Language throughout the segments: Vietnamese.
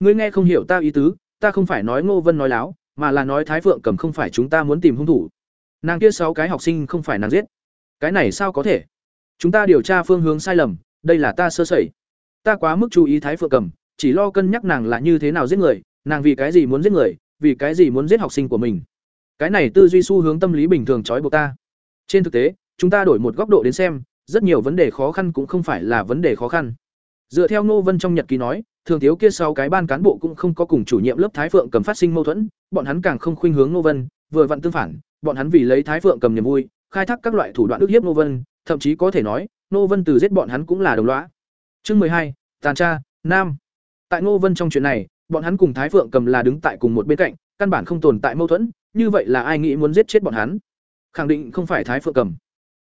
ngươi nghe không hiểu ta ý tứ, ta không phải nói ngô vân nói láo, mà là nói thái phượng cầm không phải chúng ta muốn tìm hung thủ. Nàng kia sáu cái học sinh không phải nàng giết. Cái này sao có thể? Chúng ta điều tra phương hướng sai lầm, đây là ta sơ sẩy. Ta quá mức chú ý thái phượng cầm, chỉ lo cân nhắc nàng là như thế nào giết người, nàng vì cái gì muốn giết người, vì cái gì muốn giết học sinh của mình. Cái này tư duy xu hướng tâm lý bình thường trói buộc ta. Trên thực tế, chúng ta đổi một góc độ đến xem, rất nhiều vấn đề khó khăn cũng không phải là vấn đề khó khăn dựa theo ngô vân trong nhật ký nói, thường thiếu kia sau cái ban cán bộ cũng không có cùng chủ nhiệm lớp thái phượng cầm phát sinh mâu thuẫn, bọn hắn càng không khuynh hướng ngô vân, vừa vặn tương phản, bọn hắn vì lấy thái phượng cầm niềm vui, khai thác các loại thủ đoạn ức hiếp ngô vân, thậm chí có thể nói, ngô vân từ giết bọn hắn cũng là đồng lõa. Chương mười hai, tàn tra, nam. Tại ngô vân trong chuyện này, bọn hắn cùng thái phượng cầm là đứng tại cùng một bên cạnh, căn bản không tồn tại mâu thuẫn, như vậy là ai nghĩ muốn giết chết bọn hắn? Khẳng định không phải thái phượng cầm.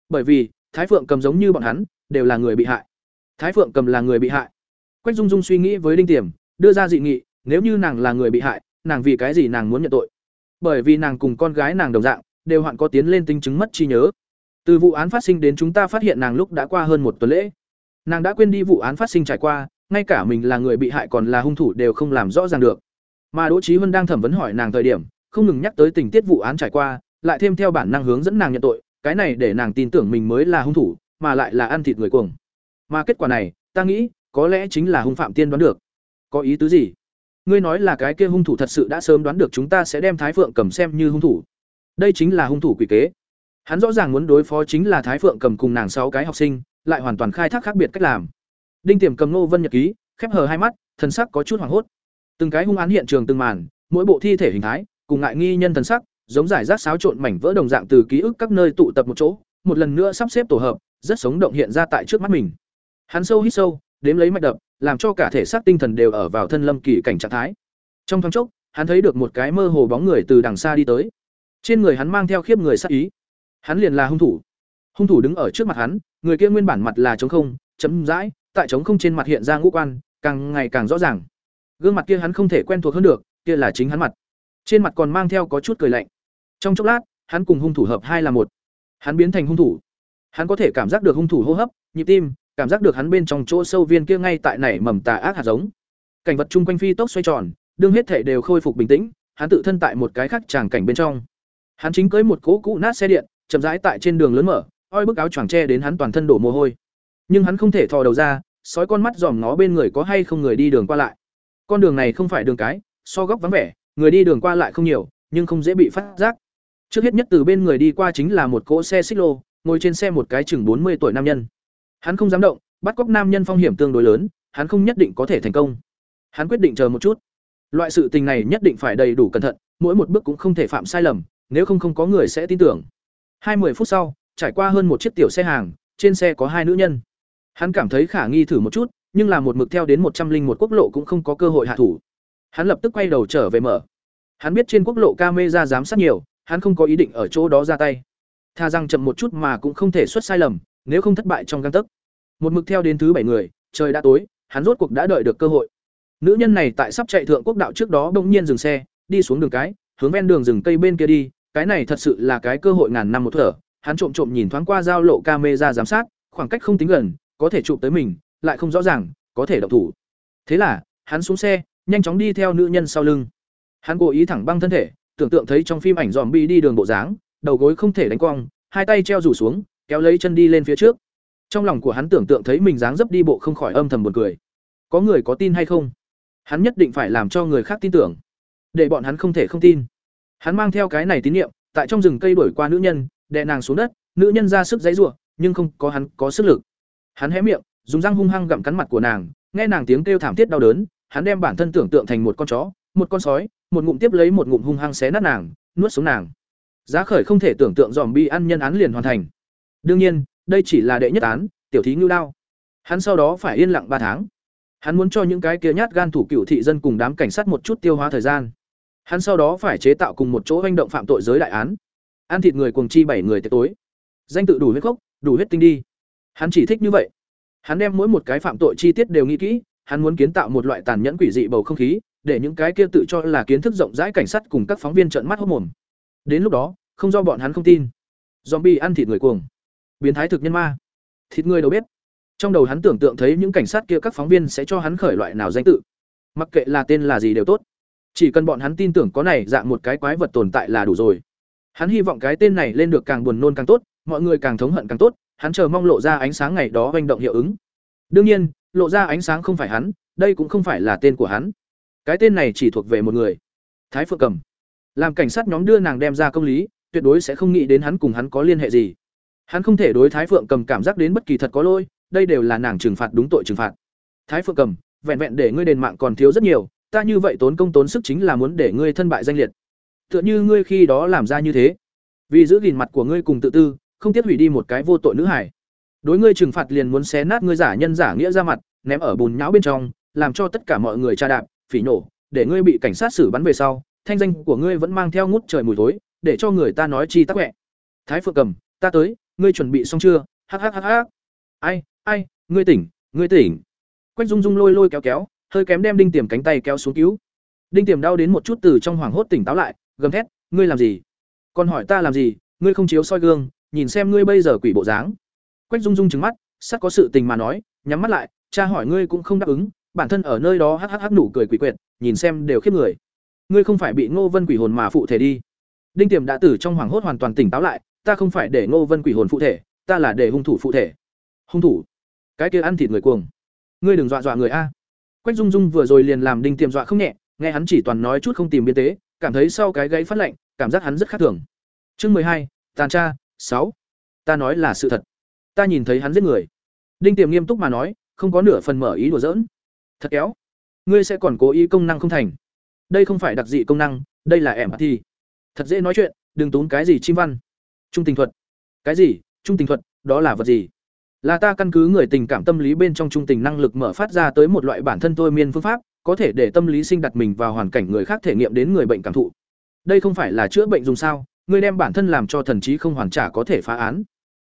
Bởi vì, thái phượng cầm giống như bọn hắn, đều là người bị hại thái phượng cầm là người bị hại. Quách dung dung suy nghĩ với đinh tiềm, đưa ra dị nghị, nếu như nàng là người bị hại, nàng vì cái gì nàng muốn nhận tội? Bởi vì nàng cùng con gái nàng đồng dạng, đều hoạn có tiến lên tinh chứng mất trí nhớ. Từ vụ án phát sinh đến chúng ta phát hiện nàng lúc đã qua hơn một tuần lễ. Nàng đã quên đi vụ án phát sinh trải qua, ngay cả mình là người bị hại còn là hung thủ đều không làm rõ ràng được. Mà đỗ trí huân đang thẩm vấn hỏi nàng thời điểm, không ngừng nhắc tới tình tiết vụ án trải qua, lại thêm theo bản năng hướng dẫn nàng nhận tội, cái này để nàng tin tưởng mình mới là hung thủ, mà lại là ăn thịt người cuồng mà kết quả này, ta nghĩ, có lẽ chính là hung phạm tiên đoán được. Có ý tứ gì? Ngươi nói là cái kia hung thủ thật sự đã sớm đoán được chúng ta sẽ đem thái phượng cầm xem như hung thủ. Đây chính là hung thủ quỷ kế. Hắn rõ ràng muốn đối phó chính là thái phượng cầm cùng nàng sáu cái học sinh, lại hoàn toàn khai thác khác biệt cách làm. Đinh tiềm cầm nô vân nhật ký, khép hờ hai mắt, thần sắc có chút hoảng hốt. Từng cái hung án hiện trường từng màn, mỗi bộ thi thể hình thái, cùng ngại nghi nhân thần sắc, giống giải rác xáo trộn mảnh vỡ đồng dạng từ ký ức các nơi tụ tập một chỗ, một lần nữa sắp xếp tổ hợp, rất sống động hiện ra tại trước mắt mình hắn sâu hít sâu, đếm lấy mạch đập, làm cho cả thể xác tinh thần đều ở vào thân lâm kỳ cảnh trạng thái. Trong thoáng chốc, hắn thấy được một cái mơ hồ bóng người từ đằng xa đi tới. Trên người hắn mang theo khiếp người sát ý. Hắn liền là hung thủ. Hung thủ đứng ở trước mặt hắn, người kia nguyên bản mặt là trống không, chấm dãi, tại trống không trên mặt hiện ra ngũ quan, càng ngày càng rõ ràng. Gương mặt kia hắn không thể quen thuộc hơn được, kia là chính hắn mặt. Trên mặt còn mang theo có chút cười lạnh. Trong chốc lát, hắn cùng hung thủ hợp hai là một. Hắn biến thành hung thủ. Hắn có thể cảm giác được hung thủ hô hấp, nhịp tim cảm giác được hắn bên trong chỗ sâu viên kia ngay tại nảy mầm tà ác hạt giống. Cảnh vật chung quanh phi tốc xoay tròn, đương hết thể đều khôi phục bình tĩnh, hắn tự thân tại một cái khác tràng cảnh bên trong. Hắn chính cưới một cỗ cũ nát xe điện, chậm rãi tại trên đường lớn mở, oi bức áo choàng tre đến hắn toàn thân đổ mồ hôi. Nhưng hắn không thể thò đầu ra, sói con mắt dòm ngó bên người có hay không người đi đường qua lại. Con đường này không phải đường cái, so góc vắng vẻ, người đi đường qua lại không nhiều, nhưng không dễ bị phát giác. Trước hết nhất từ bên người đi qua chính là một cỗ xe xích lô, ngồi trên xe một cái chừng bốn mươi tuổi nam nhân hắn không dám động, bắt cóc nam nhân phong hiểm tương đối lớn, hắn không nhất định có thể thành công. Hắn quyết định chờ một chút. Loại sự tình này nhất định phải đầy đủ cẩn thận, mỗi một bước cũng không thể phạm sai lầm, nếu không không có người sẽ tin tưởng. Hai mươi phút sau, trải qua hơn một chiếc tiểu xe hàng, trên xe có hai nữ nhân. Hắn cảm thấy khả nghi thử một chút, nhưng là một mực theo đến một trăm linh một quốc lộ cũng không có cơ hội hạ thủ. Hắn lập tức quay đầu trở về mở. Hắn biết trên quốc lộ camera giám sát nhiều, hắn không có ý định ở chỗ đó ra tay. Tha rằng chậm một chút mà cũng không thể xuất sai lầm nếu không thất bại trong găng tấc. Một mực theo đến thứ bảy người, trời đã tối, hắn rốt cuộc đã đợi được cơ hội. Nữ nhân này tại sắp chạy thượng quốc đạo trước đó bỗng nhiên dừng xe, đi xuống đường cái, hướng ven đường rừng cây bên kia đi, cái này thật sự là cái cơ hội ngàn năm một thở. Hắn trộm trộm nhìn thoáng qua giao lộ camera giám sát, khoảng cách không tính gần, có thể chụp tới mình, lại không rõ ràng, có thể động thủ. Thế là, hắn xuống xe, nhanh chóng đi theo nữ nhân sau lưng. Hắn cố ý thẳng băng thân thể, tưởng tượng thấy trong phim ảnh dòm bi đi đường bộ dáng, đầu gối không thể đánh cong, hai tay treo rủ xuống kéo lấy chân đi lên phía trước. Trong lòng của hắn tưởng tượng thấy mình dáng dấp đi bộ không khỏi âm thầm buồn cười. Có người có tin hay không? Hắn nhất định phải làm cho người khác tin tưởng. Để bọn hắn không thể không tin. Hắn mang theo cái này tín nhiệm tại trong rừng cây đuổi qua nữ nhân, đè nàng xuống đất, nữ nhân ra sức dãy giụa nhưng không có hắn có sức lực. Hắn hé miệng, dùng răng hung hăng gặm cắn mặt của nàng, nghe nàng tiếng kêu thảm thiết đau đớn, hắn đem bản thân tưởng tượng thành một con chó, một con sói, một ngụm tiếp lấy một ngụm hung hăng xé nát nàng, nuốt xuống nàng. Giá khởi không thể tưởng tượng dòm bi ăn nhân án liền hoàn thành đương nhiên, đây chỉ là đệ nhất án, tiểu thí ngưu đao. Hắn sau đó phải yên lặng ba tháng. Hắn muốn cho những cái kia nhát gan thủ cựu thị dân cùng đám cảnh sát một chút tiêu hóa thời gian. Hắn sau đó phải chế tạo cùng một chỗ hành động phạm tội giới đại án. Ăn thịt người cuồng chi bảy người tới tối. Danh tự đủ huyết khốc, đủ huyết tinh đi. Hắn chỉ thích như vậy. Hắn đem mỗi một cái phạm tội chi tiết đều nghĩ kỹ, hắn muốn kiến tạo một loại tàn nhẫn quỷ dị bầu không khí, để những cái kia tự cho là kiến thức rộng rãi cảnh sát cùng các phóng viên trợn mắt hốt mồm. Đến lúc đó, không do bọn hắn không tin. Zombie ăn thịt người cuồng biến thái thực nhân ma. Thịt người đâu biết trong đầu hắn tưởng tượng thấy những cảnh sát kia các phóng viên sẽ cho hắn khởi loại nào danh tự. Mặc kệ là tên là gì đều tốt. Chỉ cần bọn hắn tin tưởng có này dạng một cái quái vật tồn tại là đủ rồi. Hắn hy vọng cái tên này lên được càng buồn nôn càng tốt, mọi người càng thống hận càng tốt, hắn chờ mong lộ ra ánh sáng ngày đó hành động hiệu ứng. Đương nhiên, lộ ra ánh sáng không phải hắn, đây cũng không phải là tên của hắn. Cái tên này chỉ thuộc về một người. Thái phượng cầm. Làm cảnh sát nhóm đưa nàng đem ra công lý, tuyệt đối sẽ không nghĩ đến hắn cùng hắn có liên hệ gì hắn không thể đối thái phượng cầm cảm giác đến bất kỳ thật có lỗi, đây đều là nàng trừng phạt đúng tội trừng phạt. Thái phượng cầm, vẹn vẹn để ngươi đền mạng còn thiếu rất nhiều, ta như vậy tốn công tốn sức chính là muốn để ngươi thân bại danh liệt. Tựa như ngươi khi đó làm ra như thế. Vì giữ gìn mặt của ngươi cùng tự tư, không tiếc hủy đi một cái vô tội nữ hải đối ngươi trừng phạt liền muốn xé nát ngươi giả nhân giả nghĩa ra mặt, ném ở bùn nhão bên trong, làm cho tất cả mọi người tra đạp, phỉ nổ, để ngươi bị cảnh sát xử bắn về sau, thanh danh của ngươi vẫn mang theo ngút trời mùi tối để cho người ta nói chi tắc quẹ. Thái phượng cầm, ta tới ngươi chuẩn bị xong chưa? Hắc hắc hắc hắc. Ai ai, ngươi tỉnh ngươi tỉnh. Quách dung dung lôi lôi kéo kéo, hơi kém đem đinh tiềm cánh tay kéo xuống cứu. Đinh tiềm đau đến một chút từ trong hoảng hốt tỉnh táo lại, gầm thét, ngươi làm gì? Còn hỏi ta làm gì? Ngươi không chiếu soi gương, nhìn xem ngươi bây giờ quỷ bộ dáng. Quách dung dung trừng mắt sắc có sự tình mà nói, nhắm mắt lại, cha hỏi ngươi cũng không đáp ứng, bản thân ở nơi đó hắc hắc hắc nụ cười quỷ quyệt, nhìn xem đều khiếp người. Ngươi không phải bị ngô vân quỷ hồn mà phụ thể đi. Đinh tiềm đã từ trong hoảng hốt hoàn toàn tỉnh táo lại ta không phải để ngô vân quỷ hồn phụ thể, ta là để hung thủ phụ thể. Hung thủ? Cái kia ăn thịt người cuồng. Ngươi đừng dọa dọa người a. Quách dung dung vừa rồi liền làm đinh tiềm dọa không nhẹ, nghe hắn chỉ toàn nói chút không tìm biên tế, cảm thấy sau cái gáy phát lạnh, cảm giác hắn rất khác thường. Chương mười hai, tàn tra, sáu. Ta nói là sự thật. Ta nhìn thấy hắn giết người. Đinh tiềm nghiêm túc mà nói, không có nửa phần mở ý đùa giỡn. Thật kéo. Ngươi sẽ còn cố ý công năng không thành. Đây không phải đặc dị công năng, đây là ẻm thì. thật dễ nói chuyện, đừng tốn cái gì chim văn trung tình thuật. Cái gì? Trung tình thuật, đó là vật gì? Là ta căn cứ người tình cảm tâm lý bên trong trung tình năng lực mở phát ra tới một loại bản thân thôi miên phương pháp, có thể để tâm lý sinh đặt mình vào hoàn cảnh người khác thể nghiệm đến người bệnh cảm thụ. Đây không phải là chữa bệnh dùng sao? Ngươi đem bản thân làm cho thần trí không hoàn trả có thể phá án.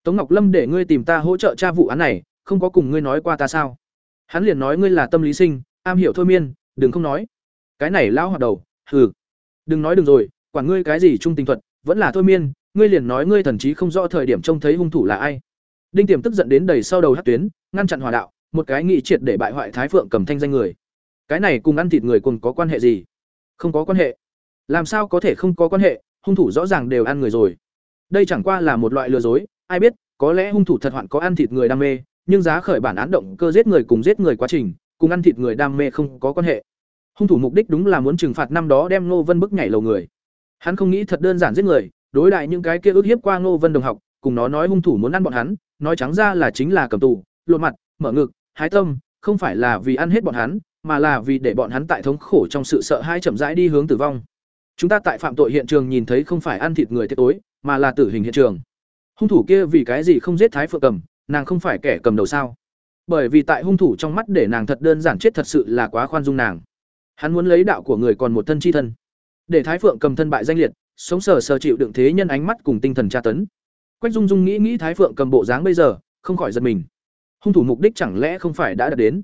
Tống ngọc lâm để ngươi tìm ta hỗ trợ tra vụ án này, không có cùng ngươi nói qua ta sao? Hắn liền nói ngươi là tâm lý sinh, am hiểu thôi miên, đừng không nói. Cái này lão hoạt đầu, hừ. Đừng nói đừng rồi, quản ngươi cái gì trung tình thuật, vẫn là thôi miên ngươi liền nói ngươi thần trí không rõ thời điểm trông thấy hung thủ là ai. Đinh tiềm tức giận đến đầy sau đầu hát tuyến, ngăn chặn hòa đạo, một cái nghị triệt để bại hoại thái phượng cầm thanh danh người. Cái này cùng ăn thịt người cùng có quan hệ gì? Không có quan hệ. Làm sao có thể không có quan hệ? Hung thủ rõ ràng đều ăn người rồi. Đây chẳng qua là một loại lừa dối, ai biết, có lẽ hung thủ thật hoạn có ăn thịt người đam mê, nhưng giá khởi bản án động cơ giết người cùng giết người quá trình, cùng ăn thịt người đam mê không có quan hệ. Hung thủ mục đích đúng là muốn trừng phạt năm đó đem ngô vân bức nhảy lầu người. Hắn không nghĩ thật đơn giản giết người đối đại những cái kia ước hiếp qua ngô vân đồng học, cùng nó nói hung thủ muốn ăn bọn hắn, nói trắng ra là chính là cầm tù, lộ mặt, mở ngực, hái tâm, không phải là vì ăn hết bọn hắn, mà là vì để bọn hắn tại thống khổ trong sự sợ hãi chậm rãi đi hướng tử vong. Chúng ta tại phạm tội hiện trường nhìn thấy không phải ăn thịt người tiết tối, mà là tử hình hiện trường. Hung thủ kia vì cái gì không giết thái phượng cầm, nàng không phải kẻ cầm đầu sao? Bởi vì tại hung thủ trong mắt để nàng thật đơn giản chết thật sự là quá khoan dung nàng. Hắn muốn lấy đạo của người còn một thân chi thân. Để thái phượng cầm thân bại danh liệt sống sờ sờ chịu đựng thế nhân ánh mắt cùng tinh thần tra tấn. Quách dung dung nghĩ nghĩ thái phượng cầm bộ dáng bây giờ, không khỏi giật mình. Hung thủ mục đích chẳng lẽ không phải đã đạt đến?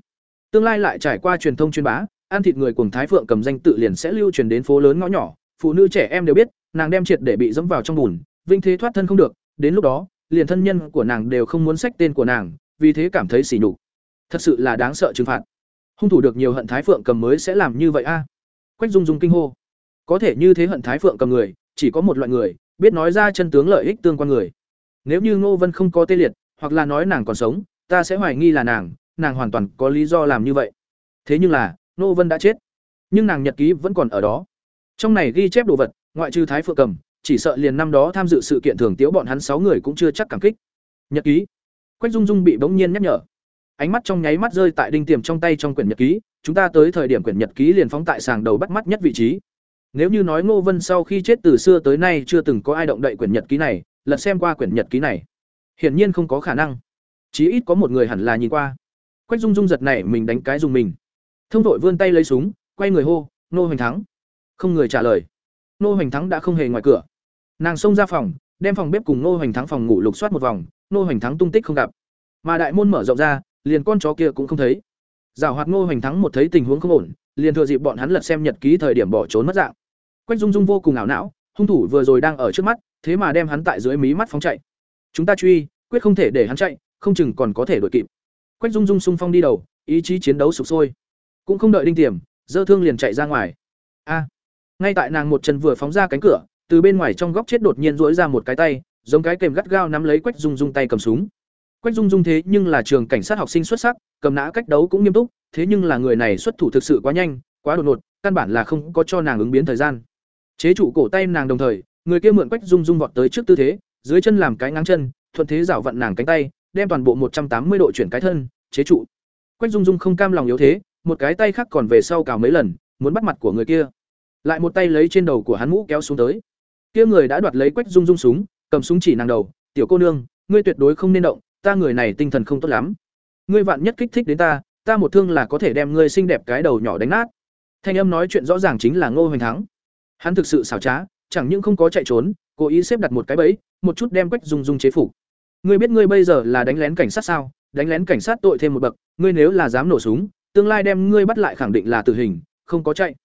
Tương lai lại trải qua truyền thông truyền bá, ăn thịt người cùng thái phượng cầm danh tự liền sẽ lưu truyền đến phố lớn ngõ nhỏ. Phụ nữ trẻ em đều biết, nàng đem triệt để bị dẫm vào trong bùn, vinh thế thoát thân không được. Đến lúc đó, liền thân nhân của nàng đều không muốn sách tên của nàng, vì thế cảm thấy sỉ nhục. Thật sự là đáng sợ trừng phạt. Hung thủ được nhiều hận thái phượng cầm mới sẽ làm như vậy a. Quách dung dung kinh hô. Có thể như thế hận thái phượng cầm người chỉ có một loại người, biết nói ra chân tướng lợi ích tương quan người. Nếu như ngô vân không có tê liệt, hoặc là nói nàng còn sống, ta sẽ hoài nghi là nàng nàng hoàn toàn có lý do làm như vậy. Thế nhưng là, ngô vân đã chết, nhưng nàng nhật ký vẫn còn ở đó. Trong này ghi chép đồ vật, ngoại trừ thái phượng cầm, chỉ sợ liền năm đó tham dự sự kiện thường tiếu bọn hắn sáu người cũng chưa chắc cảm kích. Nhật ký. Quách dung dung bị bỗng nhiên nhắc nhở. Ánh mắt trong nháy mắt rơi tại đinh tiềm trong tay trong quyển nhật ký, chúng ta tới thời điểm quyển nhật ký liền phóng tại sàng đầu bắt mắt nhất vị trí nếu như nói ngô vân sau khi chết từ xưa tới nay chưa từng có ai động đậy quyển nhật ký này, lật xem qua quyển nhật ký này, hiển nhiên không có khả năng. Chí ít có một người hẳn là nhìn qua. Quách dung dung giật này mình đánh cái dùng mình. Thông đội vươn tay lấy súng, quay người hô nô hoành thắng. Không người trả lời. Nô hoành thắng đã không hề ngoài cửa. Nàng xông ra phòng, đem phòng bếp cùng nô hoành thắng phòng ngủ lục soát một vòng nô hoành thắng tung tích không gặp. Mà đại môn mở rộng ra, liền con chó kia cũng không thấy. Giảo hoạt nô hoành thắng một thấy tình huống không ổn, liền thừa dịp bọn hắn lật xem nhật ký thời điểm bỏ trốn mất dạng quách dung dung vô cùng ảo não, hung thủ vừa rồi đang ở trước mắt, thế mà đem hắn tại dưới mí mắt phóng chạy. Chúng ta truy, quyết không thể để hắn chạy, không chừng còn có thể đuổi kịp. Quách dung dung sung phong đi đầu, ý chí chiến đấu sụp sôi. Cũng không đợi đinh tiềm, dơ thương liền chạy ra ngoài. A! Ngay tại nàng một chân vừa phóng ra cánh cửa, từ bên ngoài trong góc chết đột nhiên rỗi ra một cái tay, giống cái kềm gắt gao nắm lấy quách dung dung tay cầm súng. Quách dung dung thế nhưng là trường cảnh sát học sinh xuất sắc, cầm nã cách đấu cũng nghiêm túc, thế nhưng là người này xuất thủ thực sự quá nhanh, quá đột ngột, căn bản là không có cho nàng ứng biến thời gian chế trụ cổ tay nàng đồng thời, người kia mượn quách dung dung vọt tới trước tư thế, dưới chân làm cái ngang chân, thuận thế rảo vận nàng cánh tay, đem toàn bộ một trăm tám mươi độ chuyển cái thân, chế trụ. Quách dung dung không cam lòng yếu thế, một cái tay khác còn về sau cào mấy lần, muốn bắt mặt của người kia. Lại một tay lấy trên đầu của hắn mũ kéo xuống tới. Kia người đã đoạt lấy quách dung dung súng, cầm súng chỉ nàng đầu, tiểu cô nương, ngươi tuyệt đối không nên động, ta người này tinh thần không tốt lắm. Ngươi vạn nhất kích thích đến ta ta một thương là có thể đem ngươi xinh đẹp cái đầu nhỏ đánh nát. Thanh âm nói chuyện rõ ràng chính là ngô hoành thắng hắn thực sự xảo trá, chẳng những không có chạy trốn, cố ý xếp đặt một cái bẫy, một chút đem quách dung dung chế phục. Ngươi biết ngươi bây giờ là đánh lén cảnh sát sao? Đánh lén cảnh sát tội thêm một bậc, ngươi nếu là dám nổ súng, tương lai đem ngươi bắt lại khẳng định là tử hình, không có chạy.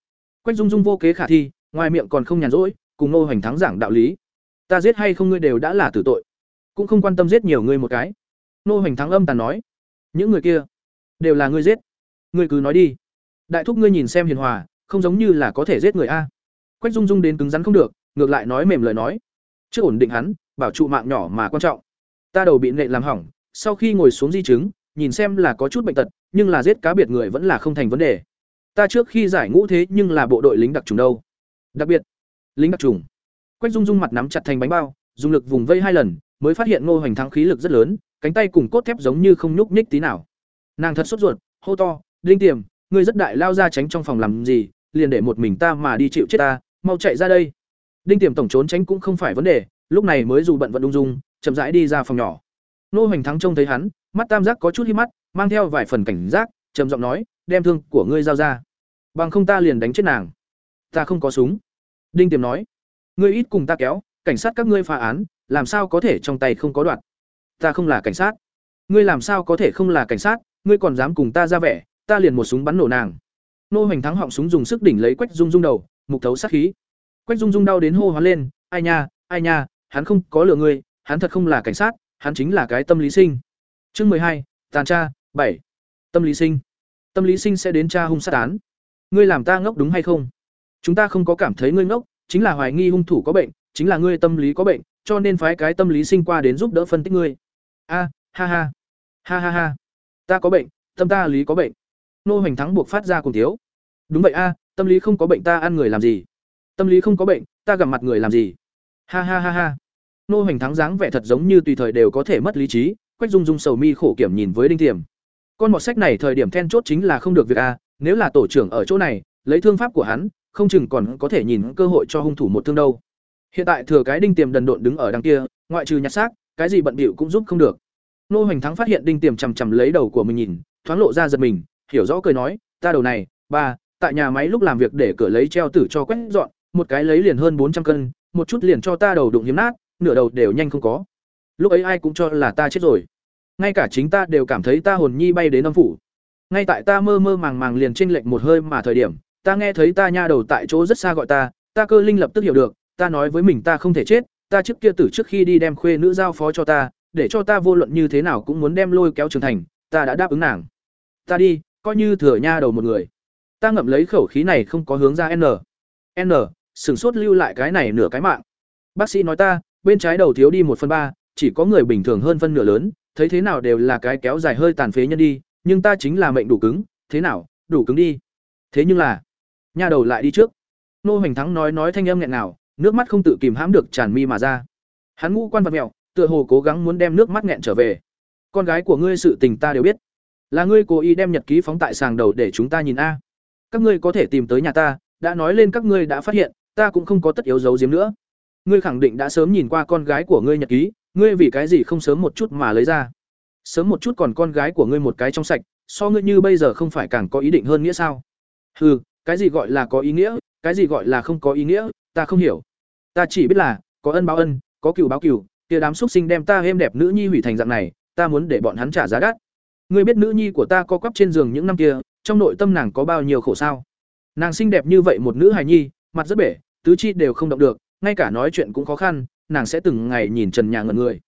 Quách dung dung vô kế khả thi, ngoài miệng còn không nhàn rỗi, cùng ngô hoành thắng giảng đạo lý. Ta giết hay không ngươi đều đã là tử tội. Cũng không quan tâm giết nhiều ngươi một cái. Ngô hoành thắng âm tàn nói. Những người kia, đều là ngươi giết. Ngươi cứ nói đi. Đại thúc ngươi nhìn xem hiền hòa, không giống như là có thể giết người a quách dung dung đến cứng rắn không được, ngược lại nói mềm lời nói. Trước ổn định hắn, bảo trụ mạng nhỏ mà quan trọng. Ta đầu bị nệ làm hỏng, sau khi ngồi xuống di chứng, nhìn xem là có chút bệnh tật, nhưng là giết cá biệt người vẫn là không thành vấn đề. Ta trước khi giải ngũ thế nhưng là bộ đội lính đặc trùng đâu. Đặc biệt, lính đặc trùng. Quách dung dung mặt nắm chặt thành bánh bao, dùng lực vùng vây hai lần, mới phát hiện ngô hoành thắng khí lực rất lớn, cánh tay cùng cốt thép giống như không nhúc nhích tí nào. Nàng thật sốt ruột, hô to, đinh tiềm, ngươi rất đại lao ra tránh trong phòng làm gì, liền để một mình ta mà đi chịu chết ta mau chạy ra đây. Đinh tiềm tổng trốn tránh cũng không phải vấn đề, lúc này mới dù bận vận ung dung, chậm rãi đi ra phòng nhỏ. Nô hoành thắng trông thấy hắn, mắt tam giác có chút hí mắt, mang theo vài phần cảnh giác, trầm giọng nói, đem thương của ngươi giao ra. Bằng không ta liền đánh chết nàng. Ta không có súng. Đinh tiềm nói, ngươi ít cùng ta kéo, cảnh sát các ngươi phá án, làm sao có thể trong tay không có đoạn ta không là cảnh sát. Ngươi làm sao có thể không là cảnh sát, ngươi còn dám cùng ta ra vẻ, ta liền một súng bắn nổ nàng. Nô hoành thắng họng súng dùng sức đỉnh lấy quách dung dung đầu mục thấu sát khí. Quách dung dung đau đến hô hoán lên, ai nha ai nha, hắn không có lừa ngươi, hắn thật không là cảnh sát, hắn chính là cái tâm lý sinh. Chương mười hai, tàn tra, bảy. Tâm lý sinh. Tâm lý sinh sẽ đến tra hung sát án. Ngươi làm ta ngốc đúng hay không? Chúng ta không có cảm thấy ngươi ngốc, chính là hoài nghi hung thủ có bệnh, chính là ngươi tâm lý có bệnh, cho nên phái cái tâm lý sinh qua đến giúp đỡ phân tích ngươi. A, ha ha. Ha ha ha. Ta có bệnh, tâm ta lý có bệnh. Nô hoành thắng buộc phát ra cùng thiếu. Đúng vậy a tâm lý không có bệnh ta ăn người làm gì? Tâm lý không có bệnh, ta gặp mặt người làm gì? Ha ha ha ha. Nô hoành thắng dáng vẻ thật giống như tùy thời đều có thể mất lý trí, quách dung dung sầu mi khổ kiểm nhìn với đinh tiềm. Con mọt sách này thời điểm then chốt chính là không được việc a, nếu là tổ trưởng ở chỗ này, lấy thương pháp của hắn, không chừng còn có thể nhìn cơ hội cho hung thủ một thương đâu. Hiện tại thừa cái đinh tiềm đần độn đứng ở đằng kia, ngoại trừ nhặt xác, cái gì bận bịu cũng giúp không được. Nô hoành thắng phát hiện đinh tiềm chằm chằm lấy đầu của mình nhìn, thoáng lộ ra giật mình, hiểu rõ cười nói, ta đầu này, ba tại nhà máy lúc làm việc để cửa lấy treo tử cho quét dọn, một cái lấy liền hơn bốn trăm cân, một chút liền cho ta đầu đụng hiếm nát, nửa đầu đều nhanh không có. Lúc ấy ai cũng cho là ta chết rồi. Ngay cả chính ta đều cảm thấy ta hồn nhi bay đến âm phủ. Ngay tại ta mơ mơ màng màng liền chênh lệch một hơi mà thời điểm, ta nghe thấy ta nha đầu tại chỗ rất xa gọi ta ta cơ linh lập tức hiểu được, ta nói với mình ta không thể chết, ta trước kia tử trước khi đi đem khuê nữ giao phó cho ta, để cho ta vô luận như thế nào cũng muốn đem lôi kéo trưởng thành, ta đã đáp ứng nàng. Ta đi, coi như thừa nha đầu một người ta ngậm lấy khẩu khí này không có hướng ra n. N, sửng sốt lưu lại cái này nửa cái mạng. Bác sĩ nói ta, bên trái đầu thiếu đi một phần ba, chỉ có người bình thường hơn phân nửa lớn, thấy thế nào đều là cái kéo dài hơi tàn phế nhân đi, nhưng ta chính là mệnh đủ cứng, thế nào, đủ cứng đi. Thế nhưng là nhà đầu lại đi trước. Nô hoành thắng nói nói thanh âm nghẹn nào nước mắt không tự kìm hãm được tràn mi mà ra. Hắn ngũ quan vật mẹo, tựa hồ cố gắng muốn đem nước mắt nghẹn trở về. Con gái của ngươi sự tình ta đều biết. Là ngươi cố ý đem nhật ký phóng tại sàng đầu để chúng ta nhìn a các ngươi có thể tìm tới nhà ta, đã nói lên các ngươi đã phát hiện, ta cũng không có tất yếu giấu giếm nữa. Ngươi khẳng định đã sớm nhìn qua con gái của ngươi nhật ký, ngươi vì cái gì không sớm một chút mà lấy ra? Sớm một chút còn con gái của ngươi một cái trong sạch, so ngươi như bây giờ không phải càng có ý định hơn nghĩa sao? Ừ cái gì gọi là có ý nghĩa, cái gì gọi là không có ý nghĩa, ta không hiểu. Ta chỉ biết là, có ân báo ân, có cừu báo cừu kia đám xúc sinh đem ta êm đẹp nữ nhi hủy thành dạng này, ta muốn để bọn hắn trả giá đắt. Ngươi biết nữ nhi của ta co quắp trên giường những năm kia trong nội tâm nàng có bao nhiêu khổ sao? Nàng xinh đẹp như vậy một nữ hài nhi, mặt rất bể, tứ chi đều không động được, ngay cả nói chuyện cũng khó khăn, nàng sẽ từng ngày nhìn trần nhà ngẩn người.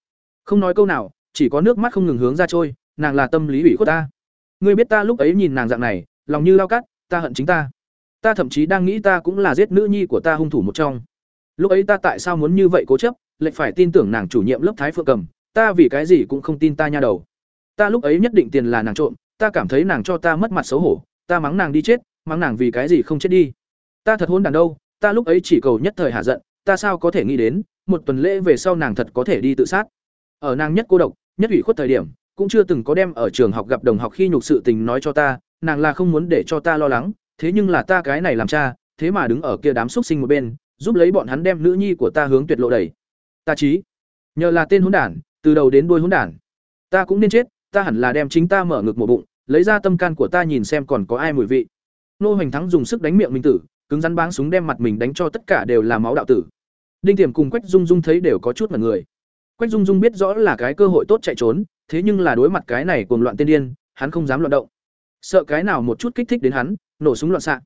Không nói câu nào, chỉ có nước mắt không ngừng hướng ra trôi, nàng là tâm lý ủy khuất ta. Ngươi biết ta lúc ấy nhìn nàng dạng này, lòng như lao cắt, ta hận chính ta. Ta thậm chí đang nghĩ ta cũng là giết nữ nhi của ta hung thủ một trong. Lúc ấy ta tại sao muốn như vậy cố chấp, lại phải tin tưởng nàng chủ nhiệm lớp thái phượng cầm, ta vì cái gì cũng không tin ta nha đầu. Ta lúc ấy nhất định tiền là nàng trộm ta cảm thấy nàng cho ta mất mặt xấu hổ, ta mắng nàng đi chết, mắng nàng vì cái gì không chết đi. Ta thật hôn đàn đâu, ta lúc ấy chỉ cầu nhất thời hạ giận, ta sao có thể nghĩ đến, một tuần lễ về sau nàng thật có thể đi tự sát. Ở nàng nhất cô độc, nhất ủy khuất thời điểm, cũng chưa từng có đem ở trường học gặp đồng học khi nhục sự tình nói cho ta, nàng là không muốn để cho ta lo lắng, thế nhưng là ta cái này làm cha, thế mà đứng ở kia đám xúc sinh một bên, giúp lấy bọn hắn đem nữ nhi của ta hướng tuyệt lộ đẩy. Ta trí nhờ là tên hỗn đản, từ đầu đến đuôi hỗn đản. Ta cũng nên chết, ta hẳn là đem chính ta mở ngực một bụng lấy ra tâm can của ta nhìn xem còn có ai mùi vị. Nô hoành thắng dùng sức đánh miệng mình tử, cứng rắn báng súng đem mặt mình đánh cho tất cả đều là máu đạo tử. Đinh tiềm cùng quách dung dung thấy đều có chút mặt người. Quách dung dung biết rõ là cái cơ hội tốt chạy trốn, thế nhưng là đối mặt cái này cuồng loạn tiên điên, hắn không dám loạn động. Sợ cái nào một chút kích thích đến hắn, nổ súng loạn xạ.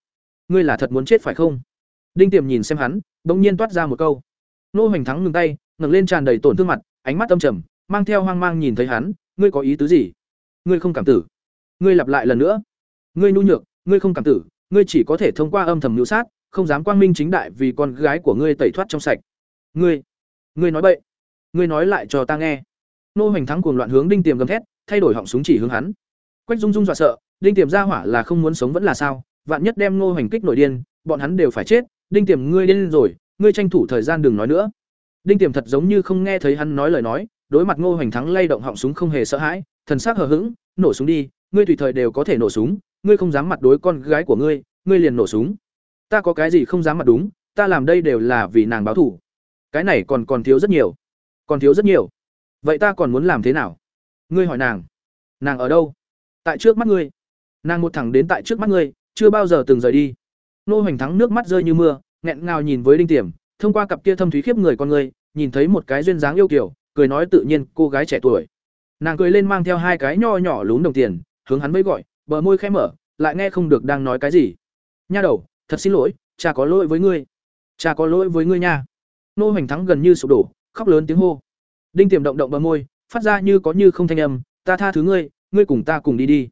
Ngươi là thật muốn chết phải không? Đinh tiềm nhìn xem hắn, bỗng nhiên toát ra một câu. Nô hoành thắng ngừng tay, ngẩng lên tràn đầy tổn thương mặt, ánh mắt âm trầm, mang theo hoang mang nhìn thấy hắn, ngươi có ý tứ gì? Ngươi không cảm tử? Ngươi lặp lại lần nữa. Ngươi nhu nhược, ngươi không cảm tử, ngươi chỉ có thể thông qua âm thầm mưu sát, không dám quang minh chính đại vì con gái của ngươi tẩy thoát trong sạch. Ngươi ngươi nói bậy, ngươi nói lại cho ta nghe. Nô hoành thắng cuồng loạn hướng đinh tiềm gầm thét, thay đổi họng súng chỉ hướng hắn. Quách dung dung dọa sợ, đinh tiềm ra hỏa là không muốn sống vẫn là sao? Vạn nhất đem nô hoành kích nổi điên, bọn hắn đều phải chết. Đinh tiềm, ngươi điên rồi, ngươi tranh thủ thời gian đừng nói nữa. Đinh tiềm thật giống như không nghe thấy hắn nói lời nói, đối mặt ngô hoành thắng lay động họng súng không hề sợ hãi, thần sắc hờ hững, nổ súng đi ngươi tùy thời đều có thể nổ súng, ngươi không dám mặt đối con gái của ngươi ngươi liền nổ súng. Ta có cái gì không dám mặt đúng, ta làm đây đều là vì nàng báo thù. Cái này còn còn thiếu rất nhiều. Còn thiếu rất nhiều. Vậy ta còn muốn làm thế nào? Ngươi hỏi nàng. Nàng ở đâu? Tại trước mắt ngươi. Nàng một thẳng đến tại trước mắt ngươi, chưa bao giờ từng rời đi. Nô hoành thắng nước mắt rơi như mưa, nghẹn ngào nhìn với đinh tiềm, thông qua cặp kia thâm thúy khiếp người con ngươi, nhìn thấy một cái duyên dáng yêu kiều, cười nói tự nhiên, cô gái trẻ tuổi. Nàng cười lên mang theo hai cái nho nhỏ lún đồng tiền hướng hắn mới gọi, bờ môi khẽ mở, lại nghe không được đang nói cái gì. Nha đầu, thật xin lỗi, cha có lỗi với ngươi. Cha có lỗi với ngươi nha. Nô hoành thắng gần như sụp đổ, khóc lớn tiếng hô. Đinh tiềm động động bờ môi, phát ra như có như không thanh âm, ta tha thứ ngươi ngươi cùng ta cùng đi đi.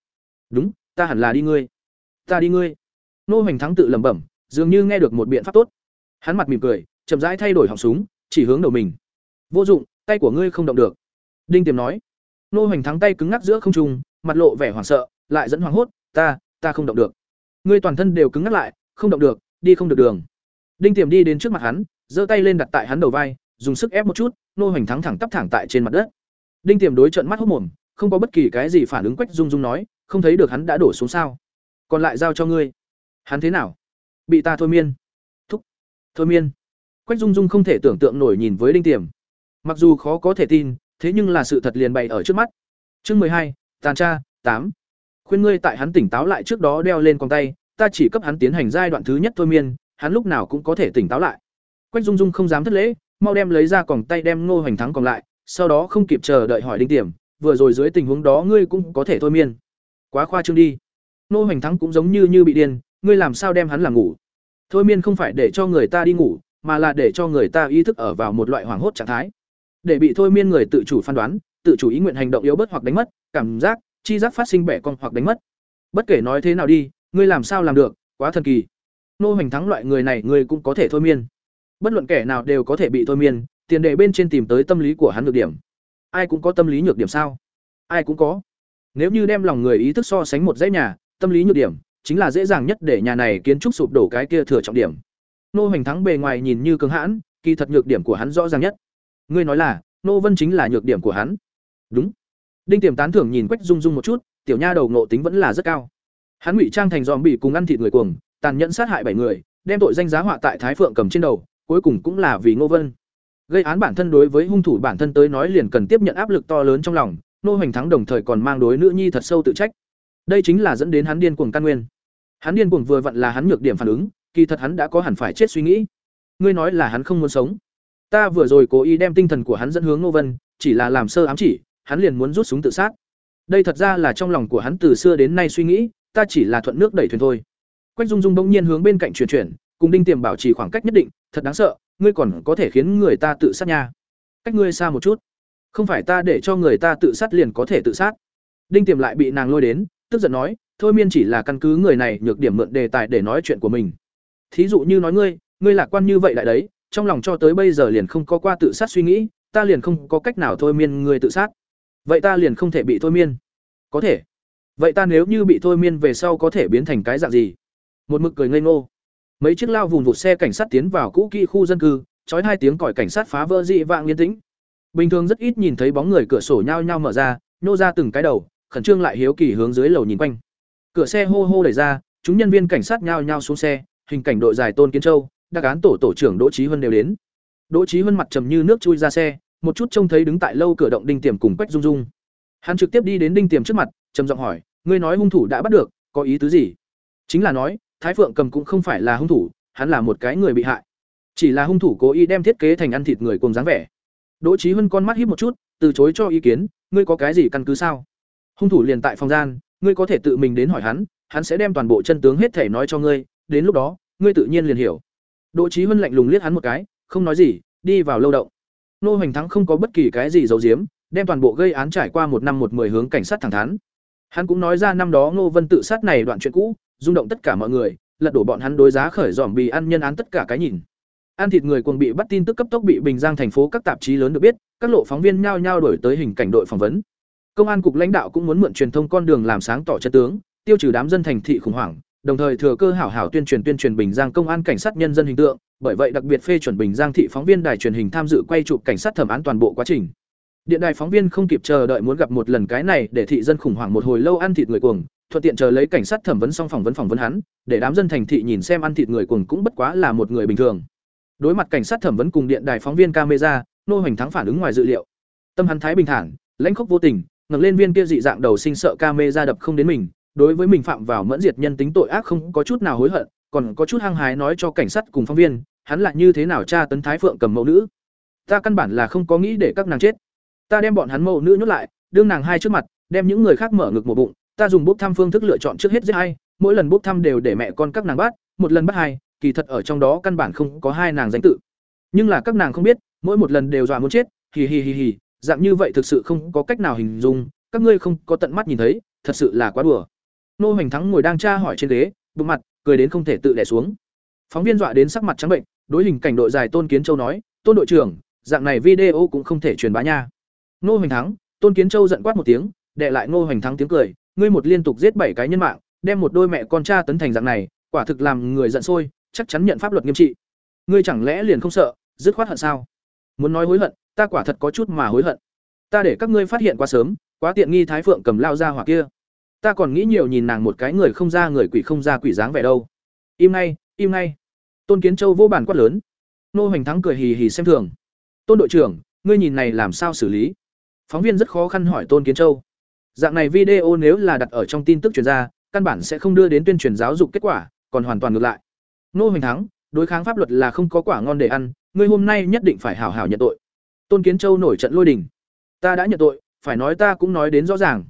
Đúng, ta hẳn là đi ngươi. Ta đi ngươi. Nô hoành thắng tự lẩm bẩm, dường như nghe được một biện pháp tốt. Hắn mặt mỉm cười, chậm rãi thay đổi họng súng, chỉ hướng đầu mình. Vô dụng, tay của ngươi không động được. Đinh tiềm nói. Nô hoành thắng tay cứng ngắc giữa không trung mặt lộ vẻ hoảng sợ, lại dẫn hoảng hốt, ta ta không động được. Ngươi toàn thân đều cứng ngắc lại, không động được, đi không được đường. Đinh tiềm đi đến trước mặt hắn, giơ tay lên đặt tại hắn đầu vai, dùng sức ép một chút, nô hoành thắng thẳng tắp thẳng tại trên mặt đất. Đinh tiềm đối trận mắt hốt mồm, không có bất kỳ cái gì phản ứng quách dung dung nói, không thấy được hắn đã đổ xuống sao? Còn lại giao cho ngươi. Hắn thế nào? Bị ta thôi miên. Thúc, thôi miên. Quách dung dung không thể tưởng tượng nổi nhìn với đinh tiềm. Mặc dù khó có thể tin, thế nhưng là sự thật liền bày ở trước mắt. Chương mười hai tàn tra, tám. Khuyên ngươi tại hắn tỉnh táo lại trước đó đeo lên con tay, ta chỉ cấp hắn tiến hành giai đoạn thứ nhất thôi miên, hắn lúc nào cũng có thể tỉnh táo lại. Quách dung dung không dám thất lễ, mau đem lấy ra còng tay đem ngô hoành thắng còn lại, sau đó không kịp chờ đợi hỏi đinh tiềm, vừa rồi dưới tình huống đó ngươi cũng có thể thôi miên. Quá khoa trương đi. Ngô hoành thắng cũng giống như như bị điên, ngươi làm sao đem hắn làm ngủ? Thôi miên không phải để cho người ta đi ngủ, mà là để cho người ta ý thức ở vào một loại hoảng hốt trạng thái. Để bị thôi miên người tự chủ phán đoán tự chủ ý nguyện hành động yếu bớt hoặc đánh mất, cảm giác, chi giác phát sinh bẻ cong hoặc đánh mất. Bất kể nói thế nào đi, ngươi làm sao làm được, quá thần kỳ. Nô hoành thắng loại người này ngươi cũng có thể thôi miên. Bất luận kẻ nào đều có thể bị thôi miên, tiền đề bên trên tìm tới tâm lý của hắn nhược điểm. Ai cũng có tâm lý nhược điểm sao? Ai cũng có. Nếu như đem lòng người ý thức so sánh một dãy nhà, tâm lý nhược điểm chính là dễ dàng nhất để nhà này kiến trúc sụp đổ cái kia thừa trọng điểm. Nô hoành thắng bề ngoài nhìn như cứng hãn, kỳ thật nhược điểm của hắn rõ ràng nhất. Ngươi nói là, nô vân chính là nhược điểm của hắn đúng. Đinh tiềm tán thưởng nhìn quách dung dung một chút, tiểu nha đầu ngộ tính vẫn là rất cao. Hắn ngụy trang thành dòm bị cùng ăn thịt người cuồng, tàn nhẫn sát hại bảy người, đem tội danh giá họa tại thái phượng cầm trên đầu, cuối cùng cũng là vì ngô vân. Gây án bản thân đối với hung thủ bản thân tới nói liền cần tiếp nhận áp lực to lớn trong lòng nô hoành thắng đồng thời còn mang đối nữ nhi thật sâu tự trách. Đây chính là dẫn đến hắn điên cuồng căn nguyên. Hắn điên cuồng vừa vặn là hắn nhược điểm phản ứng, kỳ thật hắn đã có hẳn phải chết suy nghĩ. Ngươi nói là hắn không muốn sống. Ta vừa rồi cố ý đem tinh thần của hắn dẫn hướng ngô vân, chỉ là làm sơ ám chỉ hắn liền muốn rút súng tự sát. Đây thật ra là trong lòng của hắn từ xưa đến nay suy nghĩ, ta chỉ là thuận nước đẩy thuyền thôi. Quách dung dung bỗng nhiên hướng bên cạnh chuyển chuyển, cùng đinh tiềm bảo trì khoảng cách nhất định, thật đáng sợ, ngươi còn có thể khiến người ta tự sát nha. Cách ngươi xa một chút. Không phải ta để cho người ta tự sát liền có thể tự sát. Đinh tiềm lại bị nàng lôi đến, tức giận nói, thôi miên chỉ là căn cứ người này nhược điểm mượn đề tài để nói chuyện của mình. Thí dụ như nói ngươi ngươi lạc quan như vậy lại đấy, trong lòng cho tới bây giờ liền không có qua tự sát suy nghĩ, ta liền không có cách nào thôi miên ngươi tự sát vậy ta liền không thể bị thôi miên. Có thể. Vậy ta nếu như bị thôi miên về sau có thể biến thành cái dạng gì? Một mực cười ngây ngô. Mấy chiếc lao vùng vụt xe cảnh sát tiến vào cũ kỹ khu dân cư, trói hai tiếng còi cảnh sát phá vỡ dị vạng yên tĩnh. Bình thường rất ít nhìn thấy bóng người cửa sổ nhao nhao mở ra, nhô ra từng cái đầu, khẩn trương lại hiếu kỳ hướng dưới lầu nhìn quanh. Cửa xe hô hô đẩy ra, chúng nhân viên cảnh sát nhao nhao xuống xe, hình cảnh đội dài tôn kiến châu, đặc án tổ tổ trưởng đỗ trí huân đều đến. Đỗ trí huân mặt trầm như nước chui ra xe một chút trông thấy đứng tại lâu cửa động đinh tiềm cùng quách dung dung. Hắn trực tiếp đi đến đinh tiềm trước mặt, trầm giọng hỏi, ngươi nói hung thủ đã bắt được, có ý tứ gì? Chính là nói, thái phượng cầm cũng không phải là hung thủ, hắn là một cái người bị hại. Chỉ là hung thủ cố ý đem thiết kế thành ăn thịt người cùng dáng vẻ. Đỗ trí hơn con mắt híp một chút, từ chối cho ý kiến, ngươi có cái gì căn cứ sao? Hung thủ liền tại phòng gian, ngươi có thể tự mình đến hỏi hắn hắn sẽ đem toàn bộ chân tướng hết thể nói cho ngươi, đến lúc đó, ngươi tự nhiên liền hiểu. Đỗ trí hơn lạnh lùng liếc hắn một cái, không nói gì, đi vào lâu động nô hoành thắng không có bất kỳ cái gì giấu giếm, đem toàn bộ gây án trải qua một năm một mười hướng cảnh sát thẳng thắn. Hắn cũng nói ra năm đó ngô vân tự sát này đoạn chuyện cũ, rung động tất cả mọi người, lật đổ bọn hắn đối giá khởi dòm bì ăn nhân án tất cả cái nhìn. Ăn thịt người cuồng bị bắt tin tức cấp tốc bị bình giang thành phố các tạp chí lớn được biết, các lộ phóng viên nhao nhao đổi tới hình cảnh đội phỏng vấn. Công an cục lãnh đạo cũng muốn mượn truyền thông con đường làm sáng tỏ chân tướng, tiêu trừ đám dân thành thị khủng hoảng đồng thời thừa cơ hảo hảo tuyên truyền tuyên truyền bình giang công an cảnh sát nhân dân hình tượng, bởi vậy đặc biệt phê chuẩn bình giang thị phóng viên đài truyền hình tham dự quay chụp cảnh sát thẩm án toàn bộ quá trình. Điện đài phóng viên không kịp chờ đợi muốn gặp một lần cái này để thị dân khủng hoảng một hồi lâu ăn thịt người cuồng, thuận tiện chờ lấy cảnh sát thẩm vấn xong phỏng vấn phỏng vấn hắn, để đám dân thành thị nhìn xem ăn thịt người cuồng cũng bất quá là một người bình thường. Đối mặt cảnh sát thẩm vấn cùng điện đài phóng viên camera, nô hoành thắng phản ứng ngoài dự liệu. Tâm hắn thái bình thản, lãnh khốc vô tình, ngẩng lên viên kia dị dạng đầu sinh sợ camera đập không đến mình đối với mình phạm vào mẫn diệt nhân tính tội ác không có chút nào hối hận, còn có chút hăng hái nói cho cảnh sát cùng phóng viên, hắn lại như thế nào tra tấn thái phượng cầm mẫu nữ? Ta căn bản là không có nghĩ để các nàng chết. Ta đem bọn hắn mẫu nữ nhốt lại, đương nàng hai trước mặt, đem những người khác mở ngực một bụng. Ta dùng bốc thăm phương thức lựa chọn trước hết giết hai, mỗi lần bốc thăm đều để mẹ con các nàng bắt, một lần bắt hai, kỳ thật ở trong đó căn bản không có hai nàng danh tự. Nhưng là các nàng không biết, mỗi một lần đều dọa muốn chết, hì hì hì hì, dạng như vậy thực sự không có cách nào hình dung, các ngươi không có tận mắt nhìn thấy, thật sự là quá đùa nô hoành thắng ngồi đang tra hỏi trên ghế, bụng mặt, cười đến không thể tự đẻ xuống. Phóng viên dọa đến sắc mặt trắng bệnh, đối hình cảnh đội dài tôn kiến châu nói, tôn đội trưởng, dạng này video cũng không thể truyền bá nha. Nô hoành thắng, tôn kiến châu giận quát một tiếng, đệ lại nô hoành thắng tiếng cười, ngươi một liên tục giết bảy cái nhân mạng, đem một đôi mẹ con cha tấn thành dạng này, quả thực làm người giận sôi, chắc chắn nhận pháp luật nghiêm trị. Ngươi chẳng lẽ liền không sợ, dứt khoát hận sao? Muốn nói hối hận, ta quả thật có chút mà hối hận. Ta để các ngươi phát hiện quá sớm, quá tiện nghi thái phượng cầm lao ra hỏa kia ta còn nghĩ nhiều nhìn nàng một cái người không ra người quỷ không ra quỷ dáng vẻ đâu. Im ngay im ngay. Tôn kiến châu vô bản quát lớn. Nô hoành thắng cười hì hì xem thường. Tôn đội trưởng, ngươi nhìn này làm sao xử lý? Phóng viên rất khó khăn hỏi tôn kiến châu. Dạng này video nếu là đặt ở trong tin tức truyền ra căn bản sẽ không đưa đến tuyên truyền giáo dục kết quả, còn hoàn toàn ngược lại. Nô hoành thắng, đối kháng pháp luật là không có quả ngon để ăn, ngươi hôm nay nhất định phải hảo hảo nhận tội. Tôn kiến châu nổi trận lôi đình. Ta đã nhận tội, phải nói ta cũng nói đến rõ ràng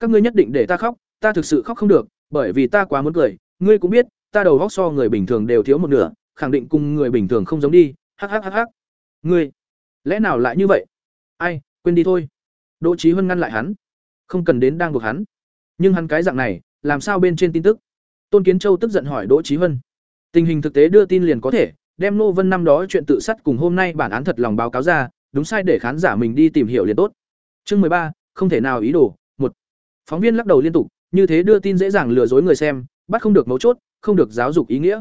các ngươi nhất định để ta khóc ta thực sự khóc không được bởi vì ta quá muốn cười. Ngươi cũng biết ta đầu góc so người bình thường đều thiếu một nửa khẳng định cùng người bình thường không giống đi. Hắc hắc hắc hắc, ngươi lẽ nào lại như vậy? Ai quên đi thôi. Đỗ trí huân ngăn lại hắn. Không cần đến đang buộc hắn. Nhưng hắn cái dạng này làm sao bên trên tin tức? Tôn kiến châu tức giận hỏi đỗ trí huân. Tình hình thực tế đưa tin liền có thể đem nô vân năm đó chuyện tự sát cùng hôm nay bản án thật lòng báo cáo ra đúng sai để khán giả mình đi tìm hiểu liền tốt. Chương mười ba không thể nào ý đồ phóng viên lắc đầu liên tục, như thế đưa tin dễ dàng lừa dối người xem, bắt không được mấu chốt, không được giáo dục ý nghĩa.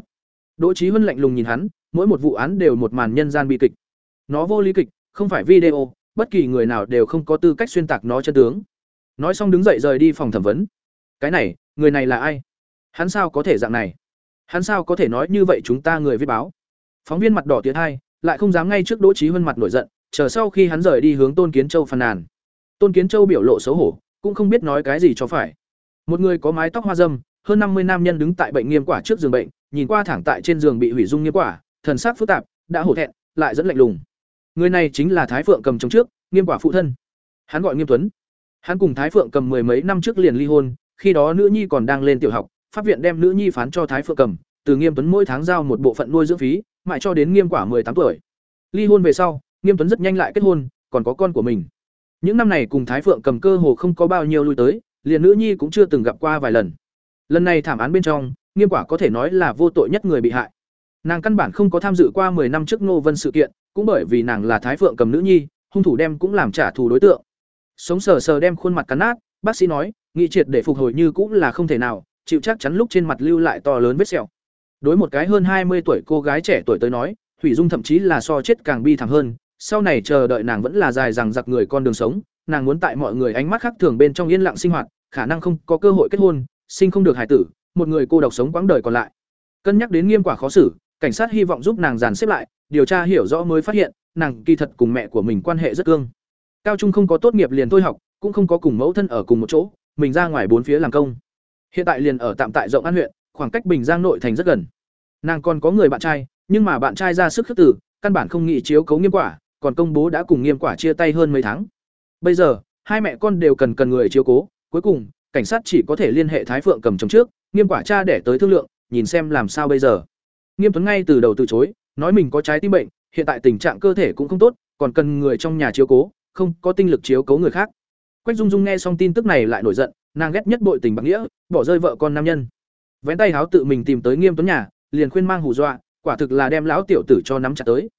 Đỗ trí huân lạnh lùng nhìn hắn, mỗi một vụ án đều một màn nhân gian bi kịch. Nó vô lý kịch, không phải video, bất kỳ người nào đều không có tư cách xuyên tạc nó chân tướng. Nói xong đứng dậy rời đi phòng thẩm vấn. Cái này, người này là ai? Hắn sao có thể dạng này? Hắn sao có thể nói như vậy chúng ta người viết báo? Phóng viên mặt đỏ tiến hai, lại không dám ngay trước đỗ trí huân mặt nổi giận, chờ sau khi hắn rời đi hướng tôn kiến châu phàn nàn. Tôn kiến châu biểu lộ xấu hổ cũng không biết nói cái gì cho phải. Một người có mái tóc hoa dâm, hơn năm mươi nam nhân đứng tại bệnh nghiêm quả trước giường bệnh, nhìn qua thẳng tại trên giường bị hủy dung nghiêm quả, thần sắc phức tạp, đã hổ thẹn, lại dẫn lạnh lùng. Người này chính là thái phượng cầm chống trước, nghiêm quả phụ thân. Hắn gọi nghiêm tuấn. Hắn cùng thái phượng cầm mười mấy năm trước liền ly hôn, khi đó nữ nhi còn đang lên tiểu học, pháp viện đem nữ nhi phán cho thái phượng cầm, từ nghiêm tuấn mỗi tháng giao một bộ phận nuôi dưỡng phí, mãi cho đến nghiêm quả tám tuổi. Ly hôn về sau, nghiêm tuấn rất nhanh lại kết hôn, còn có con của mình những năm này cùng thái phượng cầm cơ hồ không có bao nhiêu lui tới, liền nữ nhi cũng chưa từng gặp qua vài lần. Lần này thảm án bên trong, nghiêm quả có thể nói là vô tội nhất người bị hại. Nàng căn bản không có tham dự qua 10 năm trước ngô vân sự kiện, cũng bởi vì nàng là thái phượng cầm nữ nhi, hung thủ đem cũng làm trả thù đối tượng. Sống sờ sờ đem khuôn mặt cắn nát, bác sĩ nói, nghị triệt để phục hồi như cũng là không thể nào, chịu chắc chắn lúc trên mặt lưu lại to lớn vết sẹo. Đối một cái hơn hai mươi tuổi cô gái trẻ tuổi tới nói, thủy dung thậm chí là so chết càng bi thảm hơn sau này chờ đợi nàng vẫn là dài rằng giặc người con đường sống, nàng muốn tại mọi người ánh mắt khác thường bên trong yên lặng sinh hoạt, khả năng không có cơ hội kết hôn, sinh không được hài tử, một người cô độc sống quãng đời còn lại. Cân nhắc đến nghiêm quả khó xử, cảnh sát hy vọng giúp nàng dàn xếp lại, điều tra hiểu rõ mới phát hiện, nàng kỳ thật cùng mẹ của mình quan hệ rất cương. Cao trung không có tốt nghiệp liền thôi học, cũng không có cùng mẫu thân ở cùng một chỗ, mình ra ngoài bốn phía làm công. Hiện tại liền ở tạm tại rộng an huyện, khoảng cách bình giang nội thành rất gần. Nàng còn có người bạn trai, nhưng mà bạn trai ra sức khước tử căn bản không nghĩ chiếu cấu nghiêm quả còn công bố đã cùng nghiêm quả chia tay hơn mấy tháng. Bây giờ, hai mẹ con đều cần cần người chiếu cố, cuối cùng, cảnh sát chỉ có thể liên hệ thái phượng cầm chồng trước, nghiêm quả cha để tới thương lượng, nhìn xem làm sao bây giờ. Nghiêm tuấn ngay từ đầu từ chối, nói mình có trái tim bệnh, hiện tại tình trạng cơ thể cũng không tốt, còn cần người trong nhà chiếu cố, không có tinh lực chiếu cố người khác. Quách dung dung nghe xong tin tức này lại nổi giận, nàng ghét nhất bội tình bằng nghĩa, bỏ rơi vợ con nam nhân. Vén tay háo tự mình tìm tới nghiêm tuấn nhà, liền khuyên mang hù dọa, quả thực là đem lão tiểu tử cho nắm chặt tới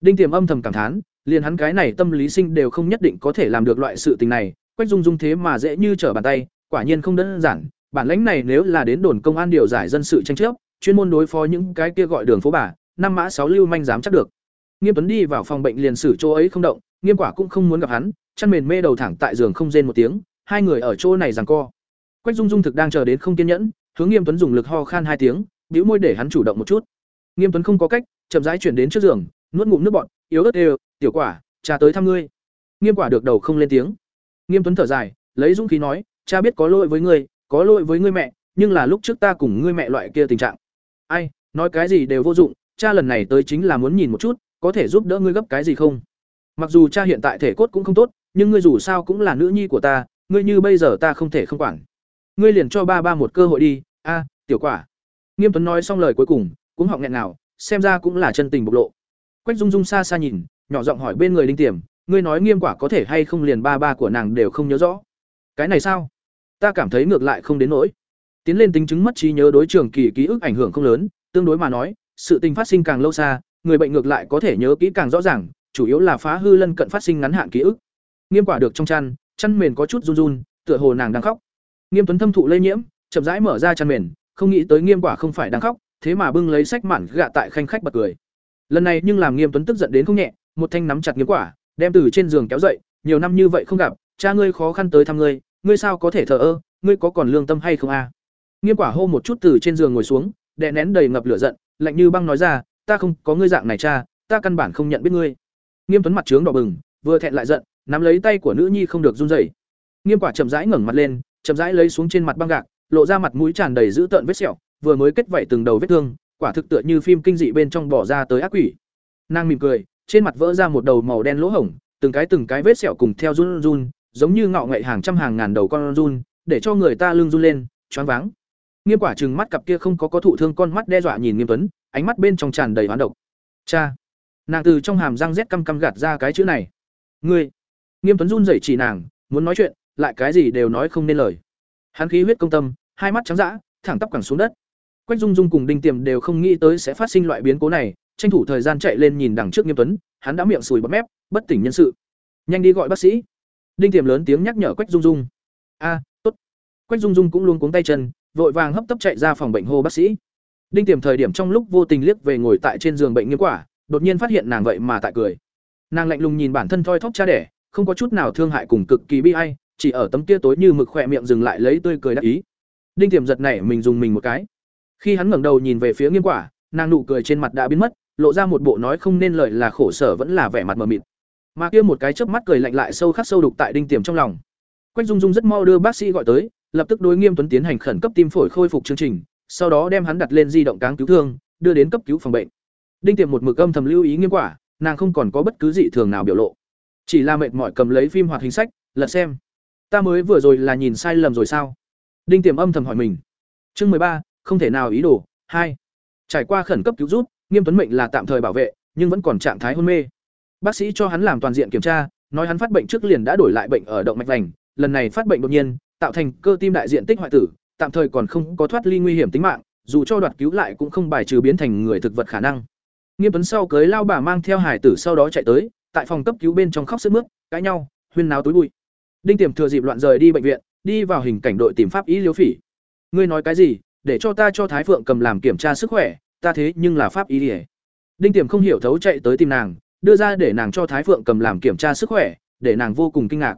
đinh tiềm âm thầm cảm thán, liền hắn cái này tâm lý sinh đều không nhất định có thể làm được loại sự tình này, quách dung dung thế mà dễ như trở bàn tay, quả nhiên không đơn giản, bản lãnh này nếu là đến đồn công an điều giải dân sự tranh chấp, chuyên môn đối phó những cái kia gọi đường phố bà, năm mã sáu lưu manh dám chắc được. Nghiêm tuấn đi vào phòng bệnh liền xử chỗ ấy không động, nghiêm quả cũng không muốn gặp hắn, chăn mền mê đầu thẳng tại giường không rên một tiếng, hai người ở chỗ này giằng co. Quách dung dung thực đang chờ đến không kiên nhẫn, hướng nghiêm tuấn dùng lực ho khan hai tiếng, bĩu môi để hắn chủ động một chút. Nghiêm tuấn không có cách, chậm rãi chuyển đến trước giường nuốt ngụm nước bọt, yếu ớt đều, tiểu quả, cha tới thăm ngươi. Nghiêm quả được đầu không lên tiếng. Nghiêm tuấn thở dài, lấy dũng khí nói, cha biết có lỗi với ngươi, có lỗi với ngươi mẹ, nhưng là lúc trước ta cùng ngươi mẹ loại kia tình trạng. Ai, nói cái gì đều vô dụng, cha lần này tới chính là muốn nhìn một chút, có thể giúp đỡ ngươi gấp cái gì không? Mặc dù cha hiện tại thể cốt cũng không tốt, nhưng ngươi dù sao cũng là nữ nhi của ta, ngươi như bây giờ ta không thể không quản. Ngươi liền cho ba ba một cơ hội đi, a, tiểu quả. Nghiêm tuấn nói xong lời cuối cùng, cũng họng nghẹn nào, xem ra cũng là chân tình bộc lộ quách dung dung xa xa nhìn, nhỏ giọng hỏi bên người đinh tiềm, ngươi nói nghiêm quả có thể hay không liền ba ba của nàng đều không nhớ rõ? Cái này sao? Ta cảm thấy ngược lại không đến nỗi. Tiến lên tính chứng mất trí nhớ đối trường kỳ ký ức ảnh hưởng không lớn, tương đối mà nói, sự tình phát sinh càng lâu xa, người bệnh ngược lại có thể nhớ kỹ càng rõ ràng, chủ yếu là phá hư lân cận phát sinh ngắn hạn ký ức. Nghiêm quả được trong chăn chăn mền có chút run run, tựa hồ nàng đang khóc. Nghiêm tuấn thâm thụ lây nhiễm, chậm rãi mở ra chăn mền, không nghĩ tới nghiêm quả không phải đang khóc, thế mà bưng lấy sách mản gạ tại khanh khách bật cười lần này nhưng làm nghiêm tuấn tức giận đến không nhẹ, một thanh nắm chặt nghiêm quả, đem từ trên giường kéo dậy, nhiều năm như vậy không gặp, cha ngươi khó khăn tới thăm ngươi ngươi sao có thể thờ ơ, ngươi có còn lương tâm hay không a? Nghiêm quả hô một chút từ trên giường ngồi xuống, đè nén đầy ngập lửa giận, lạnh như băng nói ra, ta không có ngươi dạng này cha, ta căn bản không nhận biết ngươi. Nghiêm tuấn mặt trướng đỏ bừng, vừa thẹn lại giận, nắm lấy tay của nữ nhi không được run rẩy. Nghiêm quả chậm rãi ngẩng mặt lên, chậm rãi lấy xuống trên mặt băng gạc, lộ ra mặt mũi tràn đầy dữ tợn vết sẹo, vừa mới kết vảy từng đầu vết thương quả thực tựa như phim kinh dị bên trong bỏ ra tới ác quỷ. Nàng mỉm cười, trên mặt vỡ ra một đầu màu đen lỗ hổng, từng cái từng cái vết sẹo cùng theo run run, giống như ngạo ngậy hàng trăm hàng ngàn đầu con run, để cho người ta lưng run lên, choáng váng. Nghiêm quả trừng mắt cặp kia không có có thụ thương con mắt đe dọa nhìn nghiêm tuấn, ánh mắt bên trong tràn đầy hoán độc. Cha! Nàng từ trong hàm răng rét căm căm gạt ra cái chữ này. Ngươi! Nghiêm tuấn run rẩy chỉ nàng, muốn nói chuyện, lại cái gì đều nói không nên lời. Hắn khí huyết công tâm, hai mắt trắng dã, thẳng tắp cẳng xuống đất quách dung dung cùng đinh tiềm đều không nghĩ tới sẽ phát sinh loại biến cố này, tranh thủ thời gian chạy lên nhìn đằng trước nghiêm tuấn, hắn đã miệng sùi bọt mép, bất tỉnh nhân sự. Nhanh đi gọi bác sĩ. Đinh tiềm lớn tiếng nhắc nhở quách dung dung. A, tốt. Quách dung dung cũng luôn cuống tay chân, vội vàng hấp tấp chạy ra phòng bệnh hô bác sĩ. Đinh tiềm thời điểm trong lúc vô tình liếc về ngồi tại trên giường bệnh nghiêm quả, đột nhiên phát hiện nàng vậy mà tại cười. Nàng lạnh lùng nhìn bản thân thoi thóp cha đẻ, không có chút nào thương hại cùng cực kỳ bi ai, chỉ ở tấm kia tối như mực khỏe miệng dừng lại lấy tươi cười đắc ý. Đinh tiềm giật nảy mình dùng mình một cái khi hắn ngẩng đầu nhìn về phía nghiêm quả, nàng nụ cười trên mặt đã biến mất, lộ ra một bộ nói không nên lời là khổ sở vẫn là vẻ mặt mờ mịt. Mà kia một cái chớp mắt cười lạnh lại sâu khắc sâu đục tại đinh tiềm trong lòng. Quách dung dung rất mau đưa bác sĩ gọi tới, lập tức đối nghiêm tuấn tiến hành khẩn cấp tim phổi khôi phục chương trình, sau đó đem hắn đặt lên di động cáng cứu thương, đưa đến cấp cứu phòng bệnh. Đinh tiềm một mực âm thầm lưu ý nghiêm quả, nàng không còn có bất cứ dị thường nào biểu lộ. Chỉ là mệt mỏi cầm lấy phim hoạt hình sách, lật xem. Ta mới vừa rồi là nhìn sai lầm rồi sao? Đinh tiềm âm thầm hỏi mình. Chương mười ba không thể nào ý đồ hai trải qua khẩn cấp cứu rút nghiêm tuấn mệnh là tạm thời bảo vệ nhưng vẫn còn trạng thái hôn mê bác sĩ cho hắn làm toàn diện kiểm tra nói hắn phát bệnh trước liền đã đổi lại bệnh ở động mạch vành lần này phát bệnh đột nhiên tạo thành cơ tim đại diện tích hoại tử tạm thời còn không có thoát ly nguy hiểm tính mạng, dù cho đoạt cứu lại cũng không bài trừ biến thành người thực vật khả năng. Nghiêm Tuấn sau cưới lao bà mang theo hải tử sau đó chạy tới, tại phòng cấp cứu bên trong khóc sướt mướt, cãi nhau, huyên náo tối bụi. Đinh Tiềm thừa dịp loạn rời đi bệnh viện, đi vào hình cảnh đội tìm pháp y Liêu Phỉ. Ngươi nói cái gì? Để cho ta cho Thái Phượng cầm làm kiểm tra sức khỏe, ta thế nhưng là pháp y ỉa Đinh Tiềm không hiểu thấu chạy tới tìm nàng, đưa ra để nàng cho Thái Phượng cầm làm kiểm tra sức khỏe, để nàng vô cùng kinh ngạc.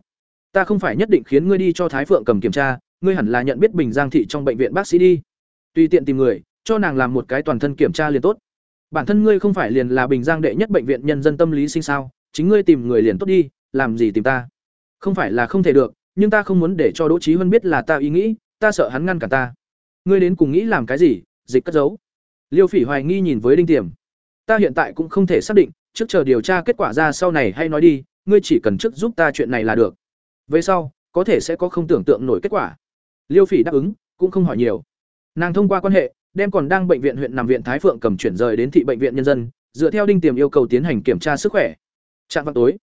Ta không phải nhất định khiến ngươi đi cho Thái Phượng cầm kiểm tra, ngươi hẳn là nhận biết Bình Giang thị trong bệnh viện bác sĩ đi. Tùy tiện tìm người, cho nàng làm một cái toàn thân kiểm tra liền tốt. Bản thân ngươi không phải liền là Bình Giang đệ nhất bệnh viện nhân dân tâm lý sinh sao, chính ngươi tìm người liền tốt đi, làm gì tìm ta? Không phải là không thể được, nhưng ta không muốn để cho Đỗ Chí Huân biết là ta ý nghĩ, ta sợ hắn ngăn cả ta. Ngươi đến cùng nghĩ làm cái gì? Dịch cất giấu. Liêu Phỉ hoài nghi nhìn với Đinh Tiềm. Ta hiện tại cũng không thể xác định, trước chờ điều tra kết quả ra sau này hay nói đi, ngươi chỉ cần trước giúp ta chuyện này là được. Về sau, có thể sẽ có không tưởng tượng nổi kết quả. Liêu Phỉ đáp ứng, cũng không hỏi nhiều. Nàng thông qua quan hệ, đem còn đang bệnh viện huyện nằm viện Thái Phượng cầm chuyển rời đến thị bệnh viện nhân dân, dựa theo Đinh Tiềm yêu cầu tiến hành kiểm tra sức khỏe. Trạng vào tối,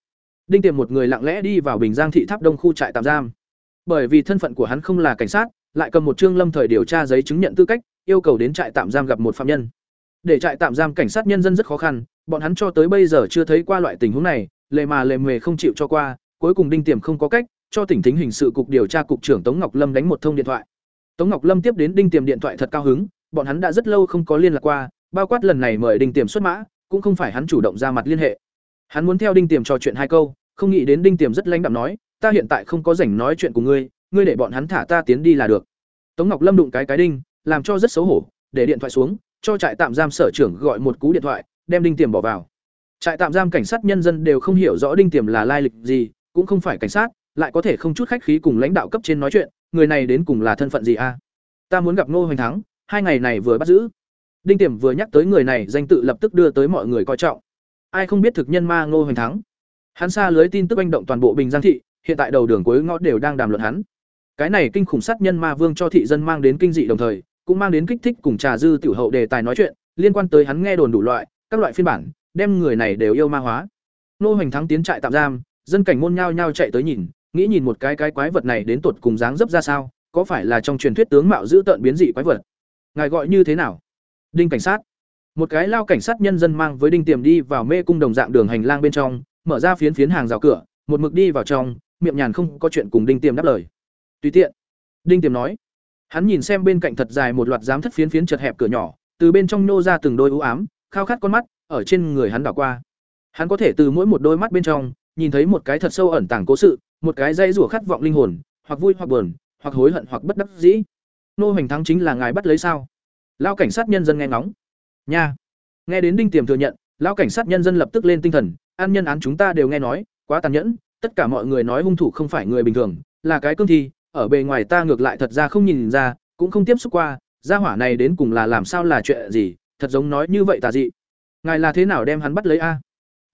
Đinh Tiềm một người lặng lẽ đi vào Bình Giang thị Tháp Đông khu trại tạm giam. Bởi vì thân phận của hắn không là cảnh sát, lại cầm một chương lâm thời điều tra giấy chứng nhận tư cách, yêu cầu đến trại tạm giam gặp một phạm nhân. Để trại tạm giam cảnh sát nhân dân rất khó khăn, bọn hắn cho tới bây giờ chưa thấy qua loại tình huống này, lề mà lề mề không chịu cho qua, cuối cùng Đinh Tiềm không có cách, cho tỉnh thính hình sự cục điều tra cục trưởng Tống Ngọc Lâm đánh một thông điện thoại. Tống Ngọc Lâm tiếp đến Đinh Tiềm điện thoại thật cao hứng, bọn hắn đã rất lâu không có liên lạc qua, bao quát lần này mời Đinh Tiềm xuất mã, cũng không phải hắn chủ động ra mặt liên hệ. Hắn muốn theo Đinh Tiềm trò chuyện hai câu, không nghĩ đến Đinh Tiềm rất lãnh đạm nói, ta hiện tại không có rảnh nói chuyện cùng ngươi, ngươi để bọn hắn thả ta tiến đi là được. Tống Ngọc Lâm đụng cái cái đinh, làm cho rất xấu hổ, để điện thoại xuống, cho trại tạm giam sở trưởng gọi một cú điện thoại, đem Đinh Tiềm bỏ vào. Trại tạm giam cảnh sát nhân dân đều không hiểu rõ Đinh Tiềm là lai lịch gì, cũng không phải cảnh sát, lại có thể không chút khách khí cùng lãnh đạo cấp trên nói chuyện, người này đến cùng là thân phận gì a? À? Ta muốn gặp Ngô Hoành Thắng, hai ngày này vừa bắt giữ. Đinh Tiềm vừa nhắc tới người này, danh tự lập tức đưa tới mọi người coi trọng. Ai không biết thực nhân ma Ngô Hoành Thắng? Hắn xa lưới tin tức anh động toàn bộ Bình Giang thị, hiện tại đầu đường cuối ngõ đều đang đàm luận hắn. Cái này kinh khủng sát nhân ma vương cho thị dân mang đến kinh dị đồng thời, cũng mang đến kích thích cùng trà dư tiểu hậu đề tài nói chuyện, liên quan tới hắn nghe đồn đủ loại, các loại phiên bản, đem người này đều yêu ma hóa. Nô Hoành Thắng tiến trại tạm giam, dân cảnh môn nhao nhao chạy tới nhìn, nghĩ nhìn một cái cái quái vật này đến tột cùng dáng dấp ra sao, có phải là trong truyền thuyết tướng mạo giữ tợn biến dị quái vật. Ngài gọi như thế nào? Đinh cảnh sát. Một cái lao cảnh sát nhân dân mang với đinh tiềm đi vào mê cung đồng dạng đường hành lang bên trong, mở ra phiến phiến hàng rào cửa, một mực đi vào trong, miệng nhàn không có chuyện cùng đinh tiềm đáp lời. Tùy tiện. Đinh tiềm nói. Hắn nhìn xem bên cạnh thật dài một loạt giám thất phiến phiến chật hẹp cửa nhỏ, từ bên trong nô ra từng đôi ưu ám, khao khát con mắt, ở trên người hắn đảo qua. Hắn có thể từ mỗi một đôi mắt bên trong, nhìn thấy một cái thật sâu ẩn tàng cố sự, một cái dây rủa khát vọng linh hồn, hoặc vui hoặc buồn, hoặc hối hận hoặc bất đắc dĩ. Nô Hoành Thắng chính là ngài bắt lấy sao? Lao cảnh sát nhân dân nghe ngóng. Nha. Nghe đến Đinh Tiềm thừa nhận, lão cảnh sát nhân dân lập tức lên tinh thần, an nhân án chúng ta đều nghe nói, quá tàn nhẫn, tất cả mọi người nói hung thủ không phải người bình thường, là cái cương thi, ở bề ngoài ta ngược lại thật ra không nhìn ra, cũng không tiếp xúc qua, gia hỏa này đến cùng là làm sao là chuyện gì, thật giống nói như vậy tà dị. Ngài là thế nào đem hắn bắt lấy a?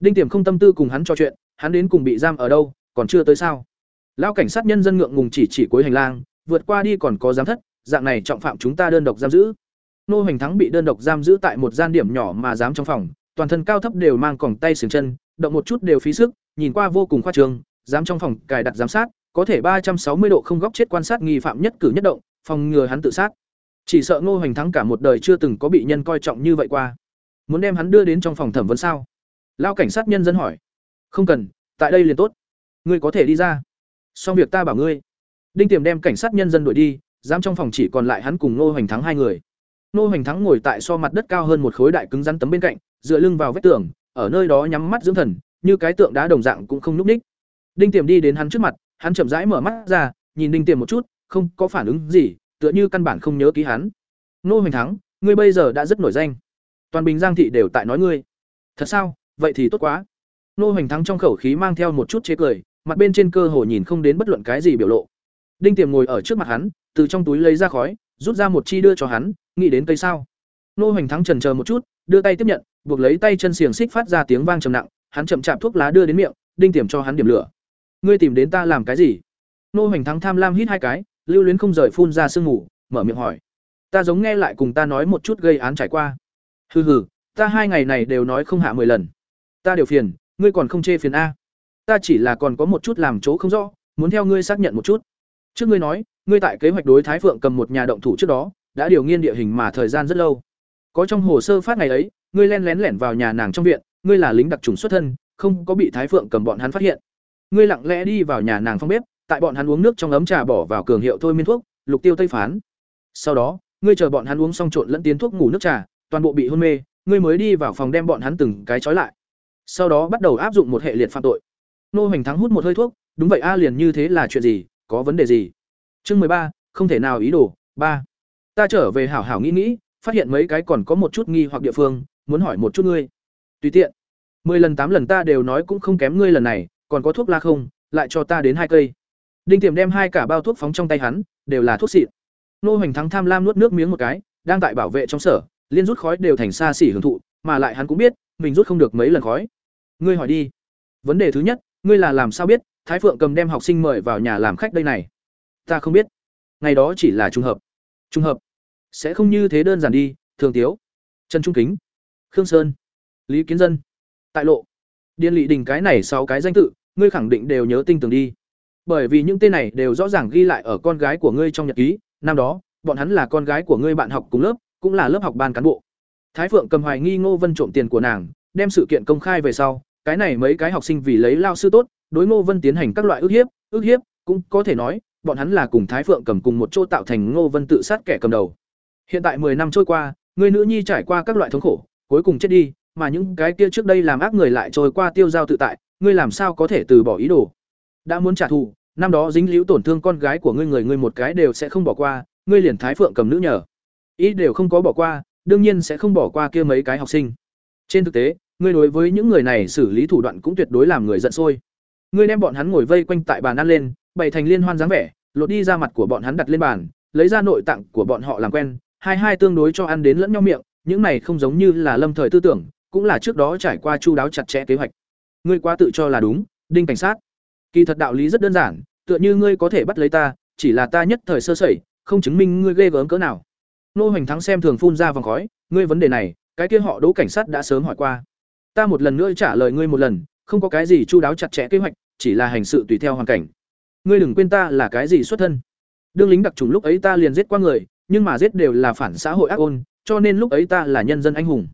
Đinh Tiềm không tâm tư cùng hắn trò chuyện, hắn đến cùng bị giam ở đâu, còn chưa tới sao? Lão cảnh sát nhân dân ngượng ngùng chỉ chỉ cuối hành lang, vượt qua đi còn có giám thất, dạng này trọng phạm chúng ta đơn độc giam giữ. Nô Hoành Thắng bị đơn độc giam giữ tại một gian điểm nhỏ mà giám trong phòng, toàn thân cao thấp đều mang còng tay xiềng chân, động một chút đều phí sức, nhìn qua vô cùng khoa trương, giám trong phòng cài đặt giám sát, có thể ba trăm sáu mươi độ không góc chết quan sát nghi phạm nhất cử nhất động, phòng ngừa hắn tự sát. Chỉ sợ Ngô Hoành Thắng cả một đời chưa từng có bị nhân coi trọng như vậy qua. Muốn đem hắn đưa đến trong phòng thẩm vấn sao? Lao cảnh sát nhân dân hỏi. Không cần, tại đây liền tốt. Ngươi có thể đi ra. Xong việc ta bảo ngươi. Đinh Tiềm đem cảnh sát nhân dân đuổi đi, giam trong phòng chỉ còn lại hắn cùng Ngô Hoành Thắng hai người. Ngô Hoành Thắng ngồi tại so mặt đất cao hơn một khối đại cứng rắn tấm bên cạnh, dựa lưng vào vách tường, ở nơi đó nhắm mắt dưỡng thần, như cái tượng đá đồng dạng cũng không nhúc ních. Đinh Tiềm đi đến hắn trước mặt, hắn chậm rãi mở mắt ra, nhìn Đinh Tiềm một chút, không có phản ứng gì, tựa như căn bản không nhớ ký hắn. Nô Hoành Thắng, ngươi bây giờ đã rất nổi danh. Toàn Bình Giang thị đều tại nói ngươi. Thật sao? Vậy thì tốt quá. Nô Hoành Thắng trong khẩu khí mang theo một chút chế cười, mặt bên trên cơ hồ nhìn không đến bất luận cái gì biểu lộ. Đinh Tiềm ngồi ở trước mặt hắn, từ trong túi lấy ra khói, rút ra một chi đưa cho hắn, nghĩ đến cây sao. Nô Hoành Thắng chần chờ một chút, đưa tay tiếp nhận, buộc lấy tay chân xiềng xích phát ra tiếng vang trầm nặng, hắn chậm chạp thuốc lá đưa đến miệng, Đinh Tiềm cho hắn điểm lửa. Ngươi tìm đến ta làm cái gì? Nô Hoành Thắng tham lam hít hai cái, lưu luyến không rời phun ra sương mù, mở miệng hỏi. Ta giống nghe lại cùng ta nói một chút gây án trải qua. Hừ hừ, ta hai ngày này đều nói không hạ mười lần. Ta đều phiền, ngươi còn không chê phiền a? Ta chỉ là còn có một chút làm chỗ không rõ, muốn theo ngươi xác nhận một chút. Trước ngươi nói, ngươi tại kế hoạch đối thái phượng cầm một nhà động thủ trước đó đã điều nghiên địa hình mà thời gian rất lâu có trong hồ sơ phát ngày ấy ngươi len lén lẻn vào nhà nàng trong viện ngươi là lính đặc trùng xuất thân không có bị thái phượng cầm bọn hắn phát hiện ngươi lặng lẽ đi vào nhà nàng phong bếp, tại bọn hắn uống nước trong ấm trà bỏ vào cường hiệu thôi miên thuốc, lục tiêu tây phán. Sau đó, ngươi chờ bọn hắn uống xong trộn lẫn tiến thuốc ngủ nước trà, toàn bộ bị hôn mê, ngươi mới đi vào phòng đem bọn hắn từng cái trói lại. Sau đó bắt đầu áp dụng một hệ liệt phạm tội. Nô hoành thắng hút một hơi thuốc, đúng vậy a, liền như thế là chuyện gì, có vấn đề gì? Chương mười ba, không thể nào ý đồ, ba. Ta trở về hảo hảo nghĩ nghĩ, phát hiện mấy cái còn có một chút nghi hoặc địa phương, muốn hỏi một chút ngươi. Tùy tiện. Mười lần tám lần ta đều nói cũng không kém ngươi lần này còn có thuốc la không, lại cho ta đến hai cây. Đinh tiềm đem hai cả bao thuốc phóng trong tay hắn, đều là thuốc xịn. Nô hoành thắng tham lam nuốt nước miếng một cái, đang tại bảo vệ trong sở, liên rút khói đều thành xa xỉ hưởng thụ, mà lại hắn cũng biết, mình rút không được mấy lần khói. Ngươi hỏi đi. Vấn đề thứ nhất, ngươi là làm sao biết, thái phượng cầm đem học sinh mời vào nhà làm khách đây này? Ta không biết. Ngày đó chỉ là trùng hợp. Trùng hợp. Sẽ không như thế đơn giản đi, thường tiếu. Trần trung kính. Khương sơn. Lý kiến dân. Tại lộ. Điền lỵ đình cái này sáu cái danh tự ngươi khẳng định đều nhớ tinh tường đi. Bởi vì những tên này đều rõ ràng ghi lại ở con gái của ngươi trong nhật ký, năm đó, bọn hắn là con gái của ngươi bạn học cùng lớp, cũng là lớp học ban cán bộ. Thái phượng cầm hoài nghi ngô vân trộm tiền của nàng, đem sự kiện công khai về sau, cái này mấy cái học sinh vì lấy lao sư tốt, đối ngô vân tiến hành các loại ức hiếp ức hiếp, cũng có thể nói, bọn hắn là cùng thái phượng cầm cùng một chỗ tạo thành ngô vân tự sát kẻ cầm đầu. Hiện tại 10 năm trôi qua, người nữ nhi trải qua các loại thống khổ, cuối cùng chết đi, mà những cái kia trước đây làm ác người lại trôi qua tiêu giao tự tại ngươi làm sao có thể từ bỏ ý đồ? Đã muốn trả thù, năm đó dính liễu tổn thương con gái của ngươi, người ngươi một cái đều sẽ không bỏ qua, ngươi liền thái phượng cầm nữ nhờ. Ý đều không có bỏ qua, đương nhiên sẽ không bỏ qua kia mấy cái học sinh. Trên thực tế, ngươi đối với những người này xử lý thủ đoạn cũng tuyệt đối làm người giận sôi. Ngươi đem bọn hắn ngồi vây quanh tại bàn ăn lên, bày thành liên hoan dáng vẻ, lột đi ra mặt của bọn hắn đặt lên bàn, lấy ra nội tạng của bọn họ làm quen, hai hai tương đối cho ăn đến lẫn nhau miệng, những này không giống như là lâm thời tư tưởng, cũng là trước đó trải qua chu đáo chặt chẽ kế hoạch ngươi quá tự cho là đúng, đinh cảnh sát. Kỳ thật đạo lý rất đơn giản, tựa như ngươi có thể bắt lấy ta, chỉ là ta nhất thời sơ sẩy, không chứng minh ngươi ghê gớm cỡ nào. Nô hoành thắng xem thường phun ra vòng khói, ngươi vấn đề này, cái kia họ đỗ cảnh sát đã sớm hỏi qua. Ta một lần nữa trả lời ngươi một lần, không có cái gì chu đáo chặt chẽ kế hoạch, chỉ là hành sự tùy theo hoàn cảnh. Ngươi đừng quên ta là cái gì xuất thân. Đương lính đặc trùng lúc ấy ta liền giết qua người, nhưng mà giết đều là phản xã hội ác ôn, cho nên lúc ấy ta là nhân dân anh hùng.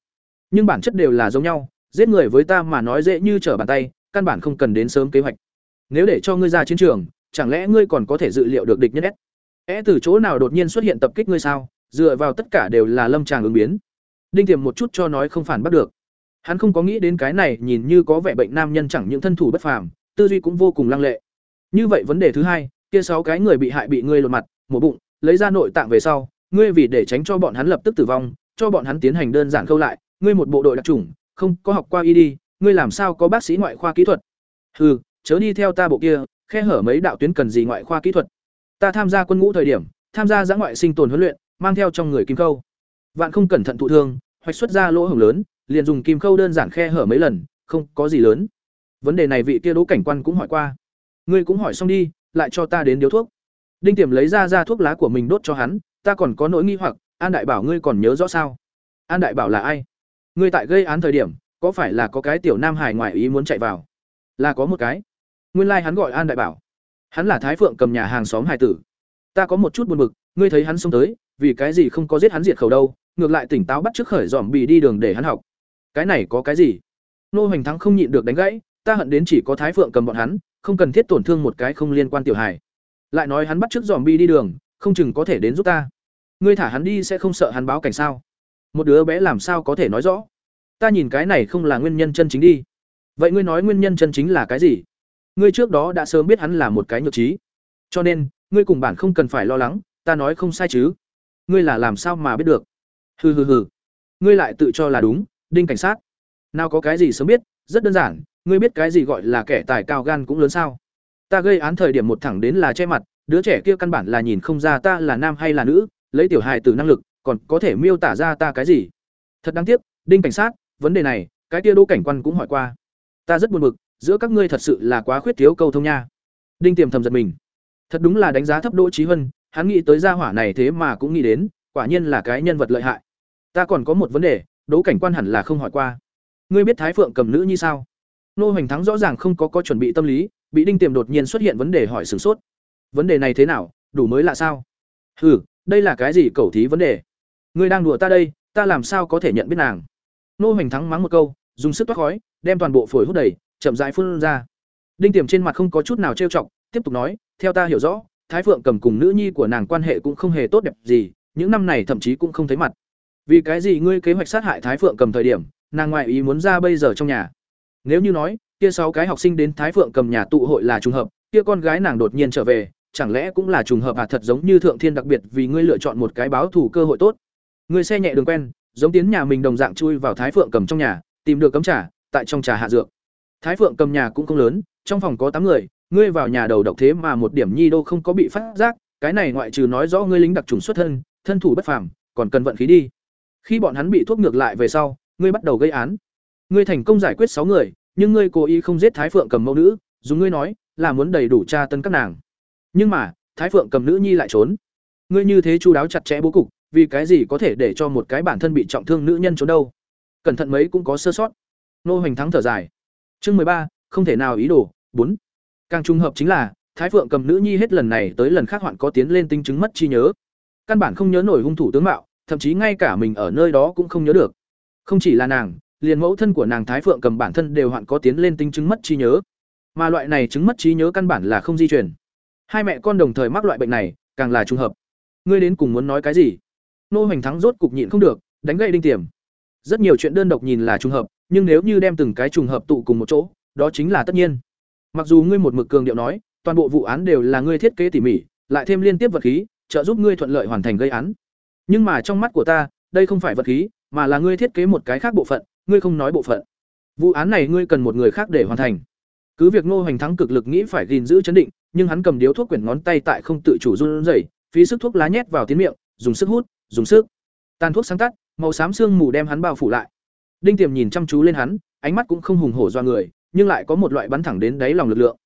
Nhưng bản chất đều là giống nhau giết người với ta mà nói dễ như trở bàn tay, căn bản không cần đến sớm kế hoạch. Nếu để cho ngươi ra chiến trường, chẳng lẽ ngươi còn có thể dự liệu được địch nhân ép é từ chỗ nào đột nhiên xuất hiện tập kích ngươi sao? Dựa vào tất cả đều là lâm tràng ứng biến. Đinh tiềm một chút cho nói không phản bắt được. Hắn không có nghĩ đến cái này, nhìn như có vẻ bệnh nam nhân chẳng những thân thủ bất phàm, tư duy cũng vô cùng lăng lệ. Như vậy vấn đề thứ hai, kia sáu cái người bị hại bị ngươi lột mặt, mổ bụng, lấy ra nội tạng về sau, ngươi vì để tránh cho bọn hắn lập tức tử vong, cho bọn hắn tiến hành đơn giản câu lại, ngươi một bộ đội đặc chủng không có học qua y đi, ngươi làm sao có bác sĩ ngoại khoa kỹ thuật? Hừ, chớ đi theo ta bộ kia, khe hở mấy đạo tuyến cần gì ngoại khoa kỹ thuật? Ta tham gia quân ngũ thời điểm, tham gia giã ngoại sinh tồn huấn luyện, mang theo trong người kim khâu. Vạn không cẩn thận thụ thương, hoạch xuất ra lỗ hổng lớn, liền dùng kim khâu đơn giản khe hở mấy lần, không có gì lớn. Vấn đề này vị kia đỗ cảnh quan cũng hỏi qua. Ngươi cũng hỏi xong đi, lại cho ta đến điếu thuốc. Đinh tiềm lấy ra ra thuốc lá của mình đốt cho hắn, ta còn có nỗi nghi hoặc, an đại bảo ngươi còn nhớ rõ sao? An đại bảo là ai? Ngươi tại gây án thời điểm, có phải là có cái tiểu nam hải ngoại ý muốn chạy vào? Là có một cái. Nguyên lai hắn gọi an đại bảo. Hắn là thái phượng cầm nhà hàng xóm hải tử. Ta có một chút buồn bực, ngươi thấy hắn xông tới, vì cái gì không có giết hắn diệt khẩu đâu, ngược lại tỉnh táo bắt trước khởi dòm bì đi đường để hắn học. Cái này có cái gì? Nô hoành thắng không nhịn được đánh gãy, ta hận đến chỉ có thái phượng cầm bọn hắn, không cần thiết tổn thương một cái không liên quan tiểu hài. Lại nói hắn bắt trước dòm bi đi đường, không chừng có thể đến giúp ta. Ngươi thả hắn đi sẽ không sợ hắn báo cảnh sao? Một đứa bé làm sao có thể nói rõ? Ta nhìn cái này không là nguyên nhân chân chính đi. Vậy ngươi nói nguyên nhân chân chính là cái gì? Ngươi trước đó đã sớm biết hắn là một cái nhược trí. Cho nên, ngươi cùng bản không cần phải lo lắng, ta nói không sai chứ. Ngươi là làm sao mà biết được? Hừ hừ hừ. Ngươi lại tự cho là đúng, đinh cảnh sát. Nào có cái gì sớm biết, rất đơn giản, ngươi biết cái gì gọi là kẻ tài cao gan cũng lớn sao? Ta gây án thời điểm một thẳng đến là che mặt, đứa trẻ kia căn bản là nhìn không ra ta là nam hay là nữ, lấy tiểu hài từ năng lực còn có thể miêu tả ra ta cái gì? Thật đáng tiếc, đinh cảnh sát, vấn đề này, cái kia đỗ cảnh quan cũng hỏi qua. Ta rất buồn bực, giữa các ngươi thật sự là quá khuyết thiếu câu thông nha. Đinh tiềm thầm giật mình. Thật đúng là đánh giá thấp đỗ trí huân hắn nghĩ tới gia hỏa này thế mà cũng nghĩ đến, quả nhiên là cái nhân vật lợi hại. Ta còn có một vấn đề, đỗ cảnh quan hẳn là không hỏi qua. Ngươi biết thái phượng cầm nữ như sao? Nô hoành thắng rõ ràng không có có chuẩn bị tâm lý, bị đinh tiềm đột nhiên xuất hiện vấn đề hỏi sửng sốt. Vấn đề này thế nào, đủ mới là sao? Hừ, đây là cái gì cầu thí vấn đề? Ngươi đang đùa ta đây, ta làm sao có thể nhận biết nàng? Nô hoành thắng mắng một câu, dùng sức toát khói, đem toàn bộ phổi hút đầy, chậm rãi phun ra. Đinh tiềm trên mặt không có chút nào trêu chọc, tiếp tục nói, theo ta hiểu rõ, thái phượng cầm cùng nữ nhi của nàng quan hệ cũng không hề tốt đẹp gì, những năm này thậm chí cũng không thấy mặt. Vì cái gì ngươi kế hoạch sát hại thái phượng cầm thời điểm, nàng ngoại ý muốn ra bây giờ trong nhà? Nếu như nói, kia sáu cái học sinh đến thái phượng cầm nhà tụ hội là trùng hợp, kia con gái nàng đột nhiên trở về, chẳng lẽ cũng là trùng hợp à? Thật giống như thượng thiên đặc biệt vì ngươi lựa chọn một cái báo thủ cơ hội tốt người xe nhẹ đường quen, giống tiến nhà mình đồng dạng chui vào thái phượng cầm trong nhà, tìm được cấm trà, tại trong trà hạ dược. Thái phượng cầm nhà cũng không lớn, trong phòng có tám người, ngươi vào nhà đầu độc thế mà một điểm nhi đô không có bị phát giác, cái này ngoại trừ nói rõ ngươi lính đặc trùng xuất thân thân thủ bất phàm, còn cần vận khí đi. Khi bọn hắn bị thuốc ngược lại về sau, ngươi bắt đầu gây án. Ngươi thành công giải quyết sáu người, nhưng ngươi cố ý không giết thái phượng cầm mẫu nữ dùng ngươi nói là muốn đầy đủ tra tân các nàng. Nhưng mà, thái phượng cầm nữ nhi lại trốn. Ngươi như thế chu đáo chặt chẽ bố cục vì cái gì có thể để cho một cái bản thân bị trọng thương nữ nhân trốn đâu? Cẩn thận mấy cũng có sơ sót. Nô hoành thắng thở dài. Chương mười ba, không thể nào ý đồ. Bốn. Càng trùng hợp chính là, thái phượng cầm nữ nhi hết lần này tới lần khác hoạn có tiến lên tinh chứng mất chi nhớ. Căn bản không nhớ nổi hung thủ tướng mạo, thậm chí ngay cả mình ở nơi đó cũng không nhớ được. Không chỉ là nàng, liền mẫu thân của nàng thái phượng cầm bản thân đều hoạn có tiến lên tinh chứng mất trí nhớ. Mà loại này chứng mất trí nhớ căn bản là không di chuyển. Hai mẹ con đồng thời mắc loại bệnh này, càng là trùng hợp. Ngươi đến cùng muốn nói cái gì? Nô hoành thắng rốt cục nhịn không được, đánh gậy đinh tiềm. Rất nhiều chuyện đơn độc nhìn là trùng hợp, nhưng nếu như đem từng cái trùng hợp tụ cùng một chỗ, đó chính là tất nhiên. Mặc dù ngươi một mực cường điệu nói, toàn bộ vụ án đều là ngươi thiết kế tỉ mỉ, lại thêm liên tiếp vật khí, trợ giúp ngươi thuận lợi hoàn thành gây án. Nhưng mà trong mắt của ta, đây không phải vật khí, mà là ngươi thiết kế một cái khác bộ phận, ngươi không nói bộ phận. Vụ án này ngươi cần một người khác để hoàn thành. Cứ việc ngô hoành thắng cực lực nghĩ phải gìn giữ chấn định, nhưng hắn cầm điếu thuốc quyển ngón tay tại không tự chủ run rẩy, phí sức thuốc lá nhét vào tiến miệng, dùng sức hút dùng sức. Tàn thuốc sáng tắt, màu xám xương mù đem hắn bao phủ lại. Đinh tiềm nhìn chăm chú lên hắn, ánh mắt cũng không hùng hổ do người, nhưng lại có một loại bắn thẳng đến đáy lòng lực lượng.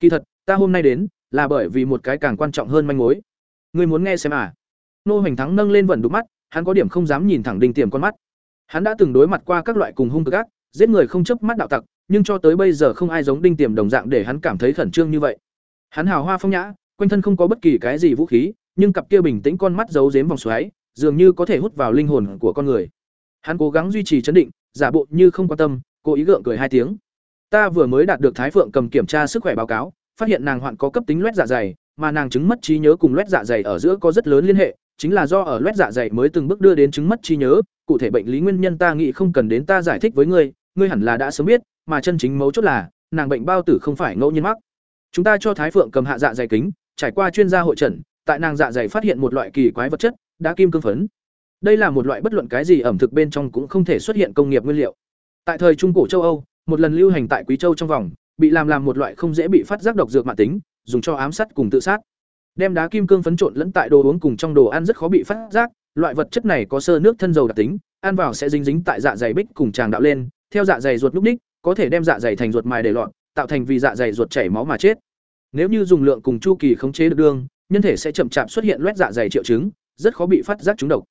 Kỳ thật, ta hôm nay đến, là bởi vì một cái càng quan trọng hơn manh mối. Ngươi muốn nghe xem à? Nô hoành thắng nâng lên vẩn đục mắt, hắn có điểm không dám nhìn thẳng đinh tiềm con mắt. Hắn đã từng đối mặt qua các loại cùng hung cực ác, giết người không chớp mắt đạo tặc, nhưng cho tới bây giờ không ai giống đinh tiềm đồng dạng để hắn cảm thấy khẩn trương như vậy. Hắn hào hoa phong nhã, quanh thân không có bất kỳ cái gì vũ khí, nhưng cặp kia bình tĩnh con mắt giấu giếm vòng xoáy dường như có thể hút vào linh hồn của con người. Hắn cố gắng duy trì chấn định, giả bộ như không quan tâm, cố ý gượng cười hai tiếng. Ta vừa mới đạt được thái phượng cầm kiểm tra sức khỏe báo cáo, phát hiện nàng hoạn có cấp tính loét dạ dày, mà nàng chứng mất trí nhớ cùng loét dạ dày ở giữa có rất lớn liên hệ, chính là do ở loét dạ dày mới từng bước đưa đến chứng mất trí nhớ. Cụ thể bệnh lý nguyên nhân ta nghĩ không cần đến ta giải thích với ngươi ngươi hẳn là đã sớm biết, mà chân chính mấu chốt là, nàng bệnh bao tử không phải ngẫu nhiên mắc. Chúng ta cho thái phượng cầm hạ dạ dày kính, trải qua chuyên gia hội trần, tại nàng dạ dày phát hiện một loại kỳ quái vật chất đã kim cương phấn. Đây là một loại bất luận cái gì ẩm thực bên trong cũng không thể xuất hiện công nghiệp nguyên liệu. Tại thời trung cổ châu âu một lần lưu hành tại quý châu trong vòng bị làm làm một loại không dễ bị phát giác độc dược mạng tính dùng cho ám sát cùng tự sát. Đem đá kim cương phấn trộn lẫn tại đồ uống cùng trong đồ ăn rất khó bị phát giác loại vật chất này có sơ nước thân dầu đặc tính ăn vào sẽ dính dính tại dạ dày bích cùng tràng đạo lên theo dạ dày ruột núc ních có thể đem dạ dày thành ruột mài để loạn, tạo thành vì dạ dày ruột chảy máu mà chết. Nếu như dùng lượng cùng chu kỳ khống chế được đường, nhân thể sẽ chậm chạp xuất hiện loét dạ dày triệu chứng rất khó bị phát giác trúng độc.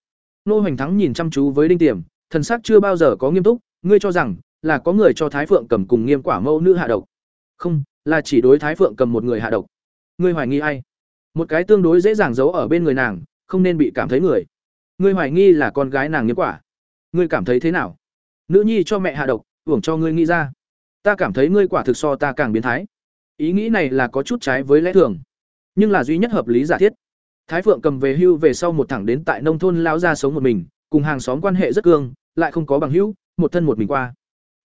Nô hoành thắng nhìn chăm chú với đinh tiềm, thần sắc chưa bao giờ có nghiêm túc, ngươi cho rằng là có người cho thái phượng cầm cùng nghiêm quả mẫu nữ hạ độc. Không, là chỉ đối thái phượng cầm một người hạ độc. Ngươi hoài nghi ai? Một cái tương đối dễ dàng giấu ở bên người nàng, không nên bị cảm thấy người. Ngươi hoài nghi là con gái nàng nghiêm quả. Ngươi cảm thấy thế nào? Nữ nhi cho mẹ hạ độc, hưởng cho ngươi nghĩ ra. Ta cảm thấy ngươi quả thực so ta càng biến thái. Ý nghĩ này là có chút trái với lẽ thường, nhưng là duy nhất hợp lý giả thiết thái phượng cầm về hưu về sau một thẳng đến tại nông thôn lão ra sống một mình, cùng hàng xóm quan hệ rất cương, lại không có bằng hữu, một thân một mình qua.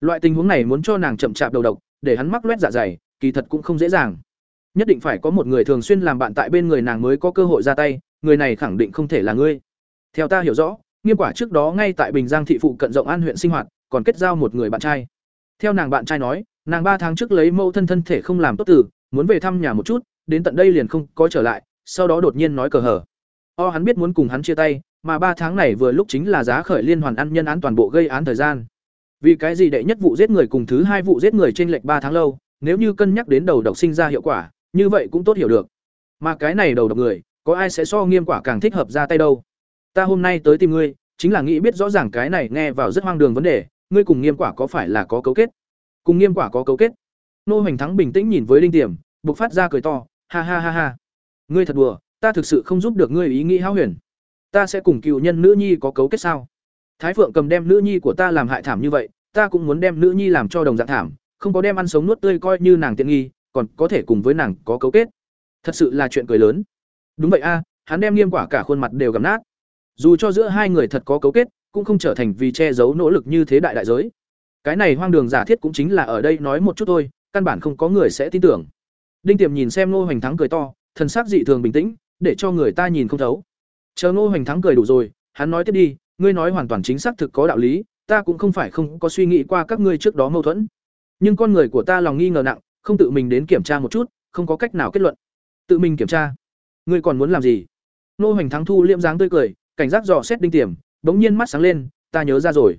Loại tình huống này muốn cho nàng chậm chạp đầu độc, để hắn mắc loét dạ dày, kỳ thật cũng không dễ dàng. Nhất định phải có một người thường xuyên làm bạn tại bên người nàng mới có cơ hội ra tay, người này khẳng định không thể là ngươi. Theo ta hiểu rõ, nghiêm quả trước đó ngay tại bình giang thị phụ cận rộng an huyện sinh hoạt, còn kết giao một người bạn trai. Theo nàng bạn trai nói, nàng ba tháng trước lấy mẫu thân thân thể không làm tốt tử, muốn về thăm nhà một chút, đến tận đây liền không có trở lại sau đó đột nhiên nói cờ hở o, hắn biết muốn cùng hắn chia tay, mà ba tháng này vừa lúc chính là giá khởi liên hoàn ăn nhân án toàn bộ gây án thời gian. Vì cái gì đệ nhất vụ giết người cùng thứ hai vụ giết người trên lệch ba tháng lâu, nếu như cân nhắc đến đầu độc sinh ra hiệu quả, như vậy cũng tốt hiểu được. Mà cái này đầu độc người, có ai sẽ so nghiêm quả càng thích hợp ra tay đâu? Ta hôm nay tới tìm ngươi, chính là nghĩ biết rõ ràng cái này nghe vào rất hoang đường vấn đề, ngươi cùng nghiêm quả có phải là có cấu kết? Cùng nghiêm quả có cấu kết? Nô hoành thắng bình tĩnh nhìn với đinh tiềm, bộc phát ra cười to, ha ha ha ha ngươi thật đùa, ta thực sự không giúp được ngươi ý nghĩ hão huyền. Ta sẽ cùng cựu nhân nữ nhi có cấu kết sao? Thái phượng cầm đem nữ nhi của ta làm hại thảm như vậy, ta cũng muốn đem nữ nhi làm cho đồng dạng thảm, không có đem ăn sống nuốt tươi coi như nàng tiện nghi, còn có thể cùng với nàng có cấu kết. Thật sự là chuyện cười lớn. Đúng vậy a, hắn đem nghiêm quả cả khuôn mặt đều gầm nát. Dù cho giữa hai người thật có cấu kết, cũng không trở thành vì che giấu nỗ lực như thế đại đại giới. Cái này hoang đường giả thiết cũng chính là ở đây nói một chút thôi, căn bản không có người sẽ tin tưởng. Đinh tiềm nhìn xem ngô hoành thắng cười to thần sắc dị thường bình tĩnh, để cho người ta nhìn không thấu. Chờ ngô hoành thắng cười đủ rồi, hắn nói tiếp đi, ngươi nói hoàn toàn chính xác thực có đạo lý, ta cũng không phải không có suy nghĩ qua các ngươi trước đó mâu thuẫn. Nhưng con người của ta lòng nghi ngờ nặng, không tự mình đến kiểm tra một chút, không có cách nào kết luận. Tự mình kiểm tra. Ngươi còn muốn làm gì? Nô hoành thắng thu liễm dáng tươi cười, cảnh giác dò xét đinh tiềm, bỗng nhiên mắt sáng lên, ta nhớ ra rồi.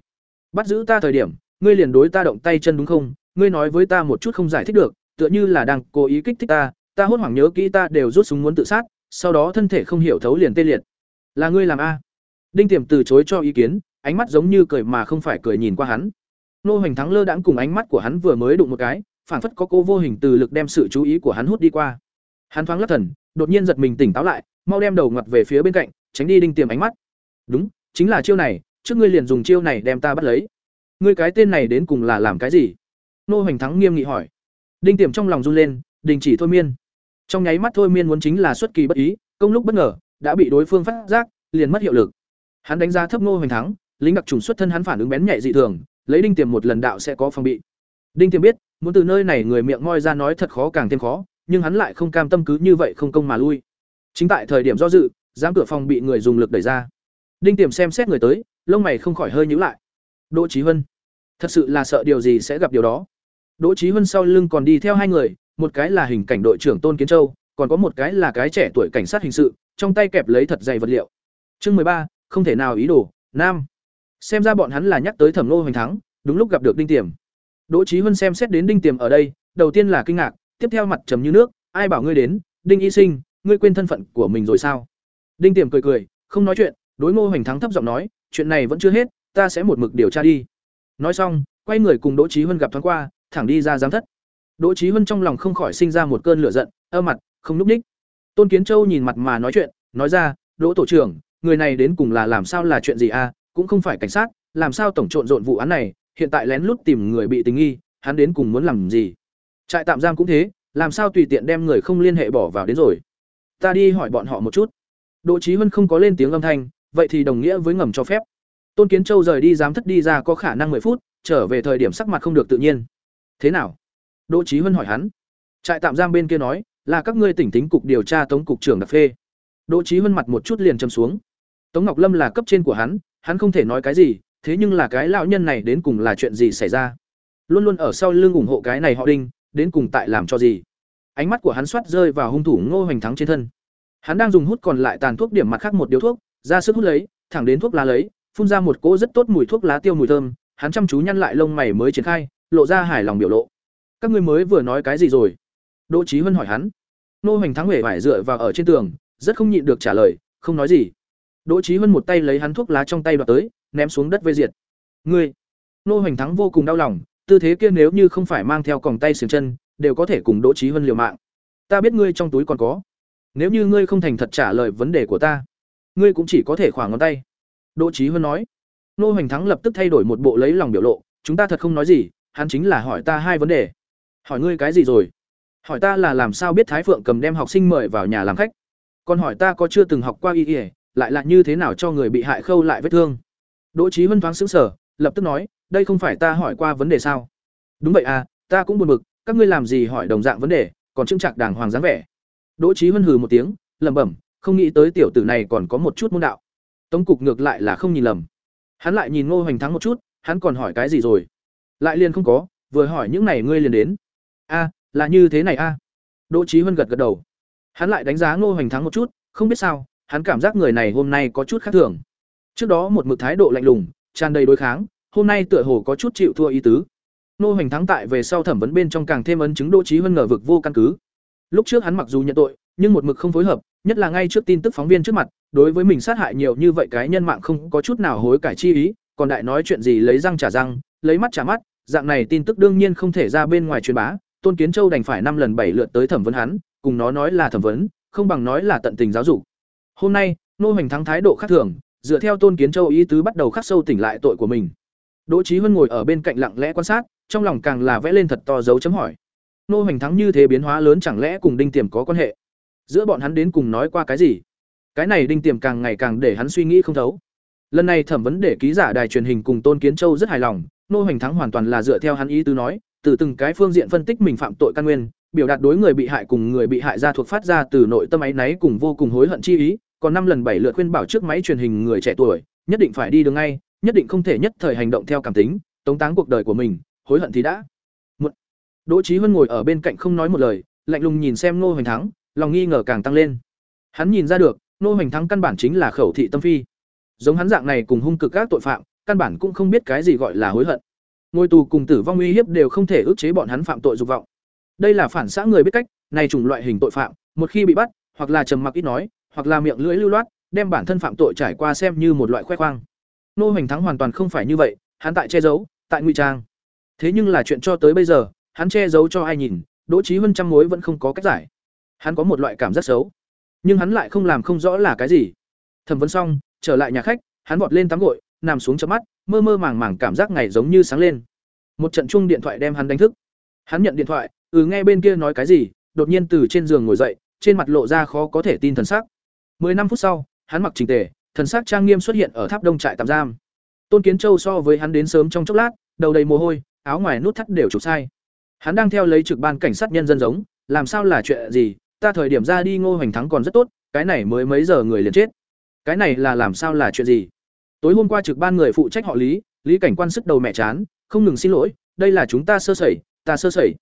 Bắt giữ ta thời điểm, ngươi liền đối ta động tay chân đúng không? Ngươi nói với ta một chút không giải thích được, tựa như là đang cố ý kích thích ta ta hốt hoảng nhớ kỹ ta đều rút súng muốn tự sát, sau đó thân thể không hiểu thấu liền tê liệt. Là ngươi làm a. Đinh tiềm từ chối cho ý kiến, ánh mắt giống như cười mà không phải cười nhìn qua hắn. Nô hoành thắng lơ đãng cùng ánh mắt của hắn vừa mới đụng một cái phản phất có cô vô hình từ lực đem sự chú ý của hắn hút đi qua. Hắn thoáng lắc thần, đột nhiên giật mình tỉnh táo lại, mau đem đầu ngặt về phía bên cạnh, tránh đi đinh tiềm ánh mắt. Đúng, chính là chiêu này, trước ngươi liền dùng chiêu này đem ta bắt lấy. Ngươi cái tên này đến cùng là làm cái gì? Nô hoành thắng nghiêm nghị hỏi. Đinh tiềm trong lòng run lên, đình chỉ thôi miên trong nháy mắt thôi miên muốn chính là xuất kỳ bất ý, công lúc bất ngờ, đã bị đối phương phát giác, liền mất hiệu lực. Hắn đánh giá thấp Ngô hoành thắng, lính đặc trùng xuất thân hắn phản ứng bén nhạy dị thường, lấy đinh tiềm một lần đạo sẽ có phòng bị. Đinh tiềm biết, muốn từ nơi này người miệng moi ra nói thật khó càng thêm khó, nhưng hắn lại không cam tâm cứ như vậy không công mà lui. Chính tại thời điểm do dự, giám cửa phòng bị người dùng lực đẩy ra. Đinh tiềm xem xét người tới, lông mày không khỏi hơi nhíu lại. Đỗ trí huân, thật sự là sợ điều gì sẽ gặp điều đó. Đỗ trí huân sau lưng còn đi theo hai người một cái là hình cảnh đội trưởng tôn kiến châu, còn có một cái là cái trẻ tuổi cảnh sát hình sự, trong tay kẹp lấy thật dày vật liệu. Chương mười ba, không thể nào ý đồ, nam. Xem ra bọn hắn là nhắc tới thẩm Lô hoành thắng, đúng lúc gặp được đinh tiềm. Đỗ trí huân xem xét đến đinh tiềm ở đây, đầu tiên là kinh ngạc, tiếp theo mặt trầm như nước, ai bảo ngươi đến, đinh y sinh, ngươi quên thân phận của mình rồi sao? Đinh tiềm cười cười, không nói chuyện, đối ngô hoành thắng thấp giọng nói, chuyện này vẫn chưa hết, ta sẽ một mực điều tra đi. Nói xong, quay người cùng đỗ trí huân gặp thoáng qua, thẳng đi ra giám thất đỗ Chí huân trong lòng không khỏi sinh ra một cơn lửa giận, ơ mặt, không núp ních. Tôn kiến châu nhìn mặt mà nói chuyện, nói ra, đỗ tổ trưởng, người này đến cùng là làm sao là chuyện gì à? Cũng không phải cảnh sát, làm sao tổng trộn rộn vụ án này? Hiện tại lén lút tìm người bị tình nghi, hắn đến cùng muốn làm gì? Trại tạm giam cũng thế, làm sao tùy tiện đem người không liên hệ bỏ vào đến rồi? Ta đi hỏi bọn họ một chút. Đỗ Chí huân không có lên tiếng âm thanh, vậy thì đồng nghĩa với ngầm cho phép. Tôn kiến châu rời đi giám thất đi ra có khả năng mười phút, trở về thời điểm sắc mặt không được tự nhiên. Thế nào? Đỗ Chí huân hỏi hắn. Trại tạm giam bên kia nói, là các ngươi tỉnh tính cục điều tra tống cục trưởng đặc phê. Đỗ Chí huân mặt một chút liền trầm xuống. Tống ngọc lâm là cấp trên của hắn hắn không thể nói cái gì, thế nhưng là cái lão nhân này đến cùng là chuyện gì xảy ra? Luôn luôn ở sau lưng ủng hộ cái này họ đinh, đến cùng tại làm cho gì? Ánh mắt của hắn xoát rơi vào hung thủ ngô hoành thắng trên thân. Hắn đang dùng hút còn lại tàn thuốc điểm mặt khác một điếu thuốc, ra sức hút lấy, thẳng đến thuốc lá lấy, phun ra một cỗ rất tốt mùi thuốc lá tiêu mùi thơm, hắn chăm chú nhăn lại lông mày mới triển khai, lộ ra hài lòng biểu lộ các ngươi mới vừa nói cái gì rồi? Đỗ trí huân hỏi hắn. Nô hoành thắng huệ vải dựa vào ở trên tường, rất không nhịn được trả lời, không nói gì. Đỗ trí huân một tay lấy hắn thuốc lá trong tay đoạt tới, ném xuống đất vây diệt. Ngươi! Nô hoành thắng vô cùng đau lòng, tư thế kia nếu như không phải mang theo còng tay xiềng chân, đều có thể cùng đỗ trí huân liều mạng. Ta biết ngươi trong túi còn có. Nếu như ngươi không thành thật trả lời vấn đề của ta, ngươi cũng chỉ có thể khoảng ngón tay. Đỗ trí huân nói. Nô hoành thắng lập tức thay đổi một bộ lấy lòng biểu lộ, chúng ta thật không nói gì, hắn chính là hỏi ta hai vấn đề hỏi ngươi cái gì rồi? Hỏi ta là làm sao biết thái phượng cầm đem học sinh mời vào nhà làm khách? Còn hỏi ta có chưa từng học qua y ỉa lại là như thế nào cho người bị hại khâu lại vết thương? Đỗ trí huân thoáng xứng sở lập tức nói, đây không phải ta hỏi qua vấn đề sao? Đúng vậy à ta cũng buồn bực, các ngươi làm gì hỏi đồng dạng vấn đề, còn trưng trạc đàng hoàng dáng vẻ. Đỗ trí huân hừ một tiếng, lẩm bẩm, không nghĩ tới tiểu tử này còn có một chút môn đạo. Tống cục ngược lại là không nhìn lầm. Hắn lại nhìn ngô hoành thắng một chút, hắn còn hỏi cái gì rồi? Lại liền không có, vừa hỏi những này ngươi liền đến a, là như thế này a. Đỗ trí huân gật gật đầu. Hắn lại đánh giá ngô hoành thắng một chút, không biết sao, hắn cảm giác người này hôm nay có chút khác thường. Trước đó một mực thái độ lạnh lùng, tràn đầy đối kháng, hôm nay tựa hồ có chút chịu thua ý tứ. Ngô hoành thắng tại về sau thẩm vấn bên trong càng thêm ấn chứng đỗ trí huân ngờ vực vô căn cứ. Lúc trước hắn mặc dù nhận tội, nhưng một mực không phối hợp, nhất là ngay trước tin tức phóng viên trước mặt, đối với mình sát hại nhiều như vậy cái nhân mạng không có chút nào hối cải chi ý, còn đại nói chuyện gì lấy răng trả răng, lấy mắt trả mắt, dạng này tin tức đương nhiên không thể ra bên ngoài truyền bá tôn kiến châu đành phải năm lần bảy lượt tới thẩm vấn hắn cùng nó nói là thẩm vấn không bằng nói là tận tình giáo dục. Hôm nay, Nô Hoành thắng thái độ khác thường, dựa theo Tôn Kiến Châu ý tứ bắt đầu khắc sâu tỉnh lại tội của mình. Đỗ Chí Huân ngồi ở bên cạnh lặng lẽ quan sát, trong lòng càng là vẽ lên thật to dấu chấm hỏi. Nô Hoành thắng như thế biến hóa lớn chẳng lẽ cùng Đinh Tiềm có quan hệ? Giữa bọn hắn đến cùng nói qua cái gì? Cái này Đinh Tiềm càng ngày càng để hắn suy nghĩ không thấu. Lần này thẩm vấn để ký giả đài truyền hình cùng Tôn Kiến Châu rất hài lòng, Nô Hoành thắng hoàn toàn là dựa theo hắn ý tứ nói, từ từng cái phương diện phân tích mình phạm tội căn nguyên, biểu đạt đối người bị hại cùng người bị hại ra thuộc phát ra từ nội tâm ấy náy cùng vô cùng hối hận chi ý, còn năm lần bảy lượt khuyên bảo trước máy truyền hình người trẻ tuổi, nhất định phải đi đường ngay, nhất định không thể nhất thời hành động theo cảm tính, tống táng cuộc đời của mình, hối hận thì đã. Một. Đỗ Chí Huân ngồi ở bên cạnh không nói một lời, lạnh lùng nhìn xem Nô Hoành Thắng, lòng nghi ngờ càng tăng lên. Hắn nhìn ra được, Nô Hoành Thắng căn bản chính là khẩu thị tâm phi. Giống hắn dạng này cùng hung cực các tội phạm, căn bản cũng không biết cái gì gọi là hối hận. Ngôi tù cùng tử vong uy hiếp đều không thể ức chế bọn hắn phạm tội dục vọng. Đây là phản xã người biết cách, này chủng loại hình tội phạm, một khi bị bắt, hoặc là trầm mặc ít nói, hoặc là miệng lưỡi lưu loát, đem bản thân phạm tội trải qua xem như một loại khoe khoang. Nô Hoành Thắng hoàn toàn không phải như vậy, hắn tại che giấu, tại ngụy trang. Thế nhưng là chuyện cho tới bây giờ, hắn che giấu cho ai nhìn, Đỗ Chí Vân trăm mối vẫn không có cách giải. Hắn có một loại cảm giác xấu, nhưng hắn lại không làm không rõ là cái gì. Thẩm vấn xong, trở lại nhà khách, hắn vọt lên tắm gội, nằm xuống chớp mắt, mơ mơ màng màng cảm giác ngày giống như sáng lên. Một trận chuông điện thoại đem hắn đánh thức. Hắn nhận điện thoại, ừ nghe bên kia nói cái gì, đột nhiên từ trên giường ngồi dậy, trên mặt lộ ra khó có thể tin thần sắc. Mười năm phút sau, hắn mặc chỉnh tề, thần sắc trang nghiêm xuất hiện ở tháp đông trại tạm giam. Tôn Kiến Châu so với hắn đến sớm trong chốc lát, đầu đầy mồ hôi, áo ngoài nút thắt đều chụp sai. Hắn đang theo lấy trực ban cảnh sát nhân dân giống, làm sao là chuyện gì, ta thời điểm ra đi Ngô Hoành Thắng còn rất tốt, cái này mới mấy giờ người liền chết. Cái này là làm sao là chuyện gì? Tối hôm qua trực ban người phụ trách họ Lý, Lý cảnh quan sức đầu mẹ chán, không ngừng xin lỗi, đây là chúng ta sơ sẩy, ta sơ sẩy.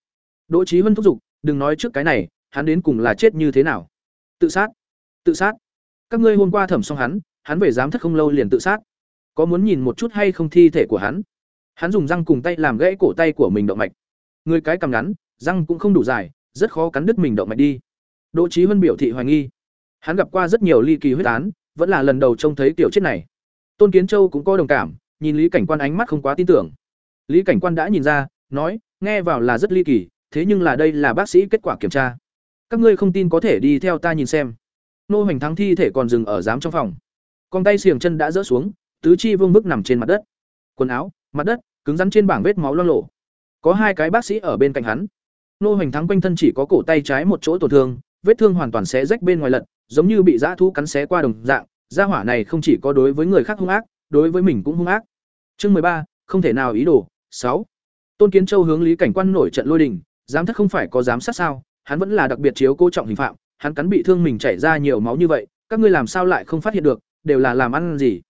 Đỗ Chí huân thúc giục, đừng nói trước cái này, hắn đến cùng là chết như thế nào? Tự sát. Tự sát. Các ngươi hôm qua thẩm xong hắn, hắn về giám thất không lâu liền tự sát. Có muốn nhìn một chút hay không thi thể của hắn? Hắn dùng răng cùng tay làm gãy cổ tay của mình động mạch. Người cái cầm ngắn, răng cũng không đủ dài, rất khó cắn đứt mình động mạch đi. Đỗ Chí huân biểu thị hoài nghi. Hắn gặp qua rất nhiều ly kỳ huyết án, vẫn là lần đầu trông thấy tiểu chết này. Tôn Kiến Châu cũng có đồng cảm, nhìn Lý Cảnh Quan ánh mắt không quá tin tưởng. Lý Cảnh Quan đã nhìn ra, nói, nghe vào là rất ly kỳ, thế nhưng là đây là bác sĩ kết quả kiểm tra. Các ngươi không tin có thể đi theo ta nhìn xem. Nô Hoành Thắng thi thể còn dừng ở giám trong phòng. Con tay xiềng chân đã rỡ xuống, tứ chi vương bức nằm trên mặt đất. Quần áo, mặt đất, cứng rắn trên bảng vết máu loang lổ. Có hai cái bác sĩ ở bên cạnh hắn. Nô Hoành Thắng quanh thân chỉ có cổ tay trái một chỗ tổn thương, vết thương hoàn toàn xé rách bên ngoài lật, giống như bị dã thú cắn xé qua đồng dạng, gia hỏa này không chỉ có đối với người khác hung ác, đối với mình cũng hung ác. Chương ba, không thể nào ý đồ. sáu. Tôn Kiến Châu hướng Lý Cảnh Quan nổi trận lôi đình, giám thất không phải có giám sát sao? Hắn vẫn là đặc biệt chiếu cố trọng hình phạm, hắn cắn bị thương mình chảy ra nhiều máu như vậy, các ngươi làm sao lại không phát hiện được, đều là làm ăn gì?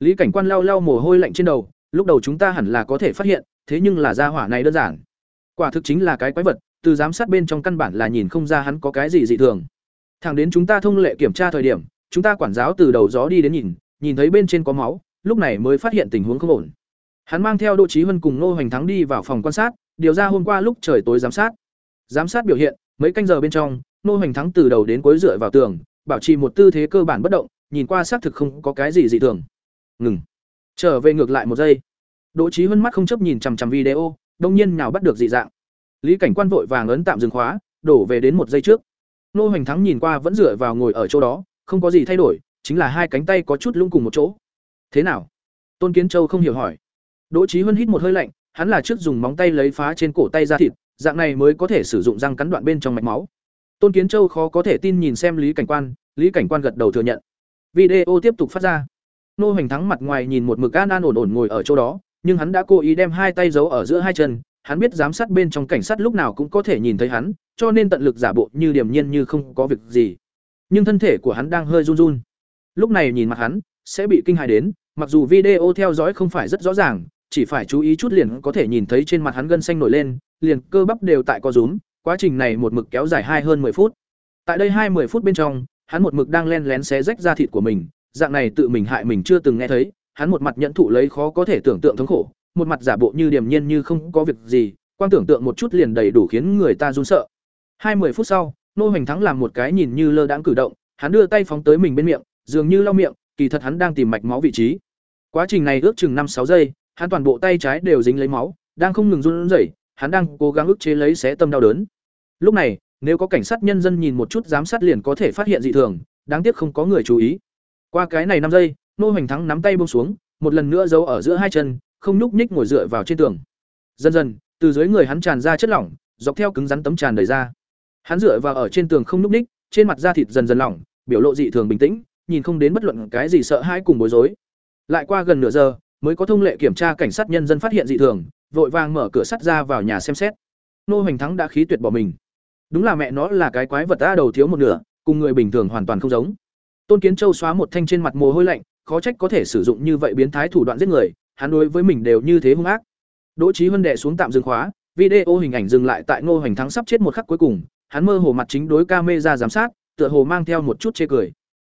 Lý Cảnh Quan lau lau mồ hôi lạnh trên đầu, lúc đầu chúng ta hẳn là có thể phát hiện, thế nhưng là gia hỏa này đơn giản. Quả thực chính là cái quái vật, từ giám sát bên trong căn bản là nhìn không ra hắn có cái gì dị thường. Thẳng đến chúng ta thông lệ kiểm tra thời điểm, chúng ta quản giáo từ đầu gió đi đến nhìn, nhìn thấy bên trên có máu, lúc này mới phát hiện tình huống không ổn. Hắn mang theo Đỗ Chí Hân cùng Nô Hoành Thắng đi vào phòng quan sát, điều ra hôm qua lúc trời tối giám sát. Giám sát biểu hiện, mấy canh giờ bên trong, Nô Hoành Thắng từ đầu đến cuối dựa vào tường, bảo trì một tư thế cơ bản bất động, nhìn qua xác thực không có cái gì dị thường. Ngừng. Trở về ngược lại một giây. Đỗ Chí Hân mắt không chấp nhìn chằm chằm video, đông nhiên nào bắt được dị dạng. Lý Cảnh Quan vội vàng ấn tạm dừng khóa, đổ về đến một giây trước. Nô Hoành Thắng nhìn qua vẫn dựa vào ngồi ở chỗ đó, không có gì thay đổi, chính là hai cánh tay có chút lung cùng một chỗ. Thế nào? Tôn Kiến Châu không hiểu hỏi. Đỗ trí Huân hít một hơi lạnh, hắn là trước dùng móng tay lấy phá trên cổ tay ra thịt, dạng này mới có thể sử dụng răng cắn đoạn bên trong mạch máu. Tôn Kiến Châu khó có thể tin nhìn xem Lý Cảnh Quan, Lý Cảnh Quan gật đầu thừa nhận. Video tiếp tục phát ra. Nô Hoành Thắng mặt ngoài nhìn một mực an an ổn ổn ngồi ở chỗ đó, nhưng hắn đã cố ý đem hai tay giấu ở giữa hai chân, hắn biết giám sát bên trong cảnh sát lúc nào cũng có thể nhìn thấy hắn, cho nên tận lực giả bộ như điềm nhiên như không có việc gì. Nhưng thân thể của hắn đang hơi run run. Lúc này nhìn mặt hắn, sẽ bị kinh hãi đến, mặc dù video theo dõi không phải rất rõ ràng, chỉ phải chú ý chút liền có thể nhìn thấy trên mặt hắn gân xanh nổi lên, liền cơ bắp đều tại co rúm, quá trình này một mực kéo dài hai hơn 10 phút. Tại đây hai 10 phút bên trong, hắn một mực đang len lén xé rách da thịt của mình, dạng này tự mình hại mình chưa từng nghe thấy, hắn một mặt nhận thụ lấy khó có thể tưởng tượng thống khổ, một mặt giả bộ như điềm nhiên như không có việc gì, quan tưởng tượng một chút liền đầy đủ khiến người ta run sợ. Hai 10 phút sau, Nô Hoành Thắng làm một cái nhìn như lơ đãng cử động, hắn đưa tay phóng tới mình bên miệng, dường như lau miệng, kỳ thật hắn đang tìm mạch máu vị trí. Quá trình này ước chừng năm sáu giây, hắn toàn bộ tay trái đều dính lấy máu, đang không ngừng run rẩy, hắn đang cố gắng ức chế lấy xé tâm đau đớn. Lúc này, nếu có cảnh sát nhân dân nhìn một chút giám sát liền có thể phát hiện dị thường, đáng tiếc không có người chú ý. Qua cái này năm giây, Nô Hoành Thắng nắm tay buông xuống, một lần nữa giấu ở giữa hai chân, không nhúc nhích ngồi dựa vào trên tường. Dần dần, từ dưới người hắn tràn ra chất lỏng, dọc theo cứng rắn tấm tràn đầy ra. Hắn dựa vào ở trên tường không lúc ních, trên mặt da thịt dần dần lỏng, biểu lộ dị thường bình tĩnh, nhìn không đến bất luận cái gì sợ hãi cùng bối rối. Lại qua gần nửa giờ, mới có thông lệ kiểm tra cảnh sát nhân dân phát hiện dị thường, vội vàng mở cửa sắt ra vào nhà xem xét. Nô Hoành Thắng đã khí tuyệt bỏ mình. Đúng là mẹ nó là cái quái vật ta đầu thiếu một nửa, cùng người bình thường hoàn toàn không giống. Tôn Kiến Châu xóa một thanh trên mặt mồ hôi lạnh, khó trách có thể sử dụng như vậy biến thái thủ đoạn giết người, hắn đối với mình đều như thế hung ác. Đỗ Chí Hân đệ xuống tạm dừng khóa, video hình ảnh dừng lại tại Ngô Hoành Thắng sắp chết một khắc cuối cùng, hắn mơ hồ mặt chính đối camera giám sát, tựa hồ mang theo một chút chê cười.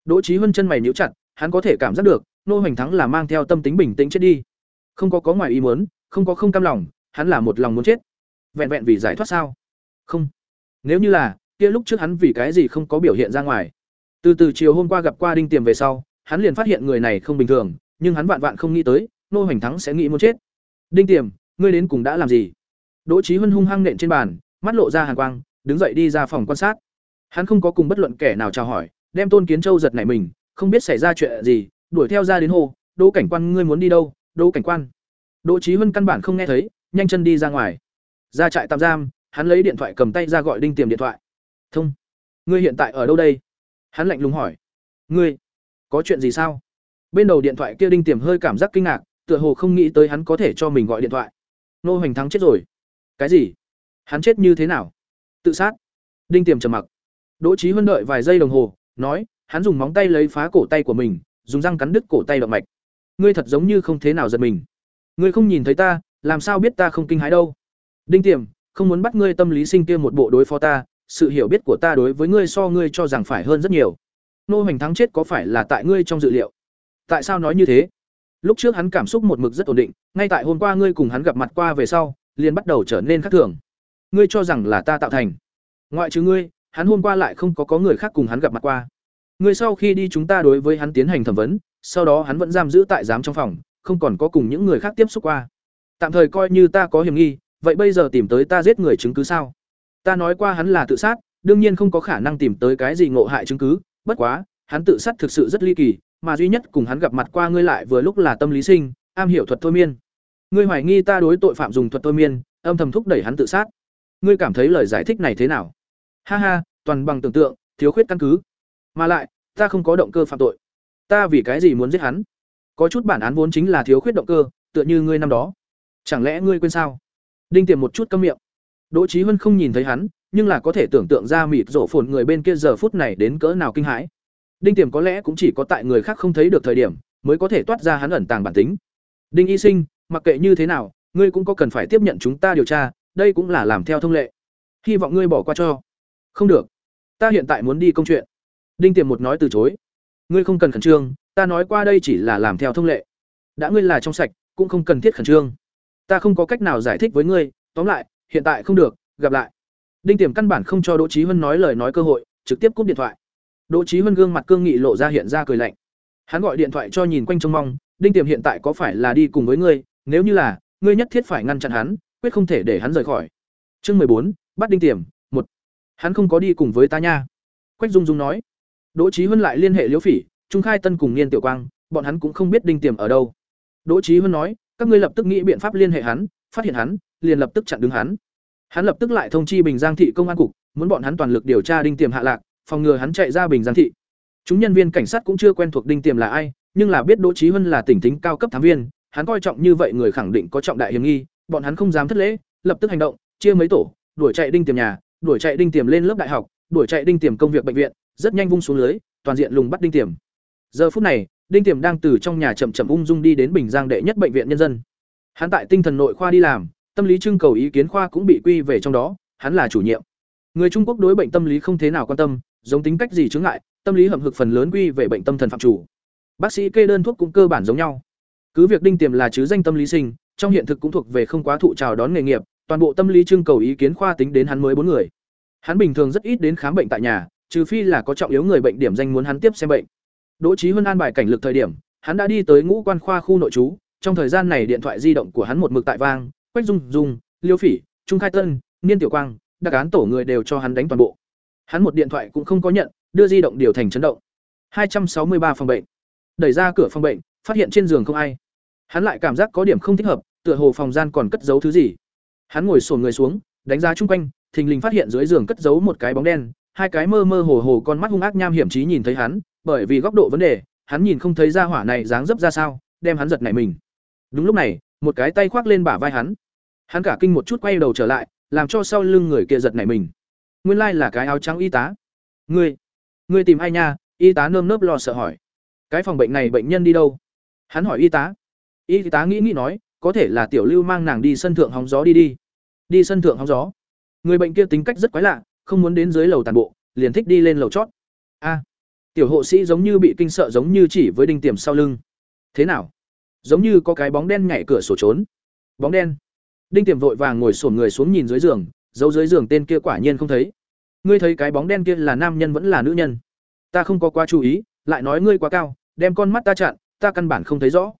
Đỗ Chí Huân chân mày nhíu chặt, hắn có thể cảm giác được, Nô Hoành Thắng là mang theo tâm tính bình tĩnh chết đi. Không có có ngoài ý muốn, không có không cam lòng, hắn là một lòng muốn chết. Vẹn vẹn vì giải thoát sao? Không. Nếu như là, kia lúc trước hắn vì cái gì không có biểu hiện ra ngoài. Từ từ chiều hôm qua gặp qua Đinh Tiềm về sau, hắn liền phát hiện người này không bình thường, nhưng hắn vạn vạn không nghĩ tới, Nô Hoành Thắng sẽ nghĩ muốn chết. Đinh Tiềm, ngươi đến cùng đã làm gì? Đỗ Chí Huân hung hăng nện trên bàn, mắt lộ ra hàn quang, đứng dậy đi ra phòng quan sát. Hắn không có cùng bất luận kẻ nào chào hỏi, đem Tôn Kiến Châu giật nảy mình, không biết xảy ra chuyện gì, đuổi theo ra đến hồ, "Đỗ cảnh quan ngươi muốn đi đâu?" "Đỗ cảnh quan." Đỗ Chí Hân căn bản không nghe thấy, nhanh chân đi ra ngoài. Ra trại tạm giam, hắn lấy điện thoại cầm tay ra gọi Đinh Tiềm điện thoại. "Thông, ngươi hiện tại ở đâu đây?" Hắn lạnh lùng hỏi. "Ngươi, có chuyện gì sao?" Bên đầu điện thoại kia Đinh Tiềm hơi cảm giác kinh ngạc, tựa hồ không nghĩ tới hắn có thể cho mình gọi điện thoại. Nô Hoành Thắng chết rồi. Cái gì? Hắn chết như thế nào? Tự sát. Đinh Tiềm trầm mặc. Đỗ Chí Huân đợi vài giây đồng hồ, nói, hắn dùng móng tay lấy phá cổ tay của mình, dùng răng cắn đứt cổ tay động mạch. Ngươi thật giống như không thế nào giật mình. Ngươi không nhìn thấy ta, làm sao biết ta không kinh hãi đâu? Đinh Tiềm, không muốn bắt ngươi tâm lý sinh kia một bộ đối phó ta, sự hiểu biết của ta đối với ngươi so ngươi cho rằng phải hơn rất nhiều. Nô Hoành Thắng chết có phải là tại ngươi trong dự liệu? Tại sao nói như thế? Lúc trước hắn cảm xúc một mực rất ổn định, ngay tại hôm qua ngươi cùng hắn gặp mặt qua về sau, liền bắt đầu trở nên khác thường. Ngươi cho rằng là ta tạo thành. Ngoại trừ ngươi, hắn hôm qua lại không có có người khác cùng hắn gặp mặt qua. Ngươi sau khi đi chúng ta đối với hắn tiến hành thẩm vấn, sau đó hắn vẫn giam giữ tại giám trong phòng, không còn có cùng những người khác tiếp xúc qua. Tạm thời coi như ta có hiểm nghi, vậy bây giờ tìm tới ta giết người chứng cứ sao? Ta nói qua hắn là tự sát, đương nhiên không có khả năng tìm tới cái gì ngộ hại chứng cứ, bất quá, hắn tự sát thực sự rất ly kỳ, mà duy nhất cùng hắn gặp mặt qua ngươi lại vừa lúc là tâm lý sinh, am hiểu thuật thôi miên. Ngươi hoài nghi ta đối tội phạm dùng thuật thôi miên, âm thầm thúc đẩy hắn tự sát. Ngươi cảm thấy lời giải thích này thế nào? Ha ha, toàn bằng tưởng tượng, thiếu khuyết căn cứ. Mà lại, ta không có động cơ phạm tội. Ta vì cái gì muốn giết hắn? Có chút bản án vốn chính là thiếu khuyết động cơ, tựa như ngươi năm đó. Chẳng lẽ ngươi quên sao? Đinh Tiềm một chút câm miệng. Đỗ Chí Huân không nhìn thấy hắn, nhưng là có thể tưởng tượng ra mịt rổ phồn người bên kia giờ phút này đến cỡ nào kinh hãi. Đinh Tiềm có lẽ cũng chỉ có tại người khác không thấy được thời điểm, mới có thể toát ra hắn ẩn tàng bản tính. Đinh Y Sinh, mặc kệ như thế nào, ngươi cũng có cần phải tiếp nhận chúng ta điều tra, đây cũng là làm theo thông lệ. Hy vọng ngươi bỏ qua cho. Không được, ta hiện tại muốn đi công chuyện. Đinh Tiềm một nói từ chối. Ngươi không cần khẩn trương, ta nói qua đây chỉ là làm theo thông lệ. Đã ngươi là trong sạch, cũng không cần thiết khẩn trương. Ta không có cách nào giải thích với ngươi, tóm lại, hiện tại không được, gặp lại. Đinh Tiềm căn bản không cho Đỗ Chí huân nói lời nói cơ hội, trực tiếp cúp điện thoại. Đỗ Chí huân gương mặt cương nghị lộ ra hiện ra cười lạnh. Hắn gọi điện thoại cho nhìn quanh trông mong, Đinh Tiềm hiện tại có phải là đi cùng với ngươi, nếu như là, ngươi nhất thiết phải ngăn chặn hắn, quyết không thể để hắn rời khỏi. Chương mười bốn, bắt Đinh Tiềm, một. Hắn không có đi cùng với ta nha. Quách Dung Dung nói. Đỗ Chí huân lại liên hệ Liễu Phỉ, Trung Khai Tân cùng Niên Tiểu Quang, bọn hắn cũng không biết Đinh Tiềm ở đâu. Đỗ Chí huân nói, các ngươi lập tức nghĩ biện pháp liên hệ hắn, phát hiện hắn, liền lập tức chặn đứng hắn. Hắn lập tức lại thông chi Bình Giang thị công an cục, muốn bọn hắn toàn lực điều tra Đinh Tiềm hạ lạc, phòng ngừa hắn chạy ra Bình Giang thị. Chúng nhân viên cảnh sát cũng chưa quen thuộc Đinh Tiềm là ai, nhưng là biết Đỗ Chí huân là tỉnh tính cao cấp thám viên, hắn coi trọng như vậy người khẳng định có trọng đại hiểm nghi, bọn hắn không dám thất lễ, lập tức hành động, chia mấy tổ, đuổi chạy Đinh Tiềm nhà, đuổi chạy Đinh Tiềm lên lớp đại học, đuổi chạy Đinh Tiềm công việc bệnh viện, rất nhanh vung xuống lưới, toàn diện lùng bắt Đinh Tiềm. Giờ phút này, Đinh Tiềm đang từ trong nhà chậm chậm ung dung đi đến Bình Giang đệ nhất bệnh viện nhân dân. Hắn tại tinh thần nội khoa đi làm, tâm lý trưng cầu ý kiến khoa cũng bị quy về trong đó, hắn là chủ nhiệm. Người Trung Quốc đối bệnh tâm lý không thế nào quan tâm, giống tính cách gì chứng ngại, tâm lý hậm hực phần lớn quy về bệnh tâm thần phạm chủ. Bác sĩ kê đơn thuốc cũng cơ bản giống nhau. Cứ việc Đinh Tiềm là chứ danh tâm lý sinh, trong hiện thực cũng thuộc về không quá thụ chào đón nghề nghiệp, toàn bộ tâm lý trưng cầu ý kiến khoa tính đến hắn mới bốn người. Hắn bình thường rất ít đến khám bệnh tại nhà, trừ phi là có trọng yếu người bệnh điểm danh muốn hắn tiếp xem bệnh. Đỗ Chí Huân an bài cảnh lực thời điểm, hắn đã đi tới Ngũ Quan khoa khu nội trú, trong thời gian này điện thoại di động của hắn một mực tại vang, Quách Dung Dung, Liêu Phỉ, Trung Khai Tân, Niên Tiểu Quang, đặc án tổ người đều cho hắn đánh toàn bộ. Hắn một điện thoại cũng không có nhận, đưa di động điều thành chấn động. 263 phòng bệnh. Đẩy ra cửa phòng bệnh, phát hiện trên giường không ai. Hắn lại cảm giác có điểm không thích hợp, tựa hồ phòng gian còn cất giấu thứ gì. Hắn ngồi xổm người xuống, đánh giá chung quanh, thình lình phát hiện dưới giường cất giấu một cái bóng đen, hai cái mơ mơ hồ hồ con mắt hung ác nham hiểm trí nhìn thấy hắn, bởi vì góc độ vấn đề, hắn nhìn không thấy ra hỏa này dáng dấp ra sao, đem hắn giật nảy mình. Đúng lúc này, một cái tay khoác lên bả vai hắn. Hắn cả kinh một chút quay đầu trở lại, làm cho sau lưng người kia giật nảy mình. Nguyên lai là cái áo trắng y tá. "Ngươi, ngươi tìm ai nha?" Y tá nơm nớp lo sợ hỏi. "Cái phòng bệnh này bệnh nhân đi đâu?" Hắn hỏi y tá. Y tá nghĩ nghĩ nói, "Có thể là tiểu Lưu mang nàng đi sân thượng hóng gió đi đi." Đi sân thượng hóng gió. Người bệnh kia tính cách rất quái lạ, không muốn đến dưới lầu tàn bộ, liền thích đi lên lầu chót. A. tiểu hộ sĩ giống như bị kinh sợ giống như chỉ với đinh tiềm sau lưng. Thế nào? Giống như có cái bóng đen nhảy cửa sổ trốn. Bóng đen? Đinh Tiềm vội vàng ngồi sổn người xuống nhìn dưới giường, giấu dưới giường tên kia quả nhiên không thấy. Ngươi thấy cái bóng đen kia là nam nhân vẫn là nữ nhân? Ta không có quá chú ý, lại nói ngươi quá cao, đem con mắt ta chặn, ta căn bản không thấy rõ.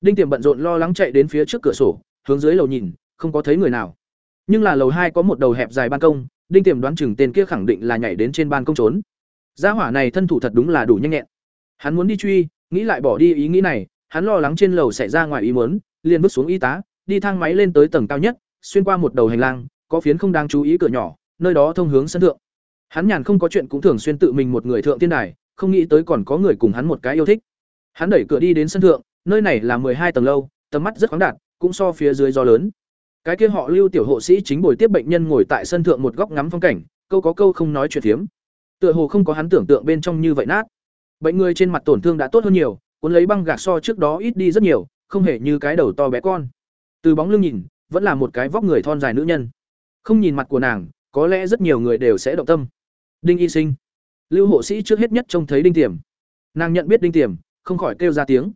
Đinh Tiềm bận rộn lo lắng chạy đến phía trước cửa sổ, hướng dưới lầu nhìn, không có thấy người nào. Nhưng là lầu hai có một đầu hẹp dài ban công, Đinh Tiềm đoán chừng tên kia khẳng định là nhảy đến trên ban công trốn. Gia hỏa này thân thủ thật đúng là đủ nhanh nhẹn. Hắn muốn đi truy, nghĩ lại bỏ đi ý nghĩ này, hắn lo lắng trên lầu xảy ra ngoài ý muốn, liền bước xuống y tá, đi thang máy lên tới tầng cao nhất, xuyên qua một đầu hành lang, có phiến không đáng chú ý cửa nhỏ, nơi đó thông hướng sân thượng. Hắn nhàn không có chuyện cũng thường xuyên tự mình một người thượng tiên đài, không nghĩ tới còn có người cùng hắn một cái yêu thích. Hắn đẩy cửa đi đến sân thượng, nơi này là hai tầng lâu, tầm mắt rất khoáng đạt, cũng so phía dưới gió lớn. Cái kia họ Lưu tiểu hộ sĩ chính buổi tiếp bệnh nhân ngồi tại sân thượng một góc ngắm phong cảnh, câu có câu không nói chuyện phiếm. Tựa hồ không có hắn tưởng tượng bên trong như vậy nát. Bệnh người trên mặt tổn thương đã tốt hơn nhiều, cuốn lấy băng gạc so trước đó ít đi rất nhiều, không hề như cái đầu to bé con. Từ bóng lưng nhìn, vẫn là một cái vóc người thon dài nữ nhân. Không nhìn mặt của nàng, có lẽ rất nhiều người đều sẽ động tâm. Đinh Y Sinh, Lưu hộ sĩ trước hết nhất trông thấy Đinh Tiềm. Nàng nhận biết Đinh Tiềm, không khỏi kêu ra tiếng.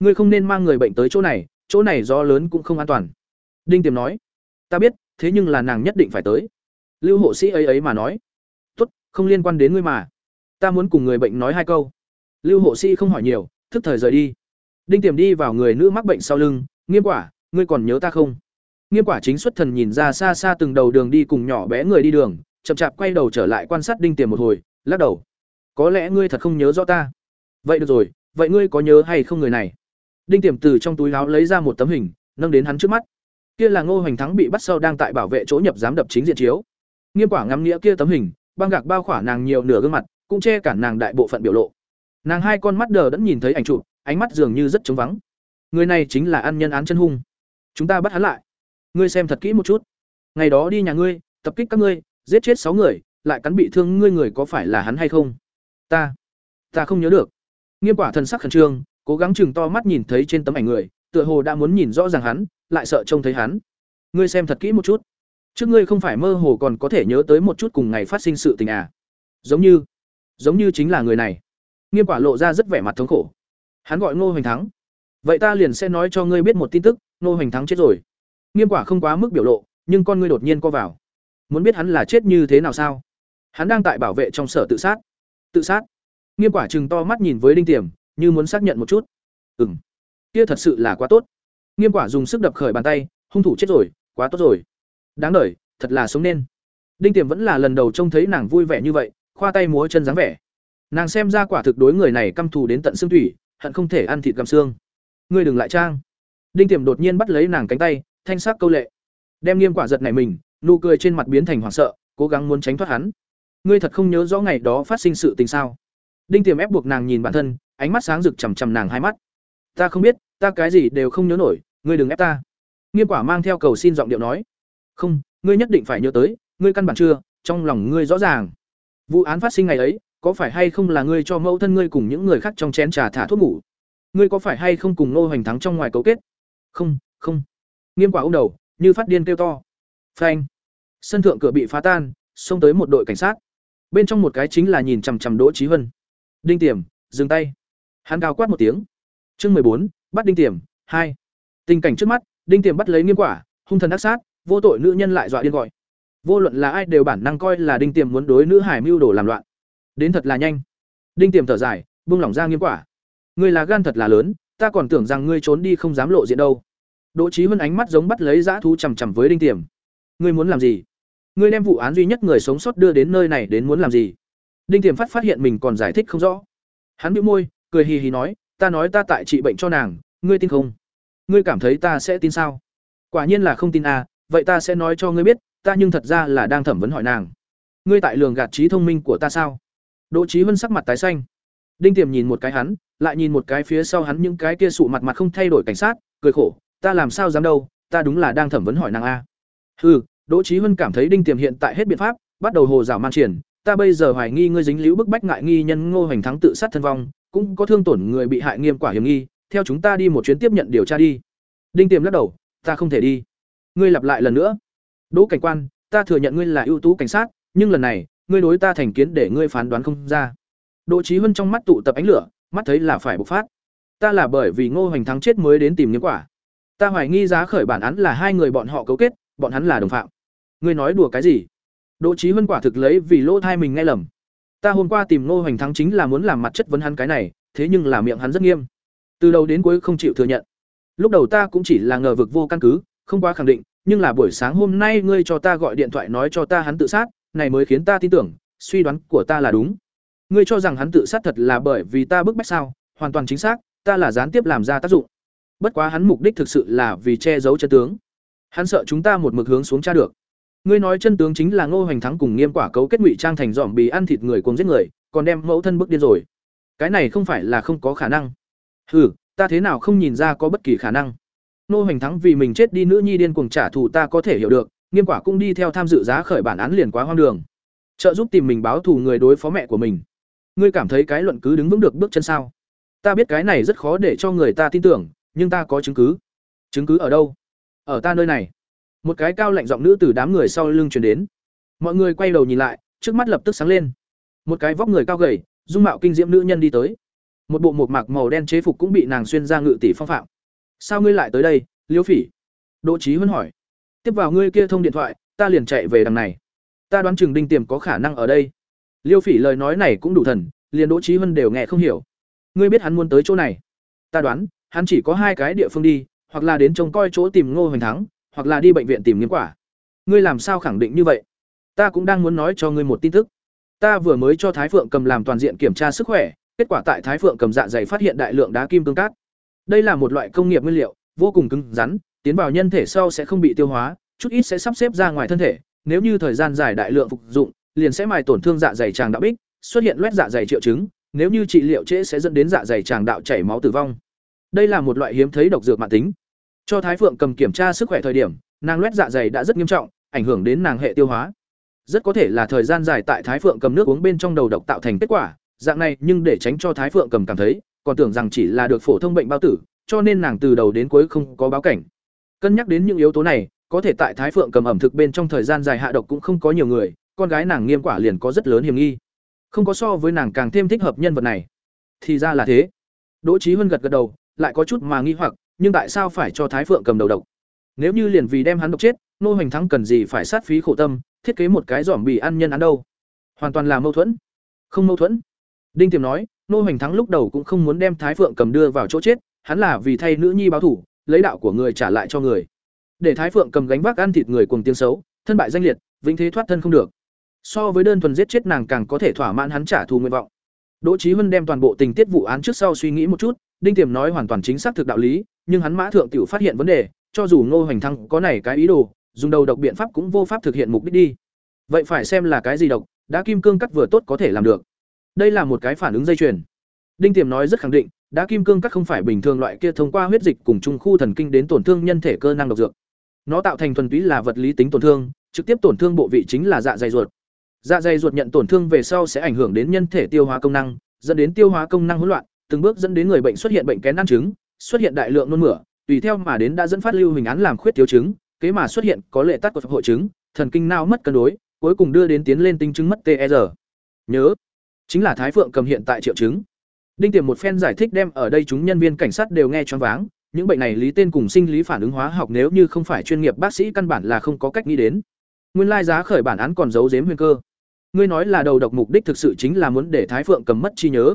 Ngươi không nên mang người bệnh tới chỗ này, chỗ này gió lớn cũng không an toàn. Đinh Tiềm nói. Ta biết, thế nhưng là nàng nhất định phải tới. Lưu hộ sĩ ấy ấy mà nói. Tốt, không liên quan đến ngươi mà. Ta muốn cùng người bệnh nói hai câu. Lưu hộ sĩ không hỏi nhiều, thức thời rời đi đinh tiềm đi vào người nữ mắc bệnh sau lưng nghiêm quả ngươi còn nhớ ta không nghiêm quả chính xuất thần nhìn ra xa xa từng đầu đường đi cùng nhỏ bé người đi đường chậm chạp quay đầu trở lại quan sát đinh tiềm một hồi lắc đầu có lẽ ngươi thật không nhớ rõ ta vậy được rồi vậy ngươi có nhớ hay không người này đinh tiềm từ trong túi áo lấy ra một tấm hình, nâng đến hắn trước mắt. Kia là ngô hoành thắng bị bắt sau đang tại bảo vệ chỗ nhập giám đập chính diện chiếu. Nghiêm quả ngắm nghĩa kia tấm hình, băng gạc bao khỏa nàng nhiều nửa gương mặt, cũng che cản nàng đại bộ phận biểu lộ. Nàng hai con mắt đờ đẫn nhìn thấy ảnh chụp, ánh mắt dường như rất trống vắng. Người này chính là ăn nhân án chân hung. Chúng ta bắt hắn lại. Ngươi xem thật kỹ một chút. Ngày đó đi nhà ngươi, tập kích các ngươi, giết chết sáu người, lại cắn bị thương ngươi người có phải là hắn hay không? Ta ta không nhớ được. Nghiêm quả thần sắc khẩn trương cố gắng chừng to mắt nhìn thấy trên tấm ảnh người, tựa hồ đã muốn nhìn rõ ràng hắn, lại sợ trông thấy hắn. Ngươi xem thật kỹ một chút. Trước ngươi không phải mơ hồ còn có thể nhớ tới một chút cùng ngày phát sinh sự tình à? Giống như giống như chính là người này. Nghiêm quả lộ ra rất vẻ mặt thống khổ. Hắn gọi ngô hoành thắng. Vậy ta liền sẽ nói cho ngươi biết một tin tức, ngô hoành thắng chết rồi. Nghiêm quả không quá mức biểu lộ, nhưng con ngươi đột nhiên co vào. Muốn biết hắn là chết như thế nào sao? Hắn đang tại bảo vệ trong sở tự sát. Tự sát. Nghiêm quả chừng to mắt nhìn với đinh tiềm như muốn xác nhận một chút. Ừ m kia thật sự là quá tốt. Nghiêm quả dùng sức đập khởi bàn tay, hung thủ chết rồi, quá tốt rồi. Đáng đ thật là sống nên. Đinh tiềm vẫn là lần đầu trông thấy nàng vui vẻ như vậy, khoa tay múa chân dáng vẻ. Nàng xem ra quả thực đối người này căm thù đến tận xương thủy hận không thể ăn thịt gặm xương. Ngươi đừng lại trang. Đinh tiềm đột nhiên bắt lấy nàng cánh tay, thanh sắc câu lệ. Đem nghiêm quả giật này mình, nụ cười trên mặt biến thành hoảng sợ, cố gắng muốn tránh thoát hắn. Ngươi thật không nhớ rõ ngày đó phát sinh sự tình sao? Đinh tiềm ép buộc nàng nhìn bản thân ánh mắt sáng rực chằm chằm nàng hai mắt. Ta không biết, ta cái gì đều không nhớ nổi, ngươi đừng ép ta. Nghiêm quả mang theo cầu xin giọng điệu nói. Không, ngươi nhất định phải nhớ tới, ngươi căn bản chưa, trong lòng ngươi rõ ràng. Vụ án phát sinh ngày ấy, có phải hay không là ngươi cho mẫu thân ngươi cùng những người khác trong chén trà thả thuốc ngủ? Ngươi có phải hay không cùng nô hoành thắng trong ngoài cấu kết? Không không. Nghiêm quả ô đầu, như phát điên kêu to. Phanh. Sân thượng cửa bị phá tan, xông tới một đội cảnh sát. Bên trong một cái chính là nhìn chằm chằm đỗ trí huân. Đinh tiềm, dừng tay hắn cao quát một tiếng. Chương mười bốn, bắt đinh tiềm, hai. Tình cảnh trước mắt, đinh tiềm bắt lấy nghiêm quả, hung thần ác sát, vô tội nữ nhân lại dọa điên gọi. Vô luận là ai đều bản năng coi là đinh tiềm muốn đối nữ hải mưu đồ làm loạn. Đến thật là nhanh. Đinh tiềm thở dài, buông lỏng ra nghiêm quả. Ngươi là gan thật là lớn, ta còn tưởng rằng ngươi trốn đi không dám lộ diện đâu. Đỗ trí huân ánh mắt giống bắt lấy dã thú chằm chằm với đinh tiềm. Ngươi muốn làm gì? Ngươi đem vụ án duy nhất người sống sót đưa đến nơi này đến muốn làm gì? Đinh tiềm phát phát hiện mình còn giải thích không rõ. Hắn bĩu môi cười hì hì nói, ta nói ta tại trị bệnh cho nàng, ngươi tin không? Ngươi cảm thấy ta sẽ tin sao? Quả nhiên là không tin à vậy ta sẽ nói cho ngươi biết, ta nhưng thật ra là đang thẩm vấn hỏi nàng. Ngươi tại lường gạt trí thông minh của ta sao? Đỗ Chí vân sắc mặt tái xanh. Đinh tiềm nhìn một cái hắn, lại nhìn một cái phía sau hắn những cái kia sụ mặt mặt không thay đổi cảnh sát, cười khổ, ta làm sao dám đâu, ta đúng là đang thẩm vấn hỏi nàng a hừ. Đỗ Chí vân cảm thấy đinh tiềm hiện tại hết biện pháp, bắt đầu hồ dạo man triển, ta bây giờ hoài nghi ngươi dính liễu bức bách ngại nghi nhân ngô hành thắng tự sát thân vong cũng có thương tổn người bị hại nghiêm quả hiểm nghi, theo chúng ta đi một chuyến tiếp nhận điều tra đi. Đinh tiềm lắc đầu, ta không thể đi. Ngươi lặp lại lần nữa. Đỗ cảnh quan, ta thừa nhận ngươi là ưu tú cảnh sát, nhưng lần này, ngươi đối ta thành kiến để ngươi phán đoán không ra. Đỗ trí huân trong mắt tụ tập ánh lửa, mắt thấy là phải bộc phát. Ta là bởi vì ngô hoành thắng chết mới đến tìm nghiêm quả. Ta hoài nghi giá khởi bản án là hai người bọn họ cấu kết, bọn hắn là đồng phạm. Ngươi nói đùa cái gì? Đỗ trí huân quả thực lấy vì lỗ thai mình nghe lầm ta hôm qua tìm ngô hoành thắng chính là muốn làm mặt chất vấn hắn cái này, thế nhưng là miệng hắn rất nghiêm. Từ đầu đến cuối không chịu thừa nhận. Lúc đầu ta cũng chỉ là ngờ vực vô căn cứ, không quá khẳng định, nhưng là buổi sáng hôm nay ngươi cho ta gọi điện thoại nói cho ta hắn tự sát, này mới khiến ta tin tưởng, suy đoán của ta là đúng. Ngươi cho rằng hắn tự sát thật là bởi vì ta bức bách sao, hoàn toàn chính xác, ta là gián tiếp làm ra tác dụng. Bất quá hắn mục đích thực sự là vì che giấu chân tướng. Hắn sợ chúng ta một mực hướng xuống tra được ngươi nói chân tướng chính là ngô hoành thắng cùng nghiêm quả cấu kết ngụy trang thành dòm bì ăn thịt người cùng giết người, còn đem mẫu thân bức điên rồi. Cái này không phải là không có khả năng. Ừ ta thế nào không nhìn ra có bất kỳ khả năng? Ngô hoành thắng vì mình chết đi nữ nhi điên cuồng trả thù ta có thể hiểu được, nghiêm quả cũng đi theo tham dự giá khởi bản án liền quá hoang đường. Trợ giúp tìm mình báo thù người đối phó mẹ của mình. Ngươi cảm thấy cái luận cứ đứng vững được bước chân sao? Ta biết cái này rất khó để cho người ta tin tưởng, nhưng ta có chứng cứ. Chứng cứ ở đâu? Ở ta nơi này một cái cao lạnh giọng nữ từ đám người sau lưng truyền đến. Mọi người quay đầu nhìn lại, trước mắt lập tức sáng lên. Một cái vóc người cao gầy, dung mạo kinh diễm nữ nhân đi tới. Một bộ một mạc màu đen chế phục cũng bị nàng xuyên ra ngự tỷ phong phạm. Sao ngươi lại tới đây, liêu phỉ? Đỗ trí huân hỏi. Tiếp vào ngươi kia thông điện thoại, ta liền chạy về đằng này. Ta đoán chừng đinh tiềm có khả năng ở đây. Liêu phỉ lời nói này cũng đủ thần, liền đỗ trí huân đều nghe không hiểu. Ngươi biết hắn muốn tới chỗ này? Ta đoán, hắn chỉ có hai cái địa phương đi, hoặc là đến trông coi chỗ tìm ngô hoành thắng hoặc là đi bệnh viện tìm nghiêm quả. Ngươi làm sao khẳng định như vậy? Ta cũng đang muốn nói cho ngươi một tin tức. Ta vừa mới cho thái phượng cầm làm toàn diện kiểm tra sức khỏe, kết quả tại thái phượng cầm dạ dày phát hiện đại lượng đá kim cương cát. Đây là một loại công nghiệp nguyên liệu, vô cùng cứng rắn, tiến vào nhân thể sau sẽ không bị tiêu hóa, chút ít sẽ sắp xếp ra ngoài thân thể. Nếu như thời gian dài đại lượng phục dụng, liền sẽ mài tổn thương dạ dày tràng đạo bích, xuất hiện loét dạ dày triệu chứng, nếu như trị liệu trễ sẽ dẫn đến dạ dày tràng đạo chảy máu tử vong. Đây là một loại hiếm thấy độc dược mạng tính cho thái phượng cầm kiểm tra sức khỏe thời điểm, nàng loét dạ dày đã rất nghiêm trọng, ảnh hưởng đến nàng hệ tiêu hóa. Rất có thể là thời gian dài tại thái phượng cầm nước uống bên trong đầu độc tạo thành kết quả, dạng này nhưng để tránh cho thái phượng cầm cảm thấy, còn tưởng rằng chỉ là được phổ thông bệnh bao tử, cho nên nàng từ đầu đến cuối không có báo cảnh. Cân nhắc đến những yếu tố này, có thể tại thái phượng cầm ẩm thực bên trong thời gian dài hạ độc cũng không có nhiều người, con gái nàng nghiêm quả liền có rất lớn hiểm nghi. Không có so với nàng càng thêm thích hợp nhân vật này. Thì ra là thế. Đỗ trí huân gật gật đầu, lại có chút mà nghi hoặc nhưng tại sao phải cho thái phượng cầm đầu độc? Nếu như liền vì đem hắn độc chết, nô hoành thắng cần gì phải sát phí khổ tâm, thiết kế một cái giỏm bị ăn nhân án đâu? Hoàn toàn là mâu thuẫn. Không mâu thuẫn. Đinh tiềm nói, nô hoành thắng lúc đầu cũng không muốn đem thái phượng cầm đưa vào chỗ chết, hắn là vì thay nữ nhi báo thủ, lấy đạo của người trả lại cho người. Để thái phượng cầm gánh vác ăn thịt người cùng tiếng xấu, thân bại danh liệt, vĩnh thế thoát thân không được. So với đơn thuần giết chết nàng càng có thể thỏa mãn hắn trả thù nguyện vọng. Đỗ trí huân đem toàn bộ tình tiết vụ án trước sau suy nghĩ một chút, đinh tiềm nói hoàn toàn chính xác thực đạo lý nhưng hắn mã thượng tiểu phát hiện vấn đề, cho dù ngô hoành thăng có này cái ý đồ, dùng đầu độc biện pháp cũng vô pháp thực hiện mục đích đi. Vậy phải xem là cái gì độc, đã kim cương cắt vừa tốt có thể làm được. Đây là một cái phản ứng dây chuyền. Đinh tiềm nói rất khẳng định, đã kim cương cắt không phải bình thường loại kia thông qua huyết dịch cùng trung khu thần kinh đến tổn thương nhân thể cơ năng độc dược. Nó tạo thành thuần túy là vật lý tính tổn thương, trực tiếp tổn thương bộ vị chính là dạ dày ruột. Dạ dày ruột nhận tổn thương về sau sẽ ảnh hưởng đến nhân thể tiêu hóa công năng, dẫn đến tiêu hóa công năng hỗn loạn, từng bước dẫn đến người bệnh xuất hiện bệnh kén ăn trứng xuất hiện đại lượng nôn mửa, tùy theo mà đến đã dẫn phát lưu hình án làm khuyết thiếu chứng, kế mà xuất hiện có lệ tắc của hội chứng, thần kinh não mất cân đối, cuối cùng đưa đến tiến lên tinh chứng mất TR. nhớ, chính là thái phượng cầm hiện tại triệu chứng. Đinh tiềm một phen giải thích đem ở đây chúng nhân viên cảnh sát đều nghe choáng váng, những bệnh này lý tên cùng sinh lý phản ứng hóa học nếu như không phải chuyên nghiệp bác sĩ căn bản là không có cách nghĩ đến. Nguyên lai giá khởi bản án còn giấu giếm nguyên cơ. Ngươi nói là đầu độc mục đích thực sự chính là muốn để thái phượng cầm mất chi nhớ.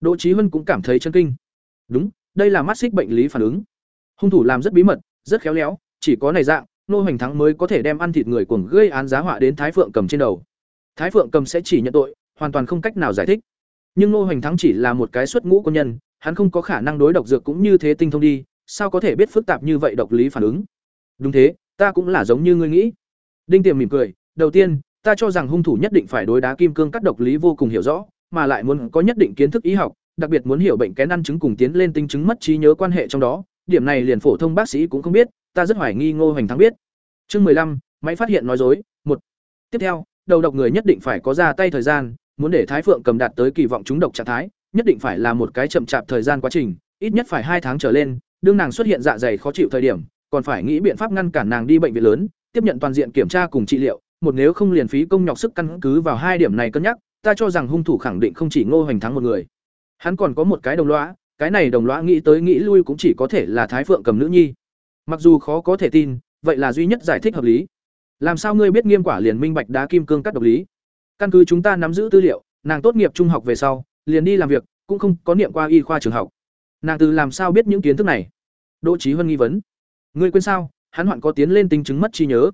Đỗ Chí Hân cũng cảm thấy chân kinh. Đúng đây là mắt xích bệnh lý phản ứng. Hung thủ làm rất bí mật, rất khéo léo, chỉ có này dạng, nô hoành thắng mới có thể đem ăn thịt người cuồng gây án giá họa đến thái phượng cầm trên đầu. Thái phượng cầm sẽ chỉ nhận tội, hoàn toàn không cách nào giải thích. Nhưng nô hoành thắng chỉ là một cái xuất ngũ quân nhân, hắn không có khả năng đối độc dược cũng như thế tinh thông đi, sao có thể biết phức tạp như vậy độc lý phản ứng? Đúng thế, ta cũng là giống như ngươi nghĩ. Đinh tiềm mỉm cười, đầu tiên, ta cho rằng hung thủ nhất định phải đối đá kim cương cắt độc lý vô cùng hiểu rõ, mà lại muốn có nhất định kiến thức y học đặc biệt muốn hiểu bệnh kén ăn chứng cùng tiến lên tinh chứng mất trí nhớ quan hệ trong đó, điểm này liền phổ thông bác sĩ cũng không biết, ta rất hoài nghi ngô hoành thắng biết. Chương mười lăm, máy phát hiện nói dối, một. Tiếp theo, đầu độc người nhất định phải có ra tay thời gian, muốn để thái phượng cầm đạt tới kỳ vọng trúng độc trạng thái, nhất định phải là một cái chậm chạp thời gian quá trình, ít nhất phải hai tháng trở lên, đương nàng xuất hiện dạ dày khó chịu thời điểm, còn phải nghĩ biện pháp ngăn cản nàng đi bệnh viện lớn, tiếp nhận toàn diện kiểm tra cùng trị liệu, một nếu không liền phí công nhọc sức căn cứ vào hai điểm này cân nhắc, ta cho rằng hung thủ khẳng định không chỉ ngô hoành thắng một người hắn còn có một cái đồng lõa, cái này đồng lõa nghĩ tới nghĩ lui cũng chỉ có thể là thái phượng cầm nữ nhi. Mặc dù khó có thể tin, vậy là duy nhất giải thích hợp lý. Làm sao ngươi biết nghiêm quả liền minh bạch đá kim cương cắt độc lý? Căn cứ chúng ta nắm giữ tư liệu, nàng tốt nghiệp trung học về sau, liền đi làm việc, cũng không có niệm qua y khoa trường học. Nàng từ làm sao biết những kiến thức này? Đỗ trí huân nghi vấn. Ngươi quên sao? Hắn hoạn có tiến lên tính chứng mất trí nhớ.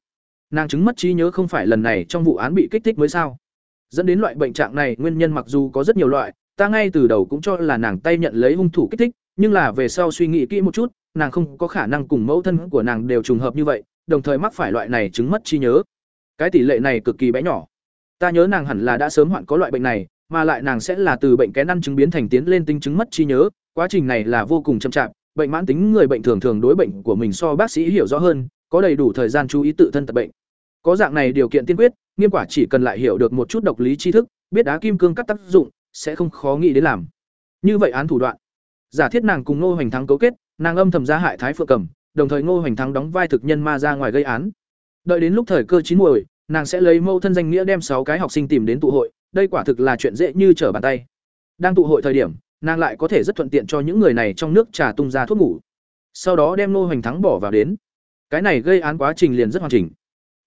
Nàng chứng mất trí nhớ không phải lần này trong vụ án bị kích thích mới sao? Dẫn đến loại bệnh trạng này, nguyên nhân mặc dù có rất nhiều loại ta ngay từ đầu cũng cho là nàng tay nhận lấy hung thủ kích thích, nhưng là về sau suy nghĩ kỹ một chút, nàng không có khả năng cùng mẫu thân của nàng đều trùng hợp như vậy, đồng thời mắc phải loại này chứng mất trí nhớ. Cái tỷ lệ này cực kỳ bé nhỏ. Ta nhớ nàng hẳn là đã sớm hoạn có loại bệnh này, mà lại nàng sẽ là từ bệnh kén ăn chứng biến thành tiến lên tinh chứng mất trí nhớ, quá trình này là vô cùng chậm chạp, bệnh mãn tính người bệnh thường thường đối bệnh của mình so bác sĩ hiểu rõ hơn, có đầy đủ thời gian chú ý tự thân tập bệnh. Có dạng này điều kiện tiên quyết, nghiêm quả chỉ cần lại hiểu được một chút độc lý tri thức, biết đá kim cương các tác dụng sẽ không khó nghĩ đến làm. Như vậy án thủ đoạn. Giả thiết nàng cùng ngô hoành thắng cấu kết, nàng âm thầm gia hại thái phượng cầm, đồng thời ngô hoành thắng đóng vai thực nhân ma ra ngoài gây án. Đợi đến lúc thời cơ chín muồi, nàng sẽ lấy mâu thân danh nghĩa đem sáu cái học sinh tìm đến tụ hội, đây quả thực là chuyện dễ như trở bàn tay. Đang tụ hội thời điểm, nàng lại có thể rất thuận tiện cho những người này trong nước trà tung ra thuốc ngủ. Sau đó đem ngô hoành thắng bỏ vào đến. Cái này gây án quá trình liền rất hoàn chỉnh.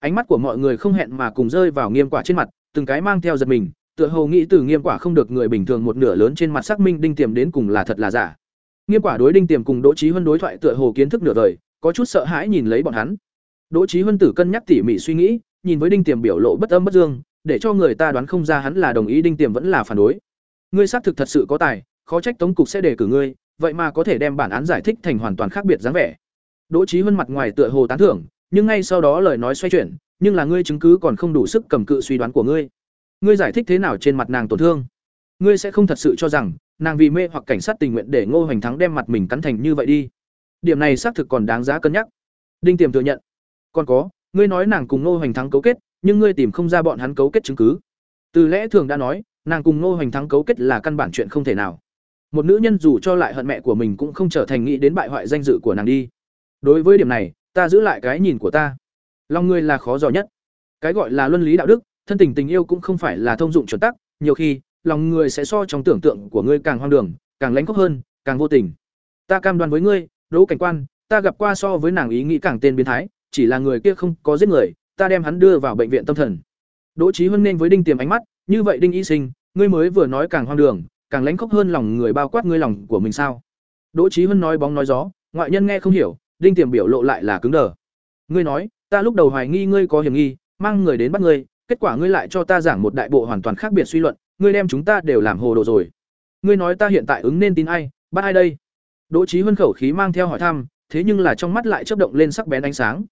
Ánh mắt của mọi người không hẹn mà cùng rơi vào nghiêm quả trên mặt, từng cái mang theo giật mình tựa hồ nghĩ từ nghiêm quả không được người bình thường một nửa lớn trên mặt xác minh đinh tiềm đến cùng là thật là giả. Nghiêm quả đối đinh tiềm cùng đỗ trí huân đối thoại tựa hồ kiến thức nửa đời, có chút sợ hãi nhìn lấy bọn hắn. Đỗ trí huân tử cân nhắc tỉ mỉ suy nghĩ, nhìn với đinh tiềm biểu lộ bất âm bất dương, để cho người ta đoán không ra hắn là đồng ý đinh tiềm vẫn là phản đối. Ngươi xác thực thật sự có tài, khó trách tống cục sẽ đề cử ngươi, vậy mà có thể đem bản án giải thích thành hoàn toàn khác biệt dáng vẻ. Đỗ trí huân mặt ngoài tựa hồ tán thưởng, nhưng ngay sau đó lời nói xoay chuyển, nhưng là ngươi chứng cứ còn không đủ sức cầm cự suy đoán của ngươi ngươi giải thích thế nào trên mặt nàng tổn thương? Ngươi sẽ không thật sự cho rằng, nàng vì mê hoặc cảnh sát tình nguyện để ngô hoành thắng đem mặt mình cắn thành như vậy đi. Điểm này xác thực còn đáng giá cân nhắc. Đinh tiềm thừa nhận. Còn có, ngươi nói nàng cùng ngô hoành thắng cấu kết, nhưng ngươi tìm không ra bọn hắn cấu kết chứng cứ. Từ lẽ thường đã nói, nàng cùng ngô hoành thắng cấu kết là căn bản chuyện không thể nào. Một nữ nhân dù cho lại hận mẹ của mình cũng không trở thành nghĩ đến bại hoại danh dự của nàng đi. Đối với điểm này, ta giữ lại cái nhìn của ta. Lòng ngươi là khó giỏi nhất. Cái gọi là luân lý đạo đức thân tình tình yêu cũng không phải là thông dụng chuẩn tắc, nhiều khi, lòng người sẽ so trong tưởng tượng của ngươi càng hoang đường, càng lánh khóc hơn, càng vô tình. Ta cam đoan với ngươi, đỗ cảnh quan, ta gặp qua so với nàng ý nghĩ càng tên biến thái, chỉ là người kia không có giết người, ta đem hắn đưa vào bệnh viện tâm thần. Đỗ trí huân nên với đinh tiềm ánh mắt, như vậy đinh y sinh, ngươi mới vừa nói càng hoang đường, càng lánh khóc hơn lòng người bao quát ngươi lòng của mình sao? Đỗ trí huân nói bóng nói gió, ngoại nhân nghe không hiểu, đinh tiềm biểu lộ lại là cứng đờ. Ngươi nói, ta lúc đầu hoài nghi ngươi có hiểm nghi, mang người đến bắt ngươi kết quả ngươi lại cho ta giảng một đại bộ hoàn toàn khác biệt suy luận, ngươi đem chúng ta đều làm hồ đồ rồi. Ngươi nói ta hiện tại ứng nên tin ai, bắt ai đây? Đỗ trí huân khẩu khí mang theo hỏi thăm, thế nhưng là trong mắt lại chớp động lên sắc bén ánh sáng.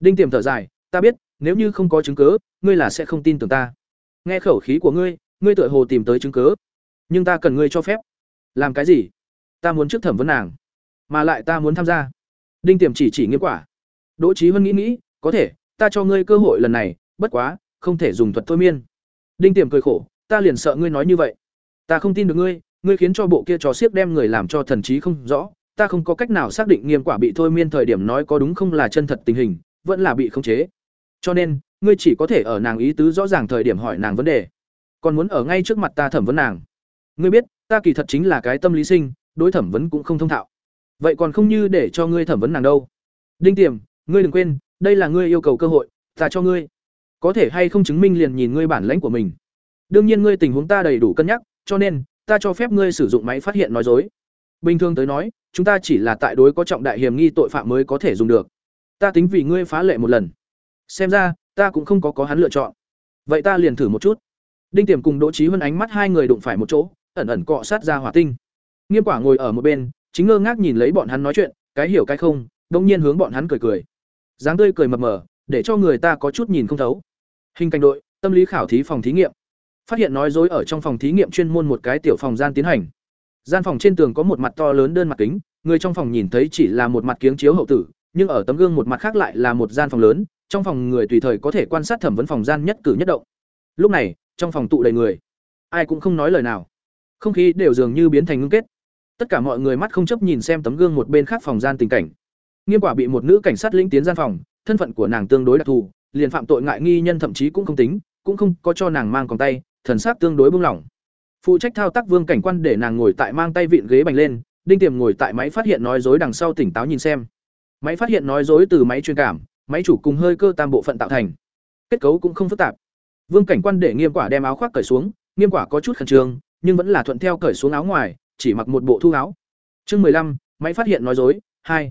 Đinh tiềm thở dài, ta biết, nếu như không có chứng cứ, ngươi là sẽ không tin tưởng ta. Nghe khẩu khí của ngươi ngươi tựa hồ tìm tới chứng cứ. Nhưng ta cần ngươi cho phép. Làm cái gì? Ta muốn trước thẩm vấn nàng, mà lại ta muốn tham gia. Đinh tiềm chỉ chỉ nghiêm quả. Đỗ trí huân nghĩ nghĩ, có thể, ta cho ngươi cơ hội lần này, bất quá không thể dùng thuật thôi miên. Đinh tiềm cười khổ, ta liền sợ ngươi nói như vậy. Ta không tin được ngươi ngươi khiến cho bộ kia trò xiếc đem người làm cho thần trí không rõ, ta không có cách nào xác định nghiêm quả bị thôi miên thời điểm nói có đúng không là chân thật tình hình, vẫn là bị khống chế. Cho nên, ngươi chỉ có thể ở nàng ý tứ rõ ràng thời điểm hỏi nàng vấn đề. Còn muốn ở ngay trước mặt ta thẩm vấn nàng. Ngươi biết, ta kỳ thật chính là cái tâm lý sinh, đối thẩm vấn cũng không thông thạo. Vậy còn không như để cho ngươi thẩm vấn nàng đâu. Đinh tiềm, ngươi đừng quên, đây là ngươi yêu cầu cơ hội, ta cho ngươi có thể hay không chứng minh liền nhìn ngươi bản lãnh của mình. Đương nhiên ngươi tình huống ta đầy đủ cân nhắc, cho nên, ta cho phép ngươi sử dụng máy phát hiện nói dối. Bình thường tới nói, chúng ta chỉ là tại đối có trọng đại hiểm nghi tội phạm mới có thể dùng được. Ta tính vì ngươi phá lệ một lần. Xem ra, ta cũng không có có hắn lựa chọn. Vậy ta liền thử một chút. Đinh tiềm cùng đỗ trí hơn ánh mắt hai người đụng phải một chỗ, ẩn ẩn cọ sát ra hỏa tinh. Nghiêm quả ngồi ở một bên, chính ngơ ngác nhìn lấy bọn hắn nói chuyện, cái hiểu cái không, đông nhiên hướng bọn hắn cười cười. Dáng tươi cười mập mờ, để cho người ta có chút nhìn không thấu hình cảnh đội, tâm lý khảo thí phòng thí nghiệm. Phát hiện nói dối ở trong phòng thí nghiệm chuyên môn một cái tiểu phòng gian tiến hành. Gian phòng trên tường có một mặt to lớn đơn mặt kính, người trong phòng nhìn thấy chỉ là một mặt kiếng chiếu hậu tử, nhưng ở tấm gương một mặt khác lại là một gian phòng lớn, trong phòng người tùy thời có thể quan sát thẩm vấn phòng gian nhất cử nhất động. Lúc này, trong phòng tụ đầy người. Ai cũng không nói lời nào. Không khí đều dường như biến thành ngưng kết. Tất cả mọi người mắt không chấp nhìn xem tấm gương một bên khác phòng gian tình cảnh. Nghiêm quả bị một nữ cảnh sát lĩnh tiến gian phòng, thân phận của nàng tương đối đặc thù liền phạm tội ngại nghi nhân thậm chí cũng không tính, cũng không có cho nàng mang còn tay, thần sắc tương đối buông lỏng. Phụ trách thao tác vương cảnh quan để nàng ngồi tại mang tay vịn ghế bành lên, đinh tiềm ngồi tại máy phát hiện nói dối đằng sau tỉnh táo nhìn xem. Máy phát hiện nói dối từ máy truyền cảm, máy chủ cùng hơi cơ tam bộ phận tạo thành. Kết cấu cũng không phức tạp. Vương cảnh quan để nghiêm quả đem áo khoác cởi xuống, nghiêm quả có chút khẩn trương, nhưng vẫn là thuận theo cởi xuống áo ngoài, chỉ mặc một bộ thu áo. Chương mười lăm, máy phát hiện nói dối, hai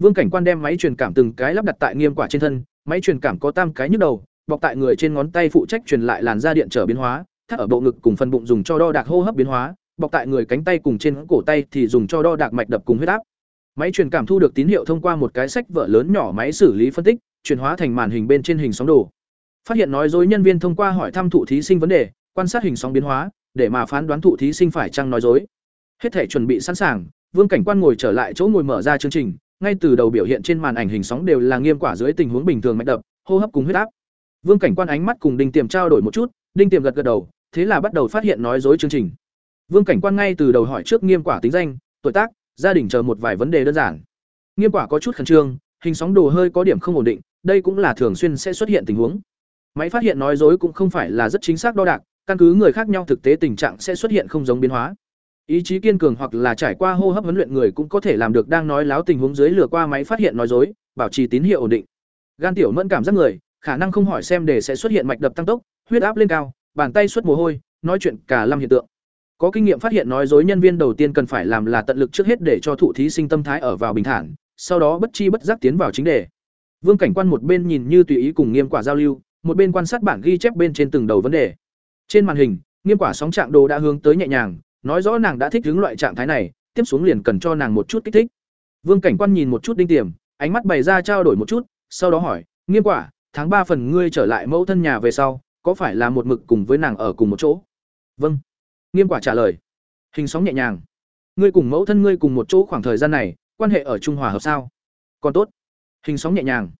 vương cảnh quan đem máy truyền cảm từng cái lắp đặt tại nghiêm quả trên thân, máy truyền cảm có tam cái nhức đầu, bọc tại người trên ngón tay phụ trách truyền lại làn da điện trở biến hóa, thắt ở bộ ngực cùng phần bụng dùng cho đo đạc hô hấp biến hóa, bọc tại người cánh tay cùng trên cổ tay thì dùng cho đo đạc mạch đập cùng huyết áp. Máy truyền cảm thu được tín hiệu thông qua một cái sách vở lớn nhỏ máy xử lý phân tích, chuyển hóa thành màn hình bên trên hình sóng đồ. Phát hiện nói dối nhân viên thông qua hỏi thăm thụ thí sinh vấn đề, quan sát hình sóng biến hóa, để mà phán đoán thụ thí sinh phải chăng nói dối. Hết thể chuẩn bị sẵn sàng, vương cảnh quan ngồi trở lại chỗ ngồi mở ra chương trình ngay từ đầu biểu hiện trên màn ảnh hình sóng đều là nghiêm quả dưới tình huống bình thường mạch đập, hô hấp cùng huyết áp. Vương cảnh quan ánh mắt cùng đinh tiềm trao đổi một chút, đinh tiềm gật gật đầu, thế là bắt đầu phát hiện nói dối chương trình. Vương cảnh quan ngay từ đầu hỏi trước nghiêm quả tính danh, tuổi tác, gia đình chờ một vài vấn đề đơn giản. Nghiêm quả có chút khẩn trương, hình sóng đồ hơi có điểm không ổn định, đây cũng là thường xuyên sẽ xuất hiện tình huống. Máy phát hiện nói dối cũng không phải là rất chính xác đo đạc, căn cứ người khác nhau thực tế tình trạng sẽ xuất hiện không giống biến hóa ý chí kiên cường hoặc là trải qua hô hấp huấn luyện người cũng có thể làm được đang nói láo tình huống dưới lừa qua máy phát hiện nói dối, bảo trì tín hiệu ổn định. Gan tiểu mẫn cảm giác người, khả năng không hỏi xem để sẽ xuất hiện mạch đập tăng tốc, huyết áp lên cao, bàn tay xuất mồ hôi, nói chuyện cả lâm hiện tượng. Có kinh nghiệm phát hiện nói dối nhân viên đầu tiên cần phải làm là tận lực trước hết để cho thụ thí sinh tâm thái ở vào bình thản, sau đó bất chi bất giác tiến vào chính đề. Vương cảnh quan một bên nhìn như tùy ý cùng nghiêm quả giao lưu, một bên quan sát bản ghi chép bên trên từng đầu vấn đề. Trên màn hình, nghiêm quả sóng trạng đồ đã hướng tới nhẹ nhàng nói rõ nàng đã thích hướng loại trạng thái này, tiếp xuống liền cần cho nàng một chút kích thích. Vương cảnh quan nhìn một chút đinh tiềm, ánh mắt bày ra trao đổi một chút, sau đó hỏi, nghiêm quả, tháng ba phần ngươi trở lại mẫu thân nhà về sau, có phải là một mực cùng với nàng ở cùng một chỗ? Vâng. Nghiêm quả trả lời, hình sóng nhẹ nhàng. Ngươi cùng mẫu thân ngươi cùng một chỗ khoảng thời gian này, quan hệ ở trung hòa hợp sao? Còn tốt. Hình sóng nhẹ nhàng.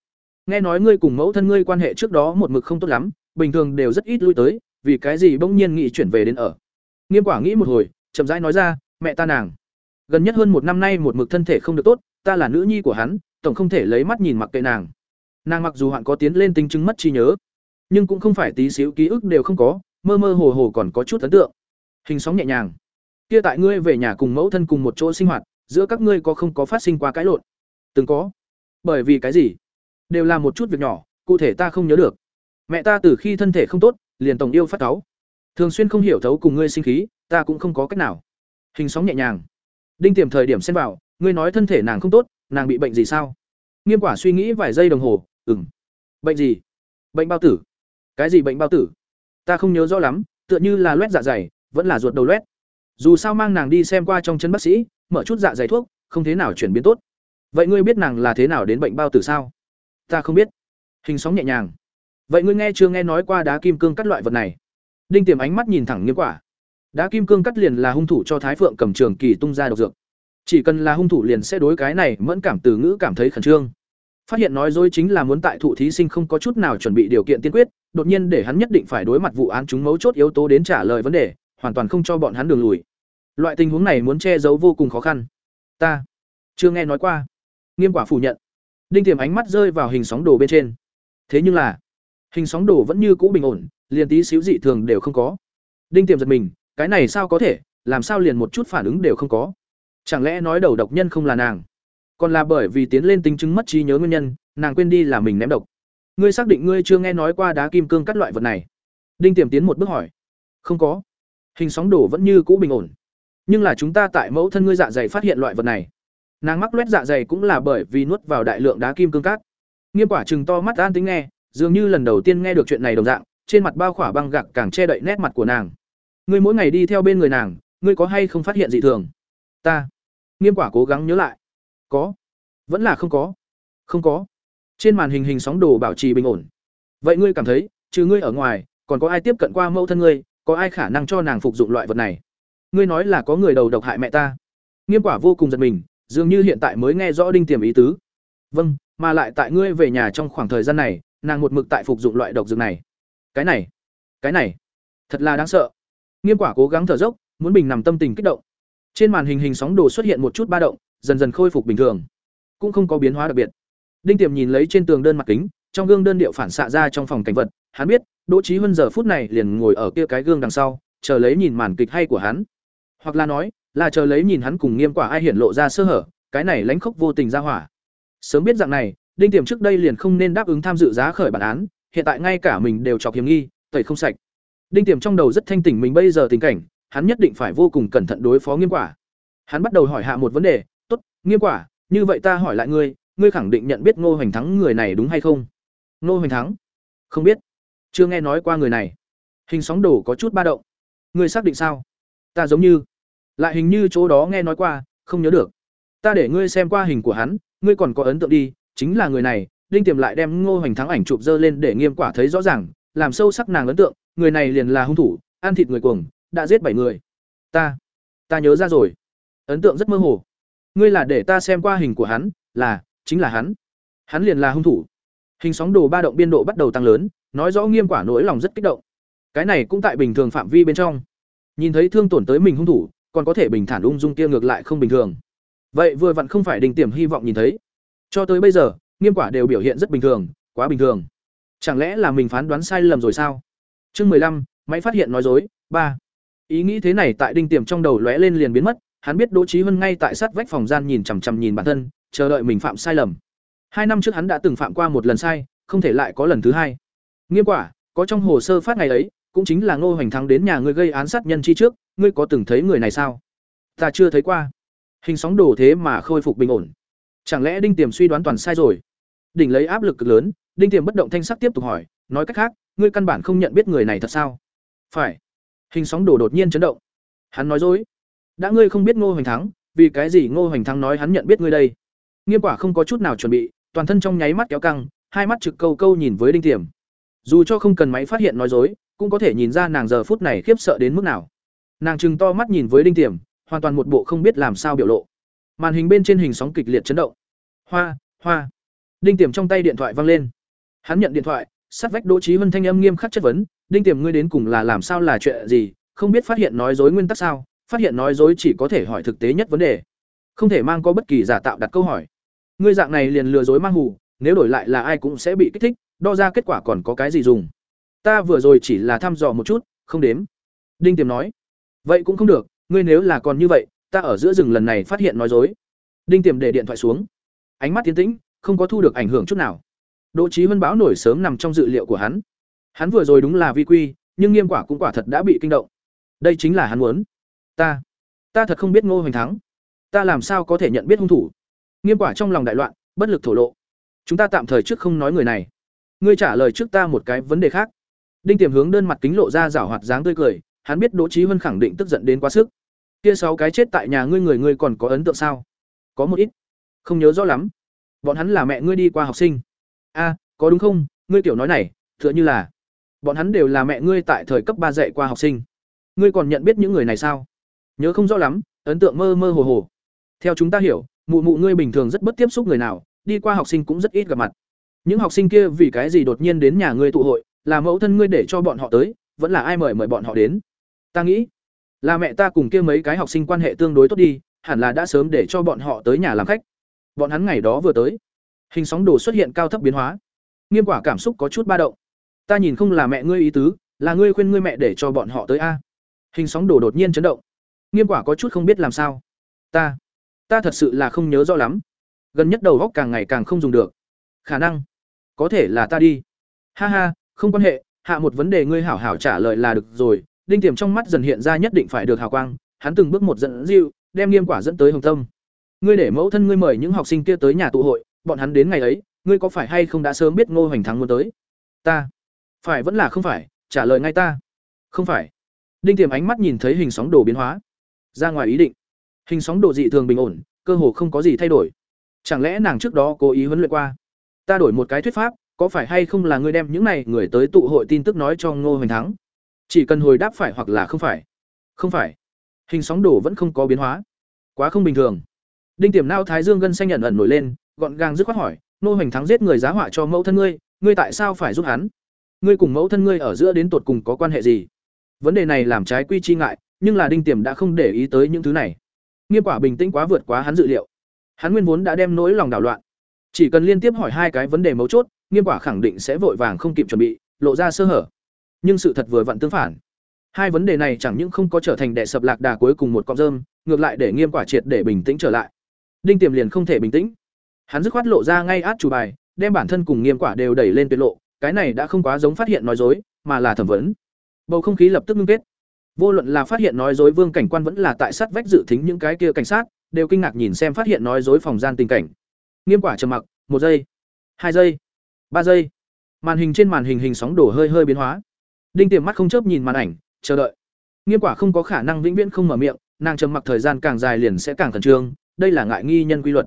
Nghe nói ngươi cùng mẫu thân ngươi quan hệ trước đó một mực không tốt lắm, bình thường đều rất ít lui tới, vì cái gì bỗng nhiên nghĩ chuyển về đến ở? Nghiêm quả nghĩ một hồi, chậm rãi nói ra, mẹ ta nàng, gần nhất hơn một năm nay một mực thân thể không được tốt, ta là nữ nhi của hắn, tổng không thể lấy mắt nhìn mặc kệ nàng. Nàng mặc dù hoạn có tiến lên tính chứng mất trí nhớ, nhưng cũng không phải tí xíu ký ức đều không có, mơ mơ hồ hồ còn có chút ấn tượng. Hình sóng nhẹ nhàng. Kia tại ngươi về nhà cùng mẫu thân cùng một chỗ sinh hoạt, giữa các ngươi có không có phát sinh qua cãi lộn? Từng có. Bởi vì cái gì? Đều là một chút việc nhỏ, cụ thể ta không nhớ được. Mẹ ta từ khi thân thể không tốt, liền tổng yêu phát cáu thường xuyên không hiểu thấu cùng ngươi sinh khí, ta cũng không có cách nào. Hình sóng nhẹ nhàng. Đinh tiềm thời điểm xem vào, ngươi nói thân thể nàng không tốt, nàng bị bệnh gì sao? Nghiêm quả suy nghĩ vài giây đồng hồ ừng bệnh gì? Bệnh bao tử. Cái gì bệnh bao tử? Ta không nhớ rõ lắm, tựa như là loét dạ dày, vẫn là ruột đầu loét. Dù sao mang nàng đi xem qua trong chân bác sĩ, mở chút dạ dày thuốc, không thế nào chuyển biến tốt. Vậy ngươi biết nàng là thế nào đến bệnh bao tử sao? Ta không biết. Hình sóng nhẹ nhàng. Vậy ngươi nghe chưa nghe nói qua đá kim cương cắt loại vật này? Đinh tiềm ánh mắt nhìn thẳng nghiêm quả. Đá kim cương cắt liền là hung thủ cho thái phượng cầm trường kỳ tung ra độc dược. Chỉ cần là hung thủ liền sẽ đối cái này mẫn cảm từ ngữ cảm thấy khẩn trương. Phát hiện nói dối chính là muốn tại thụ thí sinh không có chút nào chuẩn bị điều kiện tiên quyết, đột nhiên để hắn nhất định phải đối mặt vụ án chúng mấu chốt yếu tố đến trả lời vấn đề, hoàn toàn không cho bọn hắn đường lùi. Loại tình huống này muốn che giấu vô cùng khó khăn. Ta chưa nghe nói qua. Nghiêm quả phủ nhận. Đinh tiềm ánh mắt rơi vào hình sóng đồ bên trên. Thế nhưng là, hình sóng đồ vẫn như cũ bình ổn liền tí xíu dị thường đều không có. Đinh tiềm giật mình cái này sao có thể làm sao liền một chút phản ứng đều không có? Chẳng lẽ nói đầu độc nhân không là nàng? Còn là bởi vì tiến lên tính chứng mất trí nhớ nguyên nhân nàng quên đi là mình ném độc. Ngươi xác định ngươi chưa nghe nói qua đá kim cương cắt loại vật này? Đinh tiềm tiến một bước hỏi. Không có. Hình sóng đổ vẫn như cũ bình ổn. Nhưng là chúng ta tại mẫu thân ngươi dạ dày phát hiện loại vật này. Nàng mắc loét dạ dày cũng là bởi vì nuốt vào đại lượng đá kim cương cát. Nghiêm Quả trừng to mắt an tính nghe, dường như lần đầu tiên nghe được chuyện này đồng dạng, trên mặt bao khỏa băng gạc càng che đậy nét mặt của nàng. Ngươi mỗi ngày đi theo bên người nàng, ngươi có hay không phát hiện gì thường? Ta. Nghiêm Quả cố gắng nhớ lại. Có. Vẫn là không có. Không có. Trên màn hình hình sóng đồ bảo trì bình ổn. Vậy ngươi cảm thấy, trừ ngươi ở ngoài, còn có ai tiếp cận qua mẫu thân ngươi, có ai khả năng cho nàng phục dụng loại vật này? Ngươi nói là có người đầu độc hại mẹ ta. Nghiêm Quả vô cùng giật mình, dường như hiện tại mới nghe rõ đinh tiềm ý tứ. Vâng, mà lại tại ngươi về nhà trong khoảng thời gian này, nàng một mực tại phục dụng loại độc dược này. Cái này, cái này, thật là đáng sợ. Nghiêm Quả cố gắng thở dốc, muốn bình nằm tâm tình kích động. Trên màn hình hình sóng đồ xuất hiện một chút ba động, dần dần khôi phục bình thường, cũng không có biến hóa đặc biệt. Đinh Tiềm nhìn lấy trên tường đơn mặt kính, trong gương đơn điệu phản xạ ra trong phòng cảnh vật, hắn biết, Đỗ trí Huân giờ phút này liền ngồi ở kia cái gương đằng sau, chờ lấy nhìn màn kịch hay của hắn. Hoặc là nói, là chờ lấy nhìn hắn cùng Nghiêm Quả ai hiển lộ ra sơ hở, cái này lánh khốc vô tình ra hỏa. Sớm biết dạng này, Đinh Tiềm trước đây liền không nên đáp ứng tham dự giá khởi bản án, hiện tại ngay cả mình đều chọc hiểm nghi, tẩy không sạch. Đinh Tiềm trong đầu rất thanh tỉnh mình bây giờ tình cảnh, hắn nhất định phải vô cùng cẩn thận đối phó Nghiêm Quả. Hắn bắt đầu hỏi hạ một vấn đề, "Tốt, Nghiêm Quả, như vậy ta hỏi lại ngươi, ngươi khẳng định nhận biết Ngô Hoành Thắng người này đúng hay không?" "Ngô Hoành Thắng?" "Không biết, chưa nghe nói qua người này." Hình sóng đổ có chút ba động. "Ngươi xác định sao?" "Ta giống như, lại hình như chỗ đó nghe nói qua, không nhớ được." "Ta để ngươi xem qua hình của hắn, ngươi còn có ấn tượng đi, chính là người này." Đinh Tiềm lại đem Ngô Hoành Thắng ảnh chụp dơ lên để Nghiêm Quả thấy rõ ràng, làm sâu sắc nàng ấn tượng, người này liền là hung thủ, ăn thịt người cuồng, đã giết bảy người. Ta, ta nhớ ra rồi. Ấn tượng rất mơ hồ. Ngươi là để ta xem qua hình của hắn, là, chính là hắn. Hắn liền là hung thủ. Hình sóng đồ ba động biên độ bắt đầu tăng lớn, nói rõ Nghiêm Quả nỗi lòng rất kích động. Cái này cũng tại bình thường phạm vi bên trong. Nhìn thấy thương tổn tới mình hung thủ, còn có thể bình thản ung dung kia ngược lại không bình thường. Vậy vừa vặn không phải đình tiềm hy vọng nhìn thấy. Cho tới bây giờ, Nghiêm Quả đều biểu hiện rất bình thường, quá bình thường. Chẳng lẽ là mình phán đoán sai lầm rồi sao? Chương mười lăm, máy phát hiện nói dối, ba. Ý nghĩ thế này tại đinh tiềm trong đầu lóe lên liền biến mất, hắn biết Đỗ trí hơn ngay tại sát vách phòng gian nhìn chằm chằm nhìn bản thân, chờ đợi mình phạm sai lầm. Hai năm trước hắn đã từng phạm qua một lần sai, không thể lại có lần thứ hai. Nghiêm quả, có trong hồ sơ phát ngày ấy, cũng chính là Ngô Hoành Thắng đến nhà ngươi gây án sát nhân chi trước, ngươi có từng thấy người này sao? Ta chưa thấy qua. Hình sóng đổ thế mà khôi phục bình ổn. Chẳng lẽ Đinh Tiềm suy đoán toàn sai rồi? Đỉnh lấy áp lực cực lớn, Đinh Tiềm bất động thanh sắc tiếp tục hỏi, nói cách khác, ngươi căn bản không nhận biết người này thật sao? Phải. Hình sóng đổ đột nhiên chấn động. Hắn nói dối. Đã ngươi không biết Ngô Hoành Thắng, vì cái gì Ngô Hoành Thắng nói hắn nhận biết ngươi đây? Nghiêm Quả không có chút nào chuẩn bị, toàn thân trong nháy mắt kéo căng, hai mắt trực câu câu nhìn với Đinh Tiềm. Dù cho không cần máy phát hiện nói dối, cũng có thể nhìn ra nàng giờ phút này khiếp sợ đến mức nào. Nàng trừng to mắt nhìn với Đinh Tiềm, hoàn toàn một bộ không biết làm sao biểu lộ. Màn hình bên trên hình sóng kịch liệt chấn động. Hoa, hoa. Đinh Tiềm trong tay điện thoại vang lên. Hắn nhận điện thoại, sát vách Đỗ Chí Vân thanh âm nghiêm khắc chất vấn, "Đinh Tiềm ngươi đến cùng là làm sao là chuyện gì, không biết phát hiện nói dối nguyên tắc sao? Phát hiện nói dối chỉ có thể hỏi thực tế nhất vấn đề, không thể mang có bất kỳ giả tạo đặt câu hỏi. Ngươi dạng này liền lừa dối mang hù, nếu đổi lại là ai cũng sẽ bị kích thích, đo ra kết quả còn có cái gì dùng? Ta vừa rồi chỉ là thăm dò một chút, không đếm." Đinh Tiềm nói. "Vậy cũng không được, ngươi nếu là còn như vậy, ta ở giữa rừng lần này phát hiện nói dối." Đinh Tiềm để điện thoại xuống, ánh mắt tiến tĩnh, không có thu được ảnh hưởng chút nào. Đỗ Chí Vân báo nổi sớm nằm trong dự liệu của hắn. Hắn vừa rồi đúng là vi quy, nhưng nghiêm quả cũng quả thật đã bị kinh động. Đây chính là hắn muốn. Ta, ta thật không biết Ngô Hoành thắng. Ta làm sao có thể nhận biết hung thủ? Nghiêm quả trong lòng đại loạn, bất lực thổ lộ. Chúng ta tạm thời trước không nói người này. Ngươi trả lời trước ta một cái vấn đề khác. Đinh Tiềm hướng đơn mặt kính lộ ra giảo hoạt dáng tươi cười, hắn biết Đỗ Chí Vân khẳng định tức giận đến quá sức. Kia sáu cái chết tại nhà ngươi người ngươi còn có ấn tượng sao? Có một ít. Không nhớ rõ lắm. Bọn hắn là mẹ ngươi đi qua học sinh. A, có đúng không? Ngươi kiểu nói này, tựa như là, bọn hắn đều là mẹ ngươi tại thời cấp ba dạy qua học sinh. Ngươi còn nhận biết những người này sao? Nhớ không rõ lắm, ấn tượng mơ mơ hồ hồ. Theo chúng ta hiểu, mụ mụ ngươi bình thường rất bất tiếp xúc người nào, đi qua học sinh cũng rất ít gặp mặt. Những học sinh kia vì cái gì đột nhiên đến nhà ngươi tụ hội, là mẫu thân ngươi để cho bọn họ tới, vẫn là ai mời mời bọn họ đến? Ta nghĩ, là mẹ ta cùng kia mấy cái học sinh quan hệ tương đối tốt đi, hẳn là đã sớm để cho bọn họ tới nhà làm khách bọn hắn ngày đó vừa tới. Hình sóng đồ xuất hiện cao thấp biến hóa. Nghiêm quả cảm xúc có chút ba động. Ta nhìn không là mẹ ngươi ý tứ, là ngươi khuyên ngươi mẹ để cho bọn họ tới a. Hình sóng đồ đột nhiên chấn động. Nghiêm quả có chút không biết làm sao. Ta ta thật sự là không nhớ rõ lắm. Gần nhất đầu góc càng ngày càng không dùng được. Khả năng, có thể là ta đi. Ha ha, không quan hệ, hạ một vấn đề ngươi hảo hảo trả lời là được rồi. Đinh tiềm trong mắt dần hiện ra nhất định phải được hào quang, hắn từng bước một dẫn dịu, đem nghiêm quả dẫn tới hồng tâm ngươi để mẫu thân ngươi mời những học sinh kia tới nhà tụ hội, bọn hắn đến ngày ấy, ngươi có phải hay không đã sớm biết ngô hoành thắng muốn tới? Ta. Phải vẫn là không phải, trả lời ngay ta. Không phải. Đinh tiềm ánh mắt nhìn thấy hình sóng đồ biến hóa. Ra ngoài ý định. Hình sóng đồ dị thường bình ổn, cơ hồ không có gì thay đổi. Chẳng lẽ nàng trước đó cố ý huấn luyện qua? Ta đổi một cái thuyết pháp, có phải hay không là ngươi đem những này người tới tụ hội tin tức nói cho ngô hoành thắng? Chỉ cần hồi đáp phải hoặc là không phải. Không phải. Hình sóng đồ vẫn không có biến hóa. Quá không bình thường đinh tiềm nao thái dương gân xanh nhận ẩn nổi lên, gọn gàng dứt khoát hỏi, Nô hoành thắng giết người giá họa cho mẫu thân ngươi ngươi tại sao phải giúp hắn? Ngươi cùng mẫu thân ngươi ở giữa đến tột cùng có quan hệ gì? Vấn đề này làm trái quy chi ngại, nhưng là đinh tiềm đã không để ý tới những thứ này. Nghiêm quả bình tĩnh quá vượt quá hắn dự liệu. Hắn nguyên vốn đã đem nỗi lòng đảo loạn. Chỉ cần liên tiếp hỏi hai cái vấn đề mấu chốt, nghiêm quả khẳng định sẽ vội vàng không kịp chuẩn bị, lộ ra sơ hở. Nhưng sự thật vừa vặn tương phản. Hai vấn đề này chẳng những không có trở thành đệ sập lạc đà cuối cùng một cọng rơm, ngược lại để nghiêm quả triệt để bình tĩnh trở lại đinh tiềm liền không thể bình tĩnh. Hắn dứt khoát lộ ra ngay át chủ bài, đem bản thân cùng nghiêm quả đều đẩy lên tuyệt lộ, cái này đã không quá giống phát hiện nói dối, mà là thẩm vấn. Bầu không khí lập tức ngưng kết. Vô luận là phát hiện nói dối vương cảnh quan vẫn là tại sát vách dự thính những cái kia cảnh sát, đều kinh ngạc nhìn xem phát hiện nói dối phòng gian tình cảnh. Nghiêm quả trầm mặc, một giây, hai giây, ba giây. Màn hình trên màn hình hình sóng đổ hơi hơi biến hóa. Đinh tiềm mắt không chớp nhìn màn ảnh, chờ đợi. Nghiêm quả không có khả năng vĩnh viễn không mở miệng, nàng trầm mặc thời gian càng dài liền sẽ càng khẩn trương đây là ngại nghi nhân quy luật.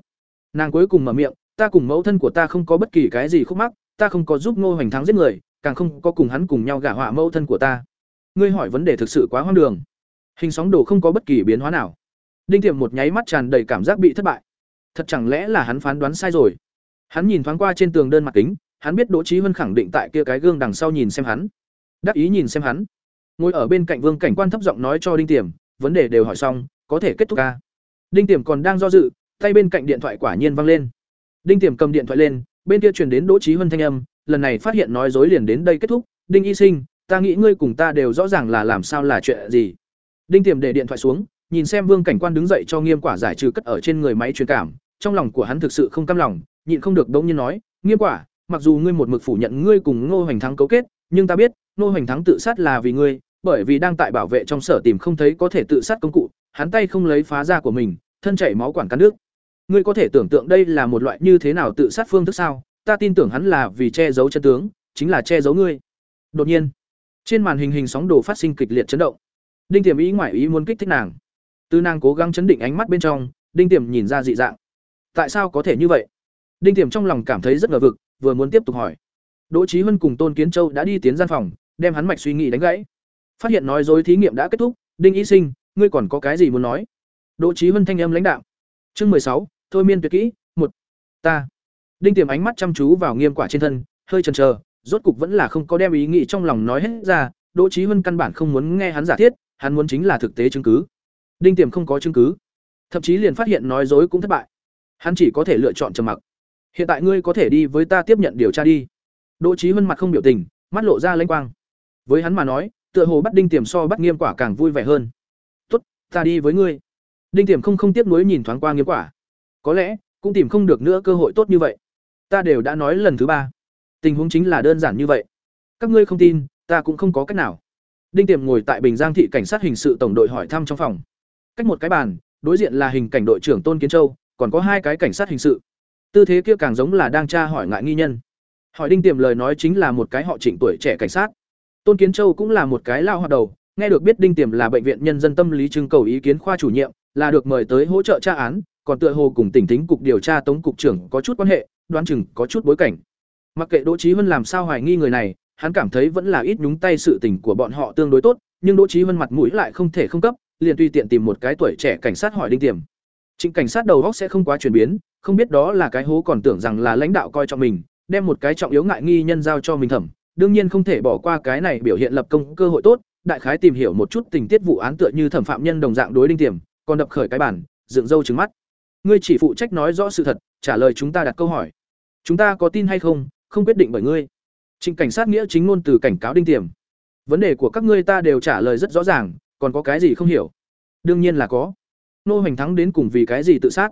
Nàng cuối cùng mở miệng, ta cùng mẫu thân của ta không có bất kỳ cái gì khúc mắc, ta không có giúp ngô hoành thắng giết người, càng không có cùng hắn cùng nhau gả họa mẫu thân của ta. Ngươi hỏi vấn đề thực sự quá hoang đường. Hình sóng đồ không có bất kỳ biến hóa nào. Đinh tiệm một nháy mắt tràn đầy cảm giác bị thất bại. Thật chẳng lẽ là hắn phán đoán sai rồi? Hắn nhìn thoáng qua trên tường đơn mặt kính, hắn biết đỗ trí huân khẳng định tại kia cái gương đằng sau nhìn xem hắn. Đắc ý nhìn xem hắn. Ngồi ở bên cạnh vương cảnh quan thấp giọng nói cho đinh tiềm vấn đề đều hỏi xong, có thể kết thúc ca đinh tiềm còn đang do dự, tay bên cạnh điện thoại quả nhiên vang lên. Đinh tiềm cầm điện thoại lên, bên kia truyền đến đỗ Chí huân thanh âm, lần này phát hiện nói dối liền đến đây kết thúc. Đinh y sinh, ta nghĩ ngươi cùng ta đều rõ ràng là làm sao là chuyện gì. Đinh tiềm để điện thoại xuống, nhìn xem vương cảnh quan đứng dậy cho nghiêm quả giải trừ cất ở trên người máy truyền cảm. Trong lòng của hắn thực sự không cam lòng, nhịn không được đống nhiên nói, nghiêm quả, mặc dù ngươi một mực phủ nhận ngươi cùng ngô hoành thắng cấu kết, nhưng ta biết, ngô hoành thắng tự sát là vì ngươi, bởi vì đang tại bảo vệ trong sở tìm không thấy có thể tự sát công cụ, hắn tay không lấy phá ra của mình thân chảy máu quản cắn nước. Ngươi có thể tưởng tượng đây là một loại như thế nào tự sát phương thức sao? Ta tin tưởng hắn là vì che giấu chân tướng, chính là che giấu ngươi. Đột nhiên, trên màn hình hình sóng đồ phát sinh kịch liệt chấn động. Đinh tiềm ý ngoại ý muốn kích thích nàng. Từ nàng cố gắng chấn định ánh mắt bên trong, đinh tiềm nhìn ra dị dạng. Tại sao có thể như vậy? Đinh tiềm trong lòng cảm thấy rất ngờ vực, vừa muốn tiếp tục hỏi. Đỗ trí huân cùng tôn kiến châu đã đi tiến gian phòng, đem hắn mạch suy nghĩ đánh gãy. Phát hiện nói dối thí nghiệm đã kết thúc, đinh y sinh, ngươi còn có cái gì muốn nói? Đỗ Chí huân thanh âm lãnh đạo. Chương mười sáu, thôi miên tuyệt kỹ, một. Ta. Đinh tiềm ánh mắt chăm chú vào nghiêm quả trên thân, hơi chần chờ, rốt cục vẫn là không có đem ý nghĩ trong lòng nói hết ra, đỗ Chí huân căn bản không muốn nghe hắn giả thiết, hắn muốn chính là thực tế chứng cứ. Đinh tiềm không có chứng cứ. Thậm chí liền phát hiện nói dối cũng thất bại. Hắn chỉ có thể lựa chọn trầm mặc. Hiện tại ngươi có thể đi với ta tiếp nhận điều tra đi. Đỗ Chí huân mặt không biểu tình, mắt lộ ra lanh quang. Với hắn mà nói, tựa hồ bắt đinh tiềm so bắt nghiêm quả càng vui vẻ hơn. Tốt, ta đi với ngươi đinh tiềm không không tiếc nuối nhìn thoáng qua nghiêm quả. Có lẽ, cũng tìm không được nữa cơ hội tốt như vậy. Ta đều đã nói lần thứ ba. Tình huống chính là đơn giản như vậy. Các ngươi không tin, ta cũng không có cách nào. Đinh tiềm ngồi tại bình giang thị cảnh sát hình sự tổng đội hỏi thăm trong phòng. Cách một cái bàn, đối diện là hình cảnh đội trưởng tôn kiến châu, còn có hai cái cảnh sát hình sự. Tư thế kia càng giống là đang tra hỏi ngại nghi nhân. Hỏi đinh tiềm lời nói chính là một cái họ trịnh tuổi trẻ cảnh sát. Tôn kiến châu cũng là một cái lao hoạt đầu, nghe được biết đinh tiềm là bệnh viện nhân dân tâm lý trưng cầu ý kiến khoa chủ nhiệm là được mời tới hỗ trợ tra án, còn tựa hồ cùng tỉnh tính cục điều tra tống cục trưởng có chút quan hệ, đoán chừng có chút bối cảnh. Mặc kệ đỗ Chí huân làm sao hoài nghi người này, hắn cảm thấy vẫn là ít nhúng tay sự tình của bọn họ tương đối tốt, nhưng đỗ Chí huân mặt mũi lại không thể không cấp, liền tùy tiện tìm một cái tuổi trẻ cảnh sát hỏi đinh tiềm. Trịnh cảnh sát đầu góc sẽ không quá chuyển biến, không biết đó là cái hố còn tưởng rằng là lãnh đạo coi trọng mình, đem một cái trọng yếu ngại nghi nhân giao cho mình thẩm, đương nhiên không thể bỏ qua cái này biểu hiện lập công cơ hội tốt, đại khái tìm hiểu một chút tình tiết vụ án tựa như thẩm phạm nhân đồng dạng đối đinh tiềm còn đập khởi cái bản dựng râu trứng mắt. Ngươi chỉ phụ trách nói rõ sự thật, trả lời chúng ta đặt câu hỏi. Chúng ta có tin hay không không quyết định bởi ngươi. Trịnh cảnh sát nghĩa chính ngôn từ cảnh cáo đinh tiềm. Vấn đề của các ngươi ta đều trả lời rất rõ ràng, còn có cái gì không hiểu? Đương nhiên là có. Nô hoành thắng đến cùng vì cái gì tự sát?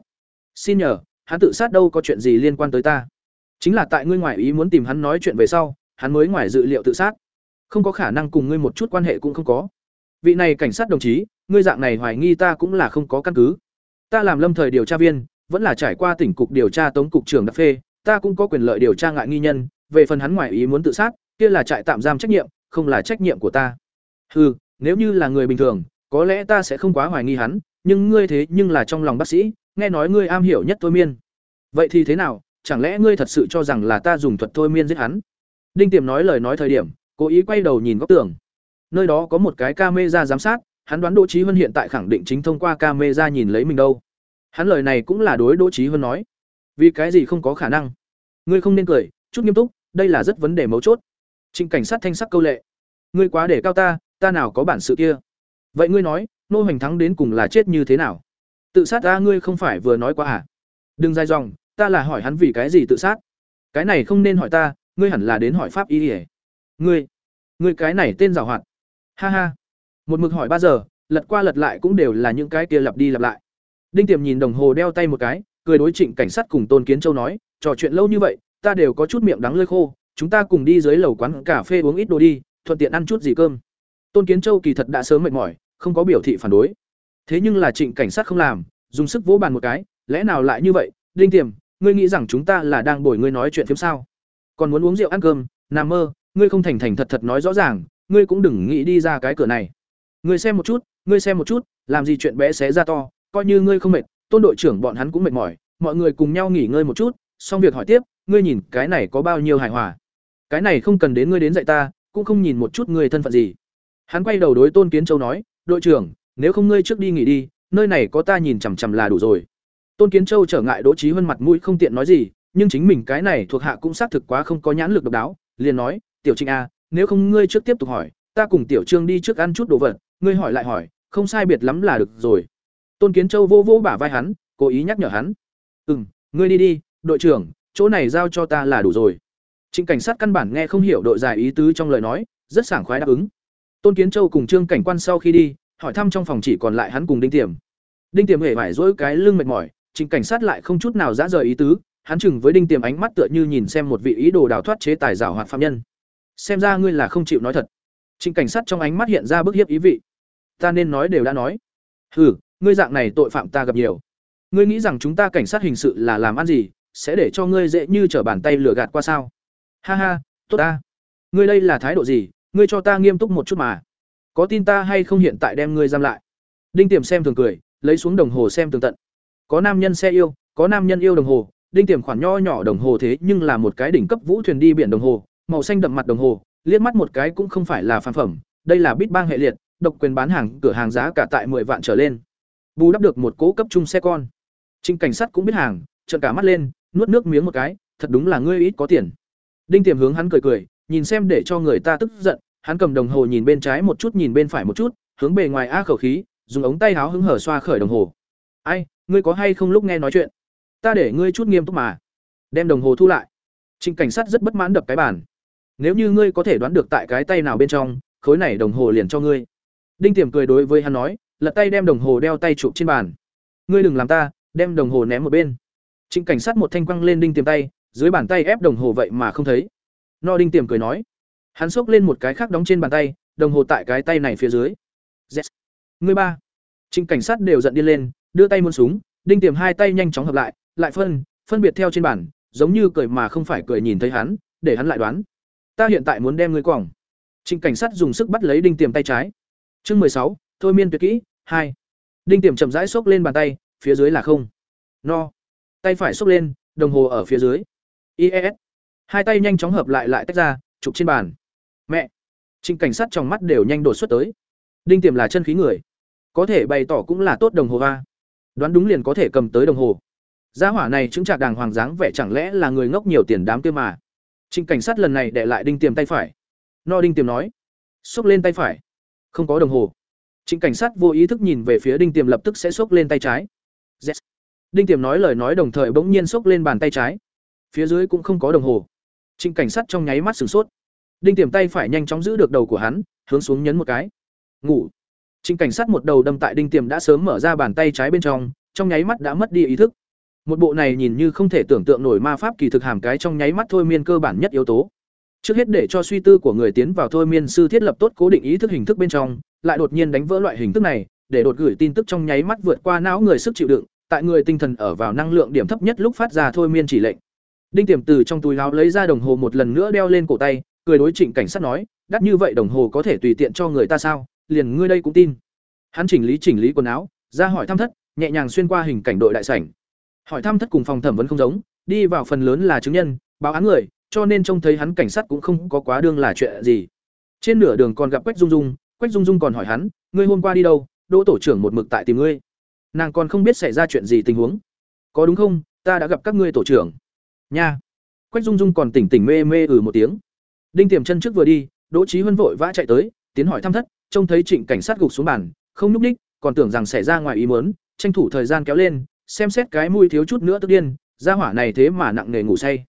Xin nhờ, hắn tự sát đâu có chuyện gì liên quan tới ta. Chính là tại ngươi ngoại ý muốn tìm hắn nói chuyện về sau, hắn mới ngoài dự liệu tự sát. Không có khả năng cùng ngươi một chút quan hệ cũng không có vị này cảnh sát đồng chí ngươi dạng này hoài nghi ta cũng là không có căn cứ ta làm lâm thời điều tra viên vẫn là trải qua tỉnh cục điều tra tống cục trưởng đặc phê ta cũng có quyền lợi điều tra ngại nghi nhân, về phần hắn ngoài ý muốn tự sát, kia là trại tạm giam trách nhiệm, không là trách nhiệm của ta. ừ nếu như là người bình thường, có lẽ ta sẽ không quá hoài nghi hắn, nhưng ngươi thế nhưng là trong lòng bác sĩ, nghe nói ngươi am hiểu nhất thôi miên. Vậy thì thế nào, chẳng lẽ ngươi thật sự cho rằng là ta dùng thuật thôi miên giết hắn? Đinh Tiềm nói lời nói thời điểm, cố ý quay đầu nhìn góc tường. Nơi đó có một cái camera giám sát, hắn đoán Đỗ Chí Hân hiện tại khẳng định chính thông qua camera nhìn lấy mình đâu. Hắn lời này cũng là đối Đỗ Chí Hân nói. Vì cái gì không có khả năng? Ngươi không nên cười, chút nghiêm túc, đây là rất vấn đề mấu chốt. Trịnh cảnh sát thanh sắc câu lệ. Ngươi quá để cao ta, ta nào có bản sự kia. Vậy ngươi nói, nô hành thắng đến cùng là chết như thế nào? Tự sát ra ngươi không phải vừa nói qua à? Đừng dài dòng, ta là hỏi hắn vì cái gì tự sát. Cái này không nên hỏi ta, ngươi hẳn là đến hỏi pháp y Ngươi, ngươi cái này tên giàu hoạt. Ha ha. Một mực hỏi ba giờ, lật qua lật lại cũng đều là những cái kia lặp đi lặp lại. Đinh Tiềm nhìn đồng hồ đeo tay một cái, cười đối Trịnh cảnh sát cùng Tôn Kiến Châu nói, trò chuyện lâu như vậy, ta đều có chút miệng đắng lưỡi khô, chúng ta cùng đi dưới lầu quán cà phê uống ít đồ đi, thuận tiện ăn chút gì cơm. Tôn Kiến Châu kỳ thật đã sớm mệt mỏi, không có biểu thị phản đối. Thế nhưng là Trịnh cảnh sát không làm, dùng sức vỗ bàn một cái, lẽ nào lại như vậy? Đinh Tiềm, ngươi nghĩ rằng chúng ta là đang bồi ngươi nói chuyện phiếm sao? Còn muốn uống rượu ăn cơm, nằm mơ, ngươi không thành thành thật thật nói rõ ràng, ngươi cũng đừng nghĩ đi ra cái cửa này. Ngươi xem một chút, ngươi xem một chút, làm gì chuyện bé xé ra to, coi như ngươi không mệt, Tôn đội trưởng bọn hắn cũng mệt mỏi, mọi người cùng nhau nghỉ ngơi một chút, xong việc hỏi tiếp, ngươi nhìn cái này có bao nhiêu hài hòa? Cái này không cần đến ngươi đến dạy ta, cũng không nhìn một chút ngươi thân phận gì. Hắn quay đầu đối Tôn Kiến Châu nói, "Đội trưởng, nếu không ngươi trước đi nghỉ đi, nơi này có ta nhìn chằm chằm là đủ rồi." Tôn Kiến Châu trở ngại Đỗ Chí hơn mặt mũi không tiện nói gì, nhưng chính mình cái này thuộc hạ cũng xác thực quá không có nhãn lực độc đáo, liền nói, "Tiểu Trịnh a, nếu không ngươi trước tiếp tục hỏi, ta cùng Tiểu Trương đi trước ăn chút đồ vật, ngươi hỏi lại hỏi, không sai biệt lắm là được rồi." Tôn Kiến Châu vô vô bả vai hắn, cố ý nhắc nhở hắn. "Ừm, ngươi đi đi, đội trưởng, chỗ này giao cho ta là đủ rồi." Trịnh cảnh sát căn bản nghe không hiểu đội dài ý tứ trong lời nói, rất sảng khoái đáp ứng. Tôn Kiến Châu cùng Trương cảnh quan sau khi đi, hỏi thăm trong phòng chỉ còn lại hắn cùng Đinh Tiềm. Đinh Tiềm hề vải dỗi cái lưng mệt mỏi, Trịnh cảnh sát lại không chút nào dã rời ý tứ, hắn chừng với Đinh Tiềm ánh mắt tựa như nhìn xem một vị ý đồ đào thoát chế tài giảo hoạt phạm nhân. Xem ra ngươi là không chịu nói thật. Trịnh cảnh sát trong ánh mắt hiện ra bức hiếp ý vị. Ta nên nói đều đã nói. Hừ, ngươi dạng này tội phạm ta gặp nhiều. Ngươi nghĩ rằng chúng ta cảnh sát hình sự là làm ăn gì, sẽ để cho ngươi dễ như trở bàn tay lừa gạt qua sao? Ha ha, tốt ta. Ngươi đây là thái độ gì? Ngươi cho ta nghiêm túc một chút mà. Có tin ta hay không hiện tại đem ngươi giam lại? Đinh Tiềm xem thường cười, lấy xuống đồng hồ xem tường tận. Có nam nhân xe yêu, có nam nhân yêu đồng hồ, Đinh Tiềm khoản nho nhỏ đồng hồ thế nhưng là một cái đỉnh cấp vũ thuyền đi biển đồng hồ, màu xanh đậm mặt đồng hồ, liếc mắt một cái cũng không phải là phàm phẩm, đây là bit bang hệ liệt, độc quyền bán hàng, cửa hàng giá cả tại 10 vạn trở lên. Bù đắp được một cố cấp trung xe con. Trinh cảnh sát cũng biết hàng, trợn cả mắt lên, nuốt nước miếng một cái, thật đúng là ngươi ít có tiền. Đinh Tiềm hướng hắn cười cười, nhìn xem để cho người ta tức giận, hắn cầm đồng hồ nhìn bên trái một chút nhìn bên phải một chút, hướng bề ngoài a khẩu khí, dùng ống tay áo hứng hở xoa khởi đồng hồ. "Ai, ngươi có hay không lúc nghe nói chuyện? Ta để ngươi chút nghiêm túc mà." Đem đồng hồ thu lại. Trình cảnh sát rất bất mãn đập cái bàn. "Nếu như ngươi có thể đoán được tại cái tay nào bên trong, khối này đồng hồ liền cho ngươi." Đinh Tiềm cười đối với hắn nói, lật tay đem đồng hồ đeo tay chụp trên bàn. "Ngươi đừng làm ta, đem đồng hồ ném một bên." Trình cảnh sát một thanh quăng lên Đinh Tiềm tay, dưới bàn tay ép đồng hồ vậy mà không thấy no đinh tiềm cười nói hắn xốc lên một cái khác đóng trên bàn tay đồng hồ tại cái tay này phía dưới yes. người ba trịnh cảnh sát đều giận điên lên đưa tay muôn súng đinh tiềm hai tay nhanh chóng hợp lại lại phân phân biệt theo trên bàn giống như cười mà không phải cười nhìn thấy hắn để hắn lại đoán ta hiện tại muốn đem ngươi quòng trịnh cảnh sát dùng sức bắt lấy đinh tiềm tay trái chương mười sáu thôi miên tuyệt kỹ hai đinh tiềm chậm rãi xốc lên bàn tay phía dưới là không no tay phải xốc lên đồng hồ ở phía dưới IES. Hai tay nhanh chóng hợp lại lại tách ra, chụp trên bàn. Mẹ. Trình cảnh sát trong mắt đều nhanh đột xuất tới. Đinh Tiềm là chân khí người, có thể bày tỏ cũng là tốt đồng hồ va. Đoán đúng liền có thể cầm tới đồng hồ. Gia hỏa này chứng trạc đàng hoàng dáng vẻ chẳng lẽ là người ngốc nhiều tiền đám kia mà. Trình cảnh sát lần này để lại Đinh Tiềm tay phải. No Đinh Tiềm nói, xốc lên tay phải. Không có đồng hồ. Trình cảnh sát vô ý thức nhìn về phía Đinh Tiềm lập tức sẽ xốc lên tay trái. Yes. Đinh Tiềm nói lời nói đồng thời bỗng nhiên xốc lên bàn tay trái phía dưới cũng không có đồng hồ trịnh cảnh sát trong nháy mắt sửng sốt đinh tiềm tay phải nhanh chóng giữ được đầu của hắn hướng xuống nhấn một cái ngủ trịnh cảnh sát một đầu đâm tại đinh tiềm đã sớm mở ra bàn tay trái bên trong trong nháy mắt đã mất đi ý thức một bộ này nhìn như không thể tưởng tượng nổi ma pháp kỳ thực hàm cái trong nháy mắt thôi miên cơ bản nhất yếu tố. Trước hết để cho suy tư của người tiến vào thôi miên sư thiết lập tốt cố định ý thức hình thức bên trong, lại đột nhiên đánh vỡ loại hình thức này, để đột gửi tin tức trong nháy mắt vượt qua não người sức chịu đựng, tại người tinh thần ở vào năng lượng điểm thấp nhất lúc phát ra thôi miên chỉ lệnh. Đinh tiềm từ trong túi áo lấy ra đồng hồ một lần nữa đeo lên cổ tay, cười đối trịnh cảnh sát nói, đắt như vậy đồng hồ có thể tùy tiện cho người ta sao? Liền ngươi đây cũng tin. Hắn chỉnh lý chỉnh lý quần áo, ra hỏi thăm thất, nhẹ nhàng xuyên qua hình cảnh đội đại sảnh hỏi thăm thất cùng phòng thẩm vấn không giống, đi vào phần lớn là chứng nhân, báo án người, cho nên trông thấy hắn cảnh sát cũng không có quá đương là chuyện gì. Trên nửa đường còn gặp quách dung dung, quách dung dung còn hỏi hắn, ngươi hôm qua đi đâu? Đỗ tổ trưởng một mực tại tìm ngươi. Nàng còn không biết xảy ra chuyện gì tình huống. Có đúng không? Ta đã gặp các ngươi tổ trưởng. Nha. Quách dung dung còn tỉnh tỉnh mê mê ừ một tiếng. Đinh tiềm chân trước vừa đi, đỗ trí huân vội vã chạy tới, tiến hỏi thăm thất, trông thấy trịnh cảnh sát gục xuống bàn, không núp đích còn tưởng rằng xảy ra ngoài ý muốn, tranh thủ thời gian kéo lên xem xét cái mũi thiếu chút nữa tức điên ra hỏa này thế mà nặng nề ngủ say.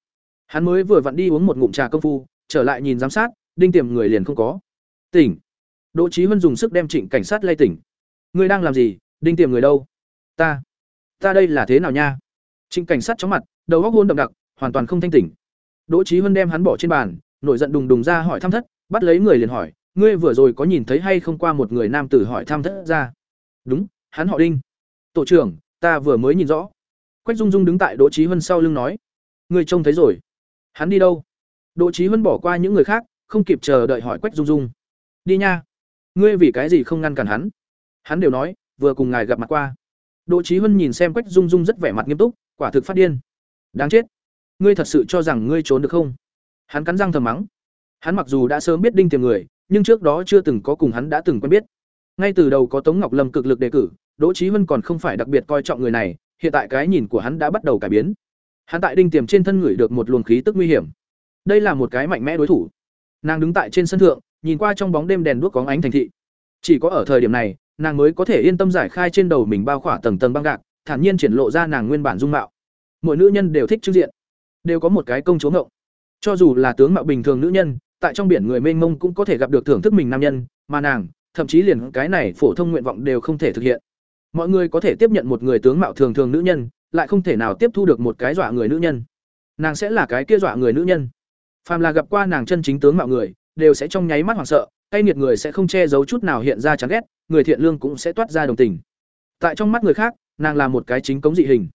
Hắn mới vừa vặn đi uống một ngụm trà công phu, trở lại nhìn giám sát, đinh tiềm người liền không có. Tỉnh. Đỗ trí huân dùng sức đem trịnh cảnh sát lay tỉnh. Ngươi đang làm gì? Đinh tiềm người đâu? Ta. Ta đây là thế nào nha? Trịnh cảnh sát chóng mặt, đầu góc hôn đậm đặc, hoàn toàn không thanh tỉnh. Đỗ trí huân đem hắn bỏ trên bàn, nổi giận đùng đùng ra hỏi thăm thất, bắt lấy người liền hỏi, ngươi vừa rồi có nhìn thấy hay không qua một người nam tử hỏi thăm thất ra? Đúng, hắn họ đinh. Tổ trưởng ta vừa mới nhìn rõ. Quách dung dung đứng tại đỗ trí huân sau lưng nói, ngươi trông thấy rồi. Hắn đi đâu? Đỗ trí huân bỏ qua những người khác, không kịp chờ đợi hỏi quách dung dung, đi nha. Ngươi vì cái gì không ngăn cản hắn? Hắn đều nói, vừa cùng ngài gặp mặt qua. Đỗ trí huân nhìn xem quách dung dung rất vẻ mặt nghiêm túc, quả thực phát điên. Đáng chết. Ngươi thật sự cho rằng ngươi trốn được không? Hắn cắn răng thầm mắng. Hắn mặc dù đã sớm biết đinh tiềm người, nhưng trước đó chưa từng có cùng hắn đã từng quen biết. Ngay từ đầu có tống ngọc lâm cực lực đề cử đỗ Chí Vân còn không phải đặc biệt coi trọng người này, hiện tại cái nhìn của hắn đã bắt đầu cải biến. Hắn tại đinh tiềm trên thân người được một luồng khí tức nguy hiểm. Đây là một cái mạnh mẽ đối thủ. Nàng đứng tại trên sân thượng, nhìn qua trong bóng đêm đèn đuốc có ánh thành thị. Chỉ có ở thời điểm này, nàng mới có thể yên tâm giải khai trên đầu mình bao khỏa tầng tầng băng gạc, thản nhiên triển lộ ra nàng nguyên bản dung mạo. Mỗi nữ nhân đều thích trước diện. Đều có một cái công chúa ngộng. Cho dù là tướng mạo bình thường nữ nhân, tại trong biển người mênh mông cũng có thể gặp được thưởng thức mình nam nhân, mà nàng, thậm chí liền cái này phổ thông nguyện vọng đều không thể thực hiện mọi người có thể tiếp nhận một người tướng mạo thường thường nữ nhân, lại không thể nào tiếp thu được một cái dọa người nữ nhân. Nàng sẽ là cái kia dọa người nữ nhân. Phàm là gặp qua nàng chân chính tướng mạo người, đều sẽ trong nháy mắt hoảng sợ cay nghiệt người sẽ không che giấu chút nào hiện ra chán ghét, người thiện lương cũng sẽ toát ra đồng tình. Tại trong mắt người khác, nàng là một cái chính cống dị hình.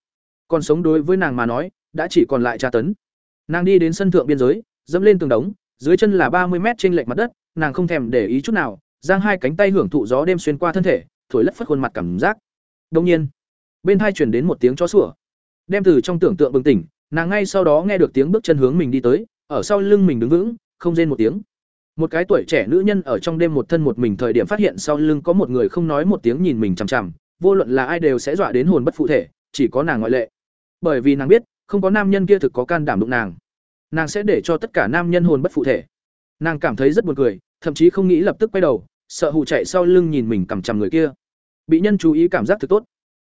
Còn sống đối với nàng mà nói, đã chỉ còn lại tra tấn. Nàng đi đến sân thượng biên giới, dẫm lên tường đống, dưới chân là ba mươi mét trên lệch mặt đất, nàng không thèm để ý chút nào, giang hai cánh tay hưởng thụ gió đêm xuyên qua thân thể, thổi lất phất khuôn mặt cảm giác đồng nhiên, bên tai chuyển đến một tiếng chó sủa. Đem từ trong tưởng tượng bừng tỉnh, nàng ngay sau đó nghe được tiếng bước chân hướng mình đi tới, ở sau lưng mình đứng vững, không rên một tiếng. Một cái tuổi trẻ nữ nhân ở trong đêm một thân một mình thời điểm phát hiện sau lưng có một người không nói một tiếng nhìn mình chằm chằm, vô luận là ai đều sẽ dọa đến hồn bất phụ thể, chỉ có nàng ngoại lệ. Bởi vì nàng biết, không có nam nhân kia thực có can đảm đụng nàng. Nàng sẽ để cho tất cả nam nhân hồn bất phụ thể. Nàng cảm thấy rất buồn cười, thậm chí không nghĩ lập tức quay đầu, sợ hù chạy sau lưng nhìn mình cằm chằm người kia bị nhân chú ý cảm giác thực tốt.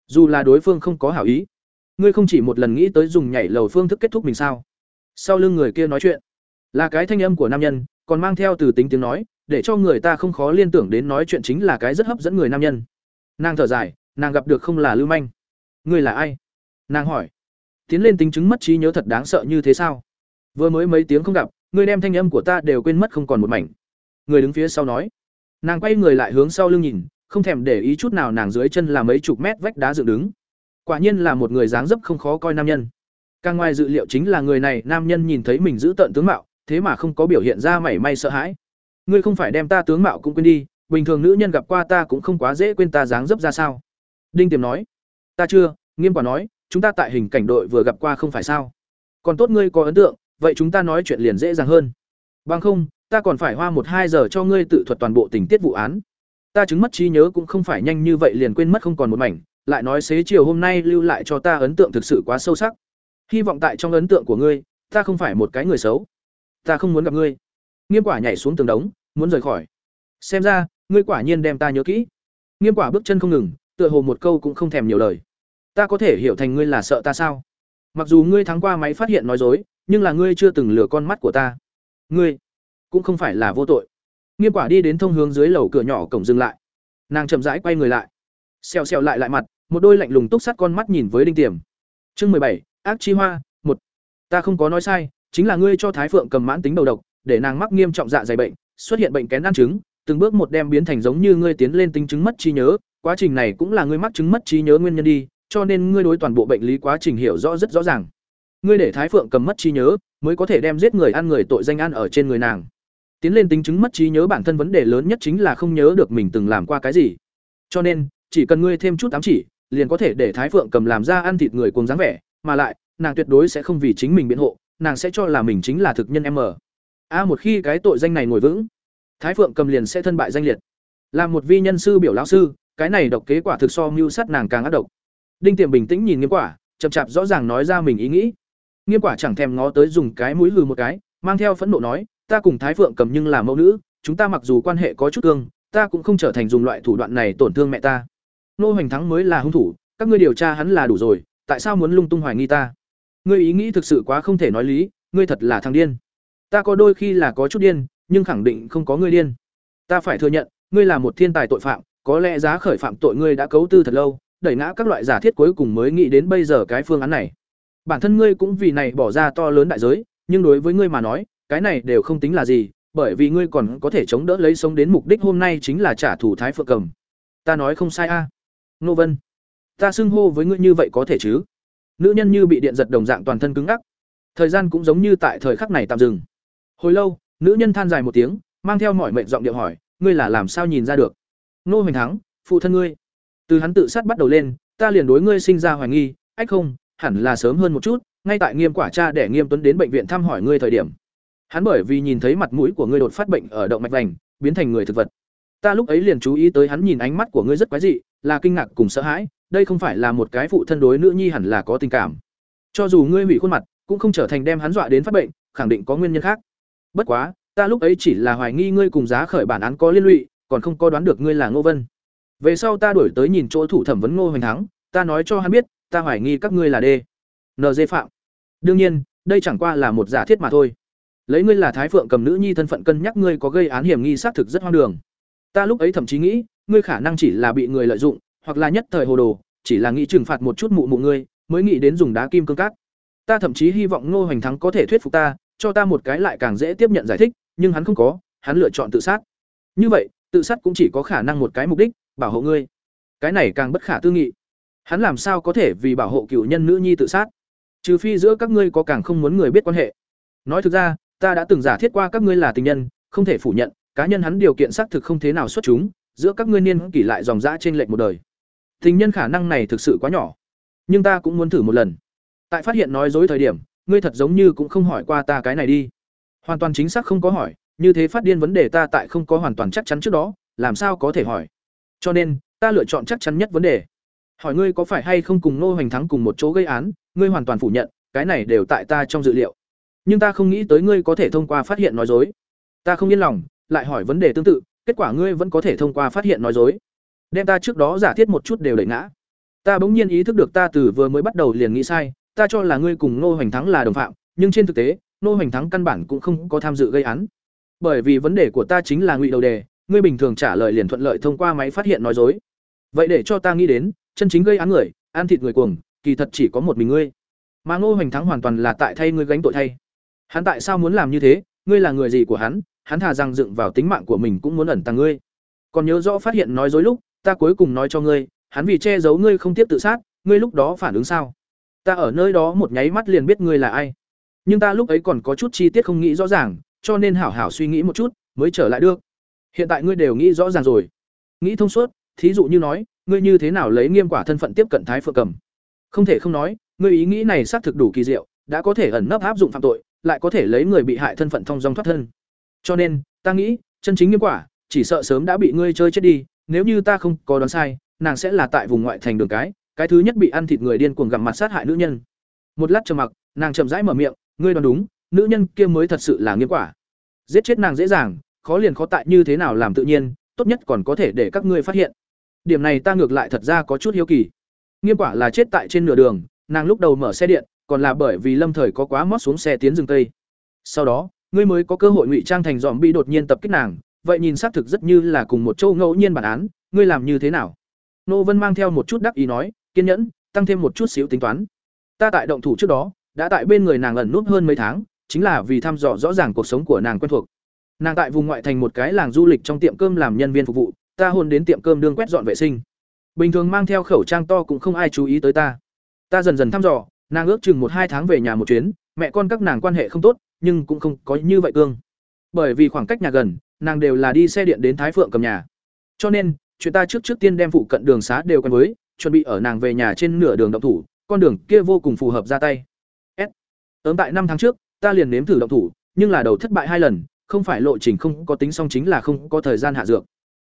Dù là đối phương không có hảo ý, ngươi không chỉ một lần nghĩ tới dùng nhảy lầu phương thức kết thúc mình sao? Sau lưng người kia nói chuyện, là cái thanh âm của nam nhân, còn mang theo từ tính tiếng nói, để cho người ta không khó liên tưởng đến nói chuyện chính là cái rất hấp dẫn người nam nhân. Nàng thở dài, nàng gặp được không là lưu manh. Ngươi là ai? Nàng hỏi. Tiến lên tính chứng mất trí nhớ thật đáng sợ như thế sao? Vừa mới mấy tiếng không gặp, ngươi đem thanh âm của ta đều quên mất không còn một mảnh. Người đứng phía sau nói. Nàng quay người lại hướng sau lưng nhìn không thèm để ý chút nào nàng dưới chân là mấy chục mét vách đá dựng đứng. Quả nhiên là một người dáng dấp không khó coi nam nhân. Càng ngoài dự liệu chính là người này, nam nhân nhìn thấy mình giữ tận tướng mạo, thế mà không có biểu hiện ra mảy may sợ hãi. Ngươi không phải đem ta tướng mạo cũng quên đi, bình thường nữ nhân gặp qua ta cũng không quá dễ quên ta dáng dấp ra sao. Đinh tiềm nói, ta chưa, nghiêm quả nói, chúng ta tại hình cảnh đội vừa gặp qua không phải sao. Còn tốt ngươi có ấn tượng, vậy chúng ta nói chuyện liền dễ dàng hơn. Bằng không, ta còn phải hoa một hai giờ cho ngươi tự thuật toàn bộ tình tiết vụ án ta chứng mất trí nhớ cũng không phải nhanh như vậy liền quên mất không còn một mảnh, lại nói xế chiều hôm nay lưu lại cho ta ấn tượng thực sự quá sâu sắc. Hy vọng tại trong ấn tượng của ngươi, ta không phải một cái người xấu. Ta không muốn gặp ngươi. Nghiêm quả nhảy xuống tường đống, muốn rời khỏi. Xem ra, ngươi quả nhiên đem ta nhớ kỹ. Nghiêm quả bước chân không ngừng, tựa hồ một câu cũng không thèm nhiều lời. Ta có thể hiểu thành ngươi là sợ ta sao? Mặc dù ngươi thắng qua máy phát hiện nói dối, nhưng là ngươi chưa từng lừa con mắt của ta. Ngươi cũng không phải là vô tội nghiêm quả đi đến thông hướng dưới lầu cửa nhỏ cổng dừng lại. Nàng chậm rãi quay người lại. Xèo xèo lại lại mặt, một đôi lạnh lùng túc sắt con mắt nhìn với đinh tiềm. Chương mười bảy, ác chi hoa, một. Ta không có nói sai, chính là ngươi cho thái phượng cầm mãn tính đầu độc, để nàng mắc nghiêm trọng dạ dày bệnh, xuất hiện bệnh kén ăn trứng, từng bước một đem biến thành giống như ngươi tiến lên tính chứng mất trí nhớ, quá trình này cũng là ngươi mắc chứng mất trí nhớ nguyên nhân đi, cho nên ngươi đối toàn bộ bệnh lý quá trình hiểu rõ rất rõ ràng. Ngươi để thái phượng cầm mất trí nhớ, mới có thể đem giết người ăn người tội danh ăn ở trên người nàng tiến lên tính chứng mất trí nhớ bản thân vấn đề lớn nhất chính là không nhớ được mình từng làm qua cái gì. Cho nên, chỉ cần ngươi thêm chút ám chỉ, liền có thể để thái phượng cầm làm ra ăn thịt người cùng dáng vẻ, mà lại, nàng tuyệt đối sẽ không vì chính mình biện hộ, nàng sẽ cho là mình chính là thực nhân m a, một khi cái tội danh này ngồi vững, thái phượng cầm liền sẽ thân bại danh liệt. Là một vi nhân sư biểu lão sư, cái này độc kế quả thực so mưu sát nàng càng ác độc. Đinh tiềm bình tĩnh nhìn nghiêm quả, chậm chạp rõ ràng nói ra mình ý nghĩ. Nghiêm quả chẳng thèm ngó tới dùng cái mũi lừ một cái, mang theo phẫn nộ nói ta cùng thái phượng cầm nhưng là mẫu nữ, chúng ta mặc dù quan hệ có chút thương ta cũng không trở thành dùng loại thủ đoạn này tổn thương mẹ ta. Nô hoành thắng mới là hung thủ, các ngươi điều tra hắn là đủ rồi, tại sao muốn lung tung hoài nghi ta? Ngươi ý nghĩ thực sự quá không thể nói lý, ngươi thật là thằng điên. Ta có đôi khi là có chút điên, nhưng khẳng định không có ngươi điên. Ta phải thừa nhận, ngươi là một thiên tài tội phạm, có lẽ giá khởi phạm tội ngươi đã cấu tư thật lâu, đẩy ngã các loại giả thiết cuối cùng mới nghĩ đến bây giờ cái phương án này. Bản thân ngươi cũng vì này bỏ ra to lớn đại giới, nhưng đối với ngươi mà nói cái này đều không tính là gì, bởi vì ngươi còn có thể chống đỡ lấy sống đến mục đích hôm nay chính là trả thù thái phượng cầm. Ta nói không sai a. À. nô vân, ta xưng hô với ngươi như vậy có thể chứ? Nữ nhân như bị điện giật đồng dạng toàn thân cứng ngắc. Thời gian cũng giống như tại thời khắc này tạm dừng. Hồi lâu, nữ nhân than dài một tiếng, mang theo mọi mệnh giọng điệu hỏi, ngươi là làm sao nhìn ra được? Nô hoành thắng, phụ thân ngươi. Từ hắn tự sát bắt đầu lên, ta liền đối ngươi sinh ra hoài nghi, ách không, hẳn là sớm hơn một chút, ngay tại nghiêm quả cha để nghiêm tuấn đến bệnh viện thăm hỏi ngươi thời điểm hắn bởi vì nhìn thấy mặt mũi của ngươi đột phát bệnh ở động mạch vành, biến thành người thực vật. Ta lúc ấy liền chú ý tới hắn nhìn ánh mắt của ngươi rất quái dị, là kinh ngạc cùng sợ hãi, đây không phải là một cái phụ thân đối nữ nhi hẳn là có tình cảm. Cho dù ngươi hủy khuôn mặt, cũng không trở thành đem hắn dọa đến phát bệnh, khẳng định có nguyên nhân khác. Bất quá, ta lúc ấy chỉ là hoài nghi ngươi cùng giá khởi bản án có liên lụy, còn không có đoán được ngươi là ngô vân. Về sau ta đổi tới nhìn chỗ thủ thẩm vấn ngô hoành thắng, ta nói cho hắn biết, ta hoài nghi các ngươi là đê nd phạm. Đương nhiên, đây chẳng qua là một giả thiết mà thôi lấy ngươi là thái phượng cầm nữ nhi thân phận cân nhắc ngươi có gây án hiểm nghi xác thực rất hoang đường. Ta lúc ấy thậm chí nghĩ, ngươi khả năng chỉ là bị người lợi dụng, hoặc là nhất thời hồ đồ, chỉ là nghĩ trừng phạt một chút mụ mụ ngươi, mới nghĩ đến dùng đá kim cương cát. Ta thậm chí hy vọng ngô hoành thắng có thể thuyết phục ta, cho ta một cái lại càng dễ tiếp nhận giải thích, nhưng hắn không có, hắn lựa chọn tự sát. Như vậy, tự sát cũng chỉ có khả năng một cái mục đích, bảo hộ ngươi. Cái này càng bất khả tư nghị. Hắn làm sao có thể vì bảo hộ cựu nhân nữ nhi tự sát? Trừ phi giữa các ngươi có càng không muốn người biết quan hệ. Nói thực ra ta đã từng giả thiết qua các ngươi là tình nhân, không thể phủ nhận, cá nhân hắn điều kiện xác thực không thế nào xuất chúng, giữa các ngươi niên kỷ lại dòng dã trên lệch một đời. Tình nhân khả năng này thực sự quá nhỏ, nhưng ta cũng muốn thử một lần. Tại phát hiện nói dối thời điểm, ngươi thật giống như cũng không hỏi qua ta cái này đi. Hoàn toàn chính xác không có hỏi, như thế phát điên vấn đề ta tại không có hoàn toàn chắc chắn trước đó, làm sao có thể hỏi? Cho nên, ta lựa chọn chắc chắn nhất vấn đề. Hỏi ngươi có phải hay không cùng nô hoành thắng cùng một chỗ gây án, ngươi hoàn toàn phủ nhận, cái này đều tại ta trong dự liệu nhưng ta không nghĩ tới ngươi có thể thông qua phát hiện nói dối. Ta không yên lòng, lại hỏi vấn đề tương tự, kết quả ngươi vẫn có thể thông qua phát hiện nói dối. Đem ta trước đó giả thiết một chút đều đẩy ngã. Ta bỗng nhiên ý thức được ta từ vừa mới bắt đầu liền nghĩ sai, ta cho là ngươi cùng nô hoành thắng là đồng phạm, nhưng trên thực tế nô hoành thắng căn bản cũng không có tham dự gây án. Bởi vì vấn đề của ta chính là ngụy đầu đề, ngươi bình thường trả lời liền thuận lợi thông qua máy phát hiện nói dối. Vậy để cho ta nghĩ đến, chân chính gây án người, ăn thịt người cuồng, kỳ thật chỉ có một mình ngươi. Mà ngô hoành thắng hoàn toàn là tại thay ngươi gánh tội thay hắn tại sao muốn làm như thế? Ngươi là người gì của hắn? Hắn thà rằng dựng vào tính mạng của mình cũng muốn ẩn tàng ngươi. Còn nhớ rõ phát hiện nói dối lúc, ta cuối cùng nói cho ngươi, hắn vì che giấu ngươi không tiếp tự sát, ngươi lúc đó phản ứng sao? Ta ở nơi đó một nháy mắt liền biết ngươi là ai. Nhưng ta lúc ấy còn có chút chi tiết không nghĩ rõ ràng, cho nên hảo hảo suy nghĩ một chút, mới trở lại được. Hiện tại ngươi đều nghĩ rõ ràng rồi. Nghĩ thông suốt, thí dụ như nói, ngươi như thế nào lấy nghiêm quả thân phận tiếp cận thái phượng cầm? Không thể không nói, ngươi ý nghĩ này xác thực đủ kỳ diệu, đã có thể ẩn nấp áp dụng phạm tội lại có thể lấy người bị hại thân phận thông dong thoát thân. Cho nên, ta nghĩ, chân chính nghiêm quả, chỉ sợ sớm đã bị ngươi chơi chết đi, nếu như ta không có đoán sai, nàng sẽ là tại vùng ngoại thành đường cái cái thứ nhất bị ăn thịt người điên cuồng gặm mặt sát hại nữ nhân. Một lát trầm mặc, nàng chậm rãi mở miệng, ngươi đoán đúng, nữ nhân kia mới thật sự là nghiêm quả. Giết chết nàng dễ dàng, khó liền khó tại như thế nào làm tự nhiên, tốt nhất còn có thể để các ngươi phát hiện. Điểm này ta ngược lại thật ra có chút hiếu kỳ. Nghiêm quả là chết tại trên nửa đường, nàng lúc đầu mở xe điện còn là bởi vì lâm thời có quá mót xuống xe tiến rừng tây. Sau đó, ngươi mới có cơ hội ngụy trang thành dòm bi đột nhiên tập kích nàng, vậy nhìn xác thực rất như là cùng một châu ngẫu nhiên bản án, ngươi làm như thế nào? Nô vân mang theo một chút đắc ý nói, kiên nhẫn, tăng thêm một chút xíu tính toán. Ta tại động thủ trước đó, đã tại bên người nàng ẩn nút hơn mấy tháng, chính là vì thăm dò rõ ràng cuộc sống của nàng quen thuộc. Nàng tại vùng ngoại thành một cái làng du lịch trong tiệm cơm làm nhân viên phục vụ, ta hôn đến tiệm cơm đương quét dọn vệ sinh. Bình thường mang theo khẩu trang to cũng không ai chú ý tới ta. Ta dần dần thăm dò nàng ước chừng một hai tháng về nhà một chuyến, mẹ con các nàng quan hệ không tốt, nhưng cũng không có như vậy cương. Bởi vì khoảng cách nhà gần, nàng đều là đi xe điện đến thái phượng cầm nhà. Cho nên, chuyện ta trước trước tiên đem phụ cận đường xá đều quen với, chuẩn bị ở nàng về nhà trên nửa đường động thủ, con đường kia vô cùng phù hợp ra tay. S. Ớm tại năm tháng trước, ta liền nếm thử động thủ, nhưng là đầu thất bại hai lần, không phải lộ trình không có tính song chính là không có thời gian hạ dược.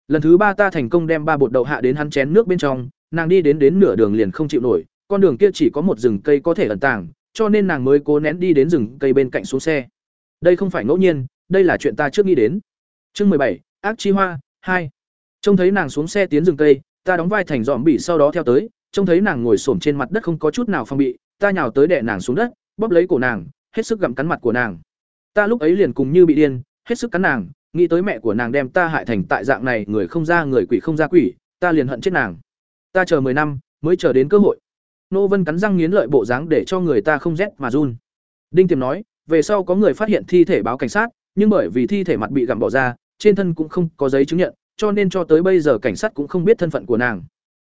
Lần thứ ba ta thành công đem ba bột đậu hạ đến hắn chén nước bên trong, nàng đi đến đến nửa đường liền không chịu nổi con đường kia chỉ có một rừng cây có thể ẩn tàng, cho nên nàng mới cố nén đi đến rừng cây bên cạnh xuống xe. Đây không phải ngẫu nhiên, đây là chuyện ta trước nghĩ đến. Chương mười bảy, ác chi hoa, hai. Trông thấy nàng xuống xe tiến rừng cây, ta đóng vai thành dòm bị sau đó theo tới, trông thấy nàng ngồi xổm trên mặt đất không có chút nào phòng bị, ta nhào tới đè nàng xuống đất, bóp lấy cổ nàng, hết sức gặm cắn mặt của nàng. Ta lúc ấy liền cùng như bị điên, hết sức cắn nàng, nghĩ tới mẹ của nàng đem ta hại thành tại dạng này, người không ra người quỷ không ra quỷ, ta liền hận chết nàng. Ta chờ mười năm, mới chờ đến cơ hội nô vân cắn răng nghiến lợi bộ dáng để cho người ta không rét mà run. Đinh tiềm nói, về sau có người phát hiện thi thể báo cảnh sát, nhưng bởi vì thi thể mặt bị gặm bỏ ra, trên thân cũng không có giấy chứng nhận, cho nên cho tới bây giờ cảnh sát cũng không biết thân phận của nàng.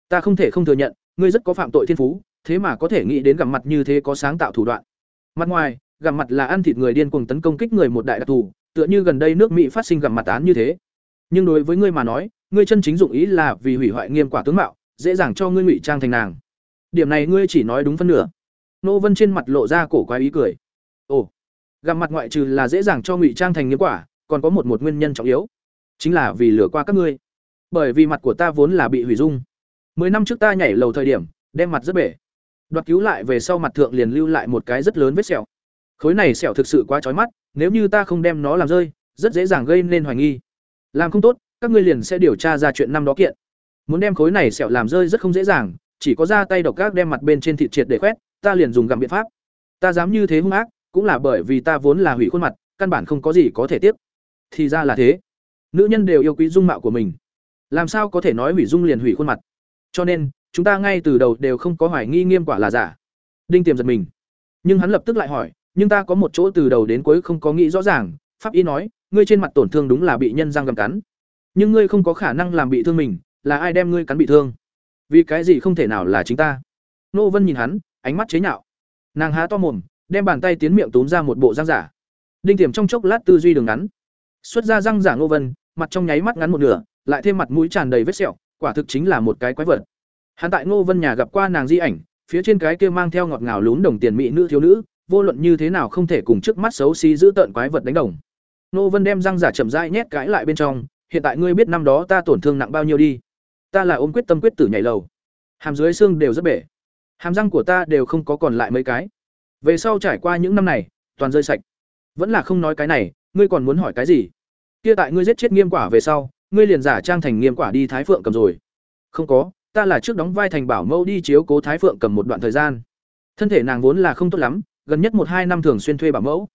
Ta không thể không thừa nhận, ngươi rất có phạm tội thiên phú, thế mà có thể nghĩ đến gặm mặt như thế có sáng tạo thủ đoạn. Mặt ngoài, gặm mặt là ăn thịt người điên cuồng tấn công kích người một đại đặc thù, tựa như gần đây nước mỹ phát sinh gặm mặt án như thế. Nhưng đối với ngươi mà nói, ngươi chân chính dụng ý là vì hủy hoại nghiêm quả tướng mạo, dễ dàng cho ngươi ngụy trang thành nàng điểm này ngươi chỉ nói đúng phân nửa. Nô vân trên mặt lộ ra cổ quái ý cười. Ồ gặm mặt ngoại trừ là dễ dàng cho ngụy trang thành nghĩa quả, còn có một một nguyên nhân trọng yếu. Chính là vì lừa qua các ngươi. Bởi vì mặt của ta vốn là bị hủy dung. Mười năm trước ta nhảy lầu thời điểm, đem mặt rất bể. Đoạt cứu lại về sau mặt thượng liền lưu lại một cái rất lớn vết sẹo. Khối này sẹo thực sự quá trói mắt, nếu như ta không đem nó làm rơi, rất dễ dàng gây nên hoài nghi. Làm không tốt, các ngươi liền sẽ điều tra ra chuyện năm đó kiện. Muốn đem khối này sẹo làm rơi rất không dễ dàng chỉ có ra tay độc gác đem mặt bên trên thịt triệt để khoét, ta liền dùng gặm biện pháp. Ta dám như thế hung ác, cũng là bởi vì ta vốn là hủy khuôn mặt, căn bản không có gì có thể tiếp. Thì ra là thế. Nữ nhân đều yêu quý dung mạo của mình. Làm sao có thể nói hủy dung liền hủy khuôn mặt? Cho nên, chúng ta ngay từ đầu đều không có hoài nghi nghiêm quả là giả. Đinh tiềm giật mình. Nhưng hắn lập tức lại hỏi, nhưng ta có một chỗ từ đầu đến cuối không có nghĩ rõ ràng, pháp y nói, ngươi trên mặt tổn thương đúng là bị nhân răng gầm cắn. Nhưng ngươi không có khả năng làm bị thương mình, là ai đem ngươi cắn bị thương? Vì cái gì không thể nào là chính ta? Nô vân nhìn hắn, ánh mắt chế nhạo. Nàng há to mồm, đem bàn tay tiến miệng túm ra một bộ răng giả. Đinh tiềm trong chốc lát tư duy đường ngắn. Xuất ra răng giả ngô vân, mặt trong nháy mắt ngắn một nửa, lại thêm mặt mũi tràn đầy vết sẹo, quả thực chính là một cái quái vật. Hắn tại ngô vân nhà gặp qua nàng di ảnh, phía trên cái kia mang theo ngọt ngào lún đồng tiền mỹ nữ thiếu nữ, vô luận như thế nào không thể cùng trước mắt xấu xí giữ tợn quái vật đánh đồng. Ngô vân đem răng giả chậm rãi nhét cãi lại bên trong, hiện tại ngươi biết năm đó ta tổn thương nặng bao nhiêu đi ta là ôm quyết tâm quyết tử nhảy lầu. Hàm dưới xương đều rất bể. Hàm răng của ta đều không có còn lại mấy cái. Về sau trải qua những năm này, toàn rơi sạch. Vẫn là không nói cái này, ngươi còn muốn hỏi cái gì? Kia tại ngươi giết chết nghiêm quả về sau, ngươi liền giả trang thành nghiêm quả đi thái phượng cầm rồi. Không có, ta là trước đóng vai thành bảo mẫu đi chiếu cố thái phượng cầm một đoạn thời gian. Thân thể nàng vốn là không tốt lắm, gần nhất một hai năm thường xuyên thuê bảo mẫu.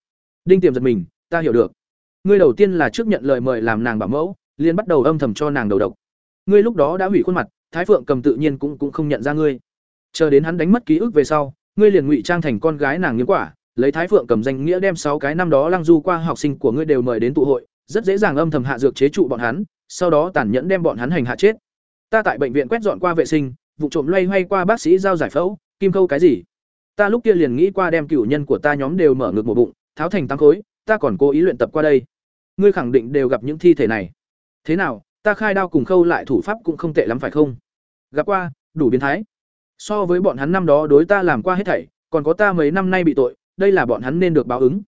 Đinh tiềm giật mình, ta hiểu được. Ngươi đầu tiên là trước nhận lời mời làm nàng bảo mẫu, liền bắt đầu âm thầm cho nàng đầu độc ngươi lúc đó đã hủy khuôn mặt, thái phượng cầm tự nhiên cũng cũng không nhận ra ngươi. Chờ đến hắn đánh mất ký ức về sau, ngươi liền ngụy trang thành con gái nàng nghiếm quả, lấy thái phượng cầm danh nghĩa đem sáu cái năm đó lăng du qua học sinh của ngươi đều mời đến tụ hội, rất dễ dàng âm thầm hạ dược chế trụ bọn hắn, sau đó tàn nhẫn đem bọn hắn hành hạ chết. Ta tại bệnh viện quét dọn qua vệ sinh, vụ trộm loay hoay qua bác sĩ giao giải phẫu, kim khâu cái gì? Ta lúc kia liền nghĩ qua đem cửu nhân của ta nhóm đều mở ngược một bụng, tháo thành tăng khối, ta còn cố ý luyện tập qua đây. Ngươi khẳng định đều gặp những thi thể này. Thế nào ta khai đao cùng khâu lại thủ pháp cũng không tệ lắm phải không? Gặp qua, đủ biến thái. So với bọn hắn năm đó đối ta làm qua hết thảy, còn có ta mấy năm nay bị tội, đây là bọn hắn nên được báo ứng.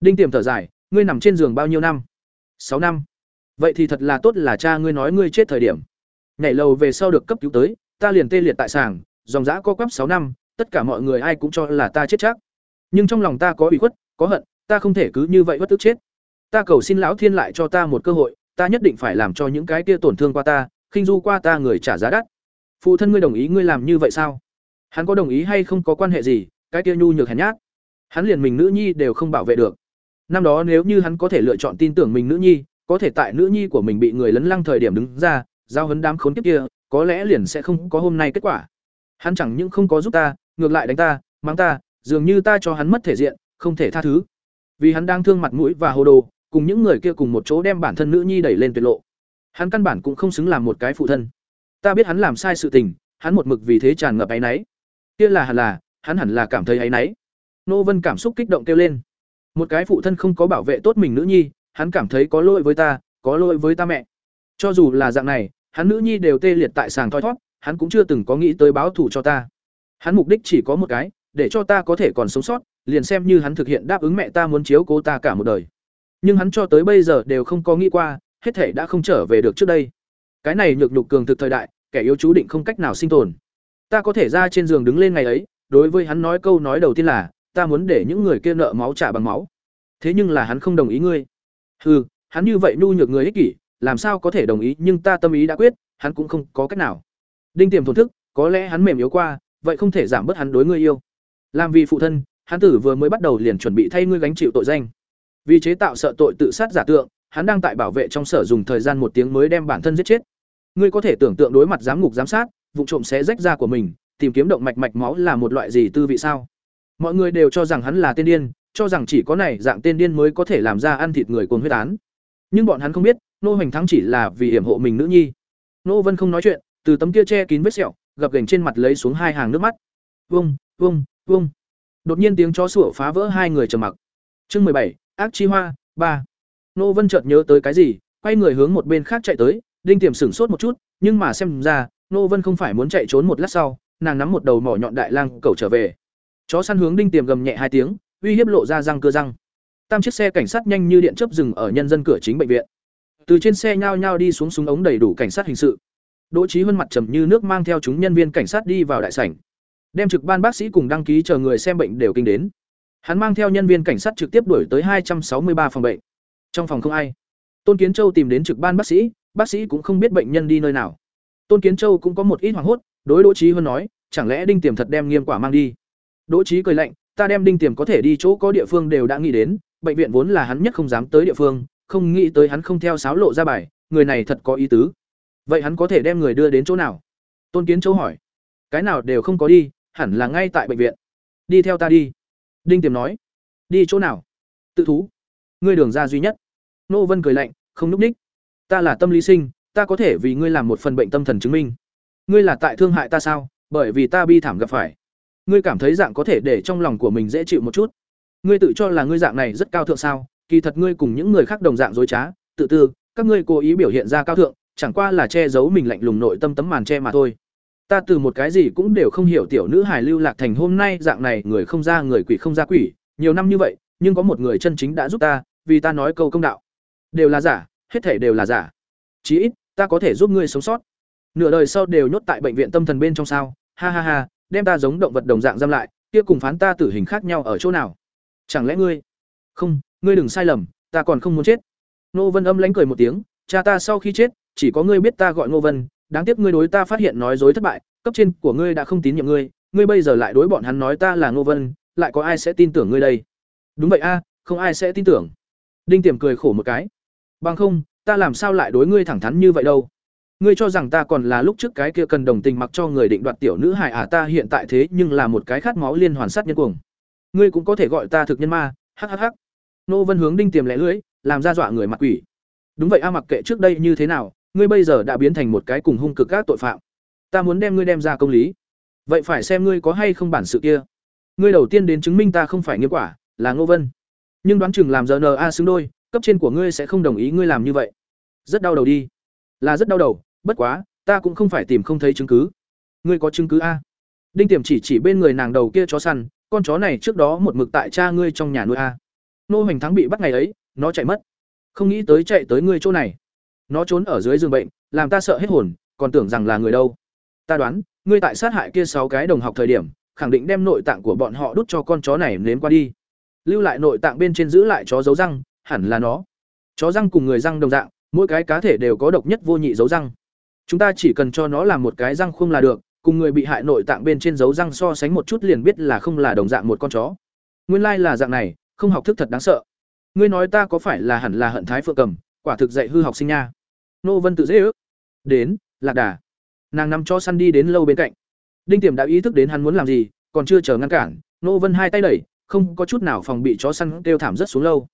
Đinh tiềm thở dài, ngươi nằm trên giường bao nhiêu năm? Sáu năm. Vậy thì thật là tốt là cha ngươi nói ngươi chết thời điểm. Nhảy lầu về sau được cấp cứu tới, ta liền tê liệt tại sàng, dòng dã co quắp sáu năm, tất cả mọi người ai cũng cho là ta chết chắc. Nhưng trong lòng ta có ủy khuất, có hận, ta không thể cứ như vậy bất tức chết. Ta cầu xin lão thiên lại cho ta một cơ hội ta nhất định phải làm cho những cái kia tổn thương qua ta, khinh du qua ta người trả giá đắt. Phụ thân ngươi đồng ý ngươi làm như vậy sao? Hắn có đồng ý hay không có quan hệ gì, cái kia nhu nhược hèn nhát. Hắn liền mình nữ nhi đều không bảo vệ được. Năm đó nếu như hắn có thể lựa chọn tin tưởng mình nữ nhi, có thể tại nữ nhi của mình bị người lấn lăng thời điểm đứng ra, giao hấn đám khốn kiếp kia, có lẽ liền sẽ không có hôm nay kết quả. Hắn chẳng những không có giúp ta, ngược lại đánh ta, mắng ta, dường như ta cho hắn mất thể diện, không thể tha thứ. Vì hắn đang thương mặt mũi và hồ đồ cùng những người kia cùng một chỗ đem bản thân nữ nhi đẩy lên tuyệt lộ. Hắn căn bản cũng không xứng làm một cái phụ thân. Ta biết hắn làm sai sự tình, hắn một mực vì thế tràn ngập áy náy. Kia là hẳn là, hắn hẳn là cảm thấy áy náy. Nô vân cảm xúc kích động kêu lên. Một cái phụ thân không có bảo vệ tốt mình nữ nhi, hắn cảm thấy có lỗi với ta, có lỗi với ta mẹ. Cho dù là dạng này, hắn nữ nhi đều tê liệt tại sàng thoi thót hắn cũng chưa từng có nghĩ tới báo thù cho ta. Hắn mục đích chỉ có một cái, để cho ta có thể còn sống sót, liền xem như hắn thực hiện đáp ứng mẹ ta muốn chiếu cố ta cả một đời nhưng hắn cho tới bây giờ đều không có nghĩ qua, hết thể đã không trở về được trước đây. Cái này nhược nhục cường thực thời đại, kẻ yếu chú định không cách nào sinh tồn. Ta có thể ra trên giường đứng lên ngày ấy, đối với hắn nói câu nói đầu tiên là, ta muốn để những người kia nợ máu trả bằng máu. Thế nhưng là hắn không đồng ý ngươi. Hừ, hắn như vậy nhu nhược người ích kỷ, làm sao có thể đồng ý, nhưng ta tâm ý đã quyết, hắn cũng không có cách nào. Đinh tiềm thổn thức, có lẽ hắn mềm yếu qua, vậy không thể giảm bớt hắn đối ngươi yêu. Làm vì phụ thân, hắn tử vừa mới bắt đầu liền chuẩn bị thay ngươi gánh chịu tội danh vì chế tạo sợ tội tự sát giả tượng, hắn đang tại bảo vệ trong sở dùng thời gian một tiếng mới đem bản thân giết chết. Ngươi có thể tưởng tượng đối mặt giám ngục giám sát, vụ trộm xé rách da của mình, tìm kiếm động mạch mạch máu là một loại gì tư vị sao? Mọi người đều cho rằng hắn là tên điên, cho rằng chỉ có này dạng tên điên mới có thể làm ra ăn thịt người cuồng huyết án. Nhưng bọn hắn không biết, nô hoành thắng chỉ là vì hiểm hộ mình nữ nhi. Nô vân không nói chuyện, từ tấm kia che kín vết sẹo, gập gành trên mặt lấy xuống hai hàng nước mắt. Vung vung vung. Đột nhiên tiếng chó sủa phá vỡ hai người trầm mặc. Chương mười bảy ác chi hoa, ba. Nô vân chợt nhớ tới cái gì, quay người hướng một bên khác chạy tới, đinh tiềm sửng sốt một chút, nhưng mà xem ra, nô vân không phải muốn chạy trốn một lát sau, nàng nắm một đầu mỏ nhọn đại lang cầu trở về. Chó săn hướng đinh tiềm gầm nhẹ hai tiếng, uy hiếp lộ ra răng cơ răng. Tam chiếc xe cảnh sát nhanh như điện chớp dừng ở nhân dân cửa chính bệnh viện. Từ trên xe nhao nhao đi xuống súng ống đầy đủ cảnh sát hình sự. Đỗ trí hơn mặt trầm như nước mang theo chúng nhân viên cảnh sát đi vào đại sảnh. Đem trực ban bác sĩ cùng đăng ký chờ người xem bệnh đều kinh đến hắn mang theo nhân viên cảnh sát trực tiếp đuổi tới hai trăm sáu mươi ba phòng bệnh. Trong phòng không ai. Tôn kiến châu tìm đến trực ban bác sĩ bác sĩ cũng không biết bệnh nhân đi nơi nào. Tôn kiến châu cũng có một ít hoảng hốt, đối đỗ chí huân nói, chẳng lẽ đinh tiềm thật đem nghiêm quả mang đi? Đỗ chí cười lạnh, ta đem đinh tiềm có thể đi chỗ có địa phương đều đã nghĩ đến, bệnh viện vốn là hắn nhất không dám tới địa phương, không nghĩ tới hắn không theo sáo lộ ra bài, người này thật có ý tứ. Vậy hắn có thể đem người đưa đến chỗ nào? Tôn kiến châu hỏi. Cái nào đều không có đi, hẳn là ngay tại bệnh viện. Đi theo ta đi đinh tiềm nói, đi chỗ nào? Tự thú. Ngươi đường ra duy nhất. Nô vân cười lạnh, không núp ních. Ta là tâm lý sinh, ta có thể vì ngươi làm một phần bệnh tâm thần chứng minh. Ngươi là tại thương hại ta sao? Bởi vì ta bi thảm gặp phải. Ngươi cảm thấy dạng có thể để trong lòng của mình dễ chịu một chút. Ngươi tự cho là ngươi dạng này rất cao thượng sao? Kỳ thật ngươi cùng những người khác đồng dạng dối trá. Tự tư, các ngươi cố ý biểu hiện ra cao thượng, chẳng qua là che giấu mình lạnh lùng nội tâm tấm màn che mà thôi ta từ một cái gì cũng đều không hiểu tiểu nữ hài lưu lạc thành hôm nay dạng này người không ra người quỷ không ra quỷ, nhiều năm như vậy, nhưng có một người chân chính đã giúp ta, vì ta nói câu công đạo. Đều là giả, hết thể đều là giả. Chí ít, ta có thể giúp ngươi sống sót. Nửa đời sau đều nhốt tại bệnh viện tâm thần bên trong sao? Ha ha ha, đem ta giống động vật đồng dạng giam lại, kia cùng phán ta tử hình khác nhau ở chỗ nào? Chẳng lẽ ngươi? Không, ngươi đừng sai lầm, ta còn không muốn chết. Nô vân âm lánh cười một tiếng, cha ta sau khi chết, chỉ có ngươi biết ta gọi ngô vân đáng tiếc ngươi đối ta phát hiện nói dối thất bại, cấp trên của ngươi đã không tín nhiệm ngươi ngươi bây giờ lại đối bọn hắn nói ta là ngô vân, lại có ai sẽ tin tưởng ngươi đây? Đúng vậy a, không ai sẽ tin tưởng. Đinh tiềm cười khổ một cái. Bằng không, ta làm sao lại đối ngươi thẳng thắn như vậy đâu? Ngươi cho rằng ta còn là lúc trước cái kia cần đồng tình mặc cho người định đoạt tiểu nữ hài à ta hiện tại thế nhưng là một cái khát máu liên hoàn sát nhân cuồng. Ngươi cũng có thể gọi ta thực nhân ma, hắc hắc hắc. Nô vân hướng đinh tiềm lẻ lưỡi, làm ra dọa người mặt quỷ. Đúng vậy a, mặc kệ trước đây như thế nào ngươi bây giờ đã biến thành một cái cùng hung cực các tội phạm. Ta muốn đem ngươi đem ra công lý. Vậy phải xem ngươi có hay không bản sự kia. Ngươi đầu tiên đến chứng minh ta không phải nghiêm quả, là ngô vân. Nhưng đoán chừng làm giờ na xứng đôi, cấp trên của ngươi sẽ không đồng ý ngươi làm như vậy. Rất đau đầu đi. Là rất đau đầu, bất quá, ta cũng không phải tìm không thấy chứng cứ. Ngươi có chứng cứ a? Đinh tiềm chỉ chỉ bên người nàng đầu kia chó săn, con chó này trước đó một mực tại cha ngươi trong nhà nuôi a. Nô hoành thắng bị bắt ngày ấy, nó chạy mất. Không nghĩ tới chạy tới ngươi chỗ này nó trốn ở dưới giường bệnh, làm ta sợ hết hồn, còn tưởng rằng là người đâu. Ta đoán, ngươi tại sát hại kia sáu cái đồng học thời điểm, khẳng định đem nội tạng của bọn họ đút cho con chó này nếm qua đi. Lưu lại nội tạng bên trên giữ lại chó dấu răng, hẳn là nó. Chó răng cùng người răng đồng dạng, mỗi cái cá thể đều có độc nhất vô nhị dấu răng. Chúng ta chỉ cần cho nó làm một cái răng khung là được, cùng người bị hại nội tạng bên trên dấu răng so sánh một chút liền biết là không là đồng dạng một con chó. Nguyên lai là dạng này, không học thức thật đáng sợ. Ngươi nói ta có phải là hẳn là hận thái phượng cầm, quả thực dạy hư học sinh nha nô vân tự dễ ước. Đến, lạc đà. Nàng nằm cho săn đi đến lâu bên cạnh. Đinh tiềm đã ý thức đến hắn muốn làm gì, còn chưa chờ ngăn cản, nô vân hai tay đẩy, không có chút nào phòng bị chó săn kêu thảm rất xuống lâu.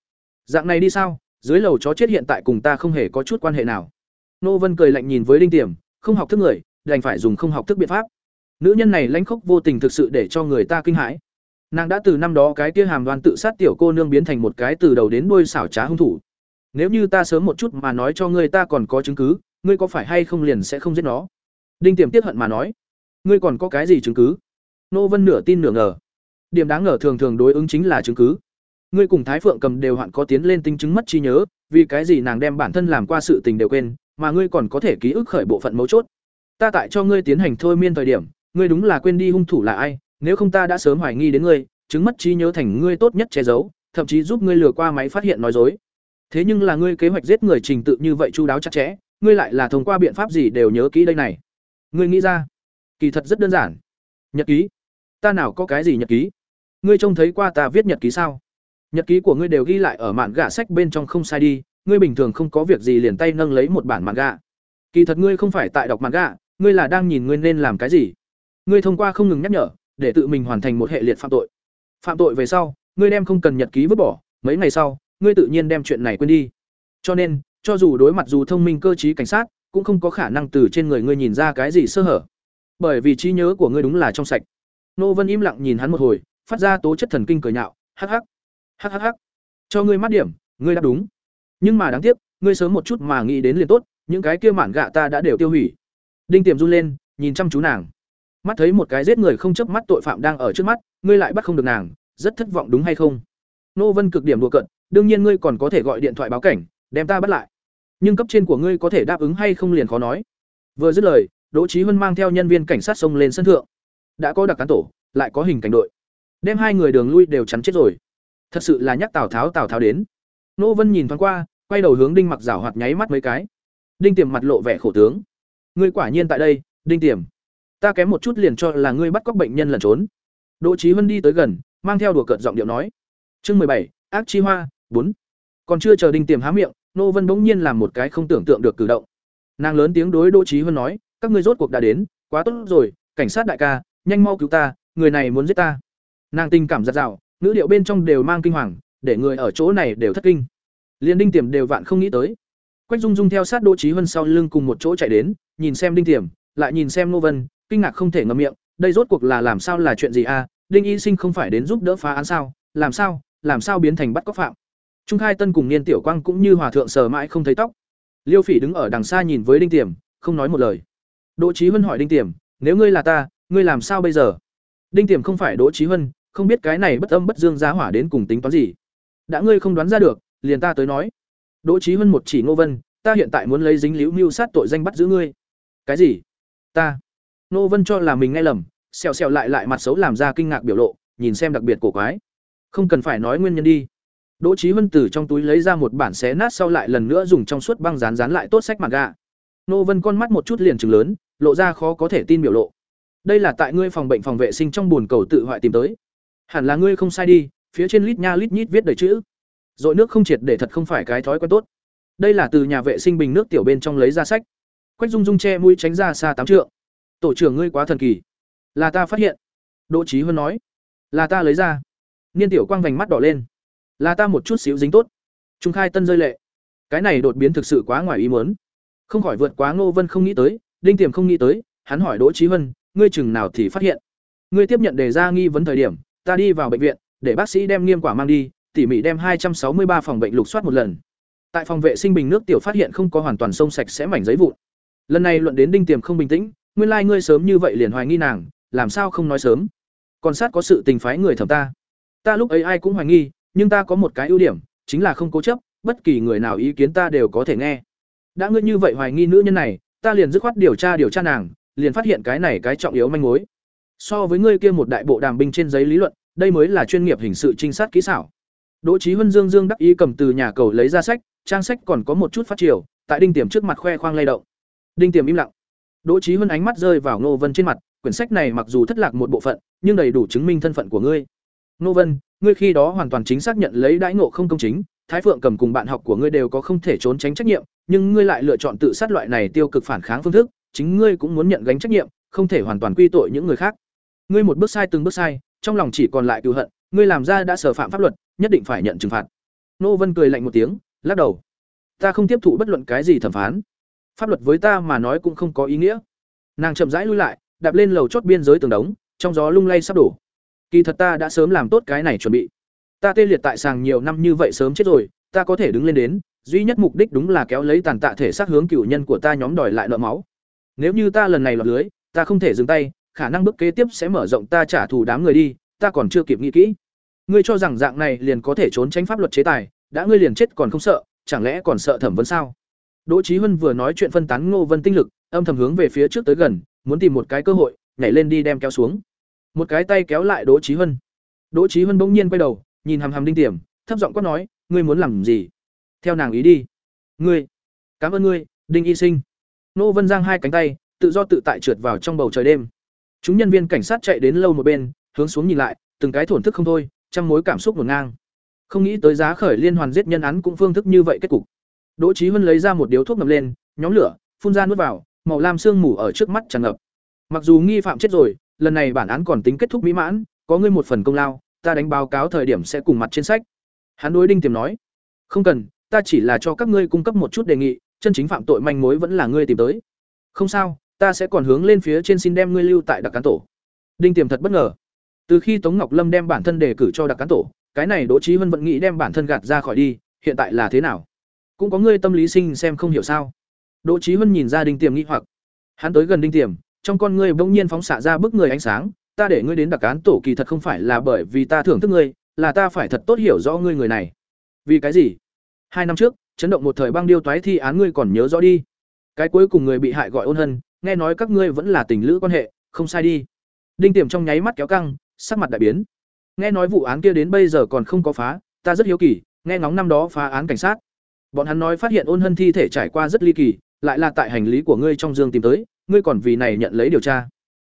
Dạng này đi sao? Dưới lầu chó chết hiện tại cùng ta không hề có chút quan hệ nào. Nô vân cười lạnh nhìn với đinh tiềm, không học thức người, đành phải dùng không học thức biện pháp. Nữ nhân này lãnh khốc vô tình thực sự để cho người ta kinh hãi. Nàng đã từ năm đó cái kia hàm đoan tự sát tiểu cô nương biến thành một cái từ đầu đến đuôi xảo trá hung thủ nếu như ta sớm một chút mà nói cho ngươi ta còn có chứng cứ, ngươi có phải hay không liền sẽ không giết nó? Đinh tiềm tiếp hận mà nói. Ngươi còn có cái gì chứng cứ? Nô vân nửa tin nửa ngờ. Điểm đáng ngờ thường thường đối ứng chính là chứng cứ. Ngươi cùng thái phượng cầm đều hoạn có tiến lên tính chứng mất trí nhớ, vì cái gì nàng đem bản thân làm qua sự tình đều quên, mà ngươi còn có thể ký ức khởi bộ phận mấu chốt. Ta tại cho ngươi tiến hành thôi miên thời điểm, ngươi đúng là quên đi hung thủ là ai, nếu không ta đã sớm hoài nghi đến ngươi, chứng mất trí nhớ thành ngươi tốt nhất che giấu, thậm chí giúp ngươi lừa qua máy phát hiện nói dối thế nhưng là ngươi kế hoạch giết người trình tự như vậy chu đáo chặt chẽ, ngươi lại là thông qua biện pháp gì đều nhớ kỹ đây này? Ngươi nghĩ ra. Kỳ thật rất đơn giản. Nhật ký. Ta nào có cái gì nhật ký? Ngươi trông thấy qua ta viết nhật ký sao? Nhật ký của ngươi đều ghi lại ở mạn gạ sách bên trong không sai đi, ngươi bình thường không có việc gì liền tay nâng lấy một bản mạn gạ. Kỳ thật ngươi không phải tại đọc mạn gạ, ngươi là đang nhìn ngươi nên làm cái gì. Ngươi thông qua không ngừng nhắc nhở, để tự mình hoàn thành một hệ liệt phạm tội. Phạm tội về sau, ngươi đem không cần nhật ký vứt bỏ, mấy ngày sau ngươi tự nhiên đem chuyện này quên đi. Cho nên, cho dù đối mặt dù thông minh cơ trí cảnh sát, cũng không có khả năng từ trên người ngươi nhìn ra cái gì sơ hở. Bởi vì trí nhớ của ngươi đúng là trong sạch. Nô vân im lặng nhìn hắn một hồi, phát ra tố chất thần kinh cười nhạo, hắc hắc hắc hắc hắc, cho ngươi mắt điểm, ngươi đã đúng. Nhưng mà đáng tiếc, ngươi sớm một chút mà nghĩ đến liền tốt, những cái kia mạn gạ ta đã đều tiêu hủy. Đinh tiềm run lên, nhìn chăm chú nàng. Mắt thấy một cái giết người không chớp mắt tội phạm đang ở trước mắt, ngươi lại bắt không được nàng, rất thất vọng đúng hay không? Nô vân cực điểm đùa cận đương nhiên ngươi còn có thể gọi điện thoại báo cảnh, đem ta bắt lại. Nhưng cấp trên của ngươi có thể đáp ứng hay không liền khó nói. Vừa dứt lời, đỗ trí huân mang theo nhân viên cảnh sát xông lên sân thượng. Đã có đặc cán tổ, lại có hình cảnh đội. Đem hai người đường lui đều chắn chết rồi. Thật sự là nhắc tào tháo tào tháo đến. Nô vân nhìn thoáng qua, quay đầu hướng đinh mặc rảo hoạt nháy mắt mấy cái. Đinh tiềm mặt lộ vẻ khổ tướng. Ngươi quả nhiên tại đây, đinh tiềm. Ta kém một chút liền cho là ngươi bắt cóc bệnh nhân lẩn trốn. Đỗ trí huân đi tới gần, mang theo đùa cợt giọng điệu nói chương mười bảy ác chi hoa bốn. Còn chưa chờ đinh tiềm há miệng nô vân bỗng nhiên làm một cái không tưởng tượng được cử động. Nàng lớn tiếng đối đỗ Chí huân nói các ngươi rốt cuộc đã đến quá tốt rồi cảnh sát đại ca nhanh mau cứu ta người này muốn giết ta. Nàng tình cảm giật giảo, nữ điệu bên trong đều mang kinh hoàng để người ở chỗ này đều thất kinh. Liên đinh tiềm đều vạn không nghĩ tới. Quách dung dung theo sát đỗ Chí huân sau lưng cùng một chỗ chạy đến nhìn xem đinh tiềm lại nhìn xem nô vân kinh ngạc không thể ngậm miệng đây rốt cuộc là làm sao là chuyện gì a? À? đinh y sinh không phải đến giúp đỡ phá án sao? Làm sao? Làm sao biến thành bắt cóc phạm. Trung khai tân cùng niên tiểu quang cũng như hòa thượng sờ mãi không thấy tóc. Liêu phỉ đứng ở đằng xa nhìn với đinh tiềm, không nói một lời. Đỗ trí huân hỏi đinh tiềm, nếu ngươi là ta, ngươi làm sao bây giờ? Đinh tiềm không phải đỗ trí huân, không biết cái này bất âm bất dương giá hỏa đến cùng tính toán gì. Đã ngươi không đoán ra được, liền ta tới nói. Đỗ trí huân một chỉ ngô vân, ta hiện tại muốn lấy dính liễu mưu sát tội danh bắt giữ ngươi. Cái gì? Ta. Ngô vân cho là mình nghe lầm, xèo xèo lại lại mặt xấu làm ra kinh ngạc biểu lộ, nhìn xem đặc biệt cổ quái không cần phải nói nguyên nhân đi. Đỗ trí huân từ trong túi lấy ra một bản xé nát sau lại lần nữa dùng trong suốt băng dán dán lại tốt sách mặt gà nô vân con mắt một chút liền chừng lớn, lộ ra khó có thể tin biểu lộ. Đây là tại ngươi phòng bệnh phòng vệ sinh trong buồn cầu tự hoại tìm tới. Hẳn là ngươi không sai đi, phía trên lít nha lít nhít viết đầy chữ. Dội nước không triệt để thật không phải cái thói quen tốt. Đây là từ nhà vệ sinh bình nước tiểu bên trong lấy ra sách. Quách dung dung che mũi tránh ra xa tám trượng. Tổ trưởng ngươi quá thần kỳ. Là ta phát hiện. Đỗ trí Huân nói. Là ta lấy ra niên tiểu quang vành mắt đỏ lên. Là ta một chút xíu dính tốt. Trung khai tân rơi lệ. Cái này đột biến thực sự quá ngoài ý muốn. Không khỏi vượt quá ngô vân không nghĩ tới, đinh tiềm không nghĩ tới, hắn hỏi đỗ trí vân ngươi chừng nào thì phát hiện? Ngươi tiếp nhận đề ra nghi vấn thời điểm, ta đi vào bệnh viện, để bác sĩ đem nghiêm quả mang đi, tỉ mỉ đem hai trăm sáu mươi ba phòng bệnh lục soát một lần. Tại phòng vệ sinh bình nước tiểu phát hiện không có hoàn toàn sông sạch sẽ mảnh giấy vụn. Lần này luận đến đinh tiềm không bình tĩnh, nguyên lai ngươi sớm như vậy liền hoài nghi nàng, làm sao không nói sớm? Còn sát có sự tình phái người thẩm ta ta lúc ấy ai cũng hoài nghi, nhưng ta có một cái ưu điểm, chính là không cố chấp, bất kỳ người nào ý kiến ta đều có thể nghe. Đã ngươi như vậy hoài nghi nữ nhân này, ta liền dứt khoát điều tra điều tra nàng, liền phát hiện cái này cái trọng yếu manh mối. So với ngươi kia một đại bộ đàm binh trên giấy lý luận, đây mới là chuyên nghiệp hình sự trinh sát kỹ xảo. Đỗ trí huân dương dương đắc ý cầm từ nhà cầu lấy ra sách, trang sách còn có một chút phát triều, tại đinh tiềm trước mặt khoe khoang lay động. Đinh tiềm im lặng. Đỗ trí huân ánh mắt rơi vào ngô vân trên mặt, quyển sách này mặc dù thất lạc một bộ phận, nhưng đầy đủ chứng minh thân phận của ngươi ngô vân ngươi khi đó hoàn toàn chính xác nhận lấy đãi ngộ không công chính thái phượng cầm cùng bạn học của ngươi đều có không thể trốn tránh trách nhiệm nhưng ngươi lại lựa chọn tự sát loại này tiêu cực phản kháng phương thức chính ngươi cũng muốn nhận gánh trách nhiệm không thể hoàn toàn quy tội những người khác. Ngươi một bước sai từng bước sai trong lòng chỉ còn lại cừu hận ngươi làm ra đã sở phạm pháp luật nhất định phải nhận trừng phạt. Nô vân cười lạnh một tiếng lắc đầu. Ta không tiếp thụ bất luận cái gì thẩm phán. Pháp luật với ta mà nói cũng không có ý nghĩa. Nàng chậm rãi lui lại đạp lên lầu chót biên giới tường đống, trong gió lung lay sắp đổ. Kỳ thật ta đã sớm làm tốt cái này chuẩn bị. Ta tê liệt tại sàng nhiều năm như vậy sớm chết rồi, ta có thể đứng lên đến, duy nhất mục đích đúng là kéo lấy tàn tạ thể xác hướng cựu nhân của ta nhóm đòi lại nợ máu. Nếu như ta lần này lọt lưới, ta không thể dừng tay, khả năng bước kế tiếp sẽ mở rộng ta trả thù đám người đi, ta còn chưa kịp nghĩ kỹ. Ngươi cho rằng dạng này liền có thể trốn tránh pháp luật chế tài, đã ngươi liền chết còn không sợ, chẳng lẽ còn sợ thẩm vấn sao? Đỗ Chí Huân vừa nói chuyện phân tán Ngô Vân tinh lực, âm thầm hướng về phía trước tới gần, muốn tìm một cái cơ hội, nhảy lên đi đem kéo xuống. Một cái tay kéo lại Đỗ Chí Huân. Đỗ Chí Huân bỗng nhiên quay đầu, nhìn hàm hàm Đinh Tiềm, thấp giọng quát nói, ngươi muốn làm gì? Theo nàng ý đi. Ngươi. Cảm ơn ngươi, Đinh Y Sinh. Nô Vân giang hai cánh tay, tự do tự tại trượt vào trong bầu trời đêm. Chúng nhân viên cảnh sát chạy đến lâu một bên, hướng xuống nhìn lại, từng cái thổn thức không thôi, trăm mối cảm xúc ngổn ngang. Không nghĩ tới giá khởi liên hoàn giết nhân án cũng phương thức như vậy kết cục. Đỗ Chí Huân lấy ra một điếu thuốc ngậm lên, nhóm lửa, phun ra nuốt vào, màu lam sương mù ở trước mắt tràn ngập. Mặc dù nghi phạm chết rồi, lần này bản án còn tính kết thúc mỹ mãn, có ngươi một phần công lao, ta đánh báo cáo thời điểm sẽ cùng mặt trên sách. Hắn đối Đinh Tiềm nói, không cần, ta chỉ là cho các ngươi cung cấp một chút đề nghị, chân chính phạm tội manh mối vẫn là ngươi tìm tới. Không sao, ta sẽ còn hướng lên phía trên xin đem ngươi lưu tại đặc cán tổ. Đinh Tiềm thật bất ngờ. Từ khi Tống Ngọc Lâm đem bản thân đề cử cho đặc cán tổ, cái này Đỗ Chí Huân vẫn nghĩ đem bản thân gạt ra khỏi đi, hiện tại là thế nào? Cũng có ngươi tâm lý sinh xem không hiểu sao? Đỗ Chí Huân nhìn ra Đinh Tiềm nghi hoặc. Hắn tới gần Đinh Tiềm, trong con ngươi bỗng nhiên phóng xạ ra bức người ánh sáng, ta để ngươi đến đặc án tổ kỳ thật không phải là bởi vì ta thưởng thức ngươi, là ta phải thật tốt hiểu rõ ngươi người này. Vì cái gì? Hai năm trước, chấn động một thời băng điêu toái thi án ngươi còn nhớ rõ đi. Cái cuối cùng người bị hại gọi ôn hân, nghe nói các ngươi vẫn là tình lữ quan hệ, không sai đi. Đinh Tiềm trong nháy mắt kéo căng, sắc mặt đại biến. Nghe nói vụ án kia đến bây giờ còn không có phá, ta rất hiếu kỳ, nghe ngóng năm đó phá án cảnh sát. Bọn hắn nói phát hiện ôn hân thi thể trải qua rất ly kỳ, lại là tại hành lý của ngươi trong dương tìm tới, ngươi còn vì này nhận lấy điều tra.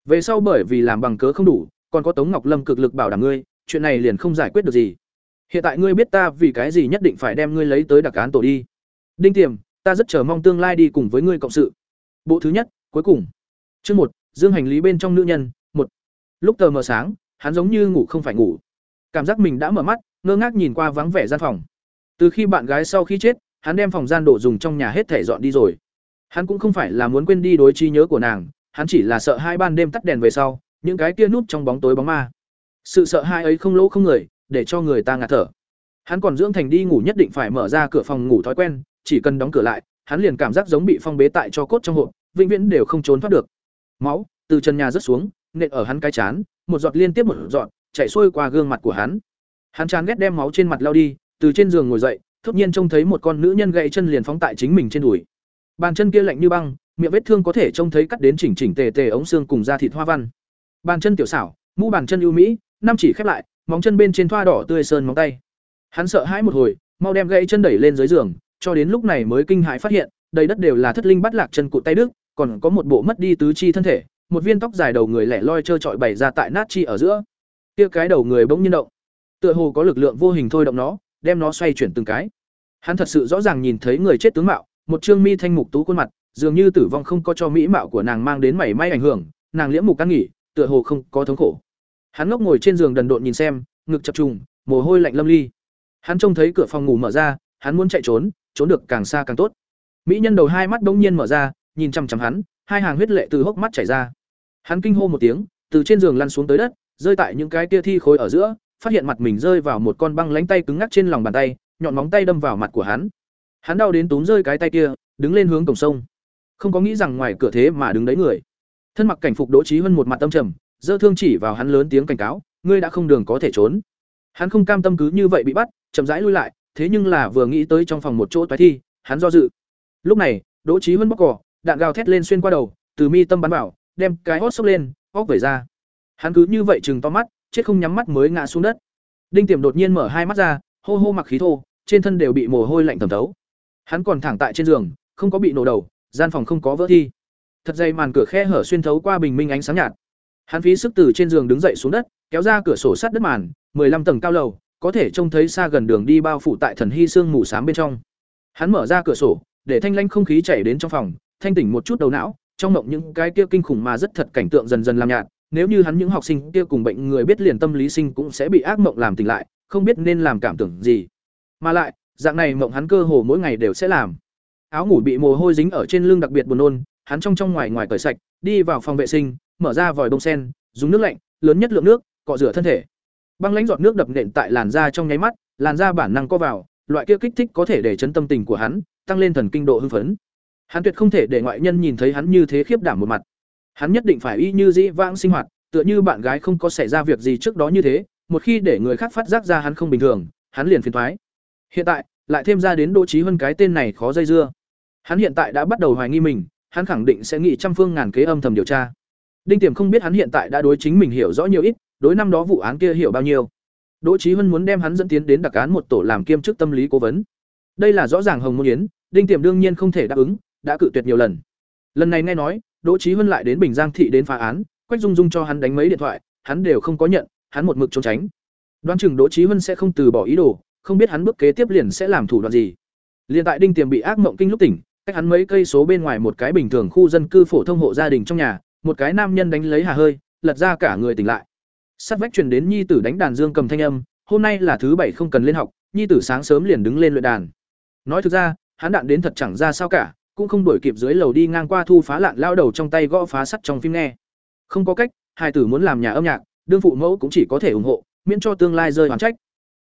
Về sau bởi vì làm bằng cớ không đủ, còn có Tống Ngọc Lâm cực lực bảo đảm ngươi, chuyện này liền không giải quyết được gì. Hiện tại ngươi biết ta vì cái gì nhất định phải đem ngươi lấy tới đặc án tổ đi. Đinh Tiềm, ta rất chờ mong tương lai đi cùng với ngươi cộng sự. Bộ thứ nhất, cuối cùng. Chương một, dương hành lý bên trong nữ nhân, một. Lúc tờ mờ sáng, hắn giống như ngủ không phải ngủ. Cảm giác mình đã mở mắt, ngơ ngác nhìn qua vắng vẻ gian phòng. Từ khi bạn gái sau khi chết, hắn đem phòng gian đồ dùng trong nhà hết thể dọn đi rồi. Hắn cũng không phải là muốn quên đi đối trí nhớ của nàng, hắn chỉ là sợ hai ban đêm tắt đèn về sau, những cái kia núp trong bóng tối bóng ma. Sự sợ hai ấy không lỗ không người, để cho người ta ngạt thở. Hắn còn dưỡng thành đi ngủ nhất định phải mở ra cửa phòng ngủ thói quen, chỉ cần đóng cửa lại, hắn liền cảm giác giống bị phong bế tại cho cốt trong hộp, vĩnh viễn đều không trốn thoát được. Máu từ chân nhà rớt xuống, nện ở hắn cái chán, một giọt liên tiếp một giọt, chảy xuôi qua gương mặt của hắn. Hắn chán ghét đem máu trên mặt lau đi, từ trên giường ngồi dậy, thốt nhiên trông thấy một con nữ nhân gãy chân liền phóng tại chính mình trên đùi. Bàn chân kia lạnh như băng, miệng vết thương có thể trông thấy cắt đến chỉnh chỉnh tề tề ống xương cùng da thịt hoa văn. Bàn chân tiểu xảo, mu bàn chân ưu mỹ, năm chỉ khép lại, móng chân bên trên thoa đỏ tươi sơn móng tay. Hắn sợ hãi một hồi, mau đem gãy chân đẩy lên dưới giường, cho đến lúc này mới kinh hãi phát hiện, đầy đất đều là thất linh bắt lạc chân cụt tay đức, còn có một bộ mất đi tứ chi thân thể, một viên tóc dài đầu người lẻ loi trơ trọi bày ra tại nát chi ở giữa. Kia cái đầu người bỗng nhiên động, tựa hồ có lực lượng vô hình thôi động nó, đem nó xoay chuyển từng cái. Hắn thật sự rõ ràng nhìn thấy người chết tướng mạo, một trương mi thanh mục tú khuôn mặt, dường như tử vong không có cho mỹ mạo của nàng mang đến mảy may ảnh hưởng, nàng liễm mục căn nghỉ, tựa hồ không có thống khổ. Hắn ngốc ngồi trên giường đần độn nhìn xem, ngực chập trùng, mồ hôi lạnh lâm ly. Hắn trông thấy cửa phòng ngủ mở ra, hắn muốn chạy trốn, trốn được càng xa càng tốt. Mỹ nhân đầu hai mắt bỗng nhiên mở ra, nhìn chằm chằm hắn, hai hàng huyết lệ từ hốc mắt chảy ra. Hắn kinh hô một tiếng, từ trên giường lăn xuống tới đất, rơi tại những cái tia thi khối ở giữa, phát hiện mặt mình rơi vào một con băng lánh tay cứng ngắc trên lòng bàn tay, nhọn móng tay đâm vào mặt của hắn. Hắn đau đến túm rơi cái tay kia, đứng lên hướng cổng sông. Không có nghĩ rằng ngoài cửa thế mà đứng đấy người. Thân mặc cảnh phục Đỗ Chí Hân một mặt tâm trầm, dơ thương chỉ vào hắn lớn tiếng cảnh cáo, ngươi đã không đường có thể trốn. Hắn không cam tâm cứ như vậy bị bắt, chậm rãi lui lại, thế nhưng là vừa nghĩ tới trong phòng một chỗ toái thi, hắn do dự. Lúc này, Đỗ Chí Hân bóc cỏ, đạn gào thét lên xuyên qua đầu, từ mi tâm bắn vào, đem cái hót sốc lên, óc về ra. Hắn cứ như vậy chừng to mắt, chết không nhắm mắt mới ngã xuống đất. Đinh Tiềm đột nhiên mở hai mắt ra, hô hô mặc khí thô, trên thân đều bị mồ hôi lạnh thẩm thấu. Hắn còn thẳng tại trên giường, không có bị nổ đầu, gian phòng không có vỡ thi. Thật dày màn cửa khe hở xuyên thấu qua bình minh ánh sáng nhạt. Hắn phí sức từ trên giường đứng dậy xuống đất, kéo ra cửa sổ sắt đất màn, 15 tầng cao lầu, có thể trông thấy xa gần đường đi bao phủ tại thần hy xương mù xám bên trong. Hắn mở ra cửa sổ, để thanh lanh không khí chảy đến trong phòng, thanh tỉnh một chút đầu não, trong mộng những cái kia kinh khủng mà rất thật cảnh tượng dần dần làm nhạt, nếu như hắn những học sinh kia cùng bệnh người biết liền tâm lý sinh cũng sẽ bị ác mộng làm tỉnh lại, không biết nên làm cảm tưởng gì. Mà lại, dạng này mộng hắn cơ hồ mỗi ngày đều sẽ làm. Áo ngủ bị mồ hôi dính ở trên lưng đặc biệt buồn nôn, hắn trong trong ngoài ngoài cởi sạch, đi vào phòng vệ sinh, mở ra vòi bông sen dùng nước lạnh lớn nhất lượng nước cọ rửa thân thể. Băng lãnh giọt nước đập nện tại làn da trong nháy mắt làn da bản năng co vào loại kia kích thích có thể để chấn tâm tình của hắn tăng lên thần kinh độ hưng phấn. Hắn tuyệt không thể để ngoại nhân nhìn thấy hắn như thế khiếp đảm một mặt. Hắn nhất định phải y như dĩ vãng sinh hoạt tựa như bạn gái không có xảy ra việc gì trước đó như thế một khi để người khác phát giác ra hắn không bình thường hắn liền phiền thoái hiện tại, lại thêm ra đến đỗ trí hơn cái tên này khó dây dưa. Hắn hiện tại đã bắt đầu hoài nghi mình, hắn khẳng định sẽ nghị trăm phương ngàn kế âm thầm điều tra. Đinh tiềm không biết hắn hiện tại đã đối chính mình hiểu rõ nhiều ít, đối năm đó vụ án kia hiểu bao nhiêu. Đỗ trí Hân muốn đem hắn dẫn tiến đến đặc án một tổ làm kiêm chức tâm lý cố vấn. Đây là rõ ràng hồng môn yến, đinh tiềm đương nhiên không thể đáp ứng, đã cự tuyệt nhiều lần. Lần này nghe nói, đỗ trí Hân lại đến bình giang thị đến phá án, quách dung dung cho hắn đánh mấy điện thoại, hắn đều không có nhận, hắn một mực trốn tránh. Đoán chừng đỗ trí Hân sẽ không từ bỏ ý đồ không biết hắn bước kế tiếp liền sẽ làm thủ đoạn gì. Liên tại đinh tiềm bị ác mộng kinh lúc tỉnh, cách hắn mấy cây số bên ngoài một cái bình thường khu dân cư phổ thông hộ gia đình trong nhà, một cái nam nhân đánh lấy hà hơi, lật ra cả người tỉnh lại. Sát vách truyền đến nhi tử đánh đàn dương cầm thanh âm, hôm nay là thứ bảy không cần lên học, nhi tử sáng sớm liền đứng lên luyện đàn. Nói thực ra, hắn đạn đến thật chẳng ra sao cả, cũng không đuổi kịp dưới lầu đi ngang qua thu phá lạn lao đầu trong tay gõ phá sắt trong phim nghe. Không có cách hai tử muốn làm nhà âm nhạc, đương phụ mẫu cũng chỉ có thể ủng hộ, miễn cho tương lai rơi hoàn trách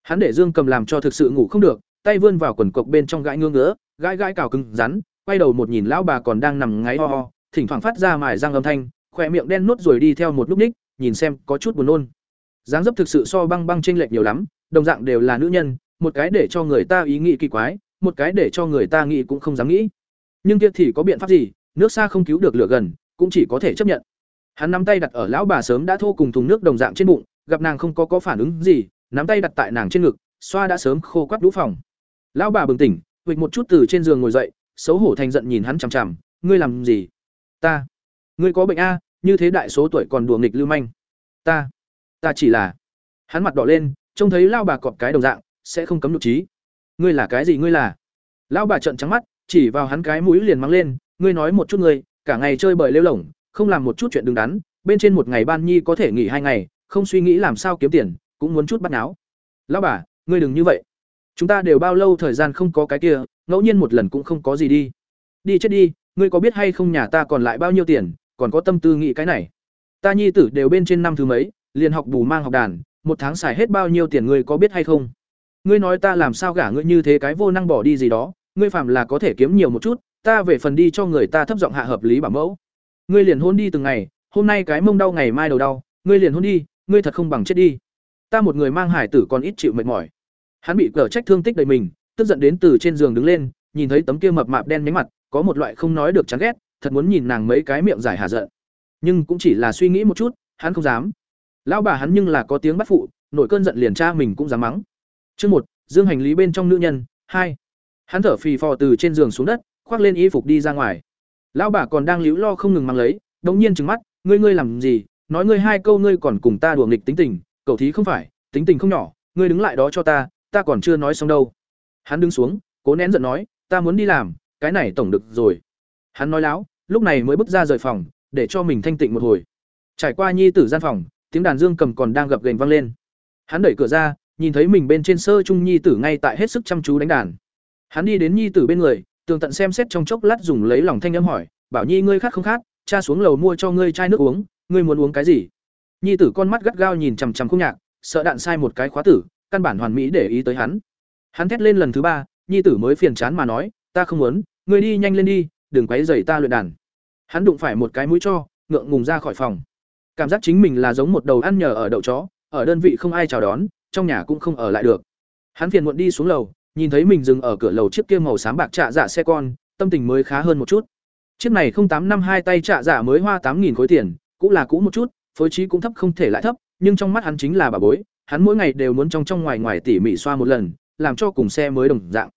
hắn để dương cầm làm cho thực sự ngủ không được, tay vươn vào quần cộc bên trong gãi ngưỡng ngứa, gãi gãi cào cứng rắn, quay đầu một nhìn lão bà còn đang nằm ngáy ho ho, thỉnh thoảng phát ra mài răng âm thanh, khỏe miệng đen nốt rồi đi theo một lúc ních nhìn xem có chút buồn nôn. Dáng dấp thực sự so băng băng chênh lệch nhiều lắm, đồng dạng đều là nữ nhân, một cái để cho người ta ý nghĩ kỳ quái, một cái để cho người ta nghĩ cũng không dám nghĩ. Nhưng kia thì có biện pháp gì, nước xa không cứu được lửa gần, cũng chỉ có thể chấp nhận. Hắn nắm tay đặt ở lão bà sớm đã thô cùng thùng nước đồng dạng trên bụng, gặp nàng không có có phản ứng gì nắm tay đặt tại nàng trên ngực, xoa đã sớm khô quắt đũ phòng. Lão bà bừng tỉnh vịch một chút từ trên giường ngồi dậy, xấu hổ thành giận nhìn hắn chằm chằm, ngươi làm gì? Ta. Ngươi có bệnh a, như thế đại số tuổi còn đùa nghịch lưu manh. Ta ta chỉ là. Hắn mặt đỏ lên, trông thấy lao bà cọp cái đồng dạng, sẽ không cấm nhục trí. Ngươi là cái gì ngươi là? Lão bà trợn trắng mắt, chỉ vào hắn cái mũi liền mắng lên, ngươi nói một chút ngươi, cả ngày chơi bời lêu lỏng, không làm một chút chuyện đứng đắn, bên trên một ngày ban nhi có thể nghỉ hai ngày, không suy nghĩ làm sao kiếm tiền cũng muốn chút bắt náo. Lão bà, ngươi đừng như vậy. Chúng ta đều bao lâu thời gian không có cái kia, ngẫu nhiên một lần cũng không có gì đi. Đi chết đi, ngươi có biết hay không nhà ta còn lại bao nhiêu tiền, còn có tâm tư nghĩ cái này? Ta nhi tử đều bên trên năm thứ mấy, liền học bù mang học đàn, một tháng xài hết bao nhiêu tiền ngươi có biết hay không? Ngươi nói ta làm sao gả ngươi như thế cái vô năng bỏ đi gì đó, ngươi phạm là có thể kiếm nhiều một chút, ta về phần đi cho người ta thấp giọng hạ hợp lý bảo mẫu. Ngươi liền hôn đi từng ngày, hôm nay cái mông đau ngày mai đầu đau, ngươi liền hôn đi, ngươi thật không bằng chết đi ta một người mang hải tử còn ít chịu mệt mỏi. Hắn bị cờ trách thương tích đầy mình, tức giận đến từ trên giường đứng lên, nhìn thấy tấm kia mập mạp đen nhánh mặt, có một loại không nói được chán ghét, thật muốn nhìn nàng mấy cái miệng giải hà giận. Nhưng cũng chỉ là suy nghĩ một chút, hắn không dám. Lão bà hắn nhưng là có tiếng bắt phụ, nổi cơn giận liền cha mình cũng dám mắng. Chương một, dương hành lý bên trong nữ nhân, hai. Hắn thở phì phò từ trên giường xuống đất, khoác lên y phục đi ra ngoài. Lão bà còn đang liễu lo không ngừng mang lấy, đống nhiên trừng mắt, ngươi ngươi làm gì? Nói ngươi hai câu ngươi còn cùng ta đùa nghịch tính tình cậu thí không phải, tính tình không nhỏ, ngươi đứng lại đó cho ta ta còn chưa nói xong đâu. Hắn đứng xuống, cố nén giận nói, ta muốn đi làm, cái này tổng được rồi. Hắn nói láo, lúc này mới bước ra rời phòng, để cho mình thanh tịnh một hồi. Trải qua nhi tử gian phòng, tiếng đàn dương cầm còn đang gập gành vang lên. Hắn đẩy cửa ra, nhìn thấy mình bên trên sơ trung nhi tử ngay tại hết sức chăm chú đánh đàn. Hắn đi đến nhi tử bên người, tường tận xem xét trong chốc lát dùng lấy lòng thanh âm hỏi, bảo nhi, ngươi khát không khát cha xuống lầu mua cho ngươi chai nước uống, ngươi muốn uống cái gì? Nhi tử con mắt gắt gao nhìn chằm chằm khung nhạc, sợ đạn sai một cái khóa tử, căn bản hoàn mỹ để ý tới hắn. Hắn thét lên lần thứ ba, nhi tử mới phiền chán mà nói, ta không muốn, ngươi đi nhanh lên đi, đừng quấy rầy ta luyện đàn. Hắn đụng phải một cái mũi cho, ngượng ngùng ra khỏi phòng. Cảm giác chính mình là giống một đầu ăn nhờ ở đậu chó, ở đơn vị không ai chào đón, trong nhà cũng không ở lại được. Hắn phiền muộn đi xuống lầu, nhìn thấy mình dừng ở cửa lầu chiếc kia màu xám bạc trạ dạ xe con, tâm tình mới khá hơn một chút. Chiếc này không tám năm hai tay trạ dạ mới hoa tám nghìn khối tiền, cũng là cũ một chút phối trí cũng thấp không thể lại thấp, nhưng trong mắt hắn chính là bà bối, hắn mỗi ngày đều muốn trong trong ngoài ngoài tỉ mỉ xoa một lần, làm cho cùng xe mới đồng dạng.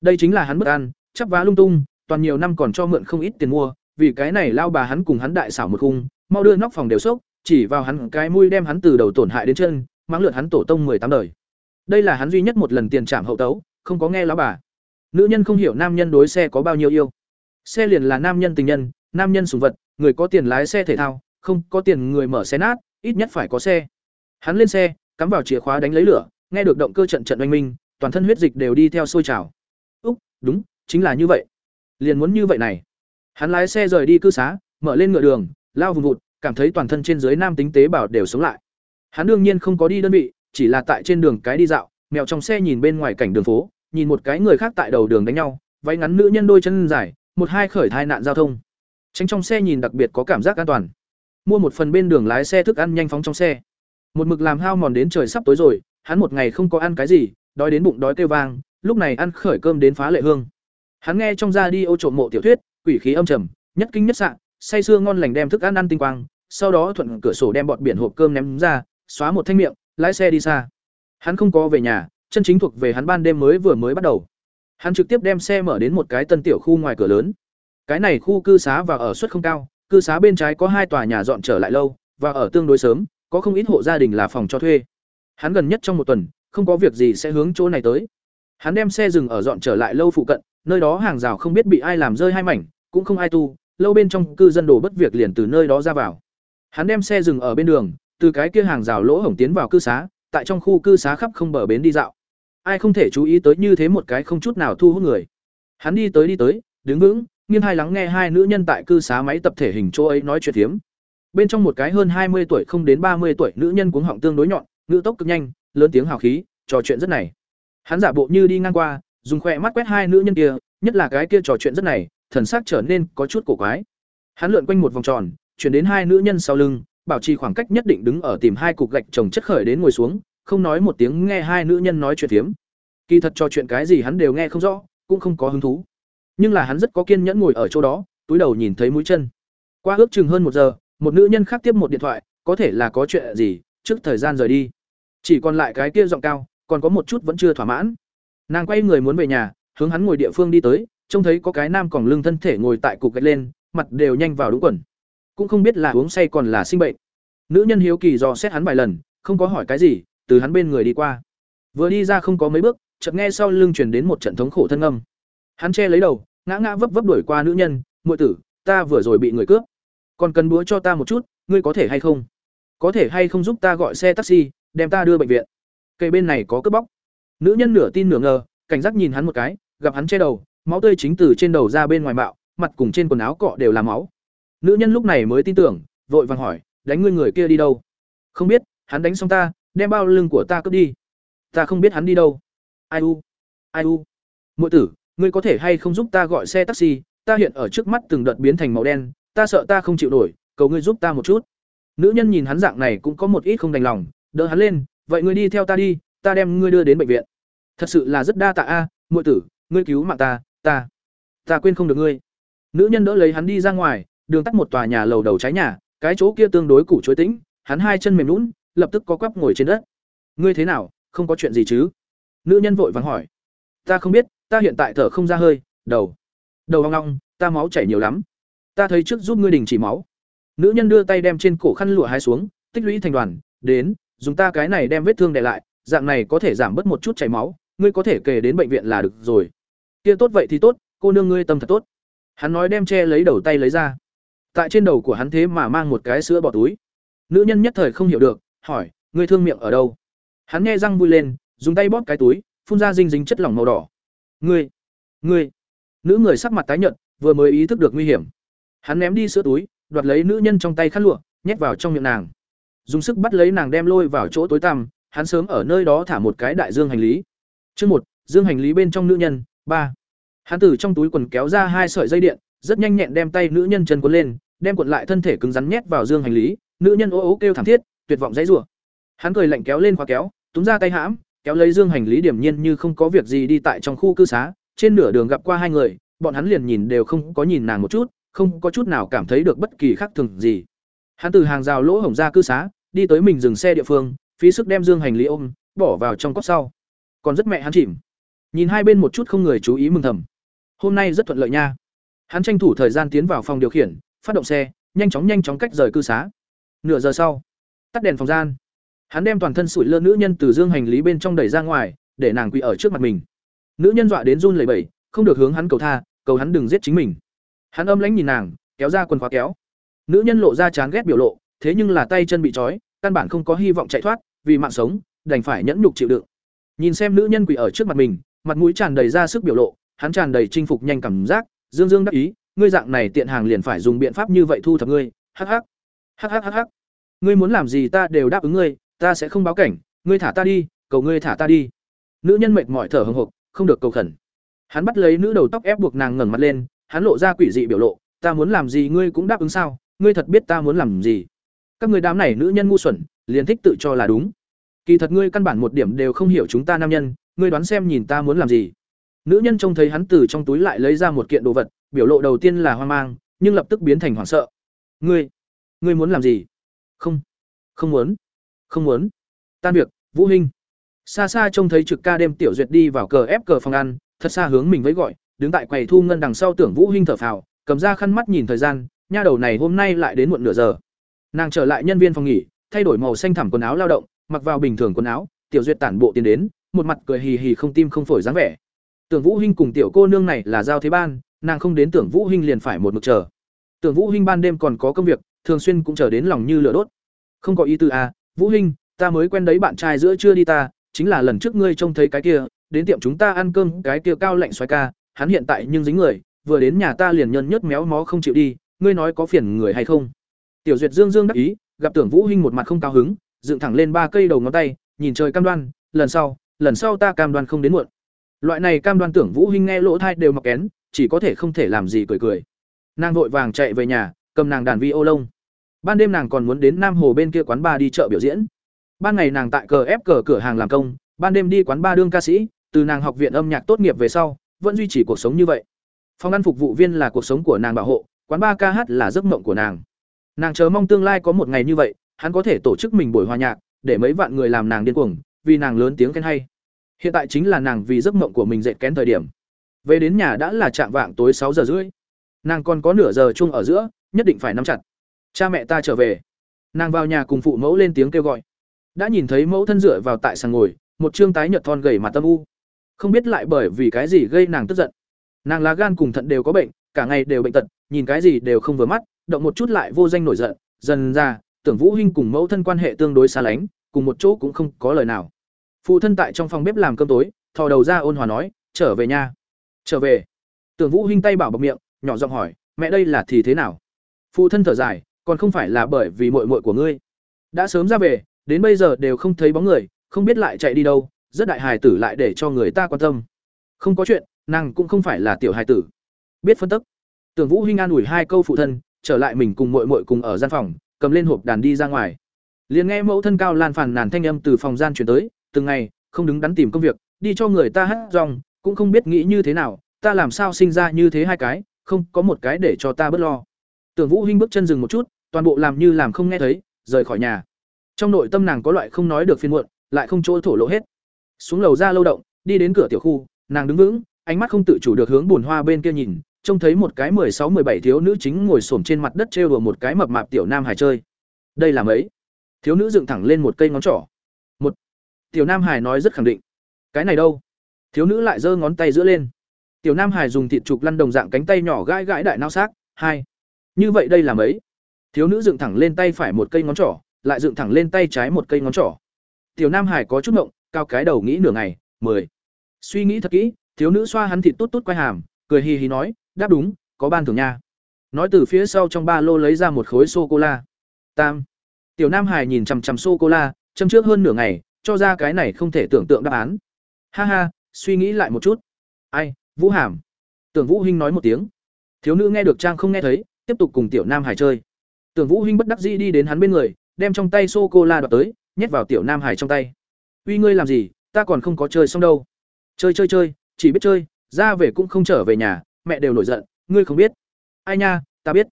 Đây chính là hắn bất an, chắp vá lung tung, toàn nhiều năm còn cho mượn không ít tiền mua, vì cái này lao bà hắn cùng hắn đại xảo một khung, mau đưa nóc phòng đều sốc, chỉ vào hắn cái mũi đem hắn từ đầu tổn hại đến chân mang lượt hắn tổ tông mười tám đời. Đây là hắn duy nhất một lần tiền trảm hậu tấu, không có nghe lão bà. Nữ nhân không hiểu nam nhân đối xe có bao nhiêu yêu. Xe liền là nam nhân tình nhân, nam nhân sủng vật, người có tiền lái xe thể thao không có tiền người mở xe nát ít nhất phải có xe hắn lên xe cắm vào chìa khóa đánh lấy lửa nghe được động cơ trận trận oanh minh toàn thân huyết dịch đều đi theo sôi trào úc đúng chính là như vậy liền muốn như vậy này hắn lái xe rời đi cư xá mở lên ngựa đường lao vùng vụt cảm thấy toàn thân trên dưới nam tính tế bào đều sống lại. Hắn đương nhiên không có đi đơn vị, chỉ là tại trên đường cái đi dạo, mèo trong xe nhìn bên ngoài cảnh đường phố, nhìn một cái người khác tại đầu đường đánh nhau, váy ngắn nữ nhân đôi chân dài, một hai khởi thai nạn giao thông. Tránh trong xe nhìn đặc biệt có cảm giác an toàn. Mua một phần bên đường lái xe thức ăn nhanh phóng trong xe. Một mực làm hao mòn đến trời sắp tối rồi, hắn một ngày không có ăn cái gì, đói đến bụng đói kêu vang, lúc này ăn khởi cơm đến phá lệ hương. Hắn nghe trong ra đi ô trộm mộ tiểu thuyết, quỷ khí âm trầm, nhất kinh nhất sạng, say sưa ngon lành đem thức ăn ăn tinh quang, sau đó thuận cửa sổ đem bọt biển hộp cơm ném ra, xóa một thanh miệng, lái xe đi xa. Hắn không có về nhà, chân chính thuộc về hắn ban đêm mới vừa mới bắt đầu. Hắn trực tiếp đem xe mở đến một cái tân tiểu khu ngoài cửa lớn. Cái này khu cư xá và ở suất không cao, cư xá bên trái có hai tòa nhà dọn trở lại lâu, và ở tương đối sớm, có không ít hộ gia đình là phòng cho thuê. Hắn gần nhất trong một tuần, không có việc gì sẽ hướng chỗ này tới. Hắn đem xe dừng ở dọn trở lại lâu phụ cận, nơi đó hàng rào không biết bị ai làm rơi hai mảnh, cũng không ai tu, lâu bên trong cư dân đồ bất việc liền từ nơi đó ra vào. Hắn đem xe dừng ở bên đường, từ cái kia hàng rào lỗ hổng tiến vào cư xá, tại trong khu cư xá khắp không bờ bến đi dạo. Ai không thể chú ý tới như thế một cái không chút nào thu hút người. Hắn đi tới đi tới, đứng vững, nghiêng hai lắng nghe hai nữ nhân tại cư xá máy tập thể hình chỗ ấy nói chuyện thiếm. Bên trong một cái hơn hai mươi tuổi không đến ba mươi tuổi nữ nhân cuống họng tương đối nhọn, ngữ tốc cực nhanh, lớn tiếng hào khí, trò chuyện rất này. Hắn giả bộ như đi ngang qua, dùng khỏe mắt quét hai nữ nhân kia, nhất là cái kia trò chuyện rất này, thần sắc trở nên có chút cổ quái. Hắn lượn quanh một vòng tròn, chuyển đến hai nữ nhân sau lưng, bảo trì khoảng cách nhất định đứng ở tìm hai cục gạch chồng chất khởi đến ngồi xuống, không nói một tiếng nghe hai nữ nhân nói chuyện phiếm. Kỳ thật trò chuyện cái gì hắn đều nghe không rõ, cũng không có hứng thú. Nhưng là hắn rất có kiên nhẫn ngồi ở chỗ đó, túi đầu nhìn thấy mũi chân. Qua ước chừng hơn một giờ, một nữ nhân khác tiếp một điện thoại, có thể là có chuyện gì, trước thời gian rời đi. Chỉ còn lại cái kia giọng cao, còn có một chút vẫn chưa thỏa mãn. Nàng quay người muốn về nhà, hướng hắn ngồi địa phương đi tới, trông thấy có cái nam còng lưng thân thể ngồi tại cục gạch lên, mặt đều nhanh vào đúng quần. Cũng không biết là uống say còn là sinh bệnh. Nữ nhân hiếu kỳ dò xét hắn vài lần, không có hỏi cái gì, từ hắn bên người đi qua. Vừa đi ra không có mấy bước, chợt nghe sau lưng truyền đến một trận thống khổ thân âm. Hắn che lấy đầu, ngã ngã vấp vấp đuổi qua nữ nhân, "Muội tử, ta vừa rồi bị người cướp, còn cần búa cho ta một chút, ngươi có thể hay không? Có thể hay không giúp ta gọi xe taxi, đem ta đưa bệnh viện?" Cây bên này có cướp bóc. Nữ nhân nửa tin nửa ngờ, cảnh giác nhìn hắn một cái, gặp hắn che đầu, máu tươi chính từ trên đầu ra bên ngoài bạo, mặt cùng trên quần áo cọ đều là máu. Nữ nhân lúc này mới tin tưởng, vội vàng hỏi, đánh ngươi người kia đi đâu? Không biết, hắn đánh xong ta, đem bao lưng của ta cướp đi. Ta không biết hắn đi đâu. Ai u? Ai u? Muội tử, ngươi có thể hay không giúp ta gọi xe taxi, ta hiện ở trước mắt từng đợt biến thành màu đen, ta sợ ta không chịu nổi, cầu ngươi giúp ta một chút. Nữ nhân nhìn hắn dạng này cũng có một ít không đành lòng, đỡ hắn lên, vậy ngươi đi theo ta đi, ta đem ngươi đưa đến bệnh viện. Thật sự là rất đa tạ a, à, muội tử, ngươi cứu mạng ta, ta, ta quên không được ngươi. Nữ nhân đỡ lấy hắn đi ra ngoài, đường tắt một tòa nhà lầu đầu trái nhà, cái chỗ kia tương đối củ chuối tĩnh, hắn hai chân mềm nhũn, lập tức có quắp ngồi trên đất. Ngươi thế nào, không có chuyện gì chứ? Nữ nhân vội vàng hỏi. Ta không biết, ta hiện tại thở không ra hơi, đầu, đầu hoang long ta máu chảy nhiều lắm. Ta thấy trước giúp ngươi đình chỉ máu. Nữ nhân đưa tay đem trên cổ khăn lụa hai xuống, tích lũy thành đoàn, đến, dùng ta cái này đem vết thương để lại, dạng này có thể giảm bớt một chút chảy máu, ngươi có thể kể đến bệnh viện là được rồi. Kia tốt vậy thì tốt, cô nương ngươi tâm thật tốt. Hắn nói đem che lấy đầu tay lấy ra. Tại trên đầu của hắn thế mà mang một cái sữa bỏ túi. Nữ nhân nhất thời không hiểu được, hỏi, ngươi thương miệng ở đâu? Hắn nghe răng vui lên, dùng tay bóp cái túi, phun ra dinh dính chất lỏng màu đỏ. Ngươi, ngươi. Nữ người sắc mặt tái nhợt, vừa mới ý thức được nguy hiểm. Hắn ném đi sữa túi, đoạt lấy nữ nhân trong tay khăn lụa, nhét vào trong miệng nàng. Dùng sức bắt lấy nàng đem lôi vào chỗ tối tăm, hắn sớm ở nơi đó thả một cái đại dương hành lý. Chương một, dương hành lý bên trong nữ nhân, ba. Hắn từ trong túi quần kéo ra hai sợi dây điện, rất nhanh nhẹn đem tay nữ nhân chân cuốn lên, đem cuộn lại thân thể cứng rắn nhét vào dương hành lý, nữ nhân ố ố kêu thảm thiết, tuyệt vọng dãy rủa. Hắn cười lạnh kéo lên khóa kéo, túm ra tay hãm, kéo lấy dương hành lý điểm nhiên như không có việc gì đi tại trong khu cư xá, trên nửa đường gặp qua hai người, bọn hắn liền nhìn đều không có nhìn nàng một chút, không có chút nào cảm thấy được bất kỳ khác thường gì. Hắn từ hàng rào lỗ hổng ra cư xá, đi tới mình dừng xe địa phương, phí sức đem dương hành lý ôm, bỏ vào trong cốc sau. Còn rất mẹ hắn chìm. Nhìn hai bên một chút không người chú ý mừng thầm. Hôm nay rất thuận lợi nha. Hắn tranh thủ thời gian tiến vào phòng điều khiển, phát động xe, nhanh chóng nhanh chóng cách rời cư xá. Nửa giờ sau, tắt đèn phòng gian. Hắn đem toàn thân sủi lơ nữ nhân từ dương hành lý bên trong đẩy ra ngoài, để nàng quỳ ở trước mặt mình. Nữ nhân dọa đến run lẩy bẩy, không được hướng hắn cầu tha, cầu hắn đừng giết chính mình. Hắn âm lãnh nhìn nàng, kéo ra quần khóa kéo. Nữ nhân lộ ra chán ghét biểu lộ, thế nhưng là tay chân bị trói, căn bản không có hy vọng chạy thoát, vì mạng sống, đành phải nhẫn nhục chịu đựng. Nhìn xem nữ nhân quỳ ở trước mặt mình, mặt mũi tràn đầy ra sức biểu lộ, hắn tràn đầy chinh phục nhanh cảm giác, dương dương đắc ý, ngươi dạng này tiện hàng liền phải dùng biện pháp như vậy thu thập ngươi, hắc hắc. hắc hắc hắc hắc ngươi muốn làm gì ta đều đáp ứng ngươi ta sẽ không báo cảnh, ngươi thả ta đi, cầu ngươi thả ta đi. Nữ nhân mệt mỏi thở hồng hộc không được cầu khẩn. Hắn bắt lấy nữ đầu tóc ép buộc nàng ngẩng mặt lên, hắn lộ ra quỷ dị biểu lộ, ta muốn làm gì ngươi cũng đáp ứng sao, ngươi thật biết ta muốn làm gì. Các người đám này nữ nhân ngu xuẩn, liền thích tự cho là đúng. Kỳ thật ngươi căn bản một điểm đều không hiểu chúng ta nam nhân, ngươi đoán xem nhìn ta muốn làm gì. Nữ nhân trông thấy hắn từ trong túi lại lấy ra một kiện đồ vật, biểu lộ đầu tiên là hoang mang, nhưng lập tức biến thành hoảng sợ. Ngươi ngươi muốn làm gì? Không không muốn không muốn. Tan việc, vũ hinh. Xa xa trông thấy trực ca đêm tiểu duyệt đi vào cờ ép cờ phòng ăn, thật xa hướng mình với gọi, đứng tại quầy thu ngân đằng sau tưởng vũ hinh thở phào, cầm ra khăn mắt nhìn thời gian, nha đầu này hôm nay lại đến muộn nửa giờ. Nàng trở lại nhân viên phòng nghỉ, thay đổi màu xanh thẳm quần áo lao động, mặc vào bình thường quần áo, tiểu duyệt tản bộ tiến đến, một mặt cười hì hì không tim không phổi dáng vẻ. Tưởng vũ hinh cùng tiểu cô nương này là giao thế ban, nàng không đến tưởng vũ hinh liền phải một mực chờ. Tưởng vũ hinh ban đêm còn có công việc, thường xuyên cũng chờ đến lòng như lửa đốt. Không có ý tư à vũ hinh, ta mới quen đấy bạn trai giữa chưa đi ta, chính là lần trước ngươi trông thấy cái kia, đến tiệm chúng ta ăn cơm, cái kia cao lạnh xoay ca, hắn hiện tại nhưng dính người, vừa đến nhà ta liền nhân nhớt méo mó không chịu đi, ngươi nói có phiền người hay không? Tiểu duyệt dương dương đắc ý, gặp tưởng vũ hinh một mặt không cao hứng, dựng thẳng lên ba cây đầu ngón tay, nhìn trời cam đoan, lần sau lần sau ta cam đoan không đến muộn. Loại này cam đoan tưởng vũ hinh nghe lỗ thai đều mọc kén, chỉ có thể không thể làm gì cười cười. Nàng vội vàng chạy về nhà, cầm nàng đàn vi ô lông ban đêm nàng còn muốn đến nam hồ bên kia quán bar đi chợ biểu diễn. Ban ngày nàng tại cờ ép cờ cửa hàng làm công, ban đêm đi quán bar đương ca sĩ, từ nàng học viện âm nhạc tốt nghiệp về sau, vẫn duy trì cuộc sống như vậy. Phòng ăn phục vụ viên là cuộc sống của nàng bảo hộ, quán bar ca hát là giấc mộng của nàng. Nàng chờ mong tương lai có một ngày như vậy, hắn có thể tổ chức mình buổi hòa nhạc, để mấy vạn người làm nàng điên cuồng, vì nàng lớn tiếng khen hay. Hiện tại chính là nàng vì giấc mộng của mình dệt kén thời điểm. Về đến nhà đã là trạng vạng tối sáu giờ rưỡi. Nàng còn có nửa giờ chung ở giữa, nhất định phải nắm chặt cha mẹ ta trở về. Nàng vào nhà cùng phụ mẫu lên tiếng kêu gọi. Đã nhìn thấy mẫu thân dựa vào tại sàn ngồi, một chương tái nhợt thon gầy mặt tâm u. Không biết lại bởi vì cái gì gây nàng tức giận. Nàng lá gan cùng thận đều có bệnh, cả ngày đều bệnh tật, nhìn cái gì đều không vừa mắt, động một chút lại vô danh nổi giận, dần ra, tưởng vũ hinh cùng mẫu thân quan hệ tương đối xa lánh, cùng một chỗ cũng không có lời nào. Phụ thân tại trong phòng bếp làm cơm tối, thò đầu ra ôn hòa nói, trở về nhà trở về? Tưởng vũ hinh tay bảo bọc miệng, nhỏ giọng hỏi, mẹ đây là thì thế nào? Phụ thân thở dài còn không phải là bởi vì muội muội của ngươi. Đã sớm ra về, đến bây giờ đều không thấy bóng người, không biết lại chạy đi đâu, rất đại hài tử lại để cho người ta quan tâm. Không có chuyện, nàng cũng không phải là tiểu hài tử. Biết phân tức. Tưởng vũ hinh an ủi hai câu phụ thân, trở lại mình cùng muội muội cùng ở gian phòng, cầm lên hộp đàn đi ra ngoài. Liền nghe mẫu thân cao lan phàn nàn thanh âm từ phòng gian chuyển tới, từng ngày, không đứng đắn tìm công việc, đi cho người ta hát rong, cũng không biết nghĩ như thế nào, ta làm sao sinh ra như thế hai cái, không có một cái để cho ta bớt lo. Tưởng vũ hinh bước chân dừng một chút toàn bộ làm như làm không nghe thấy, rời khỏi nhà. Trong nội tâm nàng có loại không nói được phiền muộn, lại không chỗ thổ lộ hết. Xuống lầu ra lâu động, đi đến cửa tiểu khu, nàng đứng vững, ánh mắt không tự chủ được hướng buồn hoa bên kia nhìn, trông thấy một cái mười sáu, mười bảy thiếu nữ chính ngồi xổm trên mặt đất trêu đùa một cái mập mạp tiểu nam hải chơi. Đây là mấy? Thiếu nữ dựng thẳng lên một cây ngón trỏ. Một. Tiểu nam hải nói rất khẳng định. Cái này đâu? Thiếu nữ lại giơ ngón tay giữa lên. Tiểu nam hải dùng thịt trục lăn đồng dạng cánh tay nhỏ gãi gãi đại nao xác. Hai. Như vậy đây là mấy? Thiếu nữ dựng thẳng lên tay phải một cây ngón trỏ, lại dựng thẳng lên tay trái một cây ngón trỏ. Tiểu nam hải có chút ngộng, cao cái đầu nghĩ nửa ngày, mười. Suy nghĩ thật kỹ, thiếu nữ xoa hắn thịt tốt tốt quay hàm, cười hì hì nói, đáp đúng, có ban thưởng nha. Nói từ phía sau trong ba lô lấy ra một khối sô cô la tam. Tiểu nam hải nhìn chằm chằm sô cô la châm trước hơn nửa ngày, cho ra cái này không thể tưởng tượng đáp án. Ha ha, suy nghĩ lại một chút. Ai, vũ hàm. Tưởng vũ hinh nói một tiếng. Thiếu nữ nghe được trang không nghe thấy, tiếp tục cùng tiểu nam hải chơi tưởng vũ hinh bất đắc dĩ đi đến hắn bên người, đem trong tay sô cô la đoạt tới, nhét vào tiểu nam hải trong tay. Uy, ngươi làm gì? Ta còn không có chơi xong đâu. Chơi chơi chơi, chỉ biết chơi, ra về cũng không trở về nhà, mẹ đều nổi giận, ngươi không biết. Ai nha, ta biết.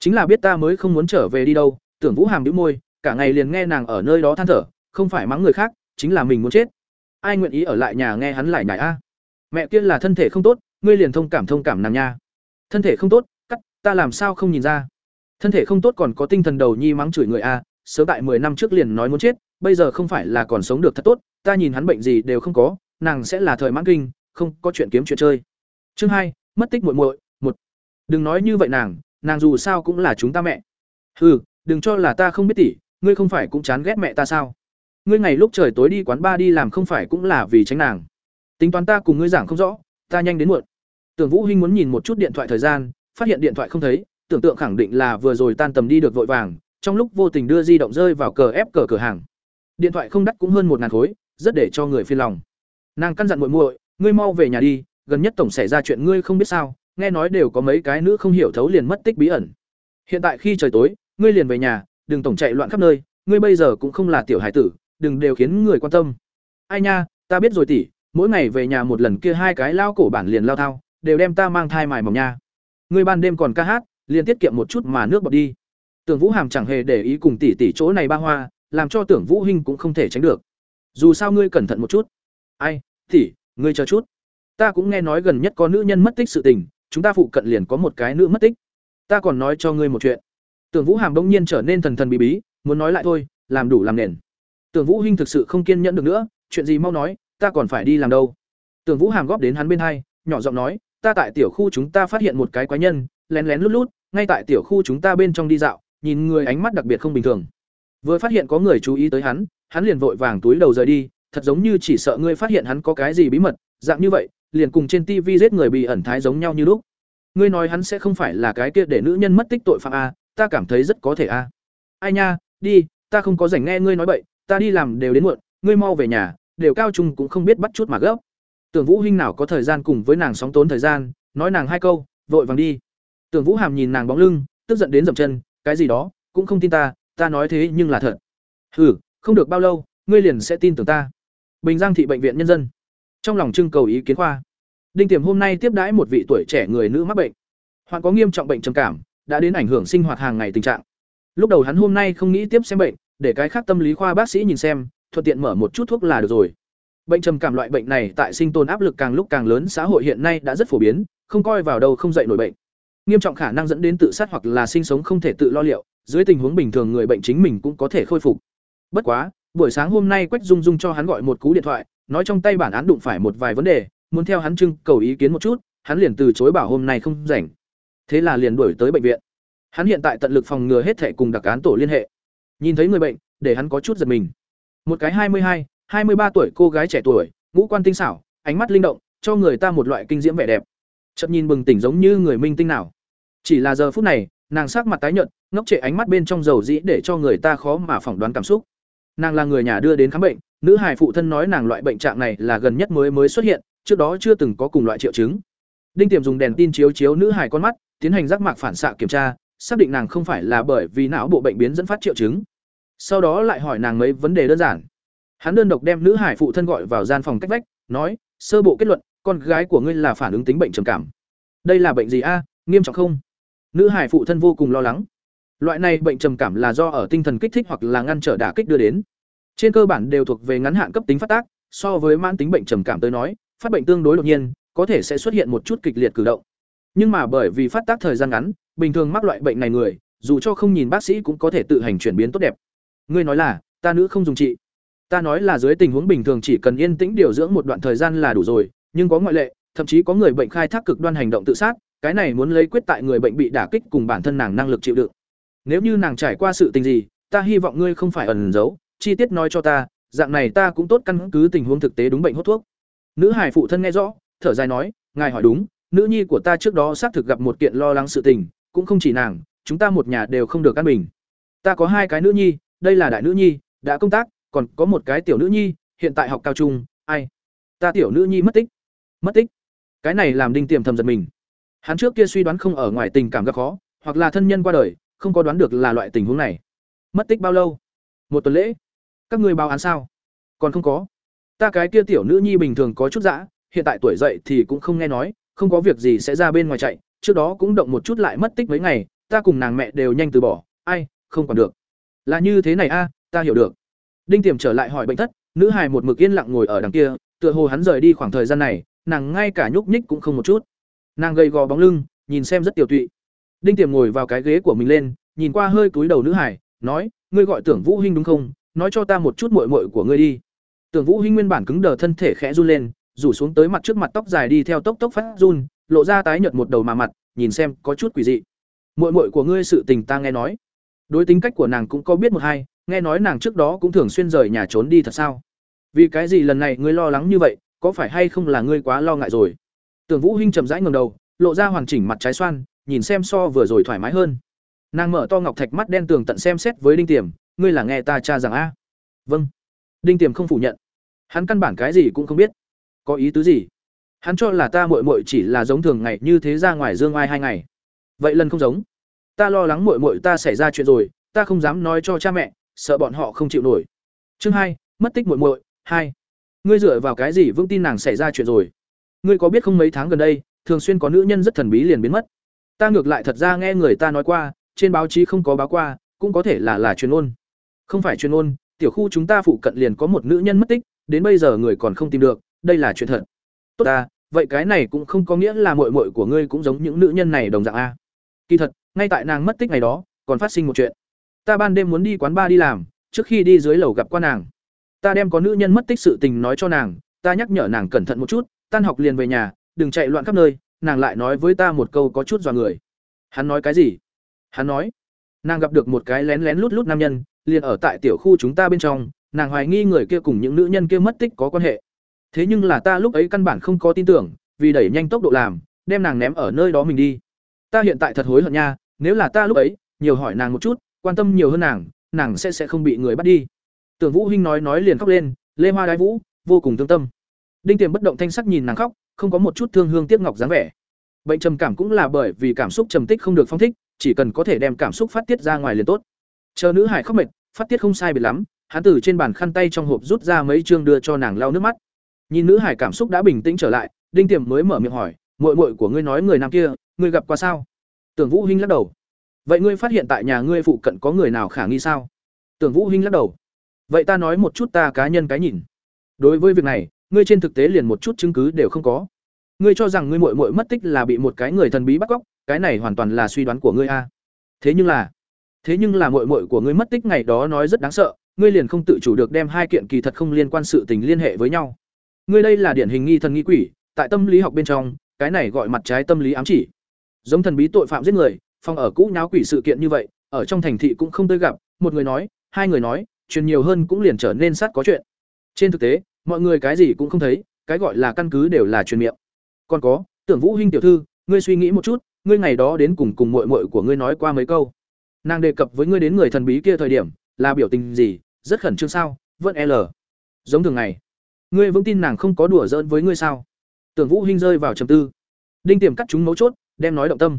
Chính là biết ta mới không muốn trở về đi đâu. Tưởng vũ hàm đĩu môi, cả ngày liền nghe nàng ở nơi đó than thở, không phải mắng người khác, chính là mình muốn chết. Ai nguyện ý ở lại nhà nghe hắn lại nhảy a? Mẹ kia là thân thể không tốt, ngươi liền thông cảm thông cảm nàng nha. Thân thể không tốt, cắt, ta làm sao không nhìn ra? Thân thể không tốt còn có tinh thần đầu nhi mắng chửi người a, sớm tại mười năm trước liền nói muốn chết, bây giờ không phải là còn sống được thật tốt, ta nhìn hắn bệnh gì đều không có, nàng sẽ là thời mãn kinh, không có chuyện kiếm chuyện chơi. Chương hai, mất tích muội muội, một. Đừng nói như vậy nàng nàng dù sao cũng là chúng ta mẹ. Hừ, đừng cho là ta không biết tỷ ngươi không phải cũng chán ghét mẹ ta sao? Ngươi ngày lúc trời tối đi quán ba đi làm không phải cũng là vì tránh nàng. Tính toán ta cùng ngươi giảng không rõ, ta nhanh đến muộn. Tưởng vũ hinh muốn nhìn một chút điện thoại thời gian, phát hiện điện thoại không thấy tưởng tượng khẳng định là vừa rồi tan tầm đi được vội vàng, trong lúc vô tình đưa di động rơi vào cờ ép cờ cửa hàng. Điện thoại không đắt cũng hơn một ngàn khối, rất để cho người phiền lòng. Nàng căn dặn muội muội, ngươi mau về nhà đi, gần nhất tổng xảy ra chuyện ngươi không biết sao, nghe nói đều có mấy cái nữ không hiểu thấu liền mất tích bí ẩn. Hiện tại khi trời tối, ngươi liền về nhà, đừng tổng chạy loạn khắp nơi, ngươi bây giờ cũng không là tiểu hải tử, đừng đều khiến người quan tâm. Ai nha, ta biết rồi tỷ, mỗi ngày về nhà một lần kia hai cái lao cổ bản liền lao thao, đều đem ta mang thai mài mỏng nha. Ngươi ban đêm còn ca hát liền tiết kiệm một chút mà nước bọt đi. Tưởng vũ hàm chẳng hề để ý cùng tỷ tỷ chỗ này ba hoa, làm cho tưởng vũ hinh cũng không thể tránh được. Dù sao ngươi cẩn thận một chút. Ai, tỷ, ngươi chờ chút. Ta cũng nghe nói gần nhất có nữ nhân mất tích sự tình, chúng ta phụ cận liền có một cái nữ mất tích. Ta còn nói cho ngươi một chuyện. Tưởng vũ hàm đông nhiên trở nên thần thần bí bí, muốn nói lại thôi, làm đủ làm nền. Tưởng vũ hinh thực sự không kiên nhẫn được nữa, chuyện gì mau nói, ta còn phải đi làm đâu. Tưởng vũ hàm góp đến hắn bên hai, nhỏ giọng nói, ta tại tiểu khu chúng ta phát hiện một cái quái nhân, lén lén lút lút ngay tại tiểu khu chúng ta bên trong đi dạo, nhìn người ánh mắt đặc biệt không bình thường. Vừa phát hiện có người chú ý tới hắn hắn liền vội vàng túi đầu rời đi, thật giống như chỉ sợ ngươi phát hiện hắn có cái gì bí mật, dạng như vậy, liền cùng trên tivi giết người bị ẩn thái giống nhau như lúc. Ngươi nói hắn sẽ không phải là cái kia để nữ nhân mất tích tội phạm a, ta cảm thấy rất có thể a. Ai nha, đi, ta không có rảnh nghe ngươi nói bậy, ta đi làm đều đến muộn, ngươi mau về nhà, đều cao trung cũng không biết bắt chút mà gấp. Tưởng vũ hinh nào có thời gian cùng với nàng sóng tốn thời gian, nói nàng hai câu, vội vàng đi tưởng vũ hàm nhìn nàng bóng lưng, tức giận đến dậm chân, cái gì đó, cũng không tin ta ta nói thế nhưng là thật. Hừ, không được bao lâu, ngươi liền sẽ tin tưởng ta. Bình giang thị bệnh viện nhân dân. Trong lòng trưng cầu ý kiến khoa. Đinh tiềm hôm nay tiếp đãi một vị tuổi trẻ người nữ mắc bệnh. Hoàn có nghiêm trọng bệnh trầm cảm, đã đến ảnh hưởng sinh hoạt hàng ngày tình trạng. Lúc đầu hắn hôm nay không nghĩ tiếp xem bệnh, để cái khác tâm lý khoa bác sĩ nhìn xem, thuận tiện mở một chút thuốc là được rồi. Bệnh trầm cảm loại bệnh này tại sinh tồn áp lực càng lúc càng lớn, xã hội hiện nay đã rất phổ biến, không coi vào đâu không dậy nổi bệnh nghiêm trọng khả năng dẫn đến tự sát hoặc là sinh sống không thể tự lo liệu, dưới tình huống bình thường người bệnh chính mình cũng có thể khôi phục. Bất quá, buổi sáng hôm nay quách dung dung cho hắn gọi một cú điện thoại, nói trong tay bản án đụng phải một vài vấn đề, muốn theo hắn trưng cầu ý kiến một chút, hắn liền từ chối bảo hôm nay không rảnh. Thế là liền đuổi tới bệnh viện. Hắn hiện tại tận lực phòng ngừa hết thẻ cùng đặc án tổ liên hệ. Nhìn thấy người bệnh, để hắn có chút giật mình. Một cái hai mươi hai hai mươi ba tuổi cô gái trẻ tuổi, ngũ quan tinh xảo, ánh mắt linh động, cho người ta một loại kinh diễm vẻ đẹp. Chậm nhìn bừng tỉnh giống như người minh tinh nào chỉ là giờ phút này, nàng sắc mặt tái nhợt, ngốc trệ ánh mắt bên trong dầu dĩ để cho người ta khó mà phỏng đoán cảm xúc. Nàng là người nhà đưa đến khám bệnh, nữ hài phụ thân nói nàng loại bệnh trạng này là gần nhất mới mới xuất hiện, trước đó chưa từng có cùng loại triệu chứng. Đinh tiềm dùng đèn tin chiếu chiếu nữ hài con mắt, tiến hành giác mạc phản xạ kiểm tra, xác định nàng không phải là bởi vì não bộ bệnh biến dẫn phát triệu chứng. Sau đó lại hỏi nàng mấy vấn đề đơn giản. Hắn đơn độc đem nữ hải phụ thân gọi vào gian phòng cách vách, nói, sơ bộ kết luận, con gái của ngươi là phản ứng tính bệnh trầm cảm. Đây là bệnh gì a? Nghiêm trọng không? Nữ hải phụ thân vô cùng lo lắng. Loại này bệnh trầm cảm là do ở tinh thần kích thích hoặc là ngăn trở đả kích đưa đến. Trên cơ bản đều thuộc về ngắn hạn cấp tính phát tác, so với mãn tính bệnh trầm cảm tới nói, phát bệnh tương đối đột nhiên, có thể sẽ xuất hiện một chút kịch liệt cử động. Nhưng mà bởi vì phát tác thời gian ngắn, bình thường mắc loại bệnh này người, dù cho không nhìn bác sĩ cũng có thể tự hành chuyển biến tốt đẹp. Ngươi nói là, ta nữ không dùng trị. Ta nói là dưới tình huống bình thường chỉ cần yên tĩnh điều dưỡng một đoạn thời gian là đủ rồi, nhưng có ngoại lệ, thậm chí có người bệnh khai thác cực đoan hành động tự sát cái này muốn lấy quyết tại người bệnh bị đả kích cùng bản thân nàng năng lực chịu đựng. Nếu như nàng trải qua sự tình gì, ta hy vọng ngươi không phải ẩn giấu, chi tiết nói cho ta, dạng này ta cũng tốt căn cứ tình huống thực tế đúng bệnh hút thuốc. Nữ hải phụ thân nghe rõ, thở dài nói, ngài hỏi đúng, nữ nhi của ta trước đó xác thực gặp một kiện lo lắng sự tình, cũng không chỉ nàng, chúng ta một nhà đều không được căn bình. Ta có hai cái nữ nhi, đây là đại nữ nhi, đã công tác, còn có một cái tiểu nữ nhi, hiện tại học cao trung, ai? Ta tiểu nữ nhi mất tích. Mất tích? Cái này làm đinh tiềm thầm giật mình hắn trước kia suy đoán không ở ngoài tình cảm gặp khó, hoặc là thân nhân qua đời, không có đoán được là loại tình huống này. Mất tích bao lâu? Một tuần lễ. Các ngươi báo án sao? Còn không có. Ta cái kia tiểu nữ nhi bình thường có chút dã, hiện tại tuổi dậy thì cũng không nghe nói, không có việc gì sẽ ra bên ngoài chạy. Trước đó cũng động một chút lại mất tích mấy ngày, ta cùng nàng mẹ đều nhanh từ bỏ. Ai, không còn được. Là như thế này a, ta hiểu được. Đinh tiềm trở lại hỏi bệnh thất, nữ hài một mực yên lặng ngồi ở đằng kia, tựa hồ hắn rời đi khoảng thời gian này, nàng ngay cả nhúc nhích cũng không một chút nàng gầy gò bóng lưng, nhìn xem rất tiểu tụy. Đinh tiềm ngồi vào cái ghế của mình lên, nhìn qua hơi cúi đầu nữ hải, nói, ngươi gọi tưởng vũ hinh đúng không? Nói cho ta một chút muội muội của ngươi đi. Tưởng vũ hinh nguyên bản cứng đờ thân thể khẽ run lên, rủ xuống tới mặt trước mặt tóc dài đi theo tốc tốc phát run, lộ ra tái nhợt một đầu mà mặt, nhìn xem có chút quỷ dị. Muội muội của ngươi sự tình ta nghe nói. Đối tính cách của nàng cũng có biết một hai, nghe nói nàng trước đó cũng thường xuyên rời nhà trốn đi thật sao? Vì cái gì lần này ngươi lo lắng như vậy, có phải hay không là ngươi quá lo ngại rồi? Tưởng vũ hinh chậm rãi ngẩng đầu, lộ ra hoàn chỉnh mặt trái xoan, nhìn xem so vừa rồi thoải mái hơn. Nàng mở to ngọc thạch mắt đen tường tận xem xét với đinh tiềm, ngươi là nghe ta cha rằng a? Vâng. Đinh tiềm không phủ nhận. Hắn căn bản cái gì cũng không biết. Có ý tứ gì? Hắn cho là ta muội muội chỉ là giống thường ngày như thế ra ngoài dương ai hai ngày. Vậy lần không giống. Ta lo lắng muội muội ta xảy ra chuyện rồi, ta không dám nói cho cha mẹ, sợ bọn họ không chịu nổi. Chương hai, mất tích muội muội, hai. Ngươi dựa vào cái gì vững tin nàng xảy ra chuyện rồi? Ngươi có biết không mấy tháng gần đây, thường xuyên có nữ nhân rất thần bí liền biến mất. Ta ngược lại thật ra nghe người ta nói qua, trên báo chí không có báo qua, cũng có thể là là truyền ôn không phải truyền ôn tiểu khu chúng ta phụ cận liền có một nữ nhân mất tích, đến bây giờ người còn không tìm được, đây là chuyện thật. Tốt ta, vậy cái này cũng không có nghĩa là muội muội của ngươi cũng giống những nữ nhân này đồng dạng a. Kỳ thật, ngay tại nàng mất tích ngày đó, còn phát sinh một chuyện. Ta ban đêm muốn đi quán bar đi làm, trước khi đi dưới lầu gặp qua nàng. Ta đem có nữ nhân mất tích sự tình nói cho nàng, ta nhắc nhở nàng cẩn thận một chút tan học liền về nhà, đừng chạy loạn khắp nơi, nàng lại nói với ta một câu có chút dọa người. Hắn nói cái gì? Hắn nói, nàng gặp được một cái lén lén lút lút nam nhân, liền ở tại tiểu khu chúng ta bên trong, nàng hoài nghi người kia cùng những nữ nhân kia mất tích có quan hệ. Thế nhưng là ta lúc ấy căn bản không có tin tưởng, vì đẩy nhanh tốc độ làm, đem nàng ném ở nơi đó mình đi. Ta hiện tại thật hối hận nha, nếu là ta lúc ấy, nhiều hỏi nàng một chút, quan tâm nhiều hơn nàng nàng sẽ sẽ không bị người bắt đi. Tưởng vũ hinh nói nói liền khóc lên, lê hoa đái vũ, vô cùng thương tâm đinh tiềm bất động thanh sắc nhìn nàng khóc, không có một chút thương hương tiếc ngọc dáng vẻ. Bệnh trầm cảm cũng là bởi vì cảm xúc trầm tích không được phong thích, chỉ cần có thể đem cảm xúc phát tiết ra ngoài liền tốt. Chờ nữ hải khóc mệt, phát tiết không sai biệt lắm, hắn từ trên bàn khăn tay trong hộp rút ra mấy chương đưa cho nàng lau nước mắt. Nhìn nữ hải cảm xúc đã bình tĩnh trở lại, đinh tiềm mới mở miệng hỏi, muội muội của ngươi nói người nam kia, ngươi gặp qua sao? Tưởng vũ hinh lắc đầu. Vậy ngươi phát hiện tại nhà ngươi phụ cận có người nào khả nghi sao? Tưởng vũ hinh lắc đầu. Vậy ta nói một chút ta cá nhân cái nhìn. Đối với việc này ngươi trên thực tế liền một chút chứng cứ đều không có. Ngươi cho rằng ngươi muội muội mất tích là bị một cái người thần bí bắt cóc, cái này hoàn toàn là suy đoán của ngươi a. Thế nhưng là, thế nhưng là muội muội của ngươi mất tích ngày đó nói rất đáng sợ, ngươi liền không tự chủ được đem hai kiện kỳ thật không liên quan sự tình liên hệ với nhau. Ngươi đây là điển hình nghi thần nghi quỷ, tại tâm lý học bên trong, cái này gọi mặt trái tâm lý ám chỉ. Giống thần bí tội phạm giết người, phòng ở cũ nháo quỷ sự kiện như vậy, ở trong thành thị cũng không tới gặp, một người nói, hai người nói truyền nhiều hơn cũng liền trở nên sát có chuyện. Trên thực tế mọi người cái gì cũng không thấy, cái gọi là căn cứ đều là truyền miệng. Còn có, tưởng vũ hinh tiểu thư, ngươi suy nghĩ một chút, ngươi ngày đó đến cùng cùng muội muội của ngươi nói qua mấy câu. Nàng đề cập với ngươi đến người thần bí kia thời điểm, là biểu tình gì, rất khẩn trương sao, vẫn l. Giống thường ngày. Ngươi vững tin nàng không có đùa giỡn với ngươi sao? Tưởng vũ hinh rơi vào trầm tư. Đinh tiềm cắt chúng mấu chốt, đem nói động tâm.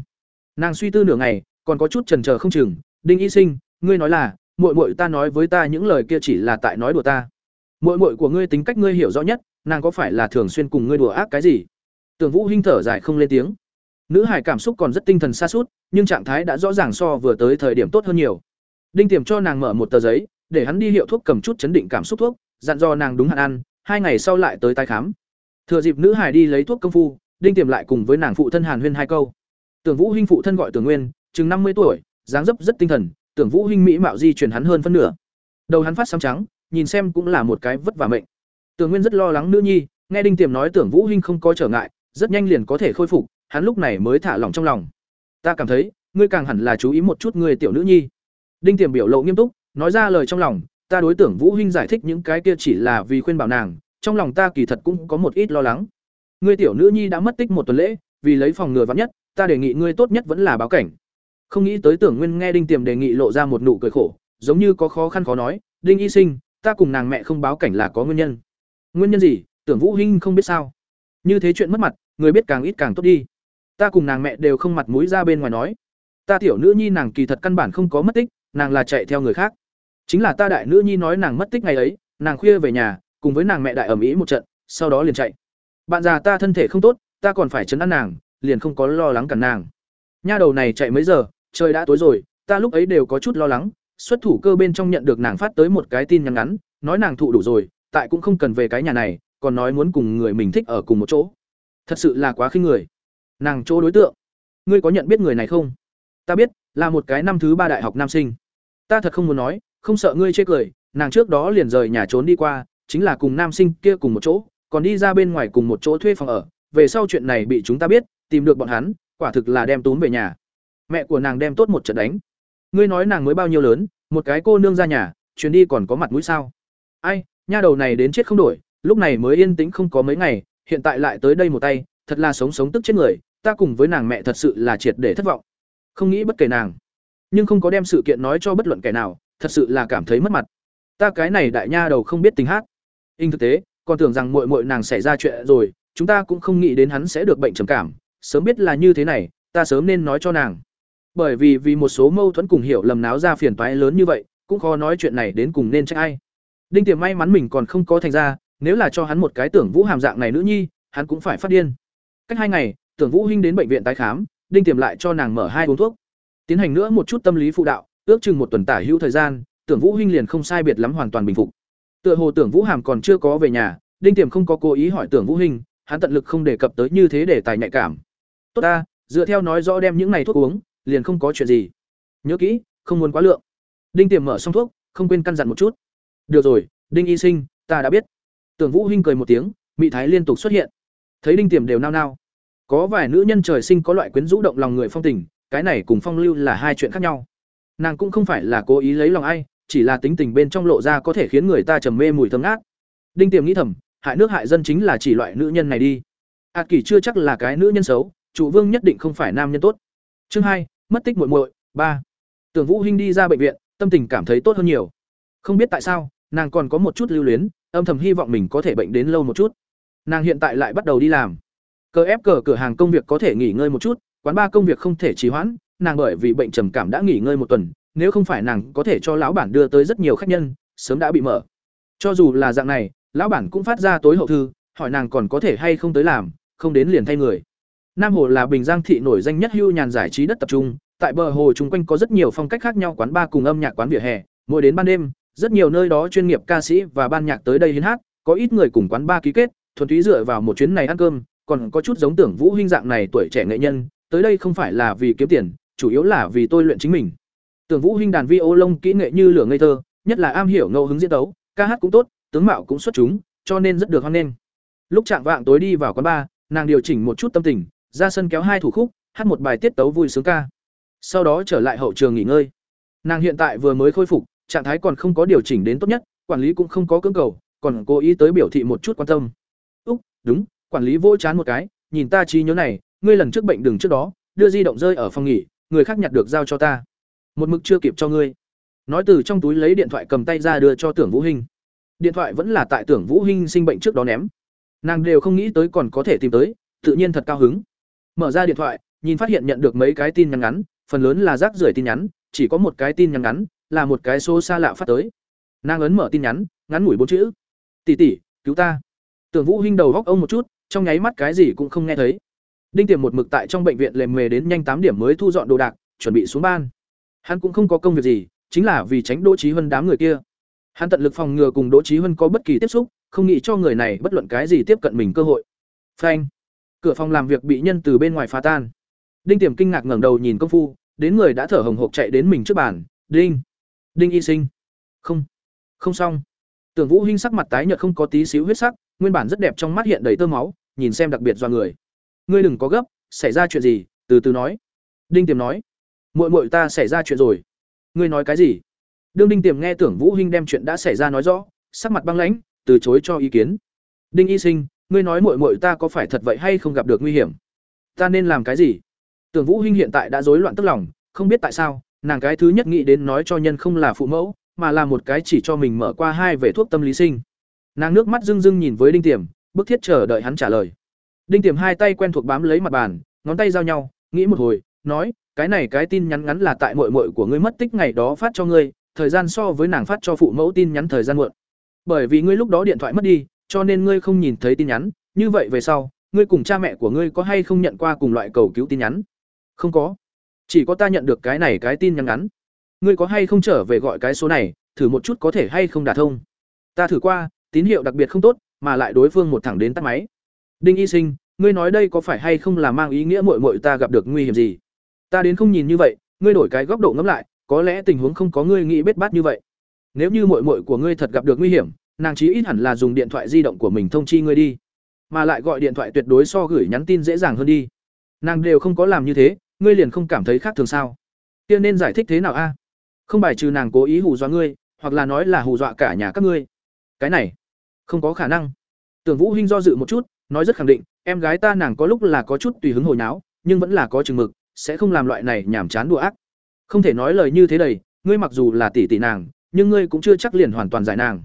Nàng suy tư nửa ngày, còn có chút chần chờ không chừng. Đinh y sinh, ngươi nói là, muội muội ta nói với ta những lời kia chỉ là tại nói đùa ta muội muội của ngươi tính cách ngươi hiểu rõ nhất, nàng có phải là thường xuyên cùng ngươi đùa ác cái gì? Tưởng vũ hinh thở dài không lên tiếng. Nữ hải cảm xúc còn rất tinh thần xa suốt nhưng trạng thái đã rõ ràng so vừa tới thời điểm tốt hơn nhiều. Đinh tiềm cho nàng mở một tờ giấy, để hắn đi hiệu thuốc cầm chút chấn định cảm xúc thuốc, dặn dò nàng đúng hạn ăn, hai ngày sau lại tới tái khám. Thừa dịp nữ hải đi lấy thuốc công phu, đinh tiềm lại cùng với nàng phụ thân hàn huyên hai câu. Tưởng vũ hinh phụ thân gọi tưởng nguyên, chừng năm mươi tuổi, dáng dấp rất tinh thần, tưởng vũ hinh mỹ mạo di chuyển hắn hơn phân nửa. Đầu hắn phát xám trắng nhìn xem cũng là một cái vất vả mệnh. Tưởng nguyên rất lo lắng nữ nhi, nghe đinh tiềm nói tưởng vũ hinh không có trở ngại, rất nhanh liền có thể khôi phục, hắn lúc này mới thả lỏng trong lòng. Ta cảm thấy, ngươi càng hẳn là chú ý một chút người tiểu nữ nhi. Đinh tiềm biểu lộ nghiêm túc, nói ra lời trong lòng, ta đối tưởng vũ huynh giải thích những cái kia chỉ là vì khuyên bảo nàng, trong lòng ta kỳ thật cũng có một ít lo lắng. Ngươi tiểu nữ nhi đã mất tích một tuần lễ, vì lấy phòng ngừa vắn nhất, ta đề nghị ngươi tốt nhất vẫn là báo cảnh. Không nghĩ tới tưởng nguyên nghe đinh tiềm đề nghị lộ ra một nụ cười khổ, giống như có khó khăn khó nói, đinh y sinh ta cùng nàng mẹ không báo cảnh là có nguyên nhân. Nguyên nhân gì? Tưởng vũ Hinh không biết sao. Như thế chuyện mất mặt, người biết càng ít càng tốt đi. Ta cùng nàng mẹ đều không mặt mũi ra bên ngoài nói. Ta tiểu nữ nhi nàng kỳ thật căn bản không có mất tích, nàng là chạy theo người khác. Chính là ta đại nữ nhi nói nàng mất tích ngày ấy, nàng khuya về nhà, cùng với nàng mẹ đại ẩm ý một trận, sau đó liền chạy. Bạn già ta thân thể không tốt, ta còn phải chấn an nàng, liền không có lo lắng cản nàng. Nha đầu này chạy mấy giờ, trời đã tối rồi, ta lúc ấy đều có chút lo lắng xuất thủ cơ bên trong nhận được nàng phát tới một cái tin nhắn ngắn, nói nàng thụ đủ rồi, tại cũng không cần về cái nhà này, còn nói muốn cùng người mình thích ở cùng một chỗ. Thật sự là quá khinh người. Nàng chỗ đối tượng. Ngươi có nhận biết người này không? Ta biết, là một cái năm thứ ba đại học nam sinh. Ta thật không muốn nói, không sợ ngươi chê cười, nàng trước đó liền rời nhà trốn đi qua, chính là cùng nam sinh kia cùng một chỗ, còn đi ra bên ngoài cùng một chỗ thuê phòng ở. Về sau chuyện này bị chúng ta biết, tìm được bọn hắn, quả thực là đem túm về nhà. Mẹ của nàng đem tốt một trận đánh ngươi nói nàng mới bao nhiêu lớn, một cái cô nương ra nhà, chuyến đi còn có mặt mũi sao? Ai, nha đầu này đến chết không đổi, lúc này mới yên tĩnh không có mấy ngày, hiện tại lại tới đây một tay, thật là sống sống tức chết người, ta cùng với nàng mẹ thật sự là triệt để thất vọng. Không nghĩ bất kể nàng, nhưng không có đem sự kiện nói cho bất luận kẻ nào, thật sự là cảm thấy mất mặt. Ta cái này đại nha đầu không biết tính hát. In thực tế, còn tưởng rằng muội muội nàng xảy ra chuyện rồi, chúng ta cũng không nghĩ đến hắn sẽ được bệnh trầm cảm. Sớm biết là như thế này, ta sớm nên nói cho nàng bởi vì vì một số mâu thuẫn cùng hiểu lầm náo ra phiền toái lớn như vậy, cũng khó nói chuyện này đến cùng nên trách ai. Đinh tiềm may mắn mình còn không có thành ra, nếu là cho hắn một cái tưởng vũ hàm dạng này nữ nhi, hắn cũng phải phát điên. Cách hai ngày, tưởng vũ hinh đến bệnh viện tái khám, đinh tiềm lại cho nàng mở hai uống thuốc. Tiến hành nữa một chút tâm lý phụ đạo, ước chừng một tuần tả hữu thời gian, tưởng vũ hinh liền không sai biệt lắm hoàn toàn bình phục. Tựa hồ tưởng vũ hàm còn chưa có về nhà, đinh tiềm không có cố ý hỏi tưởng vũ hinh, hắn tận lực không đề cập tới như thế để tài nhạy cảm. Tốt ta, dựa theo nói rõ đem những này thuốc uống liền không có chuyện gì. Nhớ kỹ, không muốn quá lượng. Đinh tiềm mở xong thuốc, không quên căn dặn một chút. Được rồi, đinh y sinh, ta đã biết. Tưởng vũ hinh cười một tiếng, mị thái liên tục xuất hiện. Thấy đinh tiềm đều nao nao. Có vài nữ nhân trời sinh có loại quyến rũ động lòng người phong tình, cái này cùng phong lưu là hai chuyện khác nhau. Nàng cũng không phải là cố ý lấy lòng ai, chỉ là tính tình bên trong lộ ra có thể khiến người ta trầm mê mùi thơm ngát. Đinh tiềm nghĩ thầm, hại nước hại dân chính là chỉ loại nữ nhân này đi. Ạt kỷ chưa chắc là cái nữ nhân xấu, chủ vương nhất định không phải nam nhân tốt. Chương hai mất tích muội muội, ba. Tưởng vũ hinh đi ra bệnh viện, tâm tình cảm thấy tốt hơn nhiều. Không biết tại sao, nàng còn có một chút lưu luyến, âm thầm hy vọng mình có thể bệnh đến lâu một chút. Nàng hiện tại lại bắt đầu đi làm. Cờ ép cờ cửa hàng công việc có thể nghỉ ngơi một chút, quán ba công việc không thể trì hoãn, nàng bởi vì bệnh trầm cảm đã nghỉ ngơi một tuần, nếu không phải nàng có thể cho lão bản đưa tới rất nhiều khách nhân, sớm đã bị mở. Cho dù là dạng này, lão bản cũng phát ra tối hậu thư, hỏi nàng còn có thể hay không tới làm, không đến liền thay người nam hồ là bình giang thị nổi danh nhất hưu nhàn giải trí đất tập trung. Tại bờ hồ chung quanh có rất nhiều phong cách khác nhau, quán bar cùng âm nhạc, quán vỉa hè. Mỗi đến ban đêm, rất nhiều nơi đó chuyên nghiệp ca sĩ và ban nhạc tới đây hiến hát. Có ít người cùng quán bar ký kết, thuần túy dựa vào một chuyến này ăn cơm. Còn có chút giống tưởng vũ huynh dạng này tuổi trẻ nghệ nhân. Tới đây không phải là vì kiếm tiền, chủ yếu là vì tôi luyện chính mình. Tưởng vũ huynh đàn vi ô lông kỹ nghệ như lửa ngây thơ, nhất là am hiểu ngẫu hứng diễn tấu, ca hát cũng tốt, tướng mạo cũng xuất chúng, cho nên rất được hoan nghênh. Lúc trạng vạng tối đi vào quán bar, nàng điều chỉnh một chút tâm tình ra sân kéo hai thủ khúc, hát một bài tiết tấu vui sướng ca. Sau đó trở lại hậu trường nghỉ ngơi. Nàng hiện tại vừa mới khôi phục, trạng thái còn không có điều chỉnh đến tốt nhất, quản lý cũng không có cưỡng cầu, còn cố ý tới biểu thị một chút quan tâm. Úc, đúng, quản lý vỗ chán một cái, nhìn ta trí nhớ này, ngươi lần trước bệnh đừng trước đó, đưa di động rơi ở phòng nghỉ, người khác nhặt được giao cho ta. Một mực chưa kịp cho ngươi. Nói từ trong túi lấy điện thoại cầm tay ra đưa cho tưởng vũ hinh. Điện thoại vẫn là tại tưởng vũ hinh sinh bệnh trước đó ném. Nàng đều không nghĩ tới còn có thể tìm tới, tự nhiên thật cao hứng mở ra điện thoại, nhìn phát hiện nhận được mấy cái tin nhắn ngắn, phần lớn là rác rưởi tin nhắn, chỉ có một cái tin nhắn ngắn, là một cái số xa lạ phát tới. Nàng ấn mở tin nhắn, ngắn ngủi bốn chữ. Tỷ tỷ, cứu ta. Tưởng vũ hinh đầu góc ông một chút, trong nháy mắt cái gì cũng không nghe thấy. Đinh tiềm một mực tại trong bệnh viện lề mề đến nhanh tám điểm mới thu dọn đồ đạc, chuẩn bị xuống ban. Hắn cũng không có công việc gì, chính là vì tránh đỗ trí huân đám người kia. Hắn tận lực phòng ngừa cùng đỗ trí huân có bất kỳ tiếp xúc, không nghĩ cho người này bất luận cái gì tiếp cận mình cơ hội. Phanh cửa phòng làm việc bị nhân từ bên ngoài phá tan. Đinh tiềm kinh ngạc ngẩng đầu nhìn công phu, đến người đã thở hồng hộc chạy đến mình trước bàn. Đinh đinh y sinh. Không không xong. Tưởng vũ hinh sắc mặt tái nhợt không có tí xíu huyết sắc, nguyên bản rất đẹp trong mắt hiện đầy tơ máu, nhìn xem đặc biệt do người. Ngươi đừng có gấp, xảy ra chuyện gì, từ từ nói. Đinh tiềm nói. Muội muội ta xảy ra chuyện rồi. Ngươi nói cái gì? Đương đinh tiềm nghe tưởng vũ hinh đem chuyện đã xảy ra nói rõ, sắc mặt băng lãnh, từ chối cho ý kiến. Đinh y sinh ngươi nói muội muội ta có phải thật vậy hay không gặp được nguy hiểm? Ta nên làm cái gì? Tưởng vũ hinh hiện tại đã rối loạn tức lòng, không biết tại sao, nàng cái thứ nhất nghĩ đến nói cho nhân không là phụ mẫu, mà là một cái chỉ cho mình mở qua hai về thuốc tâm lý sinh. Nàng nước mắt rưng rưng nhìn với đinh tiềm, bức thiết chờ đợi hắn trả lời. Đinh tiềm hai tay quen thuộc bám lấy mặt bàn, ngón tay giao nhau, nghĩ một hồi, nói, cái này cái tin nhắn ngắn là tại muội muội của ngươi mất tích ngày đó phát cho ngươi, thời gian so với nàng phát cho phụ mẫu tin nhắn thời gian muộn. Bởi vì ngươi lúc đó điện thoại mất đi cho nên ngươi không nhìn thấy tin nhắn, như vậy về sau, ngươi cùng cha mẹ của ngươi có hay không nhận qua cùng loại cầu cứu tin nhắn? Không có. Chỉ có ta nhận được cái này cái tin nhắn ngắn. Ngươi có hay không trở về gọi cái số này, thử một chút có thể hay không đả thông? Ta thử qua, tín hiệu đặc biệt không tốt, mà lại đối phương một thẳng đến tắt máy. Đinh y sinh, ngươi nói đây có phải hay không là mang ý nghĩa muội muội ta gặp được nguy hiểm gì? Ta đến không nhìn như vậy, ngươi đổi cái góc độ ngẫm lại, có lẽ tình huống không có ngươi nghĩ bết bát như vậy. Nếu như muội muội của ngươi thật gặp được nguy hiểm nàng chí ít hẳn là dùng điện thoại di động của mình thông chi ngươi đi, mà lại gọi điện thoại tuyệt đối so gửi nhắn tin dễ dàng hơn đi. Nàng đều không có làm như thế, ngươi liền không cảm thấy khác thường sao? Kia nên giải thích thế nào a? Không bài trừ nàng cố ý hù dọa ngươi, hoặc là nói là hù dọa cả nhà các ngươi. Cái này, không có khả năng. Tưởng vũ hinh do dự một chút, nói rất khẳng định, em gái ta nàng có lúc là có chút tùy hứng hồi náo, nhưng vẫn là có chừng mực, sẽ không làm loại này nhảm chán đùa ác. Không thể nói lời như thế đầy, ngươi mặc dù là tỷ tỷ nàng, nhưng ngươi cũng chưa chắc liền hoàn toàn giải nàng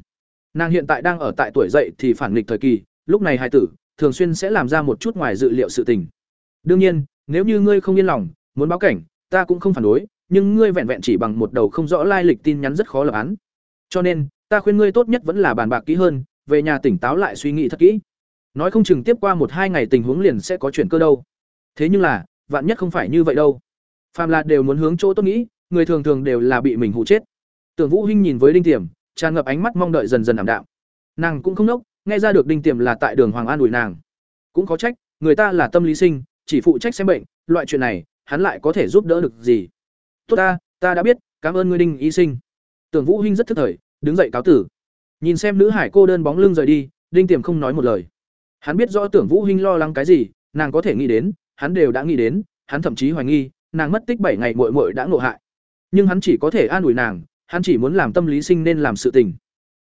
nàng hiện tại đang ở tại tuổi dậy thì phản nghịch thời kỳ, lúc này hai tử, thường xuyên sẽ làm ra một chút ngoài dự liệu sự tình. Đương nhiên, nếu như ngươi không yên lòng, muốn báo cảnh, ta cũng không phản đối, nhưng ngươi vẹn vẹn chỉ bằng một đầu không rõ lai lịch tin nhắn rất khó lập án. Cho nên, ta khuyên ngươi tốt nhất vẫn là bàn bạc kỹ hơn, về nhà tỉnh táo lại suy nghĩ thật kỹ. Nói không chừng tiếp qua một hai ngày tình huống liền sẽ có chuyển cơ đâu. Thế nhưng là, vạn nhất không phải như vậy đâu. Phàm là đều muốn hướng chỗ tốt nghĩ, người thường thường đều là bị mình hụ chết. Tưởng vũ hinh nhìn với đinh tiềm tràn ngập ánh mắt mong đợi dần dần ảm đạm. Nàng cũng không nốc, nghe ra được đinh tiềm là tại đường hoàng an ủi nàng. Cũng có trách, người ta là tâm lý sinh, chỉ phụ trách xem bệnh, loại chuyện này, hắn lại có thể giúp đỡ được gì? Tốt ta ta đã biết, cảm ơn ngươi đinh y sinh. Tưởng vũ hinh rất thức thời, đứng dậy cáo tử. Nhìn xem nữ hải cô đơn bóng lưng rời đi, đinh tiềm không nói một lời. Hắn biết rõ tưởng vũ hinh lo lắng cái gì, nàng có thể nghĩ đến, hắn đều đã nghĩ đến, hắn thậm chí hoài nghi, nàng mất tích bảy ngày muội muội đã ngộ hại. Nhưng hắn chỉ có thể an ủi nàng hắn chỉ muốn làm tâm lý sinh nên làm sự tình.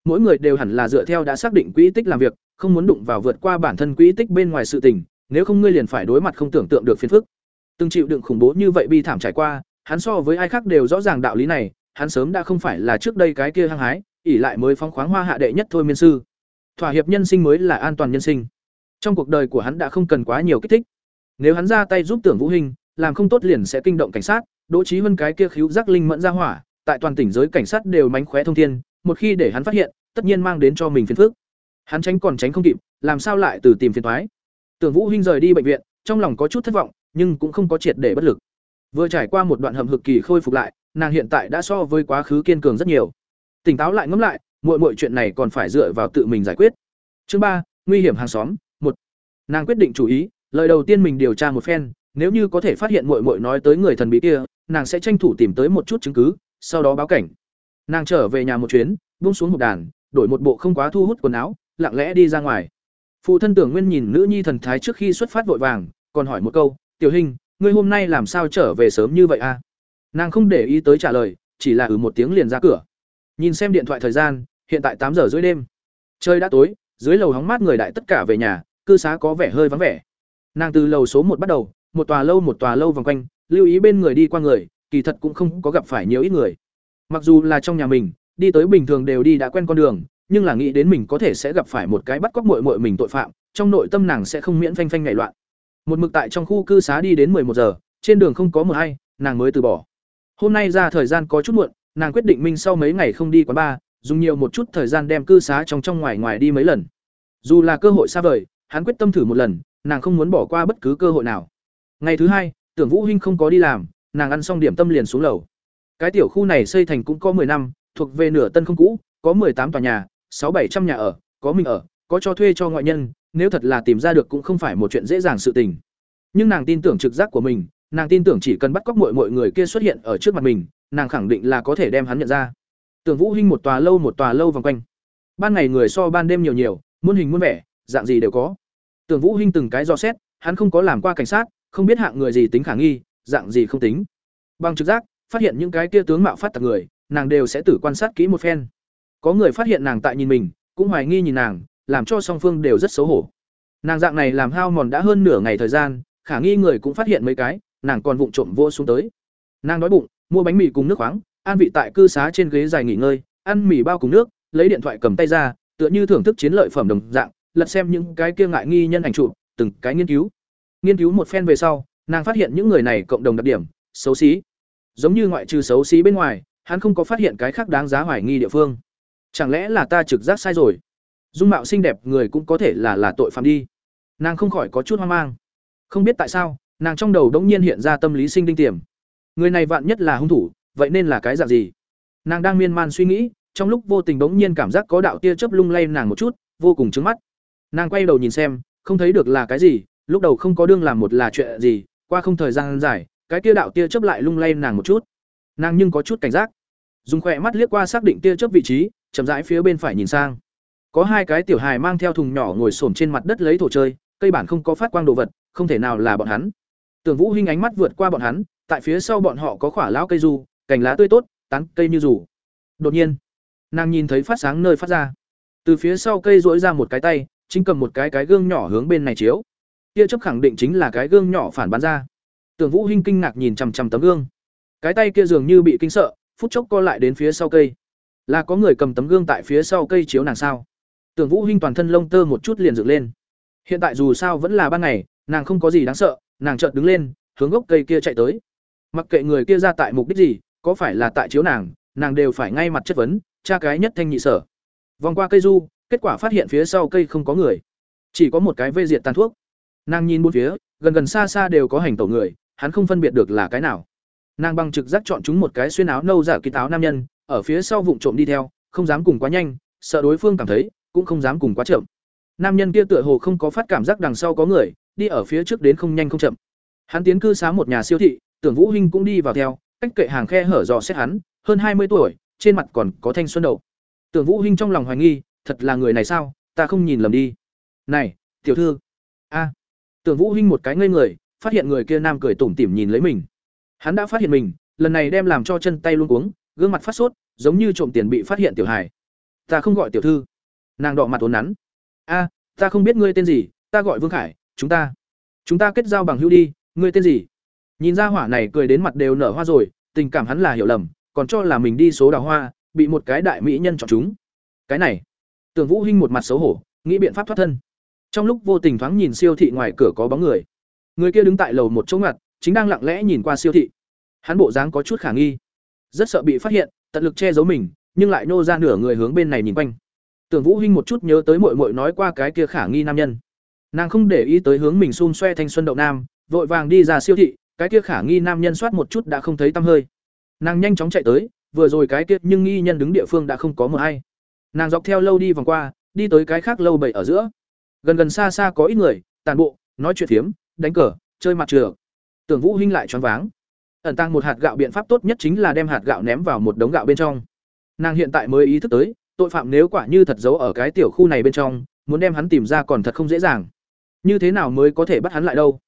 Mỗi người đều hẳn là dựa theo đã xác định quỹ tích làm việc, không muốn đụng vào vượt qua bản thân quỹ tích bên ngoài sự tình, nếu không ngươi liền phải đối mặt không tưởng tượng được phiền phức. Từng chịu đựng khủng bố như vậy bi thảm trải qua, hắn so với ai khác đều rõ ràng đạo lý này, hắn sớm đã không phải là trước đây cái kia hăng hái ỉ lại mới phóng khoáng hoa hạ đệ nhất thôi miên sư. Thỏa hiệp nhân sinh mới là an toàn nhân sinh. Trong cuộc đời của hắn đã không cần quá nhiều kích thích. Nếu hắn ra tay giúp tưởng vũ hình làm không tốt liền sẽ kinh động cảnh sát, đỗ trí hơn cái kia khíu giác linh mẫn ra hỏa tại toàn tỉnh giới cảnh sát đều mánh khóe thông thiên, một khi để hắn phát hiện, tất nhiên mang đến cho mình phiền phức. Hắn tránh còn tránh không kịp, làm sao lại từ tìm phiền thoái tưởng vũ hinh rời đi bệnh viện, trong lòng có chút thất vọng, nhưng cũng không có triệt để bất lực. Vừa trải qua một đoạn hầm hực kỳ khôi phục lại, nàng hiện tại đã so với quá khứ kiên cường rất nhiều. Tỉnh táo lại ngẫm lại mọi mọi chuyện này còn phải dựa vào tự mình giải quyết. Chương ba, nguy hiểm hàng xóm, một. Nàng quyết định chủ ý, lời đầu tiên mình điều tra một phen, nếu như có thể phát hiện muội muội nói tới người thần bí kia, nàng sẽ tranh thủ tìm tới một chút chứng cứ sau đó báo cảnh. Nàng trở về nhà một chuyến, buông xuống hộp đàn, đổi một bộ không quá thu hút quần áo, lặng lẽ đi ra ngoài. Phụ thân tưởng nguyên nhìn nữ nhi thần thái trước khi xuất phát vội vàng, còn hỏi một câu, tiểu hình ngươi hôm nay làm sao trở về sớm như vậy a? À? nàng không để ý tới trả lời, chỉ là ừ một tiếng liền ra cửa. Nhìn xem điện thoại thời gian, hiện tại tám giờ rưỡi đêm. Trời đã tối, dưới lầu hóng mát người đại tất cả về nhà, cư xá có vẻ hơi vắng vẻ. Nàng từ lầu số một bắt đầu, một tòa lâu một tòa lâu vòng quanh, lưu ý bên người đi qua người kỳ thật cũng không có gặp phải nhiều ít người. Mặc dù là trong nhà mình, đi tới bình thường đều đi đã quen con đường, nhưng là nghĩ đến mình có thể sẽ gặp phải một cái bắt cóc muội muội mình tội phạm, trong nội tâm nàng sẽ không miễn phanh phanh nhảy loạn. Một mực tại trong khu cư xá đi đến một giờ, trên đường không có một ai nàng mới từ bỏ. Hôm nay ra thời gian có chút muộn, nàng quyết định minh sau mấy ngày không đi quán bar, dùng nhiều một chút thời gian đem cư xá trong trong ngoài ngoài đi mấy lần. Dù là cơ hội xa vời, hắn quyết tâm thử một lần, nàng không muốn bỏ qua bất cứ cơ hội nào. Ngày thứ hai, tưởng vũ hinh không có đi làm nàng ăn xong điểm tâm liền xuống lầu. Cái tiểu khu này xây thành cũng có 10 năm, thuộc về nửa tân không cũ, có tám tòa nhà, sáu bảy trăm nhà ở, có mình ở, có cho thuê cho ngoại nhân, nếu thật là tìm ra được cũng không phải một chuyện dễ dàng sự tình. Nhưng nàng tin tưởng trực giác của mình, nàng tin tưởng chỉ cần bắt cóc mọi mọi người kia xuất hiện ở trước mặt mình, nàng khẳng định là có thể đem hắn nhận ra. Tưởng vũ hinh một tòa lâu một tòa lâu vòng quanh. Ban ngày người so ban đêm nhiều nhiều, muôn hình muôn vẻ, dạng gì đều có. Tưởng vũ hinh từng cái dò xét, hắn không có làm qua cảnh sát, không biết hạng người gì tính khả nghi dạng gì không tính. Bằng trực giác, phát hiện những cái kia tướng mạo phát tặc người, nàng đều sẽ tử quan sát kỹ một phen. Có người phát hiện nàng tại nhìn mình, cũng hoài nghi nhìn nàng, làm cho song phương đều rất xấu hổ. Nàng dạng này làm hao mòn đã hơn nửa ngày thời gian, khả nghi người cũng phát hiện mấy cái, nàng còn vụng trộm vô xuống tới. Nàng đói bụng, mua bánh mì cùng nước khoáng, an vị tại cư xá trên ghế dài nghỉ ngơi, ăn mì bao cùng nước, lấy điện thoại cầm tay ra, tựa như thưởng thức chiến lợi phẩm đồng dạng, lật xem những cái kia ngại nghi nhân ảnh chụp, từng cái nghiên cứu. Nghiên cứu một phen về sau nàng phát hiện những người này cộng đồng đặc điểm, xấu xí. Giống như ngoại trừ xấu xí bên ngoài, hắn không có phát hiện cái khác đáng giá hoài nghi địa phương. Chẳng lẽ là ta trực giác sai rồi? Dung mạo xinh đẹp người cũng có thể là là tội phạm đi. Nàng không khỏi có chút hoang mang. Không biết tại sao, nàng trong đầu đống nhiên hiện ra tâm lý sinh đinh tiềm. Người này vạn nhất là hung thủ, vậy nên là cái dạng gì? Nàng đang miên man suy nghĩ, trong lúc vô tình đống nhiên cảm giác có đạo tia chớp lung lay nàng một chút, vô cùng trứng mắt. Nàng quay đầu nhìn xem, không thấy được là cái gì, lúc đầu không có đương làm một là chuyện gì qua không thời gian dài, cái tia đạo tia chớp lại lung lay nàng một chút. Nàng nhưng có chút cảnh giác. Dùng khỏe mắt liếc qua xác định tia chớp vị trí, chậm rãi phía bên phải nhìn sang. Có hai cái tiểu hài mang theo thùng nhỏ ngồi xổm trên mặt đất lấy thổ chơi, cây bản không có phát quang đồ vật, không thể nào là bọn hắn. Tưởng vũ hinh ánh mắt vượt qua bọn hắn, tại phía sau bọn họ có khỏa lão cây du cành lá tươi tốt, tán cây như rủ đột nhiên, nàng nhìn thấy phát sáng nơi phát ra. Từ phía sau cây dỗi ra một cái tay, chính cầm một cái cái gương nhỏ hướng bên này chiếu tia chấp khẳng định chính là cái gương nhỏ phản bắn ra. Tưởng vũ hinh kinh ngạc nhìn chằm chằm tấm gương. Cái tay kia dường như bị kinh sợ, phút chốc co lại đến phía sau cây. Là có người cầm tấm gương tại phía sau cây chiếu nàng sao? Tưởng vũ hinh toàn thân lông tơ một chút liền dựng lên. Hiện tại dù sao vẫn là ban ngày, nàng không có gì đáng sợ, nàng chợt đứng lên, hướng gốc cây kia chạy tới. Mặc kệ người kia ra tại mục đích gì, có phải là tại chiếu nàng nàng đều phải ngay mặt chất vấn tra cái nhất thanh nhị sở. Vòng qua cây du, kết quả phát hiện phía sau cây không có người. Chỉ có một cái vây diệt tàn thuốc nàng nhìn bốn phía, gần gần xa xa đều có hành tẩu người, hắn không phân biệt được là cái nào. Nàng bằng trực giác chọn chúng một cái xuyên áo nâu giả kỳ táo nam nhân, ở phía sau vụng trộm đi theo, không dám cùng quá nhanh, sợ đối phương cảm thấy, cũng không dám cùng quá chậm. Nam nhân kia tựa hồ không có phát cảm giác đằng sau có người, đi ở phía trước đến không nhanh không chậm. Hắn tiến cư xá một nhà siêu thị, tưởng vũ hinh cũng đi vào theo, cách kệ hàng khe hở dò xét hắn, hơn hai mươi tuổi, trên mặt còn có thanh xuân đầu tưởng vũ hinh trong lòng hoài nghi, thật là người này sao, ta không nhìn lầm đi. Này, tiểu thư. A tưởng vũ hinh một cái ngây người, phát hiện người kia nam cười tủm tỉm nhìn lấy mình. Hắn đã phát hiện mình, lần này đem làm cho chân tay luống cuống, gương mặt phát sốt, giống như trộm tiền bị phát hiện tiểu hài. Ta không gọi tiểu thư. Nàng đỏ mặt uốn nắn. A, ta không biết ngươi tên gì, ta gọi vương khải, chúng ta. Chúng ta kết giao bằng hữu đi, ngươi tên gì? Nhìn ra hỏa này cười đến mặt đều nở hoa rồi, tình cảm hắn là hiểu lầm, còn cho là mình đi số đào hoa, bị một cái đại mỹ nhân chọn chúng. Cái này. Tưởng vũ hinh một mặt xấu hổ, nghĩ biện pháp thoát thân trong lúc vô tình thoáng nhìn siêu thị ngoài cửa có bóng người. Người kia đứng tại lầu một chỗ ngặt, chính đang lặng lẽ nhìn qua siêu thị. Hắn bộ dáng có chút khả nghi. Rất sợ bị phát hiện, tận lực che giấu mình, nhưng lại nô ra nửa người hướng bên này nhìn quanh. Tưởng vũ hinh một chút nhớ tới mội mội nói qua cái kia khả nghi nam nhân. Nàng không để ý tới hướng mình xung xoe thanh xuân đậu nam, vội vàng đi ra siêu thị, cái kia khả nghi nam nhân soát một chút đã không thấy tăm hơi. Nàng nhanh chóng chạy tới, vừa rồi cái kia nhưng nghi nhân đứng địa phương đã không có một ai. Nàng dọc theo lâu đi vòng qua, đi tới cái khác lâu bảy ở giữa gần gần xa xa có ít người, tàn bộ, nói chuyện phiếm đánh cờ, chơi mặt trượt. Tưởng vũ hinh lại choáng váng. Ẩn tăng một hạt gạo biện pháp tốt nhất chính là đem hạt gạo ném vào một đống gạo bên trong. Nàng hiện tại mới ý thức tới, tội phạm nếu quả như thật giấu ở cái tiểu khu này bên trong, muốn đem hắn tìm ra còn thật không dễ dàng. Như thế nào mới có thể bắt hắn lại đâu?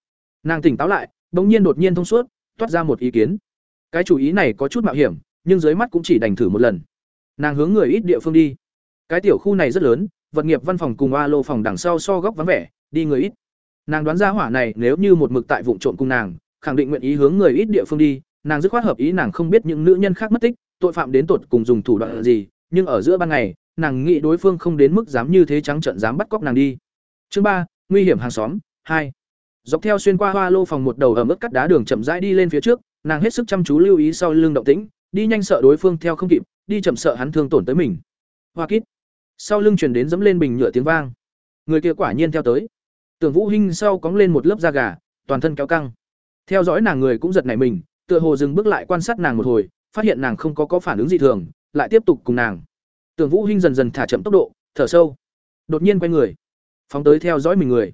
Nàng tỉnh táo lại bỗng nhiên đột nhiên thông suốt, toát ra một ý kiến. Cái chủ ý này có chút mạo hiểm, nhưng dưới mắt cũng chỉ đành thử một lần. Nàng hướng người ít địa phương đi. Cái tiểu khu này rất lớn vật nghiệp văn phòng cùng a lô phòng đằng sau so góc vắng vẻ, đi người ít. Nàng đoán ra hỏa này nếu như một mực tại vụ trộm cùng nàng, khẳng định nguyện ý hướng người ít địa phương đi, nàng dứt khoát hợp ý nàng không biết những nữ nhân khác mất tích, tội phạm đến tột cùng dùng thủ đoạn gì, nhưng ở giữa ban ngày, nàng nghĩ đối phương không đến mức dám như thế trắng trợn dám bắt cóc nàng đi. Chương ba, nguy hiểm hàng xóm, hai. Dọc theo xuyên qua hoa lô phòng một đầu ở mức cắt đá đường chậm rãi đi lên phía trước, nàng hết sức chăm chú lưu ý sau lưng động tĩnh, đi nhanh sợ đối phương theo không kịp, đi chậm sợ hắn thương tổn tới mình. Hoa kít sau lưng chuyển đến dẫm lên bình nhựa tiếng vang. Người kia quả nhiên theo tới. Tưởng vũ hinh sau cóng lên một lớp da gà, toàn thân kéo căng. Theo dõi nàng người cũng giật nảy mình, tựa hồ dừng bước lại quan sát nàng một hồi, phát hiện nàng không có có phản ứng gì thường, lại tiếp tục cùng nàng. Tưởng vũ hinh dần dần thả chậm tốc độ, thở sâu. Đột nhiên quay người. Phóng tới theo dõi mình người.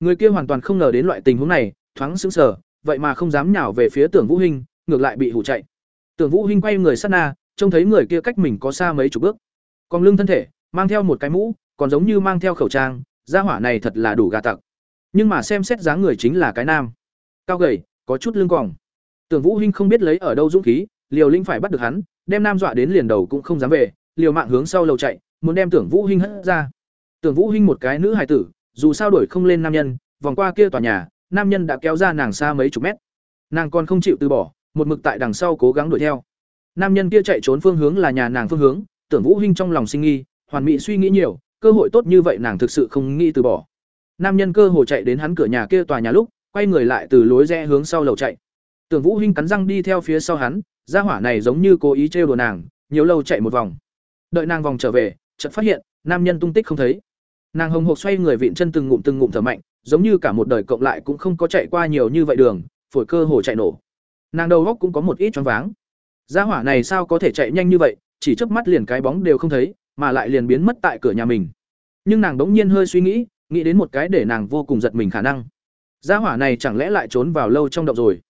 Người kia hoàn toàn không ngờ đến loại tình huống này, thoáng sững sờ, vậy mà không dám nhào về phía tưởng vũ hinh, ngược lại bị hủ chạy. Tưởng vũ hinh quay người sát na, trông thấy người kia cách mình có xa mấy chục bước. Còn lưng thân thể mang theo một cái mũ, còn giống như mang theo khẩu trang, gia hỏa này thật là đủ gà tặc. Nhưng mà xem xét dáng người chính là cái nam. Cao gầy, có chút lưng còng tưởng vũ hinh không biết lấy ở đâu dũng khí, liều linh phải bắt được hắn, đem nam dọa đến liền đầu cũng không dám về, liều mạng hướng sau lầu chạy, muốn đem tưởng vũ hinh hất ra. Tưởng vũ hinh một cái nữ hài tử, dù sao đuổi không lên nam nhân, vòng qua kia tòa nhà, nam nhân đã kéo ra nàng xa mấy chục mét. Nàng còn không chịu từ bỏ, một mực tại đằng sau cố gắng đuổi theo. Nam nhân kia chạy trốn phương hướng là nhà nàng phương hướng, tưởng vũ hinh trong lòng sinh nghi hoàn mỹ suy nghĩ nhiều, cơ hội tốt như vậy nàng thực sự không nghĩ từ bỏ. Nam nhân cơ hồ chạy đến hắn cửa nhà kia tòa nhà lúc, quay người lại từ lối rẽ hướng sau lầu chạy. Tưởng vũ hinh cắn răng đi theo phía sau hắn, gia hỏa này giống như cố ý trêu đùa nàng, nhiều lâu chạy một vòng. Đợi nàng vòng trở về, chợt phát hiện, nam nhân tung tích không thấy. Nàng hồng hộc xoay người vịn chân từng ngụm từng ngụm thở mạnh, giống như cả một đời cộng lại cũng không có chạy qua nhiều như vậy đường, phổi cơ hồ chạy nổ. Nàng đầu góc cũng có một ít choáng váng. Gia hỏa này sao có thể chạy nhanh như vậy, chỉ chớp mắt liền cái bóng đều không thấy mà lại liền biến mất tại cửa nhà mình. Nhưng nàng đống nhiên hơi suy nghĩ nghĩ đến một cái để nàng vô cùng giật mình khả năng. Gia hỏa này chẳng lẽ lại trốn vào lâu trong động rồi?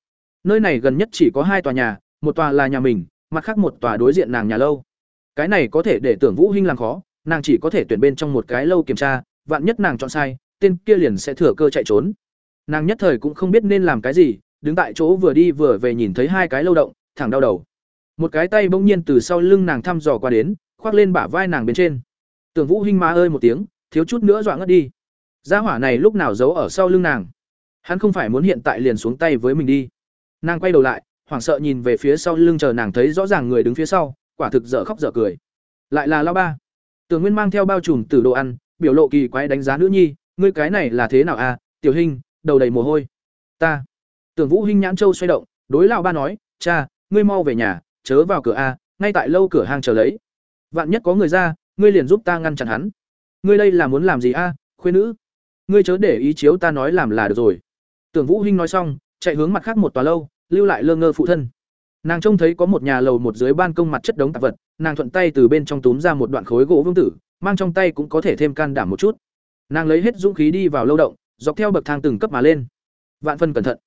Nơi này gần nhất chỉ có hai tòa nhà, một tòa là nhà mình, mặt khác một tòa đối diện nàng nhà lâu. Cái này có thể để tưởng vũ hinh làm khó, nàng chỉ có thể tuyển bên trong một cái lâu kiểm tra, vạn nhất nàng chọn sai, tên kia liền sẽ thừa cơ chạy trốn. Nàng nhất thời cũng không biết nên làm cái gì, đứng tại chỗ vừa đi vừa về nhìn thấy hai cái lâu động, thẳng đau đầu. Một cái tay bỗng nhiên từ sau lưng nàng thăm dò qua đến khoác lên bả vai nàng bên trên. Tưởng vũ hinh má ơi một tiếng, thiếu chút nữa dọa ngất đi. Gia hỏa này lúc nào giấu ở sau lưng nàng? Hắn không phải muốn hiện tại liền xuống tay với mình đi. Nàng quay đầu lại, hoảng sợ nhìn về phía sau lưng chờ nàng thấy rõ ràng người đứng phía sau, quả thực dở khóc dở cười. Lại là lao ba. Tưởng nguyên mang theo bao trùm từ đồ ăn, biểu lộ kỳ quái đánh giá nữ nhi, ngươi cái này là thế nào à tiểu hình đầu đầy mồ hôi. Ta. Tưởng vũ hinh nhãn châu xoay động, đối lao ba nói, cha, ngươi mau về nhà, chớ vào cửa a, ngay tại lâu cửa hàng chờ lấy vạn nhất có người ra ngươi liền giúp ta ngăn chặn hắn. Ngươi đây là muốn làm gì a à, nữ? Ngươi chớ để ý chiếu ta nói làm là được rồi. Tưởng vũ hinh nói xong chạy hướng mặt khác một tòa lâu lưu lại lơ ngơ phụ thân. Nàng trông thấy có một nhà lầu một dưới ban công mặt chất đống tạp vật nàng thuận tay từ bên trong túm ra một đoạn khối gỗ vương tử mang trong tay cũng có thể thêm can đảm một chút. Nàng lấy hết dũng khí đi vào lâu động dọc theo bậc thang từng cấp mà lên. Vạn phân cẩn thận.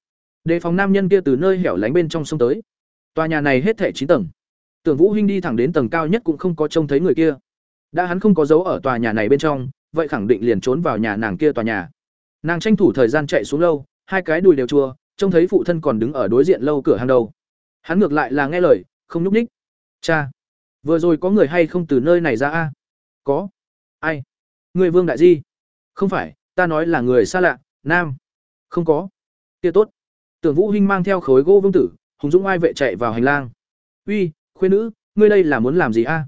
Đề phòng nam nhân kia từ nơi hẻo lánh bên trong sông tới. Tòa nhà này hết thẻ chín tầng tưởng vũ hinh đi thẳng đến tầng cao nhất cũng không có trông thấy người kia. Đã hắn không có dấu ở tòa nhà này bên trong, vậy khẳng định liền trốn vào nhà nàng kia tòa nhà. Nàng tranh thủ thời gian chạy xuống lâu, hai cái đùi đều chua, trông thấy phụ thân còn đứng ở đối diện lâu cửa hàng đầu. Hắn ngược lại là nghe lời, không nhúc ních cha, vừa rồi có người hay không từ nơi này ra a? Có. Ai? Người vương đại di. Không phải, ta nói là người xa lạ, nam. Không có. Kia tốt. Tưởng vũ hinh mang theo khối gỗ vương tử, hùng dũng ai vệ chạy vào hành lang. Uy khuyên nữ, ngươi đây là muốn làm gì a?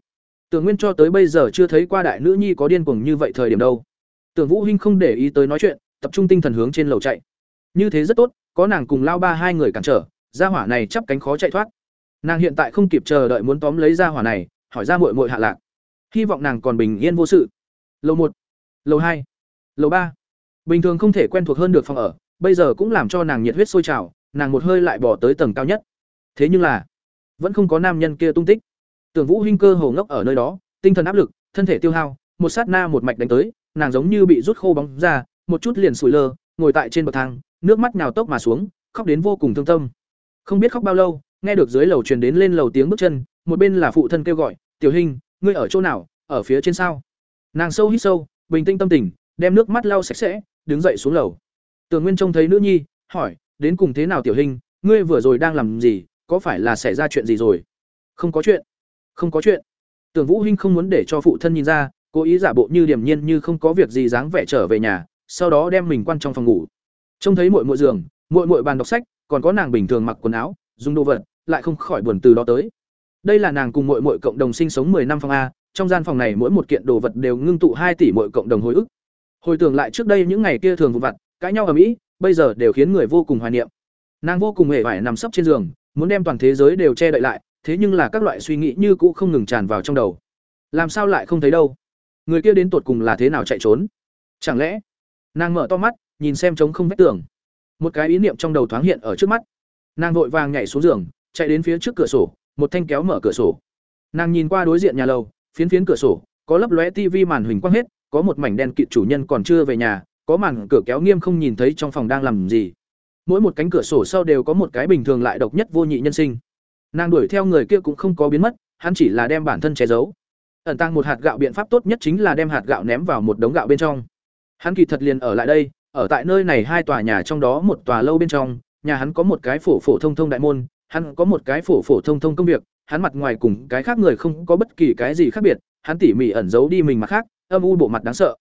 Tưởng nguyên cho tới bây giờ chưa thấy qua đại nữ nhi có điên cuồng như vậy thời điểm đâu. Tưởng vũ hinh không để ý tới nói chuyện, tập trung tinh thần hướng trên lầu chạy. Như thế rất tốt, có nàng cùng lao ba hai người cản trở, gia hỏa này chắp cánh khó chạy thoát. Nàng hiện tại không kịp chờ đợi muốn tóm lấy gia hỏa này, hỏi ra muội muội hạ lạc. Hy vọng nàng còn bình yên vô sự. Lầu một, lầu hai, lầu ba. Bình thường không thể quen thuộc hơn được phòng ở, bây giờ cũng làm cho nàng nhiệt huyết sôi trào, nàng một hơi lại bỏ tới tầng cao nhất. Thế nhưng là vẫn không có nam nhân kia tung tích. Tưởng vũ hinh cơ hồ ngốc ở nơi đó, tinh thần áp lực, thân thể tiêu hao, một sát na một mạch đánh tới, nàng giống như bị rút khô bóng ra, một chút liền sủi lơ, ngồi tại trên bậc thang, nước mắt nhào tốc mà xuống, khóc đến vô cùng thương tâm. Không biết khóc bao lâu, nghe được dưới lầu truyền đến lên lầu tiếng bước chân, một bên là phụ thân kêu gọi, tiểu hình ngươi ở chỗ nào, ở phía trên sao? Nàng sâu hít sâu, bình tĩnh tâm tình, đem nước mắt lau sạch sẽ, đứng dậy xuống lầu. Tường nguyên trông thấy nữ nhi, hỏi, đến cùng thế nào tiểu hình ngươi vừa rồi đang làm gì có phải là xảy ra chuyện gì rồi? Không có chuyện. Không có chuyện. Tưởng vũ hinh không muốn để cho phụ thân nhìn ra, cố ý giả bộ như điềm nhiên như không có việc gì dáng vẻ trở về nhà, sau đó đem mình quan trong phòng ngủ. Trông thấy muội muội giường, muội muội bàn đọc sách, còn có nàng bình thường mặc quần áo, dùng đồ vật, lại không khỏi buồn từ đó tới. Đây là nàng cùng muội muội cộng đồng sinh sống 10 năm phòng a, trong gian phòng này mỗi một kiện đồ vật đều ngưng tụ hai tỷ muội cộng đồng hồi ức. Hồi tưởng lại trước đây những ngày kia thường vụ vặt, cãi nhau ở mỹ bây giờ đều khiến người vô cùng hoài niệm. Nàng vô cùng hề vải nằm sấp trên giường muốn đem toàn thế giới đều che đậy lại, thế nhưng là các loại suy nghĩ như cũ không ngừng tràn vào trong đầu. Làm sao lại không thấy đâu? Người kia đến tột cùng là thế nào chạy trốn? Chẳng lẽ? Nàng mở to mắt, nhìn xem trống không vách tường. Một cái ý niệm trong đầu thoáng hiện ở trước mắt. Nàng vội vàng nhảy xuống giường, chạy đến phía trước cửa sổ, một thanh kéo mở cửa sổ. Nàng nhìn qua đối diện nhà lầu, phiến phiến cửa sổ, có lấp lóe tivi màn hình quang hết, có một mảnh đen kịt chủ nhân còn chưa về nhà, có màn cửa kéo nghiêm không nhìn thấy trong phòng đang làm gì mỗi một cánh cửa sổ sau đều có một cái bình thường lại độc nhất vô nhị nhân sinh. Nàng đuổi theo người kia cũng không có biến mất, hắn chỉ là đem bản thân che giấu. Ẩn tăng một hạt gạo biện pháp tốt nhất chính là đem hạt gạo ném vào một đống gạo bên trong. Hắn kỳ thật liền ở lại đây, ở tại nơi này hai tòa nhà trong đó một tòa lâu bên trong, nhà hắn có một cái phổ phổ thông thông đại môn, hắn có một cái phổ phổ thông thông công việc, hắn mặt ngoài cùng cái khác người không có bất kỳ cái gì khác biệt, hắn tỉ mỉ ẩn giấu đi mình mặt khác, âm u bộ mặt đáng sợ.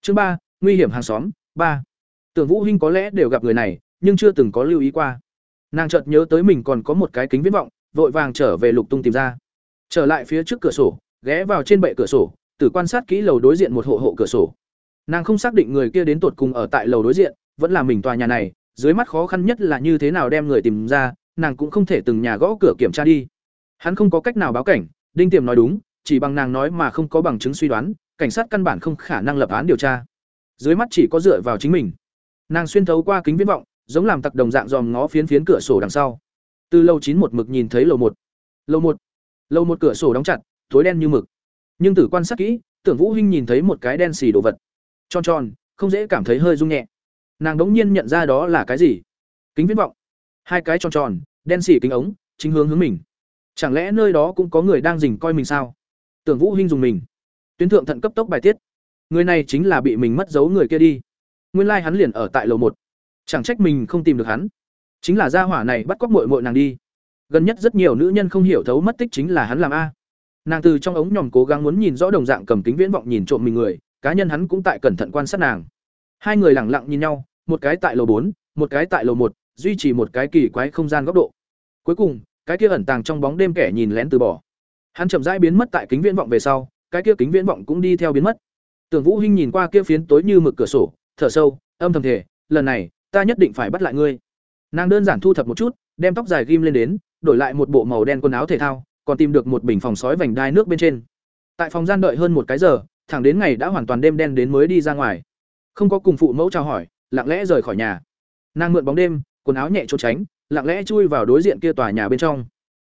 Chương ba, nguy hiểm hàng xóm, ba. Tưởng vũ hinh có lẽ đều gặp người này nhưng chưa từng có lưu ý qua. Nàng chợt nhớ tới mình còn có một cái kính viễn vọng, vội vàng trở về lục tung tìm ra. Trở lại phía trước cửa sổ, ghé vào trên bệ cửa sổ, tử quan sát kỹ lầu đối diện một hộ hộ cửa sổ. Nàng không xác định người kia đến tột cùng ở tại lầu đối diện, vẫn là mình tòa nhà này, dưới mắt khó khăn nhất là như thế nào đem người tìm ra, nàng cũng không thể từng nhà gõ cửa kiểm tra đi. Hắn không có cách nào báo cảnh, đinh tiềm nói đúng, chỉ bằng nàng nói mà không có bằng chứng suy đoán, cảnh sát căn bản không khả năng lập án điều tra. Dưới mắt chỉ có dựa vào chính mình. Nàng xuyên thấu qua kính viễn vọng giống làm tặc đồng dạng dòm ngó phiến phiến cửa sổ đằng sau. Từ lầu chín một mực nhìn thấy lầu một. Lầu một. Lầu một cửa sổ đóng chặt, tối đen như mực. Nhưng tử quan sát kỹ, tưởng vũ hinh nhìn thấy một cái đen xì đồ vật. Tròn tròn, không dễ cảm thấy hơi rung nhẹ. Nàng đống nhiên nhận ra đó là cái gì? Kính viễn vọng. Hai cái tròn tròn, đen xì kính ống, chính hướng hướng mình. Chẳng lẽ nơi đó cũng có người đang dình coi mình sao? Tưởng vũ hinh dùng mình. Tuyến thượng thận cấp tốc bài tiết. Người này chính là bị mình mất dấu người kia đi. Nguyên lai like hắn liền ở tại lầu một chẳng trách mình không tìm được hắn. Chính là gia hỏa này bắt cóc muội muội nàng đi. Gần nhất rất nhiều nữ nhân không hiểu thấu mất tích chính là hắn làm a. Nàng từ trong ống nhòm cố gắng muốn nhìn rõ đồng dạng cầm kính viễn vọng nhìn trộm mình người, cá nhân hắn cũng tại cẩn thận quan sát nàng. Hai người lẳng lặng nhìn nhau, một cái tại lầu bốn, một cái tại lầu một, duy trì một cái kỳ quái không gian góc độ. Cuối cùng, cái kia ẩn tàng trong bóng đêm kẻ nhìn lén từ bỏ. Hắn chậm rãi biến mất tại kính viễn vọng về sau, cái kia kính viễn vọng cũng đi theo biến mất. Tưởng vũ hinh nhìn qua kia phiến tối như mực cửa sổ, thở sâu, âm thầm thể lần này ta nhất định phải bắt lại ngươi. Nàng đơn giản thu thập một chút, đem tóc dài ghim lên đến, đổi lại một bộ màu đen quần áo thể thao, còn tìm được một bình phòng sói vành đai nước bên trên. Tại phòng gian đợi hơn một cái giờ, thẳng đến ngày đã hoàn toàn đêm đen đến mới đi ra ngoài. Không có cùng phụ mẫu chào hỏi, lặng lẽ rời khỏi nhà. Nàng mượn bóng đêm, quần áo nhẹ trốn tránh, lặng lẽ chui vào đối diện kia tòa nhà bên trong.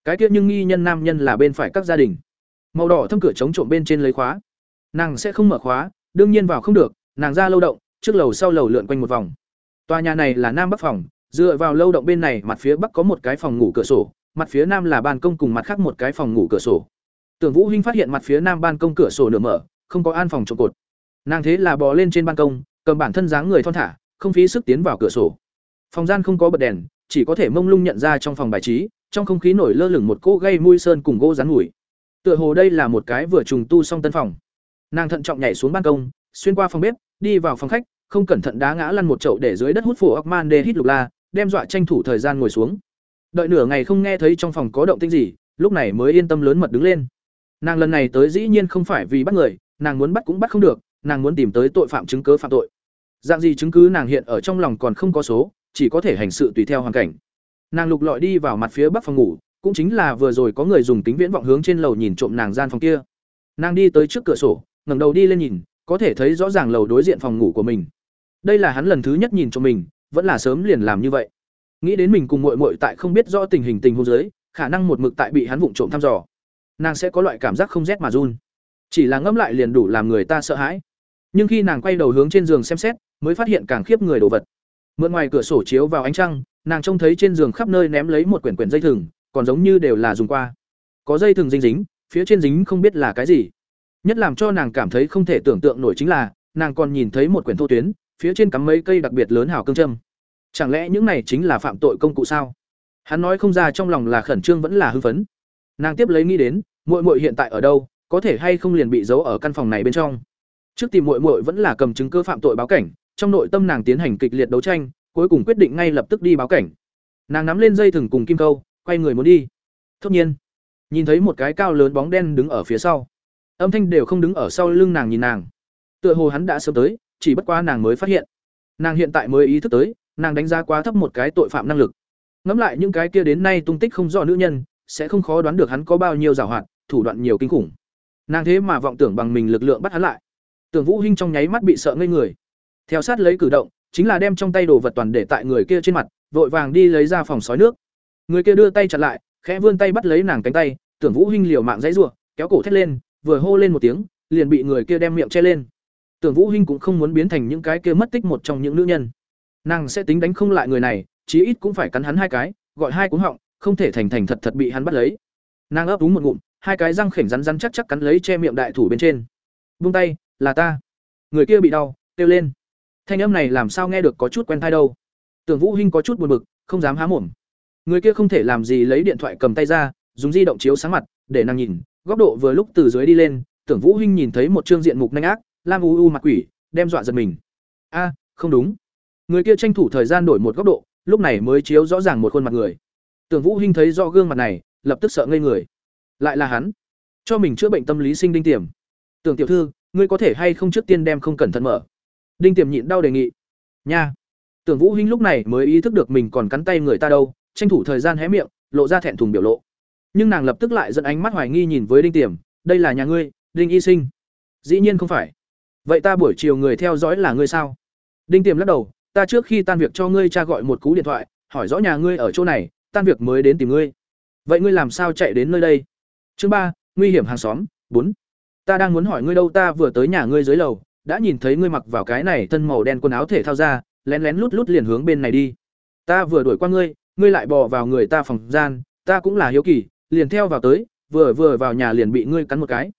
Cái kia nhưng nghi nhân nam nhân là bên phải các gia đình. Màu đỏ thâm cửa chống trộm bên trên lấy khóa. Nàng sẽ không mở khóa, đương nhiên vào không được, nàng ra lâu động, trước lầu sau lầu lượn quanh một vòng tòa nhà này là nam bắc phòng, dựa vào lâu động bên này, mặt phía bắc có một cái phòng ngủ cửa sổ, mặt phía nam là ban công cùng mặt khác một cái phòng ngủ cửa sổ. Tưởng vũ hinh phát hiện mặt phía nam ban công cửa sổ nửa mở, không có an phòng trụ cột. Nàng thế là bò lên trên ban công, cầm bản thân dáng người thon thả, không phí sức tiến vào cửa sổ. Phòng gian không có bật đèn, chỉ có thể mông lung nhận ra trong phòng bài trí, trong không khí nổi lơ lửng một cỗ gây mùi sơn cùng gỗ rán mùi. Tựa hồ đây là một cái vừa trùng tu xong tân phòng. Nàng thận trọng nhảy xuống ban công, xuyên qua phòng bếp, đi vào phòng khách không cẩn thận đá ngã lăn một chậu để dưới đất hút phủ Akman đê hít lục la, đem dọa tranh thủ thời gian ngồi xuống. Đợi nửa ngày không nghe thấy trong phòng có động tĩnh gì, lúc này mới yên tâm lớn mật đứng lên. Nàng lần này tới dĩ nhiên không phải vì bắt người, nàng muốn bắt cũng bắt không được, nàng muốn tìm tới tội phạm chứng cứ phạm tội. Dạng gì chứng cứ nàng hiện ở trong lòng còn không có số, chỉ có thể hành sự tùy theo hoàn cảnh. Nàng lục lọi đi vào mặt phía bắc phòng ngủ, cũng chính là vừa rồi có người dùng tính viễn vọng hướng trên lầu nhìn trộm nàng gian phòng kia. Nàng đi tới trước cửa sổ, ngẩng đầu đi lên nhìn, có thể thấy rõ ràng lầu đối diện phòng ngủ của mình. Đây là hắn lần thứ nhất nhìn cho mình, vẫn là sớm liền làm như vậy. Nghĩ đến mình cùng muội muội tại không biết rõ tình hình tình huống dưới, khả năng một mực tại bị hắn vụng trộm thăm dò. Nàng sẽ có loại cảm giác không rét mà run. Chỉ là ngẫm lại liền đủ làm người ta sợ hãi. Nhưng khi nàng quay đầu hướng trên giường xem xét, mới phát hiện càng khiếp người đồ vật. Mượn ngoài cửa sổ chiếu vào ánh trăng, nàng trông thấy trên giường khắp nơi ném lấy một quyển quyển dây thừng, còn giống như đều là dùng qua. Có dây thừng dính dính, phía trên dính không biết là cái gì. Nhất làm cho nàng cảm thấy không thể tưởng tượng nổi chính là, nàng còn nhìn thấy một quyển thô tuyến, phía trên cắm mấy cây đặc biệt lớn hào cương châm. Chẳng lẽ những này chính là phạm tội công cụ sao? Hắn nói không ra trong lòng là khẩn trương vẫn là hưng phấn. Nàng tiếp lấy nghĩ đến, muội muội hiện tại ở đâu, có thể hay không liền bị giấu ở căn phòng này bên trong. Trước tìm muội muội vẫn là cầm chứng cứ phạm tội báo cảnh, trong nội tâm nàng tiến hành kịch liệt đấu tranh, cuối cùng quyết định ngay lập tức đi báo cảnh. Nàng nắm lên dây thừng cùng kim câu, quay người muốn đi. Thốt nhiên, nhìn thấy một cái cao lớn bóng đen đứng ở phía sau. Âm thanh đều không đứng ở sau lưng nàng nhìn nàng. Tựa hồ hắn đã sớm tới, chỉ bất quá nàng mới phát hiện. Nàng hiện tại mới ý thức tới, nàng đánh giá quá thấp một cái tội phạm năng lực. Ngẫm lại những cái kia đến nay tung tích không rõ nữ nhân, sẽ không khó đoán được hắn có bao nhiêu giàu hoạt, thủ đoạn nhiều kinh khủng. Nàng thế mà vọng tưởng bằng mình lực lượng bắt hắn lại. Tưởng Vũ Hinh trong nháy mắt bị sợ ngây người. Theo sát lấy cử động, chính là đem trong tay đồ vật toàn để tại người kia trên mặt, vội vàng đi lấy ra phòng sói nước. Người kia đưa tay chặn lại, khẽ vươn tay bắt lấy nàng cánh tay, Tưởng Vũ Hinh liều mạng giãy giụa, kéo cổ thét lên, vừa hô lên một tiếng, liền bị người kia đem miệng che lên. Tưởng Vũ Hinh cũng không muốn biến thành những cái kia mất tích một trong những nữ nhân. Nàng sẽ tính đánh không lại người này, chí ít cũng phải cắn hắn hai cái, gọi hai cuống họng, không thể thành thành thật thật bị hắn bắt lấy. Nàng ấp úng một ngụm, hai cái răng khểnh rắn rắn chắc chắc cắn lấy che miệng đại thủ bên trên. Buông tay, là ta. Người kia bị đau, kêu lên. Thanh âm này làm sao nghe được có chút quen tai đâu. Tưởng Vũ Hinh có chút buồn bực, không dám há mồm. Người kia không thể làm gì lấy điện thoại cầm tay ra, dùng di động chiếu sáng mặt, để nàng nhìn, góc độ vừa lúc từ dưới đi lên, Tưởng Vũ Hinh nhìn thấy một trương diện mục nhanh ác, lam u u mặt quỷ, đem dọa giật mình. A, không đúng. Người kia tranh thủ thời gian đổi một góc độ, lúc này mới chiếu rõ ràng một khuôn mặt người. Tưởng Vũ Hinh thấy do gương mặt này, lập tức sợ ngây người. Lại là hắn, cho mình chữa bệnh tâm lý sinh đinh tiềm. Tưởng tiểu thư, ngươi có thể hay không trước tiên đem không cẩn thận mở. Đinh tiềm nhịn đau đề nghị. Nha. Tưởng Vũ Hinh lúc này mới ý thức được mình còn cắn tay người ta đâu, tranh thủ thời gian hé miệng, lộ ra thẹn thùng biểu lộ. Nhưng nàng lập tức lại dẫn ánh mắt hoài nghi nhìn với Đinh Tiềm, đây là nhà ngươi, Đinh Y Sinh. Dĩ nhiên không phải. Vậy ta buổi chiều người theo dõi là ngươi sao? Đinh Tiềm lắc đầu, ta trước khi tan việc cho ngươi cha gọi một cú điện thoại, hỏi rõ nhà ngươi ở chỗ này, tan việc mới đến tìm ngươi. Vậy ngươi làm sao chạy đến nơi đây? Chương ba, nguy hiểm hàng xóm, bốn. Ta đang muốn hỏi ngươi đâu, ta vừa tới nhà ngươi dưới lầu, đã nhìn thấy ngươi mặc vào cái này thân màu đen quần áo thể thao ra, lén lén lút lút liền hướng bên này đi. Ta vừa đuổi qua ngươi, ngươi lại bò vào người ta phòng gian, ta cũng là hiếu kỳ, liền theo vào tới, vừa vừa vào nhà liền bị ngươi cắn một cái.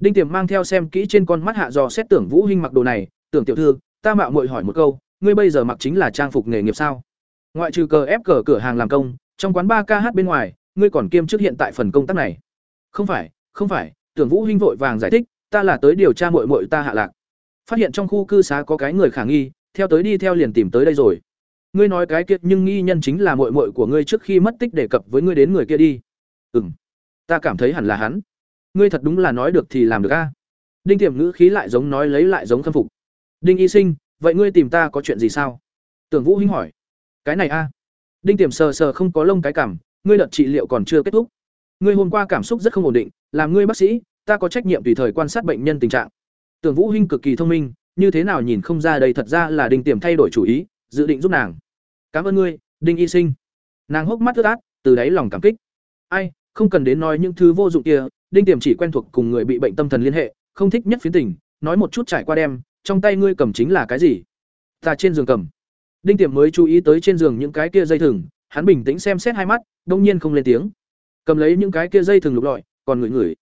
Đinh Tiềm mang theo xem kỹ trên con mắt hạ dò xét tưởng Vũ Hinh mặc đồ này, tưởng tiểu thư, ta mạo muội hỏi một câu, ngươi bây giờ mặc chính là trang phục nghề nghiệp sao? Ngoại trừ cờ ép cờ cửa hàng làm công, trong quán ba ca hát bên ngoài, ngươi còn kiêm chức hiện tại phần công tác này. Không phải, không phải, tưởng Vũ Hinh vội vàng giải thích, ta là tới điều tra muội muội ta hạ lạc. Phát hiện trong khu cư xá có cái người khả nghi, theo tới đi theo liền tìm tới đây rồi. ngươi nói cái kia nhưng nghi nhân chính là muội muội của ngươi trước khi mất tích đề cập với ngươi đến người kia đi ừm ta cảm thấy hẳn là hắn ngươi thật đúng là nói được thì làm được a. Đinh tiềm ngữ khí lại giống nói lấy lại giống khâm phục. Đinh y sinh, vậy ngươi tìm ta có chuyện gì sao? Tưởng vũ hinh hỏi. Cái này a. Đinh tiềm sờ sờ không có lông cái cảm, ngươi đợt trị liệu còn chưa kết thúc. Ngươi hôm qua cảm xúc rất không ổn định, làm ngươi bác sĩ, ta có trách nhiệm tùy thời quan sát bệnh nhân tình trạng. Tưởng vũ hinh cực kỳ thông minh, như thế nào nhìn không ra đây thật ra là đinh tiềm thay đổi chủ ý, dự định giúp nàng. Cảm ơn ngươi, đinh y sinh. Nàng hốc mắt ướt át, từ đáy lòng cảm kích. Ai, không cần đến nói những thứ vô dụng kia đinh tiềm chỉ quen thuộc cùng người bị bệnh tâm thần liên hệ, không thích nhất phiến tình, nói một chút trải qua đem, trong tay ngươi cầm chính là cái gì? Ta trên giường cầm. Đinh tiềm mới chú ý tới trên giường những cái kia dây thừng, hắn bình tĩnh xem xét hai mắt, đông nhiên không lên tiếng. Cầm lấy những cái kia dây thừng lục lọi, còn ngửi ngửi.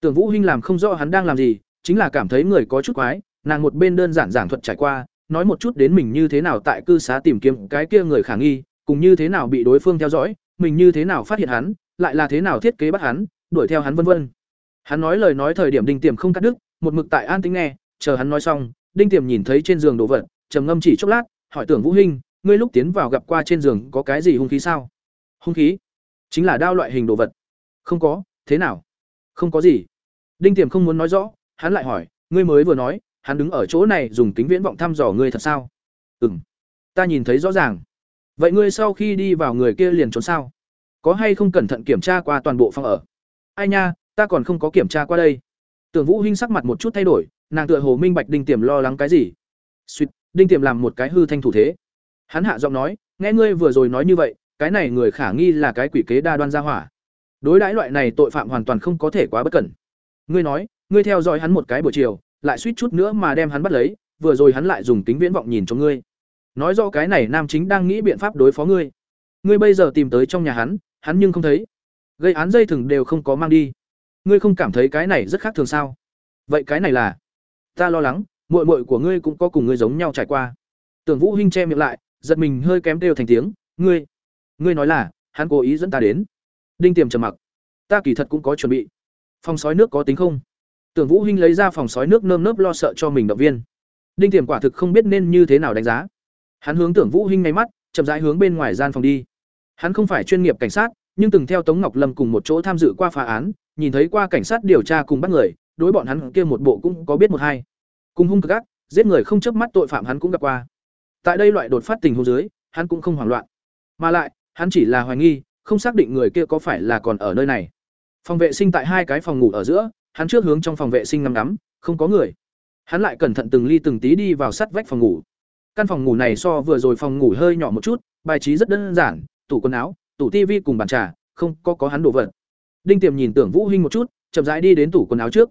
Tưởng vũ hinh làm không rõ hắn đang làm gì, chính là cảm thấy người có chút quái, nàng một bên đơn giản giảng thuật trải qua, nói một chút đến mình như thế nào tại cư xá tìm kiếm cái kia người khả nghi, cùng như thế nào bị đối phương theo dõi, mình như thế nào phát hiện hắn, lại là thế nào thiết kế bắt hắn đuổi theo hắn vân vân. Hắn nói lời nói thời điểm đinh tiềm không cắt đứt, một mực tại an tĩnh nghe, chờ hắn nói xong, đinh tiềm nhìn thấy trên giường đồ vật, trầm ngâm chỉ chốc lát, hỏi tưởng vũ hinh, ngươi lúc tiến vào gặp qua trên giường có cái gì hung khí sao? Hung khí? Chính là đao loại hình đồ vật. Không có, thế nào? Không có gì. Đinh tiềm không muốn nói rõ, hắn lại hỏi, ngươi mới vừa nói, hắn đứng ở chỗ này dùng kính viễn vọng thăm dò ngươi thật sao? Ừm. Ta nhìn thấy rõ ràng. Vậy ngươi sau khi đi vào người kia liền trốn sao? Có hay không cẩn thận kiểm tra qua toàn bộ phòng ở? Ai nha, ta còn không có kiểm tra qua đây. Tưởng vũ hinh sắc mặt một chút thay đổi, nàng tựa hồ minh bạch đinh tiềm lo lắng cái gì. Suýt đinh tiềm làm một cái hư thanh thủ thế. Hắn hạ giọng nói, nghe ngươi vừa rồi nói như vậy, cái này người khả nghi là cái quỷ kế đa đoan gia hỏa. Đối đãi loại này tội phạm hoàn toàn không có thể quá bất cẩn. Ngươi nói, ngươi theo dõi hắn một cái buổi chiều, lại suýt chút nữa mà đem hắn bắt lấy, vừa rồi hắn lại dùng kính viễn vọng nhìn cho ngươi. Nói rõ cái này nam chính đang nghĩ biện pháp đối phó ngươi. Ngươi bây giờ tìm tới trong nhà hắn hắn nhưng không thấy gây án dây thừng đều không có mang đi. Ngươi không cảm thấy cái này rất khác thường sao? Vậy cái này là? Ta lo lắng, muội muội của ngươi cũng có cùng ngươi giống nhau trải qua. Tưởng vũ hinh che miệng lại, giật mình hơi kém đều thành tiếng, ngươi ngươi nói là, hắn cố ý dẫn ta đến. Đinh tiềm trầm mặc. Ta kỳ thật cũng có chuẩn bị. Phòng sói nước có tính không? Tưởng vũ hinh lấy ra phòng sói nước nơm nớp lo sợ cho mình động viên. Đinh tiềm quả thực không biết nên như thế nào đánh giá. Hắn hướng tưởng vũ hinh ngay mắt, chậm rãi hướng bên ngoài gian phòng đi. Hắn không phải chuyên nghiệp cảnh sát nhưng từng theo tống ngọc lâm cùng một chỗ tham dự qua phá án, nhìn thấy qua cảnh sát điều tra cùng bắt người, đối bọn hắn kia một bộ cũng có biết một hai. Cùng hung cực ác, giết người không chớp mắt tội phạm hắn cũng gặp qua. Tại đây loại đột phát tình huống dưới, hắn cũng không hoảng loạn. Mà lại, hắn chỉ là hoài nghi, không xác định người kia có phải là còn ở nơi này. Phòng vệ sinh tại hai cái phòng ngủ ở giữa, hắn trước hướng trong phòng vệ sinh ngắm ngắm, không có người. Hắn lại cẩn thận từng ly từng tí đi vào sắt vách phòng ngủ. Căn phòng ngủ này so vừa rồi phòng ngủ hơi nhỏ một chút, bài trí rất đơn giản, tủ quần áo tủ tivi cùng bàn trà, không có có hắn đồ vật. Đinh tiềm nhìn tưởng vũ hinh một chút, chậm rãi đi đến tủ quần áo trước.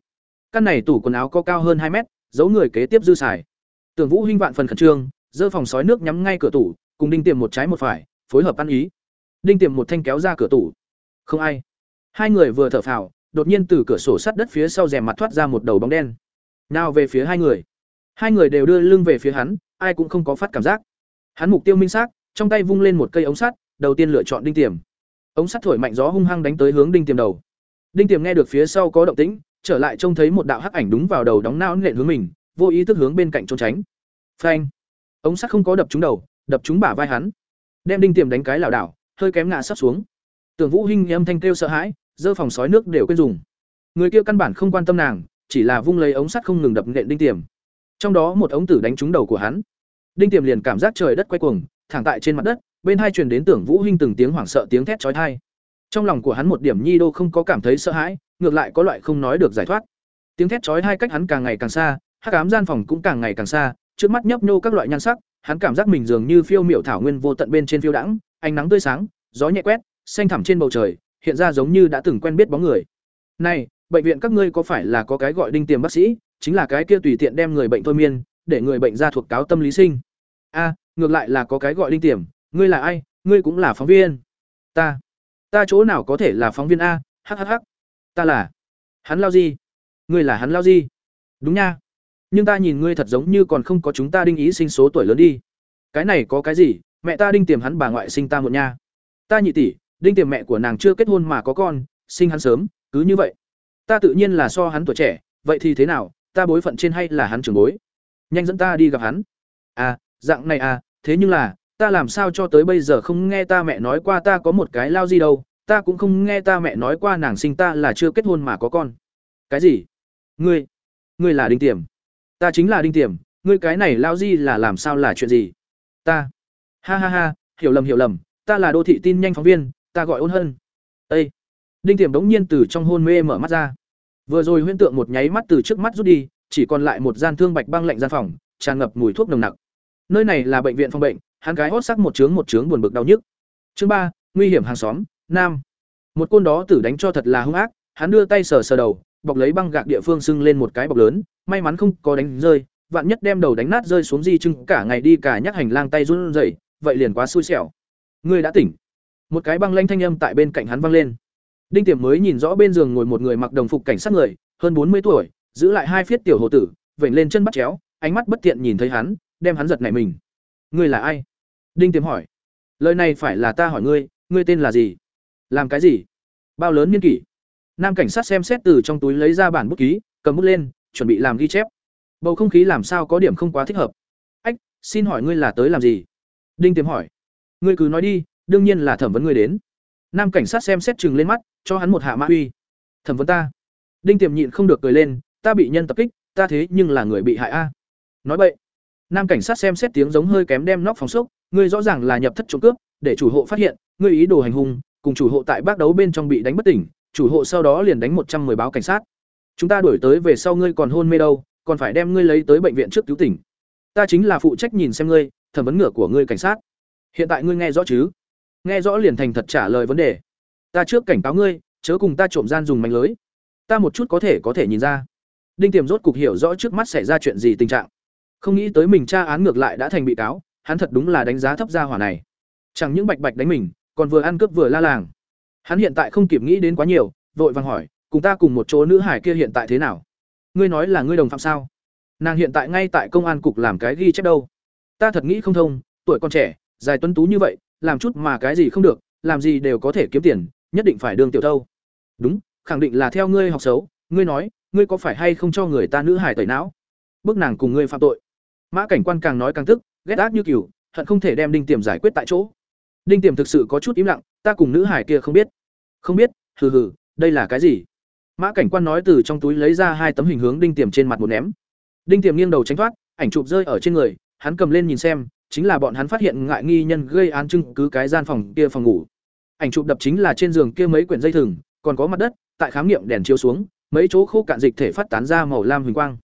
Căn này tủ quần áo có cao hơn hai mét, giấu người kế tiếp dư xài. Tưởng vũ hinh vạn phần khẩn trương, giơ phòng sói nước nhắm ngay cửa tủ, cùng đinh tiềm một trái một phải, phối hợp ăn ý. Đinh tiềm một thanh kéo ra cửa tủ. Không ai. Hai người vừa thở phào, đột nhiên từ cửa sổ sắt đất phía sau rèm mặt thoát ra một đầu bóng đen. Nào về phía hai người. Hai người đều đưa lưng về phía hắn, ai cũng không có phát cảm giác. Hắn mục tiêu minh xác, trong tay vung lên một cây ống sắt đầu tiên lựa chọn đinh tiềm. Ống sắt thổi mạnh gió hung hăng đánh tới hướng đinh tiềm đầu. Đinh tiềm nghe được phía sau có động tĩnh, trở lại trông thấy một đạo hắc ảnh đúng vào đầu đóng não nện hướng mình, vô ý thức hướng bên cạnh trốn tránh. Phanh! Ống sắt không có đập trúng đầu, đập trúng bả vai hắn. Đem đinh tiềm đánh cái lảo đảo, hơi kém ngã sắp xuống. Tưởng vũ hinh âm thanh kêu sợ hãi, dơ phòng sói nước đều quên dùng. Người kia căn bản không quan tâm nàng, chỉ là vung lấy ống sắt không ngừng đập nện đinh tiềm. Trong đó một ống tử đánh trúng đầu của hắn. Đinh tiềm liền cảm giác trời đất quay cuồng, thẳng tại trên mặt đất bên hai truyền đến tưởng vũ hinh từng tiếng hoảng sợ tiếng thét chói tai. Trong lòng của hắn một điểm nhi đô không có cảm thấy sợ hãi, ngược lại có loại không nói được giải thoát. Tiếng thét chói hai cách hắn càng ngày càng xa, hắc ám gian phòng cũng càng ngày càng xa, trước mắt nhấp nhô các loại nhan sắc, hắn cảm giác mình dường như phiêu miểu thảo nguyên vô tận bên trên phiêu đãng, ánh nắng tươi sáng, gió nhẹ quét, xanh thẳm trên bầu trời, hiện ra giống như đã từng quen biết bóng người. Này, bệnh viện các ngươi có phải là có cái gọi đinh tiềm bác sĩ, chính là cái kia tùy tiện đem người bệnh thôi miên, để người bệnh ra thuộc cáo tâm lý sinh? A, ngược lại là có cái gọi đinh tiềm ngươi là ai, ngươi cũng là phóng viên. Ta ta chỗ nào có thể là phóng viên a hhh ta là hắn lao gì ngươi là hắn lao gì đúng nha. Nhưng ta nhìn ngươi thật giống như còn không có chúng ta đinh ý sinh số tuổi lớn đi. Cái này có cái gì, mẹ ta đinh tiềm hắn bà ngoại sinh ta một nha. Ta nhị tỷ, đinh tiềm mẹ của nàng chưa kết hôn mà có con, sinh hắn sớm, cứ như vậy. Ta tự nhiên là so hắn tuổi trẻ, vậy thì thế nào, ta bối phận trên hay là hắn trưởng bối? Nhanh dẫn ta đi gặp hắn. À dạng này à thế nhưng là ta làm sao cho tới bây giờ không nghe ta mẹ nói qua ta có một cái lao gì đâu, ta cũng không nghe ta mẹ nói qua nàng sinh ta là chưa kết hôn mà có con. Cái gì? Ngươi? Ngươi là Đinh Tiềm? Ta chính là Đinh Tiềm, ngươi cái này lao gì là làm sao là chuyện gì? Ta. Ha ha ha, hiểu lầm hiểu lầm, ta là đô thị tin nhanh phóng viên, ta gọi Ôn Hân. Ê. Đinh Tiềm đống nhiên từ trong hôn mê mở mắt ra. Vừa rồi huyễn tượng một nháy mắt từ trước mắt rút đi, chỉ còn lại một gian thương bạch băng lạnh gian phòng, tràn ngập mùi thuốc nồng nặc. Nơi này là bệnh viện phòng bệnh, hắn gái hót sắc một trướng một trướng buồn bực đau nhức. Chương ba, nguy hiểm hàng xóm, nam. Một côn đó tử đánh cho thật là hung ác, hắn đưa tay sờ sờ đầu, bọc lấy băng gạc địa phương sưng lên một cái bọc lớn, may mắn không có đánh rơi, vạn nhất đem đầu đánh nát rơi xuống di chưng cả ngày đi cả nhắc hành lang tay run rẩy, vậy liền quá xui xẻo. Ngươi đã tỉnh. Một cái băng lanh thanh âm tại bên cạnh hắn vang lên. Đinh Tiềm mới nhìn rõ bên giường ngồi một người mặc đồng phục cảnh sát người, hơn bốn mươi tuổi, giữ lại hai phiết tiểu hồ tử, vểnh lên chân bắt chéo, ánh mắt bất tiện nhìn thấy hắn, đem hắn giật nảy mình. Ngươi là ai? Đinh Tiềm hỏi. Lời này phải là ta hỏi ngươi, ngươi tên là gì? Làm cái gì? Bao lớn niên kỷ? Nam cảnh sát xem xét từ trong túi lấy ra bản bút ký, cầm bút lên, chuẩn bị làm ghi chép. Bầu không khí làm sao có điểm không quá thích hợp. Ách, xin hỏi ngươi là tới làm gì? Đinh Tiềm hỏi. Ngươi cứ nói đi, đương nhiên là thẩm vấn ngươi đến. Nam cảnh sát xem xét chừng lên mắt, cho hắn một hạ mã uy. Thẩm vấn ta. Đinh Tiềm nhịn không được cười lên, ta bị nhân tập kích, ta thế nhưng là người bị hại a. Nói vậy, Nam cảnh sát xem xét tiếng giống hơi kém đem nóc phòng sốc, ngươi rõ ràng là nhập thất trộm cướp, để chủ hộ phát hiện, ngươi ý đồ hành hung, cùng chủ hộ tại bác đấu bên trong bị đánh bất tỉnh, chủ hộ sau đó liền đánh một trăm 110 báo cảnh sát. Chúng ta đuổi tới về sau ngươi còn hôn mê đâu, còn phải đem ngươi lấy tới bệnh viện trước cứu tỉnh. Ta chính là phụ trách nhìn xem ngươi, thẩm vấn ngựa của ngươi cảnh sát. Hiện tại ngươi nghe rõ chứ? Nghe rõ liền thành thật trả lời vấn đề. Ta trước cảnh cáo ngươi, chớ cùng ta trộm gian dùng mánh lưới. Ta một chút có thể có thể nhìn ra. Đinh Tiềm rốt cục hiểu rõ trước mắt xảy ra chuyện gì tình trạng. Không nghĩ tới mình tra án ngược lại đã thành bị cáo, hắn thật đúng là đánh giá thấp gia hỏa này. Chẳng những bạch bạch đánh mình, còn vừa ăn cướp vừa la làng. Hắn hiện tại không kịp nghĩ đến quá nhiều, vội vàng hỏi, cùng ta cùng một chỗ nữ hải kia hiện tại thế nào? Ngươi nói là ngươi đồng phạm sao? Nàng hiện tại ngay tại công an cục làm cái ghi chép đâu? Ta thật nghĩ không thông, tuổi còn trẻ, dài tuấn tú như vậy, làm chút mà cái gì không được, làm gì đều có thể kiếm tiền, nhất định phải đương tiểu thâu. Đúng, khẳng định là theo ngươi học xấu, ngươi nói, ngươi có phải hay không cho người ta nữ hải tẩy não? Bước nàng cùng ngươi phạm tội. Mã cảnh quan càng nói càng tức, ghét ác như cừu, hận không thể đem Đinh Tiềm giải quyết tại chỗ. Đinh Tiềm thực sự có chút im lặng, ta cùng nữ hải kia không biết. Không biết? Hừ hừ, đây là cái gì? Mã cảnh quan nói từ trong túi lấy ra hai tấm hình hướng Đinh Tiềm trên mặt một ném. Đinh Tiềm nghiêng đầu tránh thoát, ảnh chụp rơi ở trên người, hắn cầm lên nhìn xem, chính là bọn hắn phát hiện ngại nghi nhân gây án chứng cứ cái gian phòng kia phòng ngủ. Ảnh chụp đập chính là trên giường kia mấy quyển dây thừng, còn có mặt đất, tại khám nghiệm đèn chiếu xuống, mấy chỗ khô cạn dịch thể phát tán ra màu lam huỳnh quang.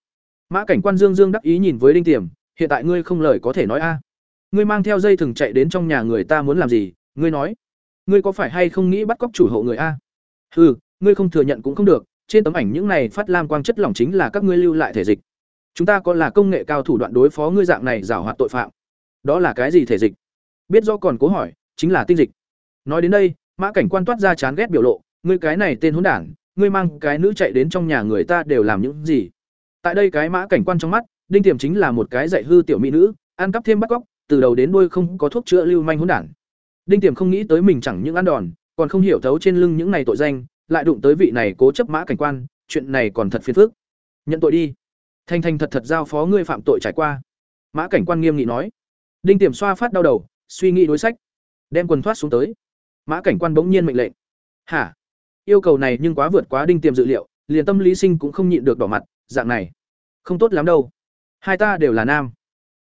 Mã cảnh quan Dương Dương đắc ý nhìn với Đinh Tiềm, hiện tại ngươi không lời có thể nói a. Ngươi mang theo dây thừng chạy đến trong nhà người ta muốn làm gì, ngươi nói? Ngươi có phải hay không nghĩ bắt cóc chủ hộ người a? ừ ngươi không thừa nhận cũng không được, trên tấm ảnh những này phát lam quang chất lỏng chính là các ngươi lưu lại thể dịch. Chúng ta có là công nghệ cao thủ đoạn đối phó ngươi dạng này giảo hoạt tội phạm. Đó là cái gì thể dịch? Biết do còn cố hỏi, chính là tinh dịch. Nói đến đây, Mã Cảnh Quan toát ra chán ghét biểu lộ, ngươi cái này tên hỗn đản, ngươi mang cái nữ chạy đến trong nhà người ta đều làm những gì? Tại đây cái Mã Cảnh Quan trong mắt, Đinh Tiềm chính là một cái dạy hư tiểu mỹ nữ, ăn cắp thêm bắt cóc, từ đầu đến đuôi không có thuốc chữa lưu manh hỗn đản. Đinh Tiềm không nghĩ tới mình chẳng những ăn đòn, còn không hiểu thấu trên lưng những này tội danh, lại đụng tới vị này cố chấp Mã Cảnh Quan, chuyện này còn thật phiền phức. Nhận tội đi. Thanh Thanh thật thật giao phó ngươi phạm tội trải qua. Mã Cảnh Quan nghiêm nghị nói. Đinh Tiềm xoa phát đau đầu, suy nghĩ đối sách, đem quần thoát xuống tới. Mã Cảnh Quan bỗng nhiên mệnh lệnh. "Hả? Yêu cầu này nhưng quá vượt quá Đinh Tiềm dự liệu, liền tâm lý sinh cũng không nhịn được đỏ mặt, dạng này, không tốt lắm đâu. Hai ta đều là nam.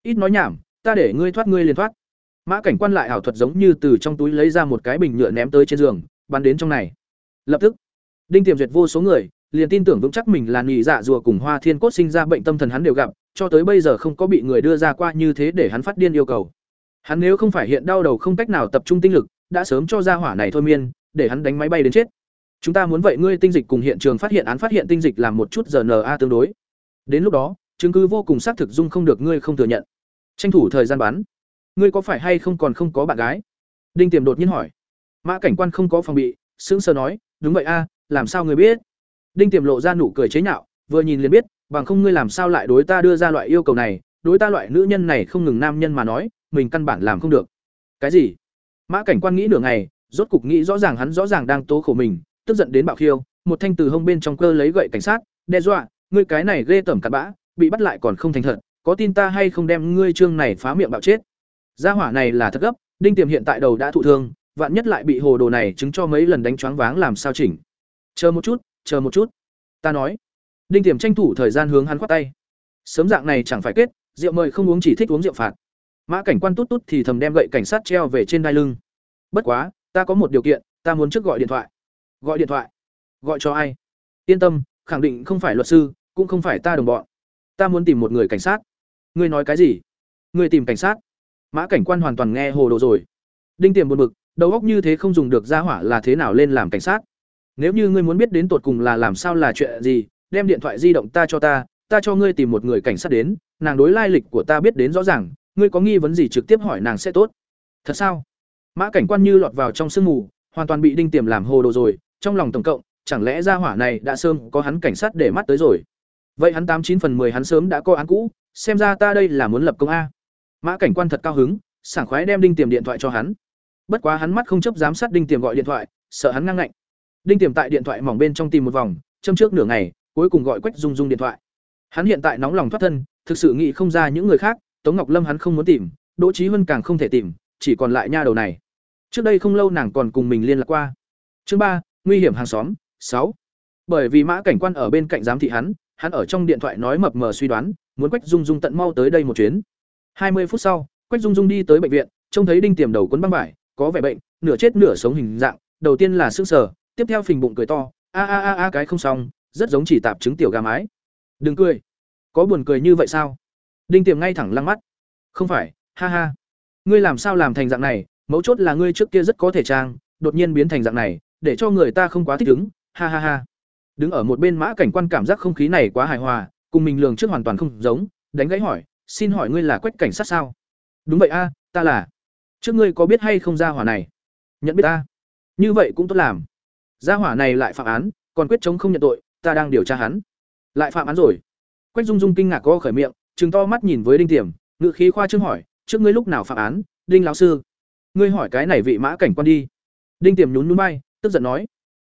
Ít nói nhảm, ta để ngươi thoát ngươi liền thoát." Mã Cảnh Quan lại ảo thuật giống như từ trong túi lấy ra một cái bình nhựa ném tới trên giường, bắn đến trong này. Lập tức, Đinh Tiềm duyệt vô số người, liền tin tưởng vững chắc mình là nhị dạ rùa cùng Hoa Thiên Cốt sinh ra bệnh tâm thần hắn đều gặp, cho tới bây giờ không có bị người đưa ra qua như thế để hắn phát điên yêu cầu. Hắn nếu không phải hiện đau đầu không cách nào tập trung tinh lực, đã sớm cho ra hỏa này thôi miên, để hắn đánh máy bay đến chết. Chúng ta muốn vậy ngươi tinh dịch cùng hiện trường phát hiện án phát hiện tinh dịch làm một chút giờ na tương đối. Đến lúc đó, chứng cứ vô cùng xác thực dung không được ngươi không thừa nhận. Tranh thủ thời gian bán Ngươi có phải hay không còn không có bạn gái? Đinh Tiềm đột nhiên hỏi. Mã cảnh quan không có phòng bị, sững sờ nói, đúng vậy a, làm sao ngươi biết? Đinh Tiềm lộ ra nụ cười chế nhạo, vừa nhìn liền biết, bằng không ngươi làm sao lại đối ta đưa ra loại yêu cầu này, đối ta loại nữ nhân này không ngừng nam nhân mà nói, mình căn bản làm không được. Cái gì? Mã Cảnh Quan nghĩ nửa ngày, rốt cục nghĩ rõ ràng hắn rõ ràng đang tố khổ mình, tức giận đến bạo khiêu, một thanh từ hông bên trong cơ lấy gậy cảnh sát, đe dọa, ngươi cái này ghê tởm cặn bã, bị bắt lại còn không thành thật, có tin ta hay không đem ngươi trương này phá miệng bạo chết. Gia hỏa này là thật gấp, Đinh Tiềm hiện tại đầu đã thụ thương, vạn nhất lại bị hồ đồ này chứng cho mấy lần đánh choáng váng làm sao chỉnh. Chờ một chút, chờ một chút. Ta nói. Đinh Tiềm tranh thủ thời gian hướng hắn khoát tay. Sớm dạng này chẳng phải kết, rượu mời không uống chỉ thích uống rượu phạt. Mã cảnh quan tút tút thì thầm đem gậy cảnh sát treo về trên đai lưng. Bất quá, ta có một điều kiện, ta muốn trước gọi điện thoại. Gọi điện thoại? Gọi cho ai? Yên tâm, khẳng định không phải luật sư, cũng không phải ta đồng bọn. Ta muốn tìm một người cảnh sát. Ngươi nói cái gì? Ngươi tìm cảnh sát? Mã cảnh quan hoàn toàn nghe hồ đồ rồi. Đinh Tiềm buồn bực, đầu óc như thế không dùng được ra hỏa là thế nào lên làm cảnh sát? Nếu như ngươi muốn biết đến tột cùng là làm sao là chuyện gì, đem điện thoại di động ta cho ta, ta cho ngươi tìm một người cảnh sát đến, nàng đối lai lịch của ta biết đến rõ ràng, ngươi có nghi vấn gì trực tiếp hỏi nàng sẽ tốt. Thật sao? Mã cảnh quan như lọt vào trong sương mù, hoàn toàn bị Đinh Tiềm làm hồ đồ rồi, trong lòng tổng cộng, chẳng lẽ ra hỏa này đã sớm có hắn cảnh sát để mắt tới rồi. Vậy hắn tám chín phần 10 hắn sớm đã có án cũ, xem ra ta đây là muốn lập công a. Mã cảnh quan thật cao hứng, sảng khoái đem Đinh Tiềm điện thoại cho hắn. Bất quá hắn mắt không chấp giám sát Đinh Tiềm gọi điện thoại, sợ hắn ngang ngạnh. Đinh Tiềm tại điện thoại mỏng bên trong tìm một vòng, châm trước nửa ngày, cuối cùng gọi Quách Dung Dung điện thoại. Hắn hiện tại nóng lòng thoát thân, thực sự nghĩ không ra những người khác, Tống Ngọc Lâm hắn không muốn tìm, Đỗ trí Hân càng không thể tìm, chỉ còn lại nha đầu này. Trước đây không lâu nàng còn cùng mình liên lạc qua. Chương ba, nguy hiểm hàng xóm, sáu. Bởi vì Mã cảnh quan ở bên cạnh giám thị hắn, hắn ở trong điện thoại nói mập mờ suy đoán, muốn Quách Dung Dung tận mau tới đây một chuyến. Hai mươi phút sau, Quách Dung Dung đi tới bệnh viện, trông thấy Đinh Tiềm đầu cuốn băng vải, có vẻ bệnh, nửa chết nửa sống hình dạng, đầu tiên là sững sờ, tiếp theo phình bụng cười to, a a a a cái không xong, rất giống chỉ tạp chứng tiểu gà mái. Đừng cười. Có buồn cười như vậy sao? Đinh Tiềm ngay thẳng lăng mắt. Không phải, ha ha. Ngươi làm sao làm thành dạng này, mấu chốt là ngươi trước kia rất có thể trang, đột nhiên biến thành dạng này, để cho người ta không quá thích ứng, ha ha ha. Đứng ở một bên mã cảnh quan cảm giác không khí này quá hài hòa, cùng mình lường trước hoàn toàn không giống, đánh gãy hỏi, "Xin hỏi ngươi là Quách cảnh sát sao?" "Đúng vậy a, ta là." "Trước ngươi có biết hay không ra hỏa này?" "Nhận biết ta." "Như vậy cũng tốt làm." Gia hỏa này lại phạm án, còn quyết chống không nhận tội, ta đang điều tra hắn. Lại phạm án rồi. Quách Dung Dung kinh ngạc có khởi miệng, trừng to mắt nhìn với Đinh Tiềm, ngự khí khoa trương hỏi, trước ngươi lúc nào phạm án, Đinh lão sư? Ngươi hỏi cái này vị mã cảnh quan đi. Đinh Tiềm nhún nhún vai, tức giận nói.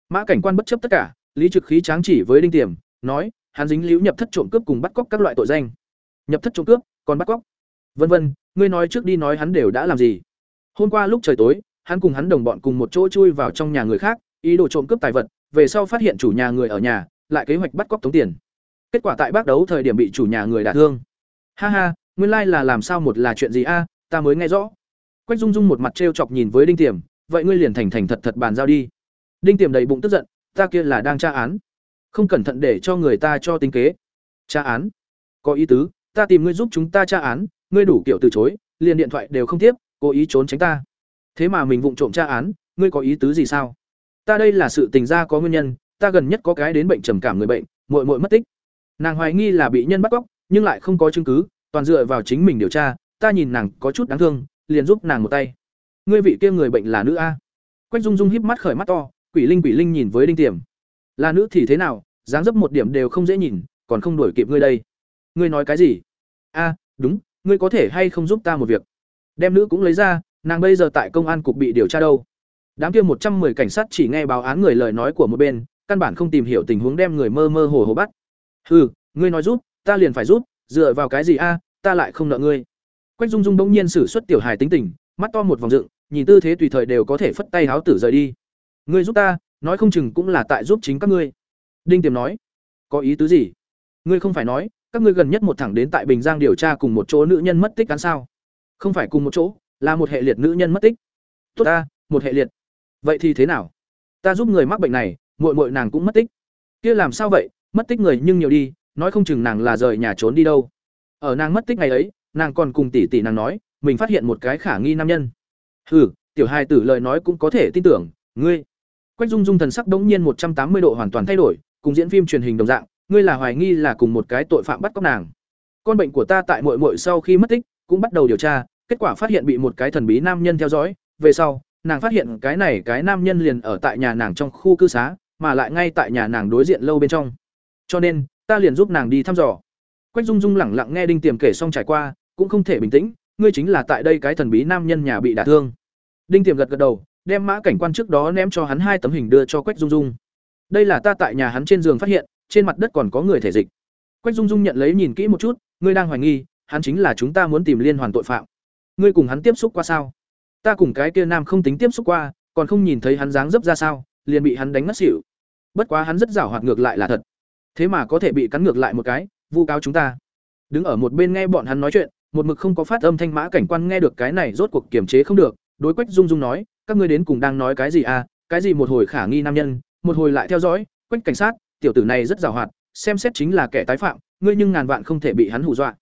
Mã cảnh quan bất chấp tất cả, lý trực khí tráng chỉ với Đinh Tiềm, nói, hắn dính líu nhập thất trộm cướp cùng bắt cóc các loại tội danh. Nhập thất trộm cướp, còn bắt cóc. Vân vân, ngươi nói trước đi nói hắn đều đã làm gì? Hôm qua lúc trời tối, hắn cùng hắn đồng bọn cùng một chỗ chui vào trong nhà người khác, ý đồ trộm cướp tài vật, về sau phát hiện chủ nhà người ở nhà, lại kế hoạch bắt cóc tống tiền. Kết quả tại bác đấu thời điểm bị chủ nhà người đả thương. Ha ha, nguyên lai là làm sao một là chuyện gì a, ta mới nghe rõ. Quách Dung Dung một mặt trêu chọc nhìn với Đinh Tiềm, vậy ngươi liền thành thành thật thật bàn giao đi. Đinh Tiềm đầy bụng tức giận, ta kia là đang tra án, không cẩn thận để cho người ta cho tính kế. Tra án? Có ý tứ, ta tìm ngươi giúp chúng ta tra án, ngươi đủ kiểu từ chối, liền điện thoại đều không tiếp, cố ý trốn tránh ta. Thế mà mình vụng trộm tra án, ngươi có ý tứ gì sao? Ta đây là sự tình ra có nguyên nhân, ta gần nhất có cái đến bệnh trầm cảm người bệnh, muội muội mất tích. Nàng hoài nghi là bị nhân bắt cóc, nhưng lại không có chứng cứ, toàn dựa vào chính mình điều tra, ta nhìn nàng có chút đáng thương, liền giúp nàng một tay. Ngươi vị kia người bệnh là nữ a? Quách Dung Dung híp mắt khởi mắt to, Quỷ Linh Quỷ Linh nhìn với Đinh Tiềm. Là nữ thì thế nào, dáng dấp một điểm đều không dễ nhìn, còn không đuổi kịp ngươi đây. Ngươi nói cái gì? A, đúng, ngươi có thể hay không giúp ta một việc? Đem nữ cũng lấy ra, nàng bây giờ tại công an cục bị điều tra đâu. Đám kia một trăm 110 cảnh sát chỉ nghe báo án người lời nói của một bên, căn bản không tìm hiểu tình huống đem người mơ mơ hồ hồ bắt. Hừ, ngươi nói giúp, ta liền phải giúp, dựa vào cái gì a, ta lại không nợ ngươi. Quách Dung Dung bỗng nhiên sử xuất tiểu hài tính tình, mắt to một vòng dựng, nhìn tư thế tùy thời đều có thể phất tay háo tử rời đi. Ngươi giúp ta, nói không chừng cũng là tại giúp chính các ngươi. Đinh Tiềm nói, có ý tứ gì? Ngươi không phải nói, các ngươi gần nhất một thẳng đến tại Bình Giang điều tra cùng một chỗ nữ nhân mất tích cán sao? Không phải cùng một chỗ, là một hệ liệt nữ nhân mất tích. Tốt ta, một hệ liệt. Vậy thì thế nào? Ta giúp người mắc bệnh này, muội muội nàng cũng mất tích. Kia làm sao vậy? Mất tích người nhưng nhiều đi, nói không chừng nàng là rời nhà trốn đi đâu. Ở nàng mất tích ngày ấy, nàng còn cùng tỷ tỷ nàng nói, mình phát hiện một cái khả nghi nam nhân. Hừ, tiểu hai tử lời nói cũng có thể tin tưởng, ngươi. Quách Dung Dung thần sắc đống nhiên một trăm tám mươi độ hoàn toàn thay đổi, cùng diễn phim truyền hình đồng dạng, ngươi là hoài nghi là cùng một cái tội phạm bắt cóc nàng. Con bệnh của ta tại muội muội sau khi mất tích, cũng bắt đầu điều tra, kết quả phát hiện bị một cái thần bí nam nhân theo dõi, về sau, nàng phát hiện cái này cái nam nhân liền ở tại nhà nàng trong khu cư xá, mà lại ngay tại nhà nàng đối diện lâu bên trong. Cho nên, ta liền giúp nàng đi thăm dò. Quách Dung Dung lẳng lặng nghe Đinh Tiềm kể xong trải qua, cũng không thể bình tĩnh, ngươi chính là tại đây cái thần bí nam nhân nhà bị đả thương. Đinh Tiềm gật gật đầu, đem mã cảnh quan trước đó ném cho hắn hai tấm hình đưa cho Quách Dung Dung. Đây là ta tại nhà hắn trên giường phát hiện, trên mặt đất còn có người thể dịch. Quách Dung Dung nhận lấy nhìn kỹ một chút, ngươi đang hoài nghi, hắn chính là chúng ta muốn tìm liên hoàn tội phạm. ngươi cùng hắn tiếp xúc qua sao ta cùng cái kia nam không tính tiếp xúc qua còn không nhìn thấy hắn dáng dấp ra sao liền bị hắn đánh ngất xỉu bất quá hắn rất giảo hoạt ngược lại là thật thế mà có thể bị cắn ngược lại một cái vu cáo chúng ta đứng ở một bên nghe bọn hắn nói chuyện một mực không có phát âm thanh mã cảnh quan nghe được cái này rốt cuộc kiềm chế không được đối quách dung dung nói các ngươi đến cùng đang nói cái gì à cái gì một hồi khả nghi nam nhân, một hồi lại theo dõi, quách cảnh sát, tiểu tử này rất giàu hoạt, xem xét chính là kẻ tái phạm, ngươi nhưng ngàn vạn không thể bị hắn hù dọa.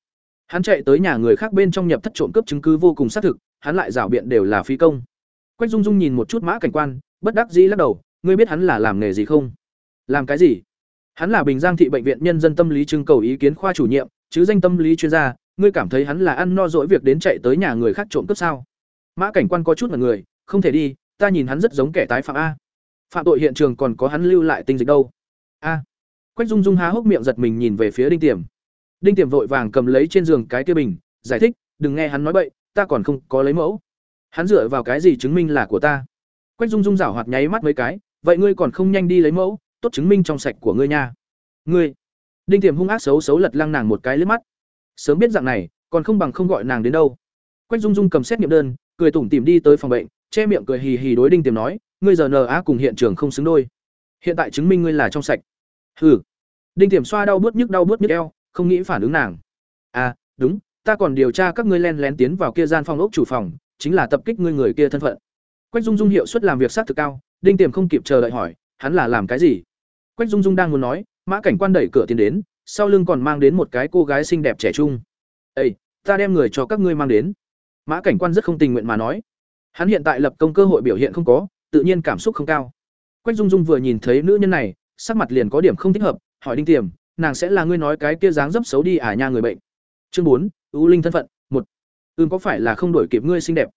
Hắn chạy tới nhà người khác bên trong nhập thất trộm cướp chứng cứ vô cùng xác thực, hắn lại rảo biện đều là phi công. Quách dung dung nhìn một chút mã cảnh quan, bất đắc dĩ lắc đầu, ngươi biết hắn là làm nghề gì không? Làm cái gì? Hắn là bình giang thị bệnh viện nhân dân tâm lý trưng cầu ý kiến khoa chủ nhiệm, chứ danh tâm lý chuyên gia, ngươi cảm thấy hắn là ăn no dỗi việc đến chạy tới nhà người khác trộm cướp sao? Mã cảnh quan có chút là người không thể đi, ta nhìn hắn rất giống kẻ tái phạm a. Phạm tội hiện trường còn có hắn lưu lại tinh dịch đâu. A. Quách dung dung há hốc miệng giật mình nhìn về phía đinh tiềm. Đinh tiềm vội vàng cầm lấy trên giường cái kia bình, giải thích, đừng nghe hắn nói bậy, ta còn không có lấy mẫu. Hắn dựa vào cái gì chứng minh là của ta? Quách dung dung rảo hoạt nháy mắt mấy cái, vậy ngươi còn không nhanh đi lấy mẫu, tốt chứng minh trong sạch của ngươi nha. Ngươi? Đinh tiềm hung ác xấu xấu lật lăng nàng một cái lướt mắt. Sớm biết dạng này, còn không bằng không gọi nàng đến đâu. Quách dung dung cầm xét nghiệm đơn, cười tủm tỉm đi tới phòng bệnh che miệng cười hì hì đối đinh tiềm nói, ngươi giờ nờ á cùng hiện trường không xứng đôi. Hiện tại chứng minh ngươi là trong sạch. Hừ. Đinh tiềm xoa đau bớt nhức đau bớt nhức eo, không nghĩ phản ứng nàng. À đúng, ta còn điều tra các ngươi len lén tiến vào kia gian phòng ốc chủ phòng, chính là tập kích ngươi người kia thân phận. Quách dung dung hiệu suất làm việc sát thực cao, đinh tiềm không kịp chờ đợi hỏi, hắn là làm cái gì? Quách dung dung đang muốn nói, mã cảnh quan đẩy cửa tiến đến, sau lưng còn mang đến một cái cô gái xinh đẹp trẻ trung. Ây ta đem người cho các ngươi mang đến. Mã cảnh quan rất không tình nguyện mà nói hắn hiện tại lập công cơ hội biểu hiện không có, tự nhiên cảm xúc không cao. Quách dung dung vừa nhìn thấy nữ nhân này, sắc mặt liền có điểm không thích hợp, hỏi đinh tiềm, nàng sẽ là ngươi nói cái kia dáng dấp xấu đi à nha người bệnh. Chương bốn ưu linh thân phận, một. Ưm có phải là không đổi kịp ngươi xinh đẹp?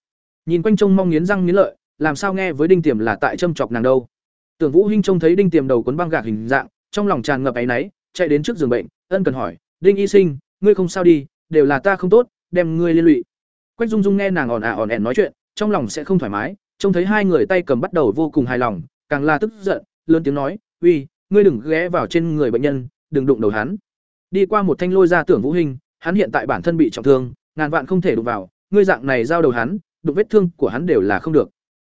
Nhìn quanh trông mong nghiến răng nghiến lợi, làm sao nghe với đinh tiềm là tại châm chọc nàng đâu? Tưởng vũ hinh trông thấy đinh tiềm đầu cuốn băng gạc hình dạng, trong lòng tràn ngập áy náy, chạy đến trước giường bệnh, ân cần hỏi, đinh y sinh, ngươi không sao đi, đều là ta không tốt, đem ngươi liên lụy. Quách dung dung nghe nàng ỏn ả ỏn ẻn nói chuyện trong lòng sẽ không thoải mái, trông thấy hai người tay cầm bắt đầu vô cùng hài lòng, càng là tức giận, lớn tiếng nói, uy, ngươi đừng ghé vào trên người bệnh nhân, đừng đụng đầu hắn. Đi qua một thanh lôi ra tưởng vũ hình, hắn hiện tại bản thân bị trọng thương, ngàn vạn không thể đụng vào, ngươi dạng này giao đầu hắn, đụng vết thương của hắn đều là không được.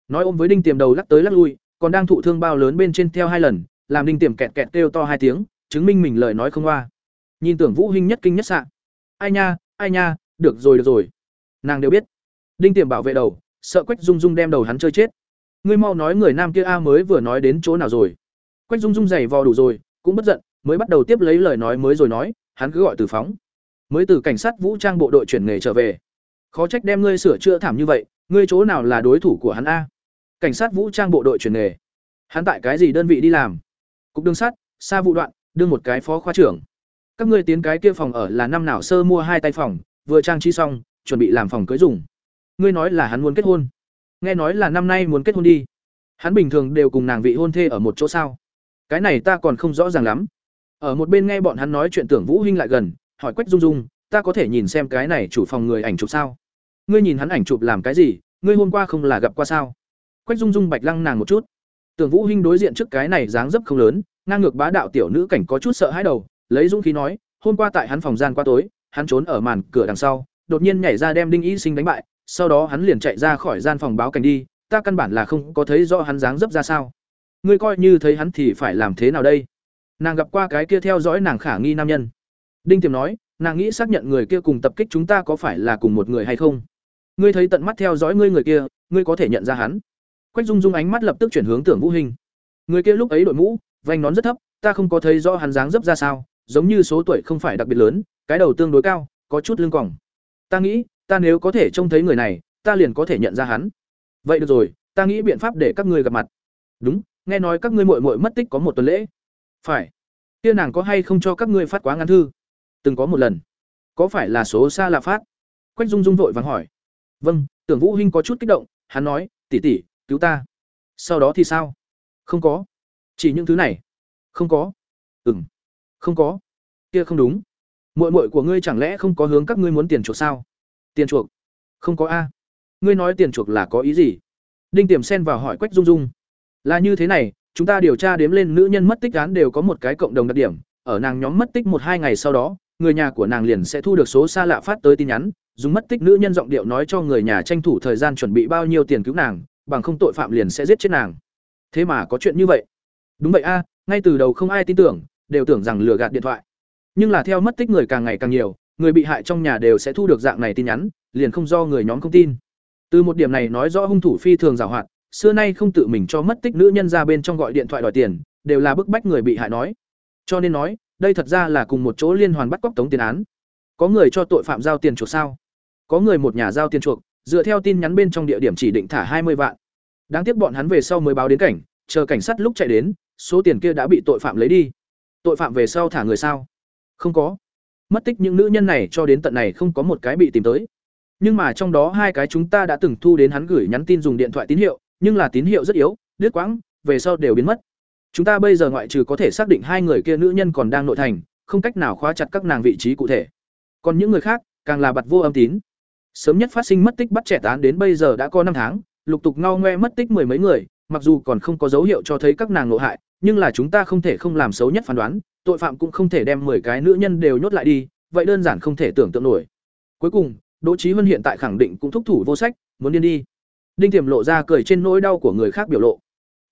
Nói ôm với đinh tiềm đầu lắc tới lắc lui, còn đang thụ thương bao lớn bên trên theo hai lần, làm đinh tiềm kẹt kẹt kêu to hai tiếng, chứng minh mình lời nói không qua nhìn tưởng vũ hình nhất kinh nhất sạ ai nha ai nha, được rồi được rồi. Nàng đều biết. Đinh tiềm bảo vệ đầu sợ quách dung dung đem đầu hắn chơi chết. Ngươi mau nói người nam kia a mới vừa nói đến chỗ nào rồi. Quách dung dung giày vò đủ rồi, cũng bất giận, mới bắt đầu tiếp lấy lời nói mới rồi nói, hắn cứ gọi từ phóng. Mới từ cảnh sát vũ trang bộ đội chuyển nghề trở về. Khó trách đem ngươi sửa chữa thảm như vậy, ngươi chỗ nào là đối thủ của hắn a? Cảnh sát vũ trang bộ đội chuyển nghề. Hắn tại cái gì đơn vị đi làm? Cục đường sắt xa vụ đoạn, đương một cái phó khoa trưởng. Các ngươi tiến cái kia phòng ở là năm nào sơ mua hai tay phòng, vừa trang trí xong, chuẩn bị làm phòng cưới dùng ngươi nói là hắn muốn kết hôn. Nghe nói là năm nay muốn kết hôn đi. Hắn bình thường đều cùng nàng vị hôn thê ở một chỗ sao? Cái này ta còn không rõ ràng lắm. Ở một bên nghe bọn hắn nói chuyện tưởng vũ huynh lại gần, hỏi quách dung dung, ta có thể nhìn xem cái này chủ phòng người ảnh chụp sao? Ngươi nhìn hắn ảnh chụp làm cái gì? Ngươi hôm qua không là gặp qua sao? Quách dung dung bạch lăng nàng một chút. Tưởng vũ huynh đối diện trước cái này dáng dấp không lớn, ngang ngược bá đạo tiểu nữ cảnh có chút sợ hãi đầu, lấy dũng khí nói, hôm qua tại hắn phòng gian qua tối, hắn trốn ở màn cửa đằng sau, đột nhiên nhảy ra đem đinh y sinh đánh bại sau đó hắn liền chạy ra khỏi gian phòng báo cảnh đi, ta căn bản là không có thấy rõ hắn dáng dấp ra sao. Ngươi coi như thấy hắn thì phải làm thế nào đây? Nàng gặp qua cái kia theo dõi nàng khả nghi nam nhân. Đinh tiềm nói, nàng nghĩ xác nhận người kia cùng tập kích chúng ta có phải là cùng một người hay không? Ngươi thấy tận mắt theo dõi ngươi người kia, ngươi có thể nhận ra hắn. Quách dung dung ánh mắt lập tức chuyển hướng tưởng vũ hình. Người kia lúc ấy đội mũ, vành nón rất thấp, ta không có thấy rõ hắn dáng dấp ra sao, giống như số tuổi không phải đặc biệt lớn, cái đầu tương đối cao, có chút lưng còng. Ta nghĩ ta nếu có thể trông thấy người này, ta liền có thể nhận ra hắn. Vậy được rồi, ta nghĩ biện pháp để các ngươi gặp mặt. Đúng, nghe nói các ngươi muội muội mất tích có một tuần lễ. Phải. Kia nàng có hay không cho các ngươi phát quá ngắn thư? Từng có một lần. Có phải là số xa lạ phát? Quách dung dung vội vàng hỏi. Vâng tưởng vũ hinh có chút kích động, hắn nói, tỷ tỷ, cứu ta. Sau đó thì sao? Không có. Chỉ những thứ này. Không có. Ừm. Không có. Kia không đúng. Muội muội của ngươi chẳng lẽ không có hướng các ngươi muốn tiền chuộc sao? Tiền chuộc. Không có a. Ngươi nói tiền chuộc là có ý gì? Đinh tiềm xen vào hỏi quách dung dung. Là như thế này, chúng ta điều tra đếm lên nữ nhân mất tích án đều có một cái cộng đồng đặc điểm. Ở nàng nhóm mất tích một hai ngày sau đó, người nhà của nàng liền sẽ thu được số xa lạ phát tới tin nhắn, dùng mất tích nữ nhân giọng điệu nói cho người nhà tranh thủ thời gian chuẩn bị bao nhiêu tiền cứu nàng, bằng không tội phạm liền sẽ giết chết nàng. Thế mà có chuyện như vậy. Đúng vậy a, ngay từ đầu không ai tin tưởng, đều tưởng rằng lừa gạt điện thoại. Nhưng là theo mất tích người càng ngày càng nhiều người bị hại trong nhà đều sẽ thu được dạng này tin nhắn, liền không do người nhóm không tin. Từ một điểm này nói rõ hung thủ phi thường giàu hoạt xưa nay không tự mình cho mất tích nữ nhân ra bên trong gọi điện thoại đòi tiền, đều là bức bách người bị hại nói. Cho nên nói, đây thật ra là cùng một chỗ liên hoàn bắt cóc tống tiền án. Có người cho tội phạm giao tiền chuộc sao? Có người một nhà giao tiền chuộc, dựa theo tin nhắn bên trong địa điểm chỉ định thả hai mươi vạn. Đáng tiếc bọn hắn về sau mới báo đến cảnh, chờ cảnh sát lúc chạy đến, số tiền kia đã bị tội phạm lấy đi. Tội phạm về sau thả người sao? Không có mất tích những nữ nhân này cho đến tận này không có một cái bị tìm tới. Nhưng mà trong đó hai cái chúng ta đã từng thu đến hắn gửi nhắn tin dùng điện thoại tín hiệu, nhưng là tín hiệu rất yếu, đứt quãng, về sau đều biến mất. Chúng ta bây giờ ngoại trừ có thể xác định hai người kia nữ nhân còn đang nội thành, không cách nào khóa chặt các nàng vị trí cụ thể. Còn những người khác, càng là bật vô âm tín. Sớm nhất phát sinh mất tích bắt trẻ tán đến bây giờ đã có năm tháng, lục tục ngao ngoe mất tích mười mấy người, mặc dù còn không có dấu hiệu cho thấy các nàng nội hại, nhưng là chúng ta không thể không làm xấu nhất phán đoán tội phạm cũng không thể đem mười cái nữ nhân đều nhốt lại đi, vậy đơn giản không thể tưởng tượng nổi. Cuối cùng, đỗ Chí huân hiện tại khẳng định cũng thúc thủ vô sách, muốn điên đi. Đinh tiềm lộ ra cười trên nỗi đau của người khác biểu lộ.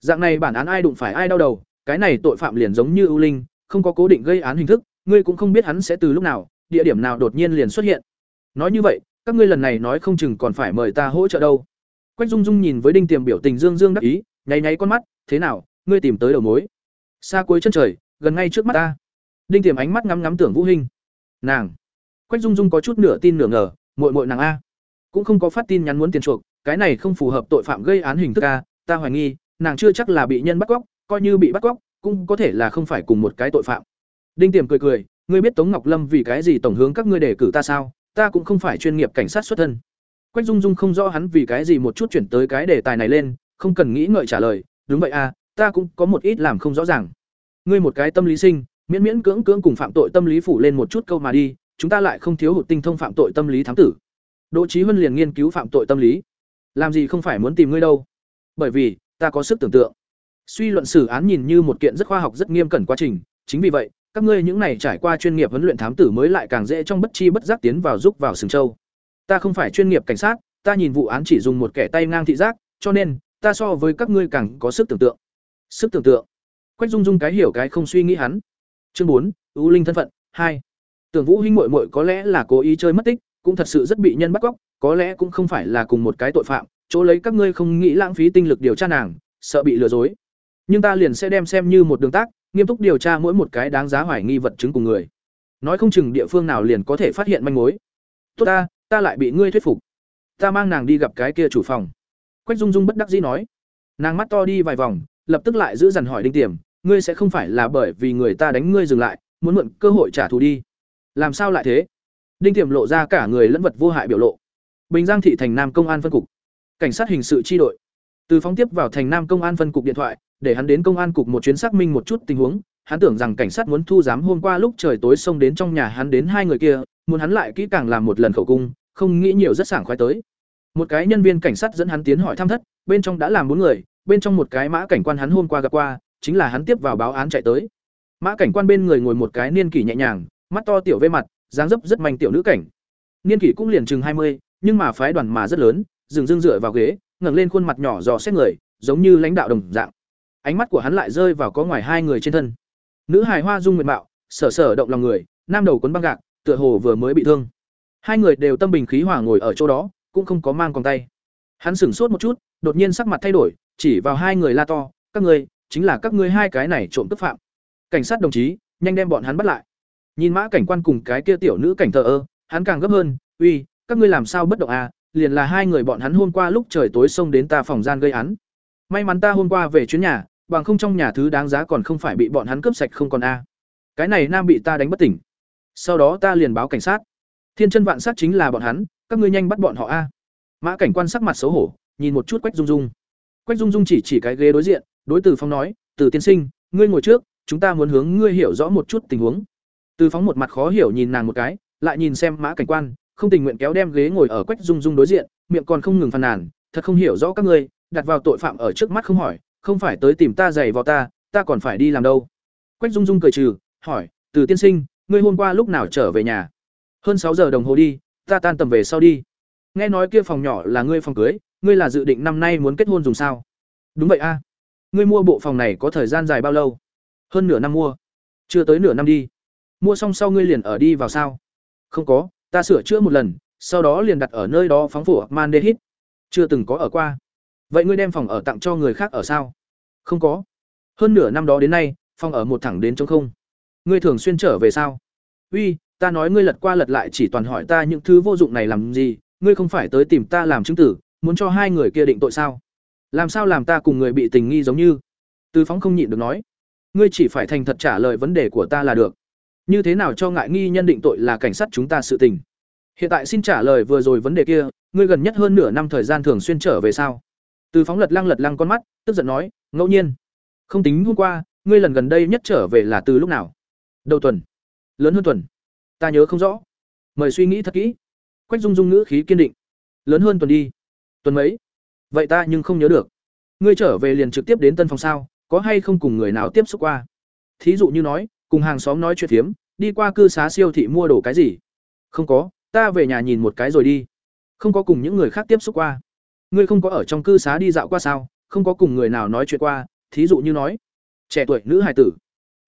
Dạng này bản án ai đụng phải ai đau đầu, cái này tội phạm liền giống như ưu linh, không có cố định gây án hình thức, ngươi cũng không biết hắn sẽ từ lúc nào, địa điểm nào đột nhiên liền xuất hiện. Nói như vậy, các ngươi lần này nói không chừng còn phải mời ta hỗ trợ đâu. Quách dung dung nhìn với đinh tiềm biểu tình dương dương đắc ý, nháy nháy con mắt, thế nào, ngươi tìm tới đầu mối? Xa cuối chân trời gần ngay trước mắt ta. Đinh tiềm ánh mắt ngắm ngắm tưởng vũ hình, nàng. Quách dung dung có chút nửa tin nửa ngờ muội muội nàng a. Cũng không có phát tin nhắn muốn tiền chuộc cái này không phù hợp tội phạm gây án hình thức a ta hoài nghi nàng chưa chắc là bị nhân bắt cóc coi như bị bắt cóc cũng có thể là không phải cùng một cái tội phạm. Đinh tiềm cười cười ngươi biết tống ngọc lâm vì cái gì tổng hướng các ngươi đề cử ta sao? Ta cũng không phải chuyên nghiệp cảnh sát xuất thân. Quách dung dung không rõ hắn vì cái gì một chút chuyển tới cái đề tài này lên không cần nghĩ ngợi trả lời đúng vậy a ta cũng có một ít làm không rõ ràng ngươi một cái tâm lý sinh, miễn miễn cưỡng cưỡng cùng phạm tội tâm lý phủ lên một chút câu mà đi, chúng ta lại không thiếu hụt tinh thông phạm tội tâm lý thám tử. Đỗ trí huân liền nghiên cứu phạm tội tâm lý. Làm gì không phải muốn tìm ngươi đâu? Bởi vì, ta có sức tưởng tượng. Suy luận xử án nhìn như một kiện rất khoa học rất nghiêm cẩn quá trình, chính vì vậy, các ngươi những này trải qua chuyên nghiệp huấn luyện thám tử mới lại càng dễ trong bất chi bất giác tiến vào giúp vào sừng châu. Ta không phải chuyên nghiệp cảnh sát, ta nhìn vụ án chỉ dùng một kẻ tay ngang thị giác, cho nên, ta so với các ngươi càng có sức tưởng tượng. Sức tưởng tượng quách dung dung cái hiểu cái không suy nghĩ hắn. Chương bốn ưu linh thân phận, hai. Tưởng vũ hinh muội muội có lẽ là cố ý chơi mất tích, cũng thật sự rất bị nhân bắt cóc, có lẽ cũng không phải là cùng một cái tội phạm, chỗ lấy các ngươi không nghĩ lãng phí tinh lực điều tra nàng, sợ bị lừa dối. Nhưng ta liền sẽ đem xem như một đường tác, nghiêm túc điều tra mỗi một cái đáng giá hoài nghi vật chứng của người. Nói không chừng địa phương nào liền có thể phát hiện manh mối. Tốt ta ta lại bị ngươi thuyết phục. Ta mang nàng đi gặp cái kia chủ phòng. Quách dung dung bất đắc dĩ nói. Nàng mắt to đi vài vòng, lập tức lại giữ dằn hỏi đinh tiềm ngươi sẽ không phải là bởi vì người ta đánh ngươi dừng lại, muốn mượn cơ hội trả thù đi. Làm sao lại thế? Đinh tiềm lộ ra cả người lẫn vật vô hại biểu lộ. Bình giang thị thành nam công an phân cục. Cảnh sát hình sự tri đội. Từ phóng tiếp vào thành nam công an phân cục điện thoại, để hắn đến công an cục một chuyến xác minh một chút tình huống. Hắn tưởng rằng cảnh sát muốn thu giám hôm qua lúc trời tối xông đến trong nhà hắn đến hai người kia, muốn hắn lại kỹ càng làm một lần khẩu cung, không nghĩ nhiều rất sảng khoái tới. Một cái nhân viên cảnh sát dẫn hắn tiến hỏi thăm thất, bên trong đã làm bốn người, bên trong một cái mã cảnh quan hắn hôm qua gặp qua chính là hắn tiếp vào báo án chạy tới. Mã cảnh quan bên người ngồi một cái niên kỷ nhẹ nhàng, mắt to tiểu vê mặt, dáng dấp rất manh tiểu nữ cảnh. Niên kỷ cũng liền chừng hai mươi, nhưng mà phái đoàn mà rất lớn, dừng dưng dựa vào ghế, ngẩng lên khuôn mặt nhỏ dò xét người, giống như lãnh đạo đồng dạng. Ánh mắt của hắn lại rơi vào có ngoài hai người trên thân. Nữ hài hoa dung nguyện mạo, sở sở động lòng người, nam đầu quấn băng gạc, tựa hồ vừa mới bị thương. Hai người đều tâm bình khí hòa ngồi ở chỗ đó, cũng không có mang con tay. Hắn sửng sốt một chút, đột nhiên sắc mặt thay đổi, chỉ vào hai người la to, các người chính là các ngươi hai cái này trộm cướp phạm. Cảnh sát đồng chí, nhanh đem bọn hắn bắt lại. Nhìn mã cảnh quan cùng cái kia tiểu nữ cảnh thờ ơ, hắn càng gấp hơn, uy, các ngươi làm sao bất động à? Liền là hai người bọn hắn hôm qua lúc trời tối xông đến ta phòng gian gây án. May mắn ta hôm qua về chuyến nhà, bằng không trong nhà thứ đáng giá còn không phải bị bọn hắn cướp sạch không còn a. Cái này nam bị ta đánh bất tỉnh. Sau đó ta liền báo cảnh sát. Thiên chân vạn sát chính là bọn hắn, các ngươi nhanh bắt bọn họ a. Mã cảnh quan sắc mặt xấu hổ, nhìn một chút quách dung dung quách dung dung chỉ chỉ cái ghế đối diện, đối từ phong nói, từ tiên sinh, ngươi ngồi trước, chúng ta muốn hướng ngươi hiểu rõ một chút tình huống. Từ phóng một mặt khó hiểu nhìn nàng một cái, lại nhìn xem mã cảnh quan, không tình nguyện kéo đem ghế ngồi ở quách dung dung đối diện, miệng còn không ngừng phàn nàn, thật không hiểu rõ các ngươi, đặt vào tội phạm ở trước mắt không hỏi, không phải tới tìm ta giày vào ta ta còn phải đi làm đâu. Quách dung dung cười trừ, hỏi, từ tiên sinh, ngươi hôm qua lúc nào trở về nhà? Hơn sáu giờ đồng hồ đi, ta tan tầm về sau đi. Nghe nói kia phòng nhỏ là ngươi phòng cưới ngươi là dự định năm nay muốn kết hôn dùng sao? Đúng vậy a. Ngươi mua bộ phòng này có thời gian dài bao lâu? Hơn nửa năm mua. Chưa tới nửa năm đi. Mua xong sau ngươi liền ở đi vào sao? Không có, ta sửa chữa một lần, sau đó liền đặt ở nơi đó phóng phổ man đê hít chưa từng có ở qua. Vậy ngươi đem phòng ở tặng cho người khác ở sao? Không có. Hơn nửa năm đó đến nay, phòng ở một thẳng đến trống không. Ngươi thường xuyên trở về sao? Uy, ta nói ngươi lật qua lật lại chỉ toàn hỏi ta những thứ vô dụng này làm gì, ngươi không phải tới tìm ta làm chứng tử muốn cho hai người kia định tội sao? Làm sao làm ta cùng người bị tình nghi giống như? Từ phóng không nhịn được nói. Ngươi chỉ phải thành thật trả lời vấn đề của ta là được. Như thế nào cho ngại nghi nhân định tội là cảnh sát chúng ta sự tình? Hiện tại xin trả lời vừa rồi vấn đề kia, ngươi gần nhất hơn nửa năm thời gian thường xuyên trở về sao? Từ phóng lật lăng lật lăng con mắt, tức giận nói, ngẫu nhiên. Không tính hôm qua, ngươi lần gần đây nhất trở về là từ lúc nào? Đầu tuần. Lớn hơn tuần. Ta nhớ không rõ. Mời suy nghĩ thật kỹ. Quách dung dung ngữ khí kiên định. Lớn hơn tuần đi tuần mấy? Vậy ta nhưng không nhớ được. Ngươi trở về liền trực tiếp đến tân phòng sao, có hay không cùng người nào tiếp xúc qua? Thí dụ như nói, cùng hàng xóm nói chuyện phiếm, đi qua cư xá siêu thị mua đồ cái gì? Không có, ta về nhà nhìn một cái rồi đi. Không có cùng những người khác tiếp xúc qua. Ngươi không có ở trong cư xá đi dạo qua sao, không có cùng người nào nói chuyện qua, thí dụ như nói. Trẻ tuổi, nữ hài tử.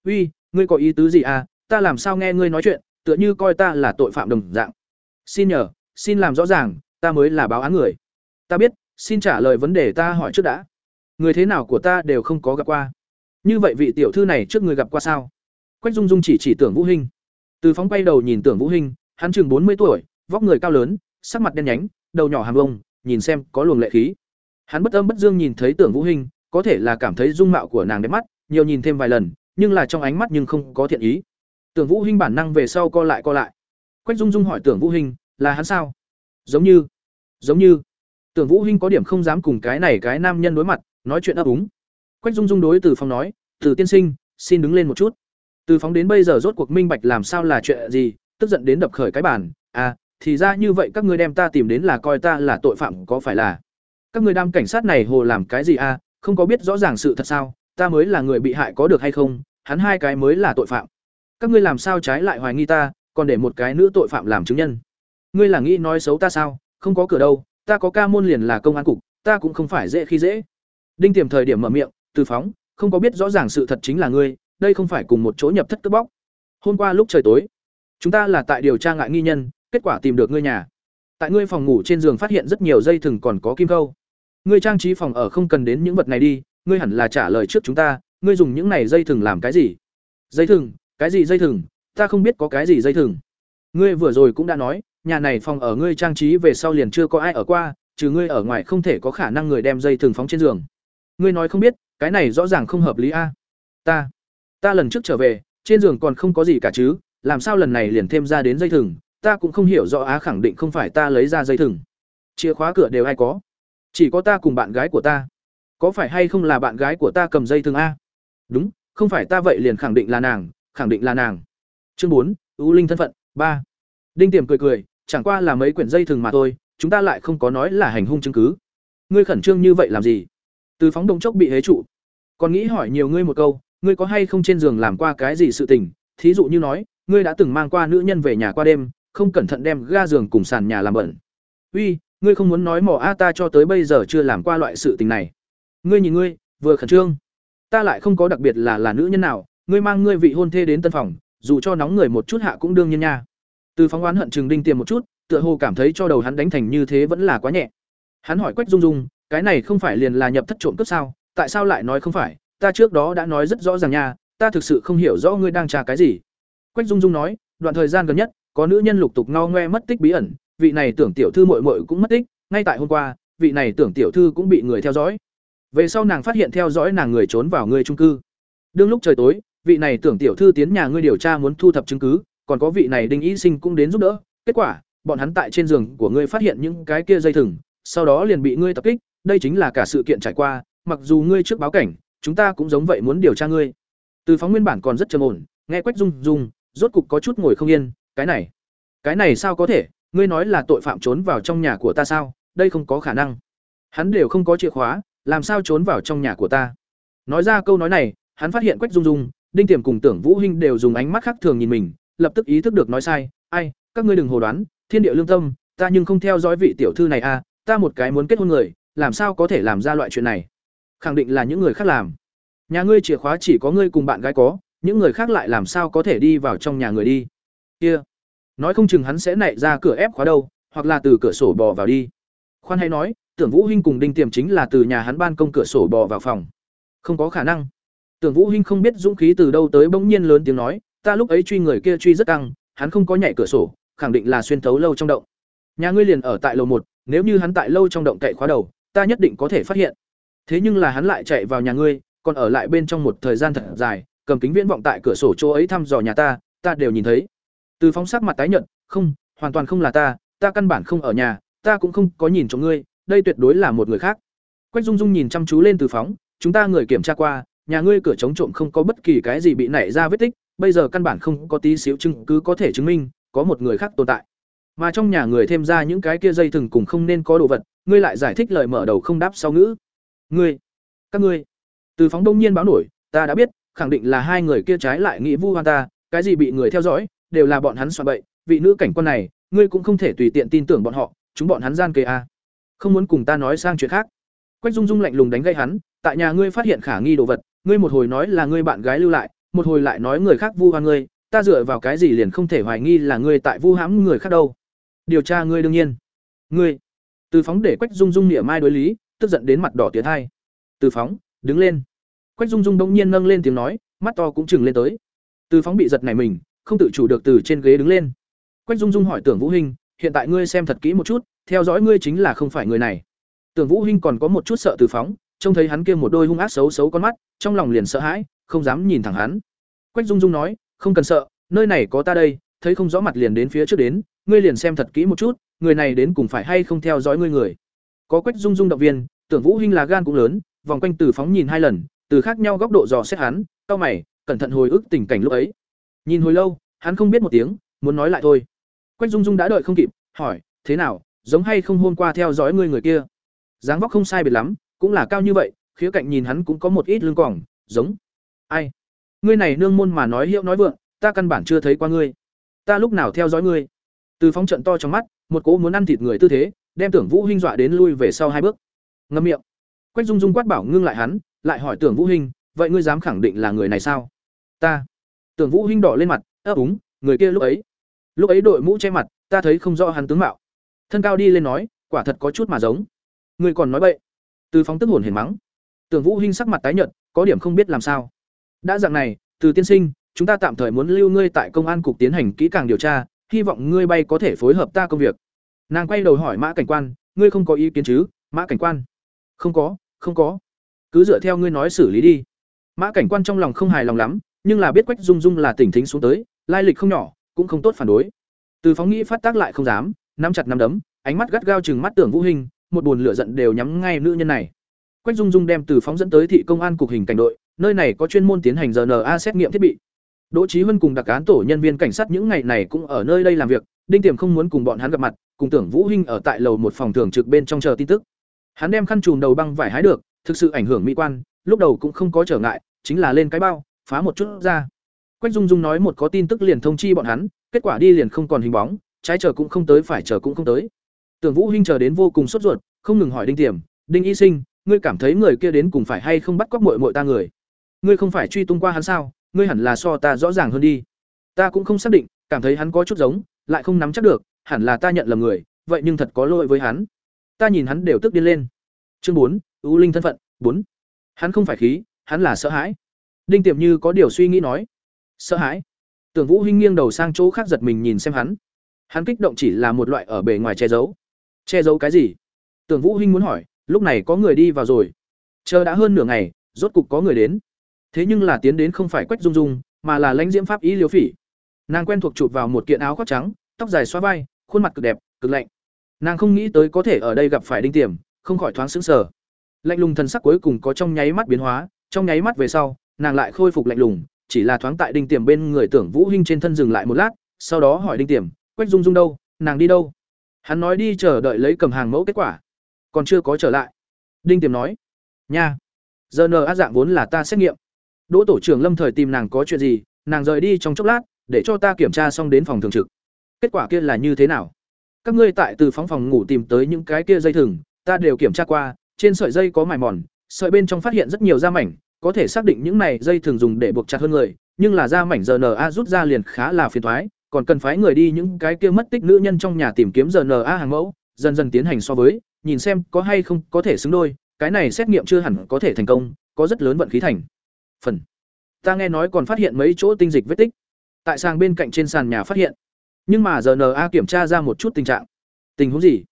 Uy, ngươi có ý tứ gì à? Ta làm sao nghe ngươi nói chuyện, tựa như coi ta là tội phạm đồng dạng. Xin nhờ, xin làm rõ ràng, ta mới là báo án người ta biết, xin trả lời vấn đề ta hỏi trước đã. Người thế nào của ta đều không có gặp qua. Như vậy vị tiểu thư này trước người gặp qua sao? Quách dung dung chỉ chỉ tưởng vũ hinh. Từ phóng bay đầu nhìn tưởng vũ hinh, hắn chừng bốn mươi tuổi, vóc người cao lớn, sắc mặt đen nhánh, đầu nhỏ hàm vông nhìn xem có luồng lệ khí. Hắn bất âm bất dương nhìn thấy tưởng vũ hinh, có thể là cảm thấy dung mạo của nàng đẹp mắt, nhiều nhìn thêm vài lần, nhưng là trong ánh mắt nhưng không có thiện ý. Tưởng vũ hinh bản năng về sau co lại co lại. Quách dung dung hỏi tưởng vũ hinh, là hắn sao? Giống như giống như tưởng vũ hinh có điểm không dám cùng cái này cái nam nhân đối mặt, nói chuyện ấp úng. Quách dung dung đối từ phong nói, từ tiên sinh, xin đứng lên một chút. Từ Phong đến bây giờ rốt cuộc minh bạch làm sao là chuyện gì, tức giận đến đập khởi cái bàn. À thì ra như vậy các ngươi đem ta tìm đến là coi ta là tội phạm có phải là? Các ngươi đam cảnh sát này hồ làm cái gì à? Không có biết rõ ràng sự thật sao? Ta mới là người bị hại có được hay không? Hắn hai cái mới là tội phạm. Các ngươi làm sao trái lại hoài nghi ta, còn để một cái nữ tội phạm làm chứng nhân? Ngươi là nghĩ nói xấu ta sao? Không có cửa đâu ta có ca môn liền là công an cục, ta cũng không phải dễ khi dễ. Đinh tiềm thời điểm mở miệng, từ phóng, không có biết rõ ràng sự thật chính là ngươi, đây không phải cùng một chỗ nhập thất cướp bóc. Hôm qua lúc trời tối, chúng ta là tại điều tra ngại nghi nhân, kết quả tìm được ngươi nhà. Tại ngươi phòng ngủ trên giường phát hiện rất nhiều dây thừng còn có kim câu. Ngươi trang trí phòng ở không cần đến những vật này đi, ngươi hẳn là trả lời trước chúng ta, ngươi dùng những này dây thừng làm cái gì? Dây thừng, cái gì dây thừng? Ta không biết có cái gì dây thừng. Ngươi vừa rồi cũng đã nói nhà này phòng ở ngươi trang trí về sau liền chưa có ai ở qua, trừ ngươi ở ngoài không thể có khả năng người đem dây thừng phóng trên giường. Ngươi nói không biết, cái này rõ ràng không hợp lý a. Ta ta lần trước trở về, trên giường còn không có gì cả chứ, làm sao lần này liền thêm ra đến dây thừng, ta cũng không hiểu rõ á, khẳng định không phải ta lấy ra dây thừng. Chìa khóa cửa đều ai có? Chỉ có ta cùng bạn gái của ta. Có phải hay không là bạn gái của ta cầm dây thừng a? Đúng, không phải ta vậy liền khẳng định là nàng, khẳng định là nàng. Chương bốn ưu linh thân phận, ba. Đinh tiềm cười cười chẳng qua là mấy quyển dây thừng mà thôi, chúng ta lại không có nói là hành hung chứng cứ. Ngươi khẩn trương như vậy làm gì? Từ phóng động chốc bị hế trụ. Còn nghĩ hỏi nhiều ngươi một câu, ngươi có hay không trên giường làm qua cái gì sự tình? Thí dụ như nói, ngươi đã từng mang qua nữ nhân về nhà qua đêm, không cẩn thận đem ga giường cùng sàn nhà làm bẩn. Uy, ngươi không muốn nói mỏ a ta cho tới bây giờ chưa làm qua loại sự tình này. Ngươi nhìn ngươi, vừa khẩn trương. Ta lại không có đặc biệt là là nữ nhân nào, ngươi mang ngươi vị hôn thê đến tân phòng, dù cho nóng người một chút hạ cũng đương nhiên nha từ phóng oán hận chừng đinh tiềm một chút, tựa hồ cảm thấy cho đầu hắn đánh thành như thế vẫn là quá nhẹ. Hắn hỏi quách dung dung, cái này không phải liền là nhập thất trộm cướp sao? Tại sao lại nói không phải? Ta trước đó đã nói rất rõ ràng nha, ta thực sự không hiểu rõ ngươi đang trà cái gì. Quách dung dung nói, đoạn thời gian gần nhất, có nữ nhân lục tục ngao ngoe mất tích bí ẩn, vị này tưởng tiểu thư muội muội cũng mất tích, ngay tại hôm qua, vị này tưởng tiểu thư cũng bị người theo dõi. Về sau nàng phát hiện theo dõi nàng người trốn vào người trung cư. Đương lúc trời tối, vị này tưởng tiểu thư tiến nhà ngươi điều tra muốn thu thập chứng cứ còn có vị này đinh Ý sinh cũng đến giúp đỡ. Kết quả, bọn hắn tại trên giường của ngươi phát hiện những cái kia dây thừng, sau đó liền bị ngươi tập kích. Đây chính là cả sự kiện trải qua, mặc dù ngươi trước báo cảnh, chúng ta cũng giống vậy muốn điều tra ngươi. Từ phóng nguyên bản còn rất trầm ổn, nghe quách dung dung, rốt cục có chút ngồi không yên. Cái này cái này sao có thể? Ngươi nói là tội phạm trốn vào trong nhà của ta sao? Đây không có khả năng. Hắn đều không có chìa khóa, làm sao trốn vào trong nhà của ta? Nói ra câu nói này, hắn phát hiện quách dung dung, đinh tiềm cùng tưởng vũ hinh đều dùng ánh mắt khác thường nhìn mình lập tức ý thức được nói sai, ai, các ngươi đừng hồ đoán, thiên địa lương tâm, ta nhưng không theo dõi vị tiểu thư này à ta một cái muốn kết hôn người, làm sao có thể làm ra loại chuyện này? Khẳng định là những người khác làm. Nhà ngươi chìa khóa chỉ có ngươi cùng bạn gái có, những người khác lại làm sao có thể đi vào trong nhà người đi? Kia, nói không chừng hắn sẽ nảy ra cửa ép khóa đâu, hoặc là từ cửa sổ bò vào đi. Khoan hay nói, tưởng vũ hinh cùng đinh tiềm chính là từ nhà hắn ban công cửa sổ bò vào phòng. Không có khả năng. Tưởng vũ hinh không biết dũng khí từ đâu tới bỗng nhiên lớn tiếng nói ta lúc ấy truy người kia truy rất căng, hắn không có nhảy cửa sổ, khẳng định là xuyên thấu lâu trong động. Nhà ngươi liền ở tại lầu một, nếu như hắn tại lâu trong động cậy khóa đầu, ta nhất định có thể phát hiện. Thế nhưng là hắn lại chạy vào nhà ngươi, còn ở lại bên trong một thời gian thật dài, cầm kính viễn vọng tại cửa sổ chỗ ấy thăm dò nhà ta ta đều nhìn thấy. Từ phóng sắc mặt tái nhợt, không, hoàn toàn không là ta ta căn bản không ở nhà, ta cũng không có nhìn trộm ngươi, đây tuyệt đối là một người khác. Quách dung dung nhìn chăm chú lên từ phóng, chúng ta người kiểm tra qua, nhà ngươi cửa chống trộm không có bất kỳ cái gì bị nảy ra vết tích bây giờ căn bản không có tí xíu chứng cứ có thể chứng minh, có một người khác tồn tại. Mà trong nhà người thêm ra những cái kia dây thừng cùng không nên có đồ vật, ngươi lại giải thích lời mở đầu không đáp sau ngữ. Ngươi, các ngươi. Từ phóng đông nhiên báo nổi, ta đã biết, khẳng định là hai người kia trái lại nghĩ vu hoan ta, cái gì bị người theo dõi, đều là bọn hắn soạn bậy. Vị nữ cảnh quan này, ngươi cũng không thể tùy tiện tin tưởng bọn họ, chúng bọn hắn gian kề a. À. không muốn cùng ta nói sang chuyện khác. Quách dung dung lạnh lùng đánh gây hắn, tại nhà ngươi phát hiện khả nghi đồ vật, ngươi một hồi nói là ngươi bạn gái lưu lại một hồi lại nói người khác vu hoan ngươi, ta dựa vào cái gì liền không thể hoài nghi là ngươi tại vu hãm người khác đâu. Điều tra ngươi đương nhiên. Ngươi. Từ phóng để quách dung dung nịa mai đối lý, tức giận đến mặt đỏ tiến hai từ phóng, đứng lên. Quách dung dung đông nhiên nâng lên tiếng nói, mắt to cũng chừng lên tới. Từ phóng bị giật này mình, không tự chủ được từ trên ghế đứng lên. Quách dung dung hỏi tưởng vũ hinh, hiện tại ngươi xem thật kỹ một chút, theo dõi ngươi chính là không phải người này. Tưởng vũ hinh còn có một chút sợ từ phóng, trông thấy hắn kia một đôi hung ác xấu xấu con mắt, trong lòng liền sợ hãi không dám nhìn thẳng hắn. Quách dung dung nói, không cần sợ, nơi này có ta đây, thấy không rõ mặt liền đến phía trước đến, ngươi liền xem thật kỹ một chút, người này đến cùng phải hay không theo dõi ngươi người. Có quách dung dung động viên, tưởng vũ hinh là gan cũng lớn, vòng quanh từ phóng nhìn hai lần, từ khác nhau góc độ dò xét hắn, cau mày, cẩn thận hồi ức tình cảnh lúc ấy. Nhìn hồi lâu, hắn không biết một tiếng, muốn nói lại thôi. Quách dung dung đã đợi không kịp, hỏi, thế nào, giống hay không hôm qua theo dõi ngươi người kia? Dáng vóc không sai biệt lắm, cũng là cao như vậy, khía cạnh nhìn hắn cũng có một ít lưng quỏng giống ai? Ngươi này nương môn mà nói hiệu nói vượng, ta căn bản chưa thấy qua ngươi. Ta lúc nào theo dõi ngươi? Từ phóng trận to trong mắt, một cỗ muốn ăn thịt người tư thế, đem tưởng vũ hinh dọa đến lui về sau hai bước. Ngậm miệng. Quách dung dung quát bảo ngưng lại hắn, lại hỏi tưởng vũ hinh vậy ngươi dám khẳng định là người này sao? Ta. Tưởng vũ hinh đỏ lên mặt ấp úng người kia lúc ấy. Lúc ấy đội mũ che mặt, ta thấy không rõ hắn tướng mạo. Thân cao đi lên nói, quả thật có chút mà giống. Người còn nói bậy. Từ phóng tức hồn hiền mắng. Tưởng vũ hinh sắc mặt tái nhợt, có điểm không biết làm sao đã dạng này, từ tiên sinh, chúng ta tạm thời muốn lưu ngươi tại công an cục tiến hành kỹ càng điều tra, hy vọng ngươi bay có thể phối hợp ta công việc. Nàng quay đầu hỏi mã cảnh quan, ngươi không có ý kiến chứ? Mã cảnh quan. Không có không có. Cứ dựa theo ngươi nói xử lý đi. Mã cảnh quan trong lòng không hài lòng lắm, nhưng là biết quách dung dung là tỉnh thính xuống tới, lai lịch không nhỏ, cũng không tốt phản đối. Từ phóng nghĩ phát tác lại không dám, nắm chặt nắm đấm, ánh mắt gắt gao chừng mắt tưởng vũ hình, một buồn lửa giận đều nhắm ngay nữ nhân này. Quách dung dung đem từ phóng dẫn tới thị công an cục hình cảnh đội nơi này có chuyên môn tiến hành rna xét nghiệm thiết bị. Đỗ Chí huân cùng đặc án tổ nhân viên cảnh sát những ngày này cũng ở nơi đây làm việc, đinh tiềm không muốn cùng bọn hắn gặp mặt, cùng tưởng vũ hinh ở tại lầu một phòng thường trực bên trong chờ tin tức. Hắn đem khăn trùm đầu băng vải hái được, thực sự ảnh hưởng mỹ quan, lúc đầu cũng không có trở ngại, chính là lên cái bao, phá một chút ra. Quách dung dung nói một có tin tức liền thông chi bọn hắn, kết quả đi liền không còn hình bóng, trái chờ cũng không tới phải chờ cũng không tới. Tưởng vũ hinh chờ đến vô cùng sốt ruột, không ngừng hỏi đinh tiềm, đinh y sinh, ngươi cảm thấy người kia đến cùng phải hay không bắt cóc muội muội ta người? Ngươi không phải truy tung qua hắn sao, ngươi hẳn là so ta rõ ràng hơn đi. Ta cũng không xác định, cảm thấy hắn có chút giống, lại không nắm chắc được, hẳn là ta nhận lầm người, vậy nhưng thật có lỗi với hắn. Ta nhìn hắn đều tức điên lên. Chương bốn ưu linh thân phận, bốn. Hắn không phải khí, hắn là sợ hãi. Đinh Tiệm như có điều suy nghĩ nói. Sợ hãi? Tưởng vũ hinh nghiêng đầu sang chỗ khác giật mình nhìn xem hắn. Hắn kích động chỉ là một loại ở bề ngoài che giấu. Che giấu cái gì? Tưởng vũ hinh muốn hỏi, lúc này có người đi vào rồi. Chờ đã hơn nửa ngày, rốt cục có người đến thế nhưng là tiến đến không phải quách dung dung, mà là lãnh diễm pháp ý liêu phỉ. Nàng quen thuộc chụp vào một kiện áo khoác trắng, tóc dài xóa vai, khuôn mặt cực đẹp, cực lạnh. Nàng không nghĩ tới có thể ở đây gặp phải đinh tiềm, không khỏi thoáng sững sờ. Lạnh lùng thần sắc cuối cùng có trong nháy mắt biến hóa, trong nháy mắt về sau, nàng lại khôi phục lạnh lùng, chỉ là thoáng tại đinh tiềm bên người tưởng vũ hinh trên thân dừng lại một lát, sau đó hỏi đinh tiềm, quách dung dung đâu? Nàng đi đâu? Hắn nói đi chờ đợi lấy cầm hàng mẫu kết quả, còn chưa có trở lại. Đinh tiềm nói, nha, giờ nờ á dạng vốn là ta xét nghiệm đỗ tổ trưởng lâm thời tìm nàng có chuyện gì nàng rời đi trong chốc lát để cho ta kiểm tra xong đến phòng thường trực. Kết quả kia là như thế nào? Các ngươi tại từ phóng phòng ngủ tìm tới những cái kia dây thừng ta đều kiểm tra qua trên sợi dây có mài mòn sợi bên trong phát hiện rất nhiều da mảnh có thể xác định những này dây thường dùng để buộc chặt hơn người nhưng là da mảnh rna rút ra liền khá là phiền toái, còn cần phái người đi những cái kia mất tích nữ nhân trong nhà tìm kiếm rna hàng mẫu dần dần tiến hành so với nhìn xem có hay không có thể xứng đôi cái này xét nghiệm chưa hẳn có thể thành công có rất lớn vận khí thành phần. Ta nghe nói còn phát hiện mấy chỗ tinh dịch vết tích. Tại sàng bên cạnh trên sàn nhà phát hiện. Nhưng mà giờ na kiểm tra ra một chút tình trạng. Tình huống gì?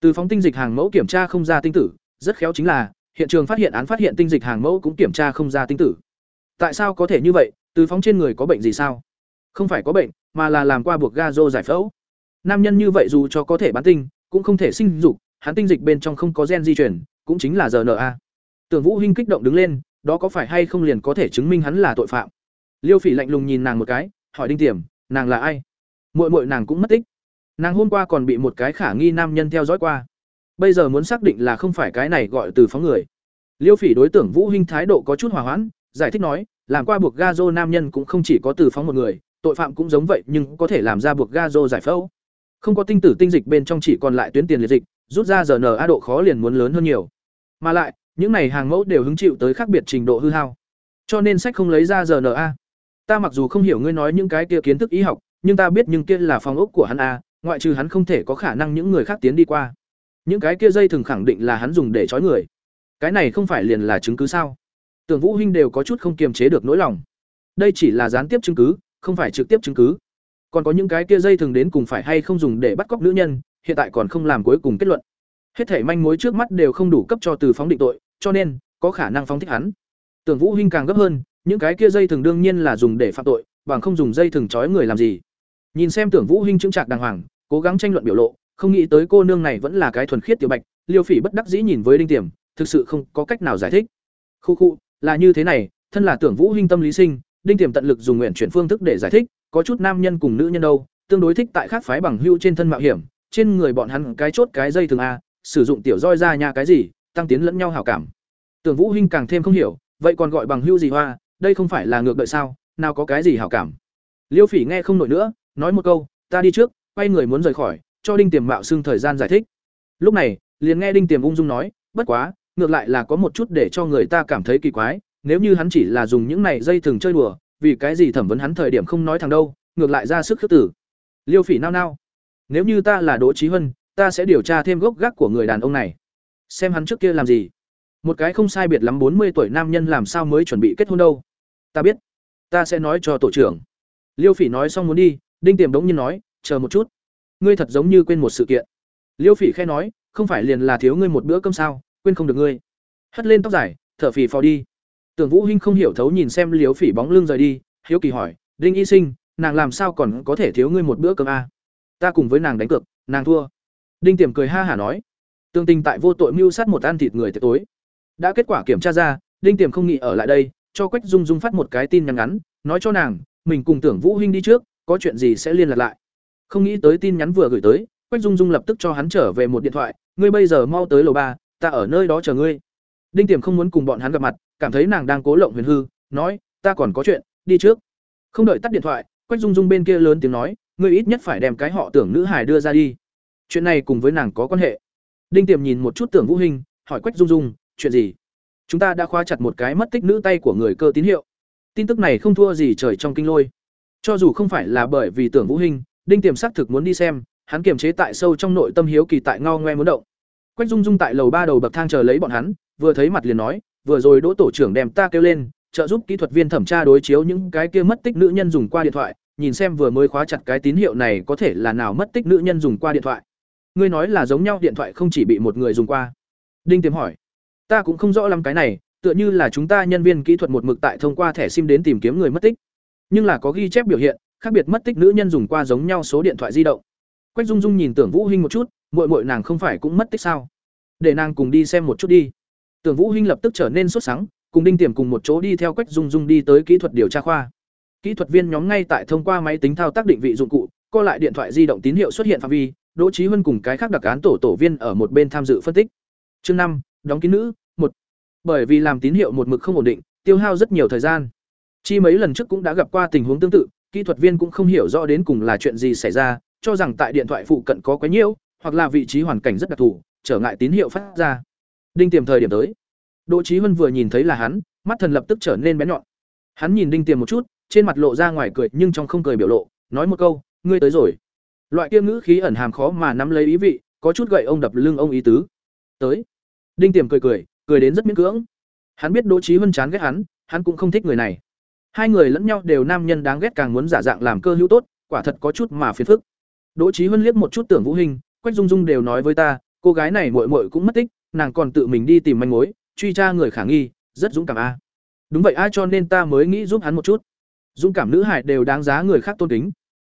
Từ phóng tinh dịch hàng mẫu kiểm tra không ra tinh tử. Rất khéo chính là, hiện trường phát hiện án phát hiện tinh dịch hàng mẫu cũng kiểm tra không ra tinh tử. Tại sao có thể như vậy? Từ phóng trên người có bệnh gì sao? Không phải có bệnh, mà là làm qua buộc ga rô giải phẫu. Nam nhân như vậy dù cho có thể bán tinh, cũng không thể sinh dục. Hắn tinh dịch bên trong không có gen di chuyển cũng chính là rna tưởng vũ hinh kích động đứng lên đó có phải hay không liền có thể chứng minh hắn là tội phạm? Liêu phỉ lạnh lùng nhìn nàng một cái, hỏi đinh tiềm, nàng là ai? Muội muội nàng cũng mất tích. Nàng hôm qua còn bị một cái khả nghi nam nhân theo dõi qua. Bây giờ muốn xác định là không phải cái này gọi từ phóng người. Liêu phỉ đối tượng vũ hinh thái độ có chút hòa hoãn, giải thích nói, làm qua buộc ga dô nam nhân cũng không chỉ có từ phóng một người, tội phạm cũng giống vậy nhưng có thể làm ra buộc ga dô giải phẫu. Không có tinh tử tinh dịch bên trong chỉ còn lại tuyến tiền liệt dịch, rút ra giờ rna độ khó liền muốn lớn hơn nhiều. Mà lại những này hàng mẫu đều hứng chịu tới khác biệt trình độ hư hao. Cho nên sách không lấy ra giờ rna ta mặc dù không hiểu ngươi nói những cái kia kiến thức y học, nhưng ta biết nhưng kia là phòng ốc của hắn a, ngoại trừ hắn không thể có khả năng những người khác tiến đi qua. Những cái kia dây thường khẳng định là hắn dùng để trói người. Cái này không phải liền là chứng cứ sao? Tưởng vũ huynh đều có chút không kiềm chế được nỗi lòng. Đây chỉ là gián tiếp chứng cứ, không phải trực tiếp chứng cứ. Còn có những cái kia dây thường đến cùng phải hay không dùng để bắt cóc nữ nhân, hiện tại còn không làm cuối cùng kết luận. Hết thể manh mối trước mắt đều không đủ cấp cho từ phóng định tội cho nên, có khả năng phóng thích hắn. Tưởng vũ huynh càng gấp hơn, những cái kia dây thường đương nhiên là dùng để phạm tội, bằng không dùng dây thường trói người làm gì. Nhìn xem tưởng vũ huynh chứng trạng đàng hoàng, cố gắng tranh luận biểu lộ, không nghĩ tới cô nương này vẫn là cái thuần khiết tiểu bạch, liêu phỉ bất đắc dĩ nhìn với đinh tiềm, thực sự không có cách nào giải thích. Khu khu, là như thế này, thân là tưởng vũ huynh tâm lý sinh, đinh tiềm tận lực dùng nguyện chuyển phương thức để giải thích, có chút nam nhân cùng nữ nhân đâu, tương đối thích tại khác phái bằng hưu trên thân mạo hiểm, trên người bọn hắn cái chốt cái dây thường a, sử dụng tiểu roi ra nhà cái gì tăng tiến lẫn nhau hảo cảm. Tưởng vũ huynh càng thêm không hiểu, vậy còn gọi bằng hưu gì hoa, đây không phải là ngược đợi sao, nào có cái gì hảo cảm. Liêu phỉ nghe không nổi nữa, nói một câu, ta đi trước, quay người muốn rời khỏi, cho đinh tiềm mạo xưng thời gian giải thích. Lúc này, liền nghe đinh tiềm ung dung nói, bất quá, ngược lại là có một chút để cho người ta cảm thấy kỳ quái, nếu như hắn chỉ là dùng những này dây thừng chơi đùa, vì cái gì thẩm vấn hắn thời điểm không nói thằng đâu, ngược lại ra sức khước tử liêu phỉ nao nao, nếu như ta là đỗ trí huân, ta sẽ điều tra thêm gốc gác của người đàn ông này xem hắn trước kia làm gì. Một cái không sai biệt lắm bốn mươi tuổi nam nhân làm sao mới chuẩn bị kết hôn đâu. Ta biết. Ta sẽ nói cho tổ trưởng. Liêu phỉ nói xong muốn đi, đinh tiềm đống nhiên nói, chờ một chút. Ngươi thật giống như quên một sự kiện. Liêu phỉ khe nói, không phải liền là thiếu ngươi một bữa cơm sao? Quên không được ngươi. Hất lên tóc dài, thở phì phò đi. Tưởng vũ hinh không hiểu thấu nhìn xem liêu phỉ bóng lưng rời đi, hiếu kỳ hỏi, đinh y sinh, nàng làm sao còn có thể thiếu ngươi một bữa cơm a? À? ta cùng với nàng đánh cược, nàng thua. Đinh tiềm cười ha hả nói tương tình tại vô tội mưu sát một ăn thịt người tối. Đã kết quả kiểm tra ra, đinh tiềm không nghĩ ở lại đây, cho quách dung dung phát một cái tin nhắn ngắn, nói cho nàng, mình cùng tưởng vũ hinh đi trước, có chuyện gì sẽ liên lạc lại. Không nghĩ tới tin nhắn vừa gửi tới, quách dung dung lập tức cho hắn trở về một điện thoại, ngươi bây giờ mau tới lầu ba, ta ở nơi đó chờ ngươi. Đinh tiềm không muốn cùng bọn hắn gặp mặt, cảm thấy nàng đang cố lộng huyền hư, nói, ta còn có chuyện, đi trước. Không đợi tắt điện thoại, quách dung dung bên kia lớn tiếng nói, ngươi ít nhất phải đem cái họ tưởng nữ hải đưa ra đi. Chuyện này cùng với nàng có quan hệ đinh tiềm nhìn một chút tưởng vũ hình hỏi quách dung dung, chuyện gì? Chúng ta đã khóa chặt một cái mất tích nữ tay của người cơ tín hiệu. Tin tức này không thua gì trời trong kinh lôi. Cho dù không phải là bởi vì tưởng vũ hình đinh tiềm xác thực muốn đi xem, hắn kiềm chế tại sâu trong nội tâm hiếu kỳ tại ngao ngoe muốn động. Quách dung dung tại lầu ba đầu bậc thang chờ lấy bọn hắn, vừa thấy mặt liền nói, vừa rồi đỗ tổ trưởng đem ta kêu lên, trợ giúp kỹ thuật viên thẩm tra đối chiếu những cái kia mất tích nữ nhân dùng qua điện thoại, nhìn xem vừa mới khóa chặt cái tín hiệu này có thể là nào mất tích nữ nhân dùng qua điện thoại ngươi nói là giống nhau điện thoại không chỉ bị một người dùng qua. Đinh tiềm hỏi. Ta cũng không rõ lắm cái này, tựa như là chúng ta nhân viên kỹ thuật một mực tại thông qua thẻ sim đến tìm kiếm người mất tích. Nhưng là có ghi chép biểu hiện, khác biệt mất tích nữ nhân dùng qua giống nhau số điện thoại di động. Quách dung dung nhìn tưởng vũ hinh một chút, muội muội nàng không phải cũng mất tích sao? Để nàng cùng đi xem một chút đi. Tưởng vũ hinh lập tức trở nên sốt sắng, cùng đinh tiềm cùng một chỗ đi theo quách dung dung đi tới kỹ thuật điều tra khoa. Kỹ thuật viên nhóm ngay tại thông qua máy tính thao tác định vị dụng cụ, co lại điện thoại di động tín hiệu xuất hiện phạm vi đỗ Chí huân cùng cái khác đặc án tổ tổ viên ở một bên tham dự phân tích chương năm đóng kín nữ một bởi vì làm tín hiệu một mực không ổn định tiêu hao rất nhiều thời gian chi mấy lần trước cũng đã gặp qua tình huống tương tự kỹ thuật viên cũng không hiểu rõ đến cùng là chuyện gì xảy ra cho rằng tại điện thoại phụ cận có quấy nhiễu, hoặc là vị trí hoàn cảnh rất đặc thù, trở ngại tín hiệu phát ra. Đinh Tiềm thời điểm tới. Đỗ Chí Huân vừa nhìn thấy là hắn, mắt thần lập tức trở nên bén nhọn. Hắn nhìn Đinh Tiềm một chút, trên mặt lộ ra ngoài cười nhưng trong không cười biểu lộ, nói một câu, ngươi tới rồi. Loại kia ngữ khí ẩn hàm khó mà nắm lấy ý vị, có chút gậy ông đập lưng ông ý tứ. Tới. Đinh Tiềm cười cười, cười đến rất miễn cưỡng. Hắn biết Đỗ Chí Huân chán ghét hắn, hắn cũng không thích người này. Hai người lẫn nhau đều nam nhân đáng ghét càng muốn giả dạng làm cơ hữu tốt, quả thật có chút mà phiền phức. Đỗ Chí Huân liếc một chút Tưởng Vũ Hình, Quách Dung Dung đều nói với ta, cô gái này muội muội cũng mất tích, nàng còn tự mình đi tìm manh mối, truy tra người khả nghi, rất dũng cảm a. Đúng vậy a cho nên ta mới nghĩ giúp hắn một chút. Dũng cảm nữ hải đều đáng giá người khác tôn kính.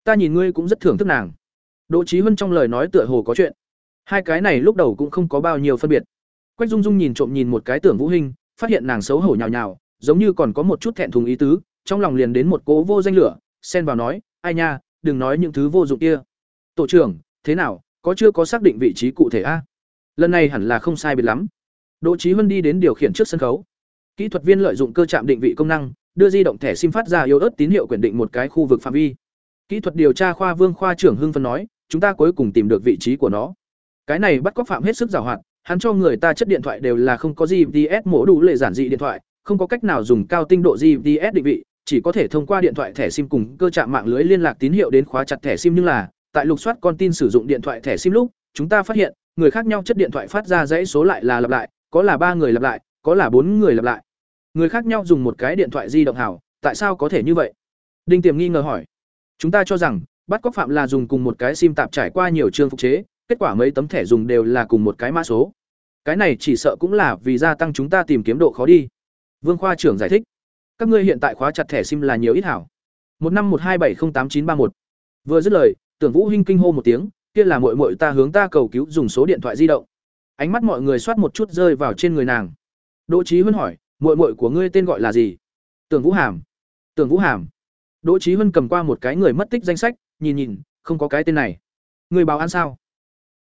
Ta nhìn ngươi cũng rất thưởng thức nàng. Đỗ Chí Huân trong lời nói tựa hồ có chuyện. Hai cái này lúc đầu cũng không có bao nhiêu phân biệt. Quách Dung Dung nhìn trộm nhìn một cái Tưởng Vũ Hình, phát hiện nàng xấu hổ nhào nhào, giống như còn có một chút thẹn thùng ý tứ, trong lòng liền đến một cố vô danh lửa, xen vào nói, "Ai nha, đừng nói những thứ vô dụng kia." "Tổ trưởng, thế nào, có chưa có xác định vị trí cụ thể a?" Lần này hẳn là không sai biệt lắm. Đỗ Chí Huân đi đến điều khiển trước sân khấu. Kỹ thuật viên lợi dụng cơ chạm định vị công năng, đưa di động thẻ sim phát ra yếu ớt tín hiệu quyền định một cái khu vực phạm vi. Kỹ thuật điều tra khoa Vương khoa trưởng Hưng phân nói, chúng ta cuối cùng tìm được vị trí của nó. Cái này bắt cóc phạm hết sức giàu hoạt, hắn cho người ta chất điện thoại đều là không có GPS mổ đủ lệ giản dị điện thoại, không có cách nào dùng cao tinh độ GPS định vị, chỉ có thể thông qua điện thoại thẻ sim cùng cơ trạm mạng lưới liên lạc tín hiệu đến khóa chặt thẻ sim nhưng là, tại lục soát con tin sử dụng điện thoại thẻ sim lúc, chúng ta phát hiện, người khác nhau chất điện thoại phát ra dãy số lại là lặp lại, có là ba người lặp lại, có là bốn người lặp lại. Người khác nhau dùng một cái điện thoại di động hảo, tại sao có thể như vậy? Đinh Tiềm nghi ngờ hỏi. Chúng ta cho rằng, bắt cóc phạm là dùng cùng một cái sim tạp trải qua nhiều chương phục chế, kết quả mấy tấm thẻ dùng đều là cùng một cái mã số. Cái này chỉ sợ cũng là vì gia tăng chúng ta tìm kiếm độ khó đi. Vương khoa trưởng giải thích. Các ngươi hiện tại khóa chặt thẻ sim là nhiều ít hảo. Một năm một hai bảy không tám chín ba một. Vừa dứt lời, Tưởng Vũ Hinh kinh hô một tiếng, kia là muội muội ta hướng ta cầu cứu dùng số điện thoại di động. Ánh mắt mọi người soát một chút rơi vào trên người nàng. Đỗ trí Huân hỏi, muội muội của ngươi tên gọi là gì? Tưởng Vũ Hàm. Tưởng Vũ Hàm. Đỗ trí Huân cầm qua một cái người mất tích danh sách, nhìn nhìn, không có cái tên này. Người báo án sao?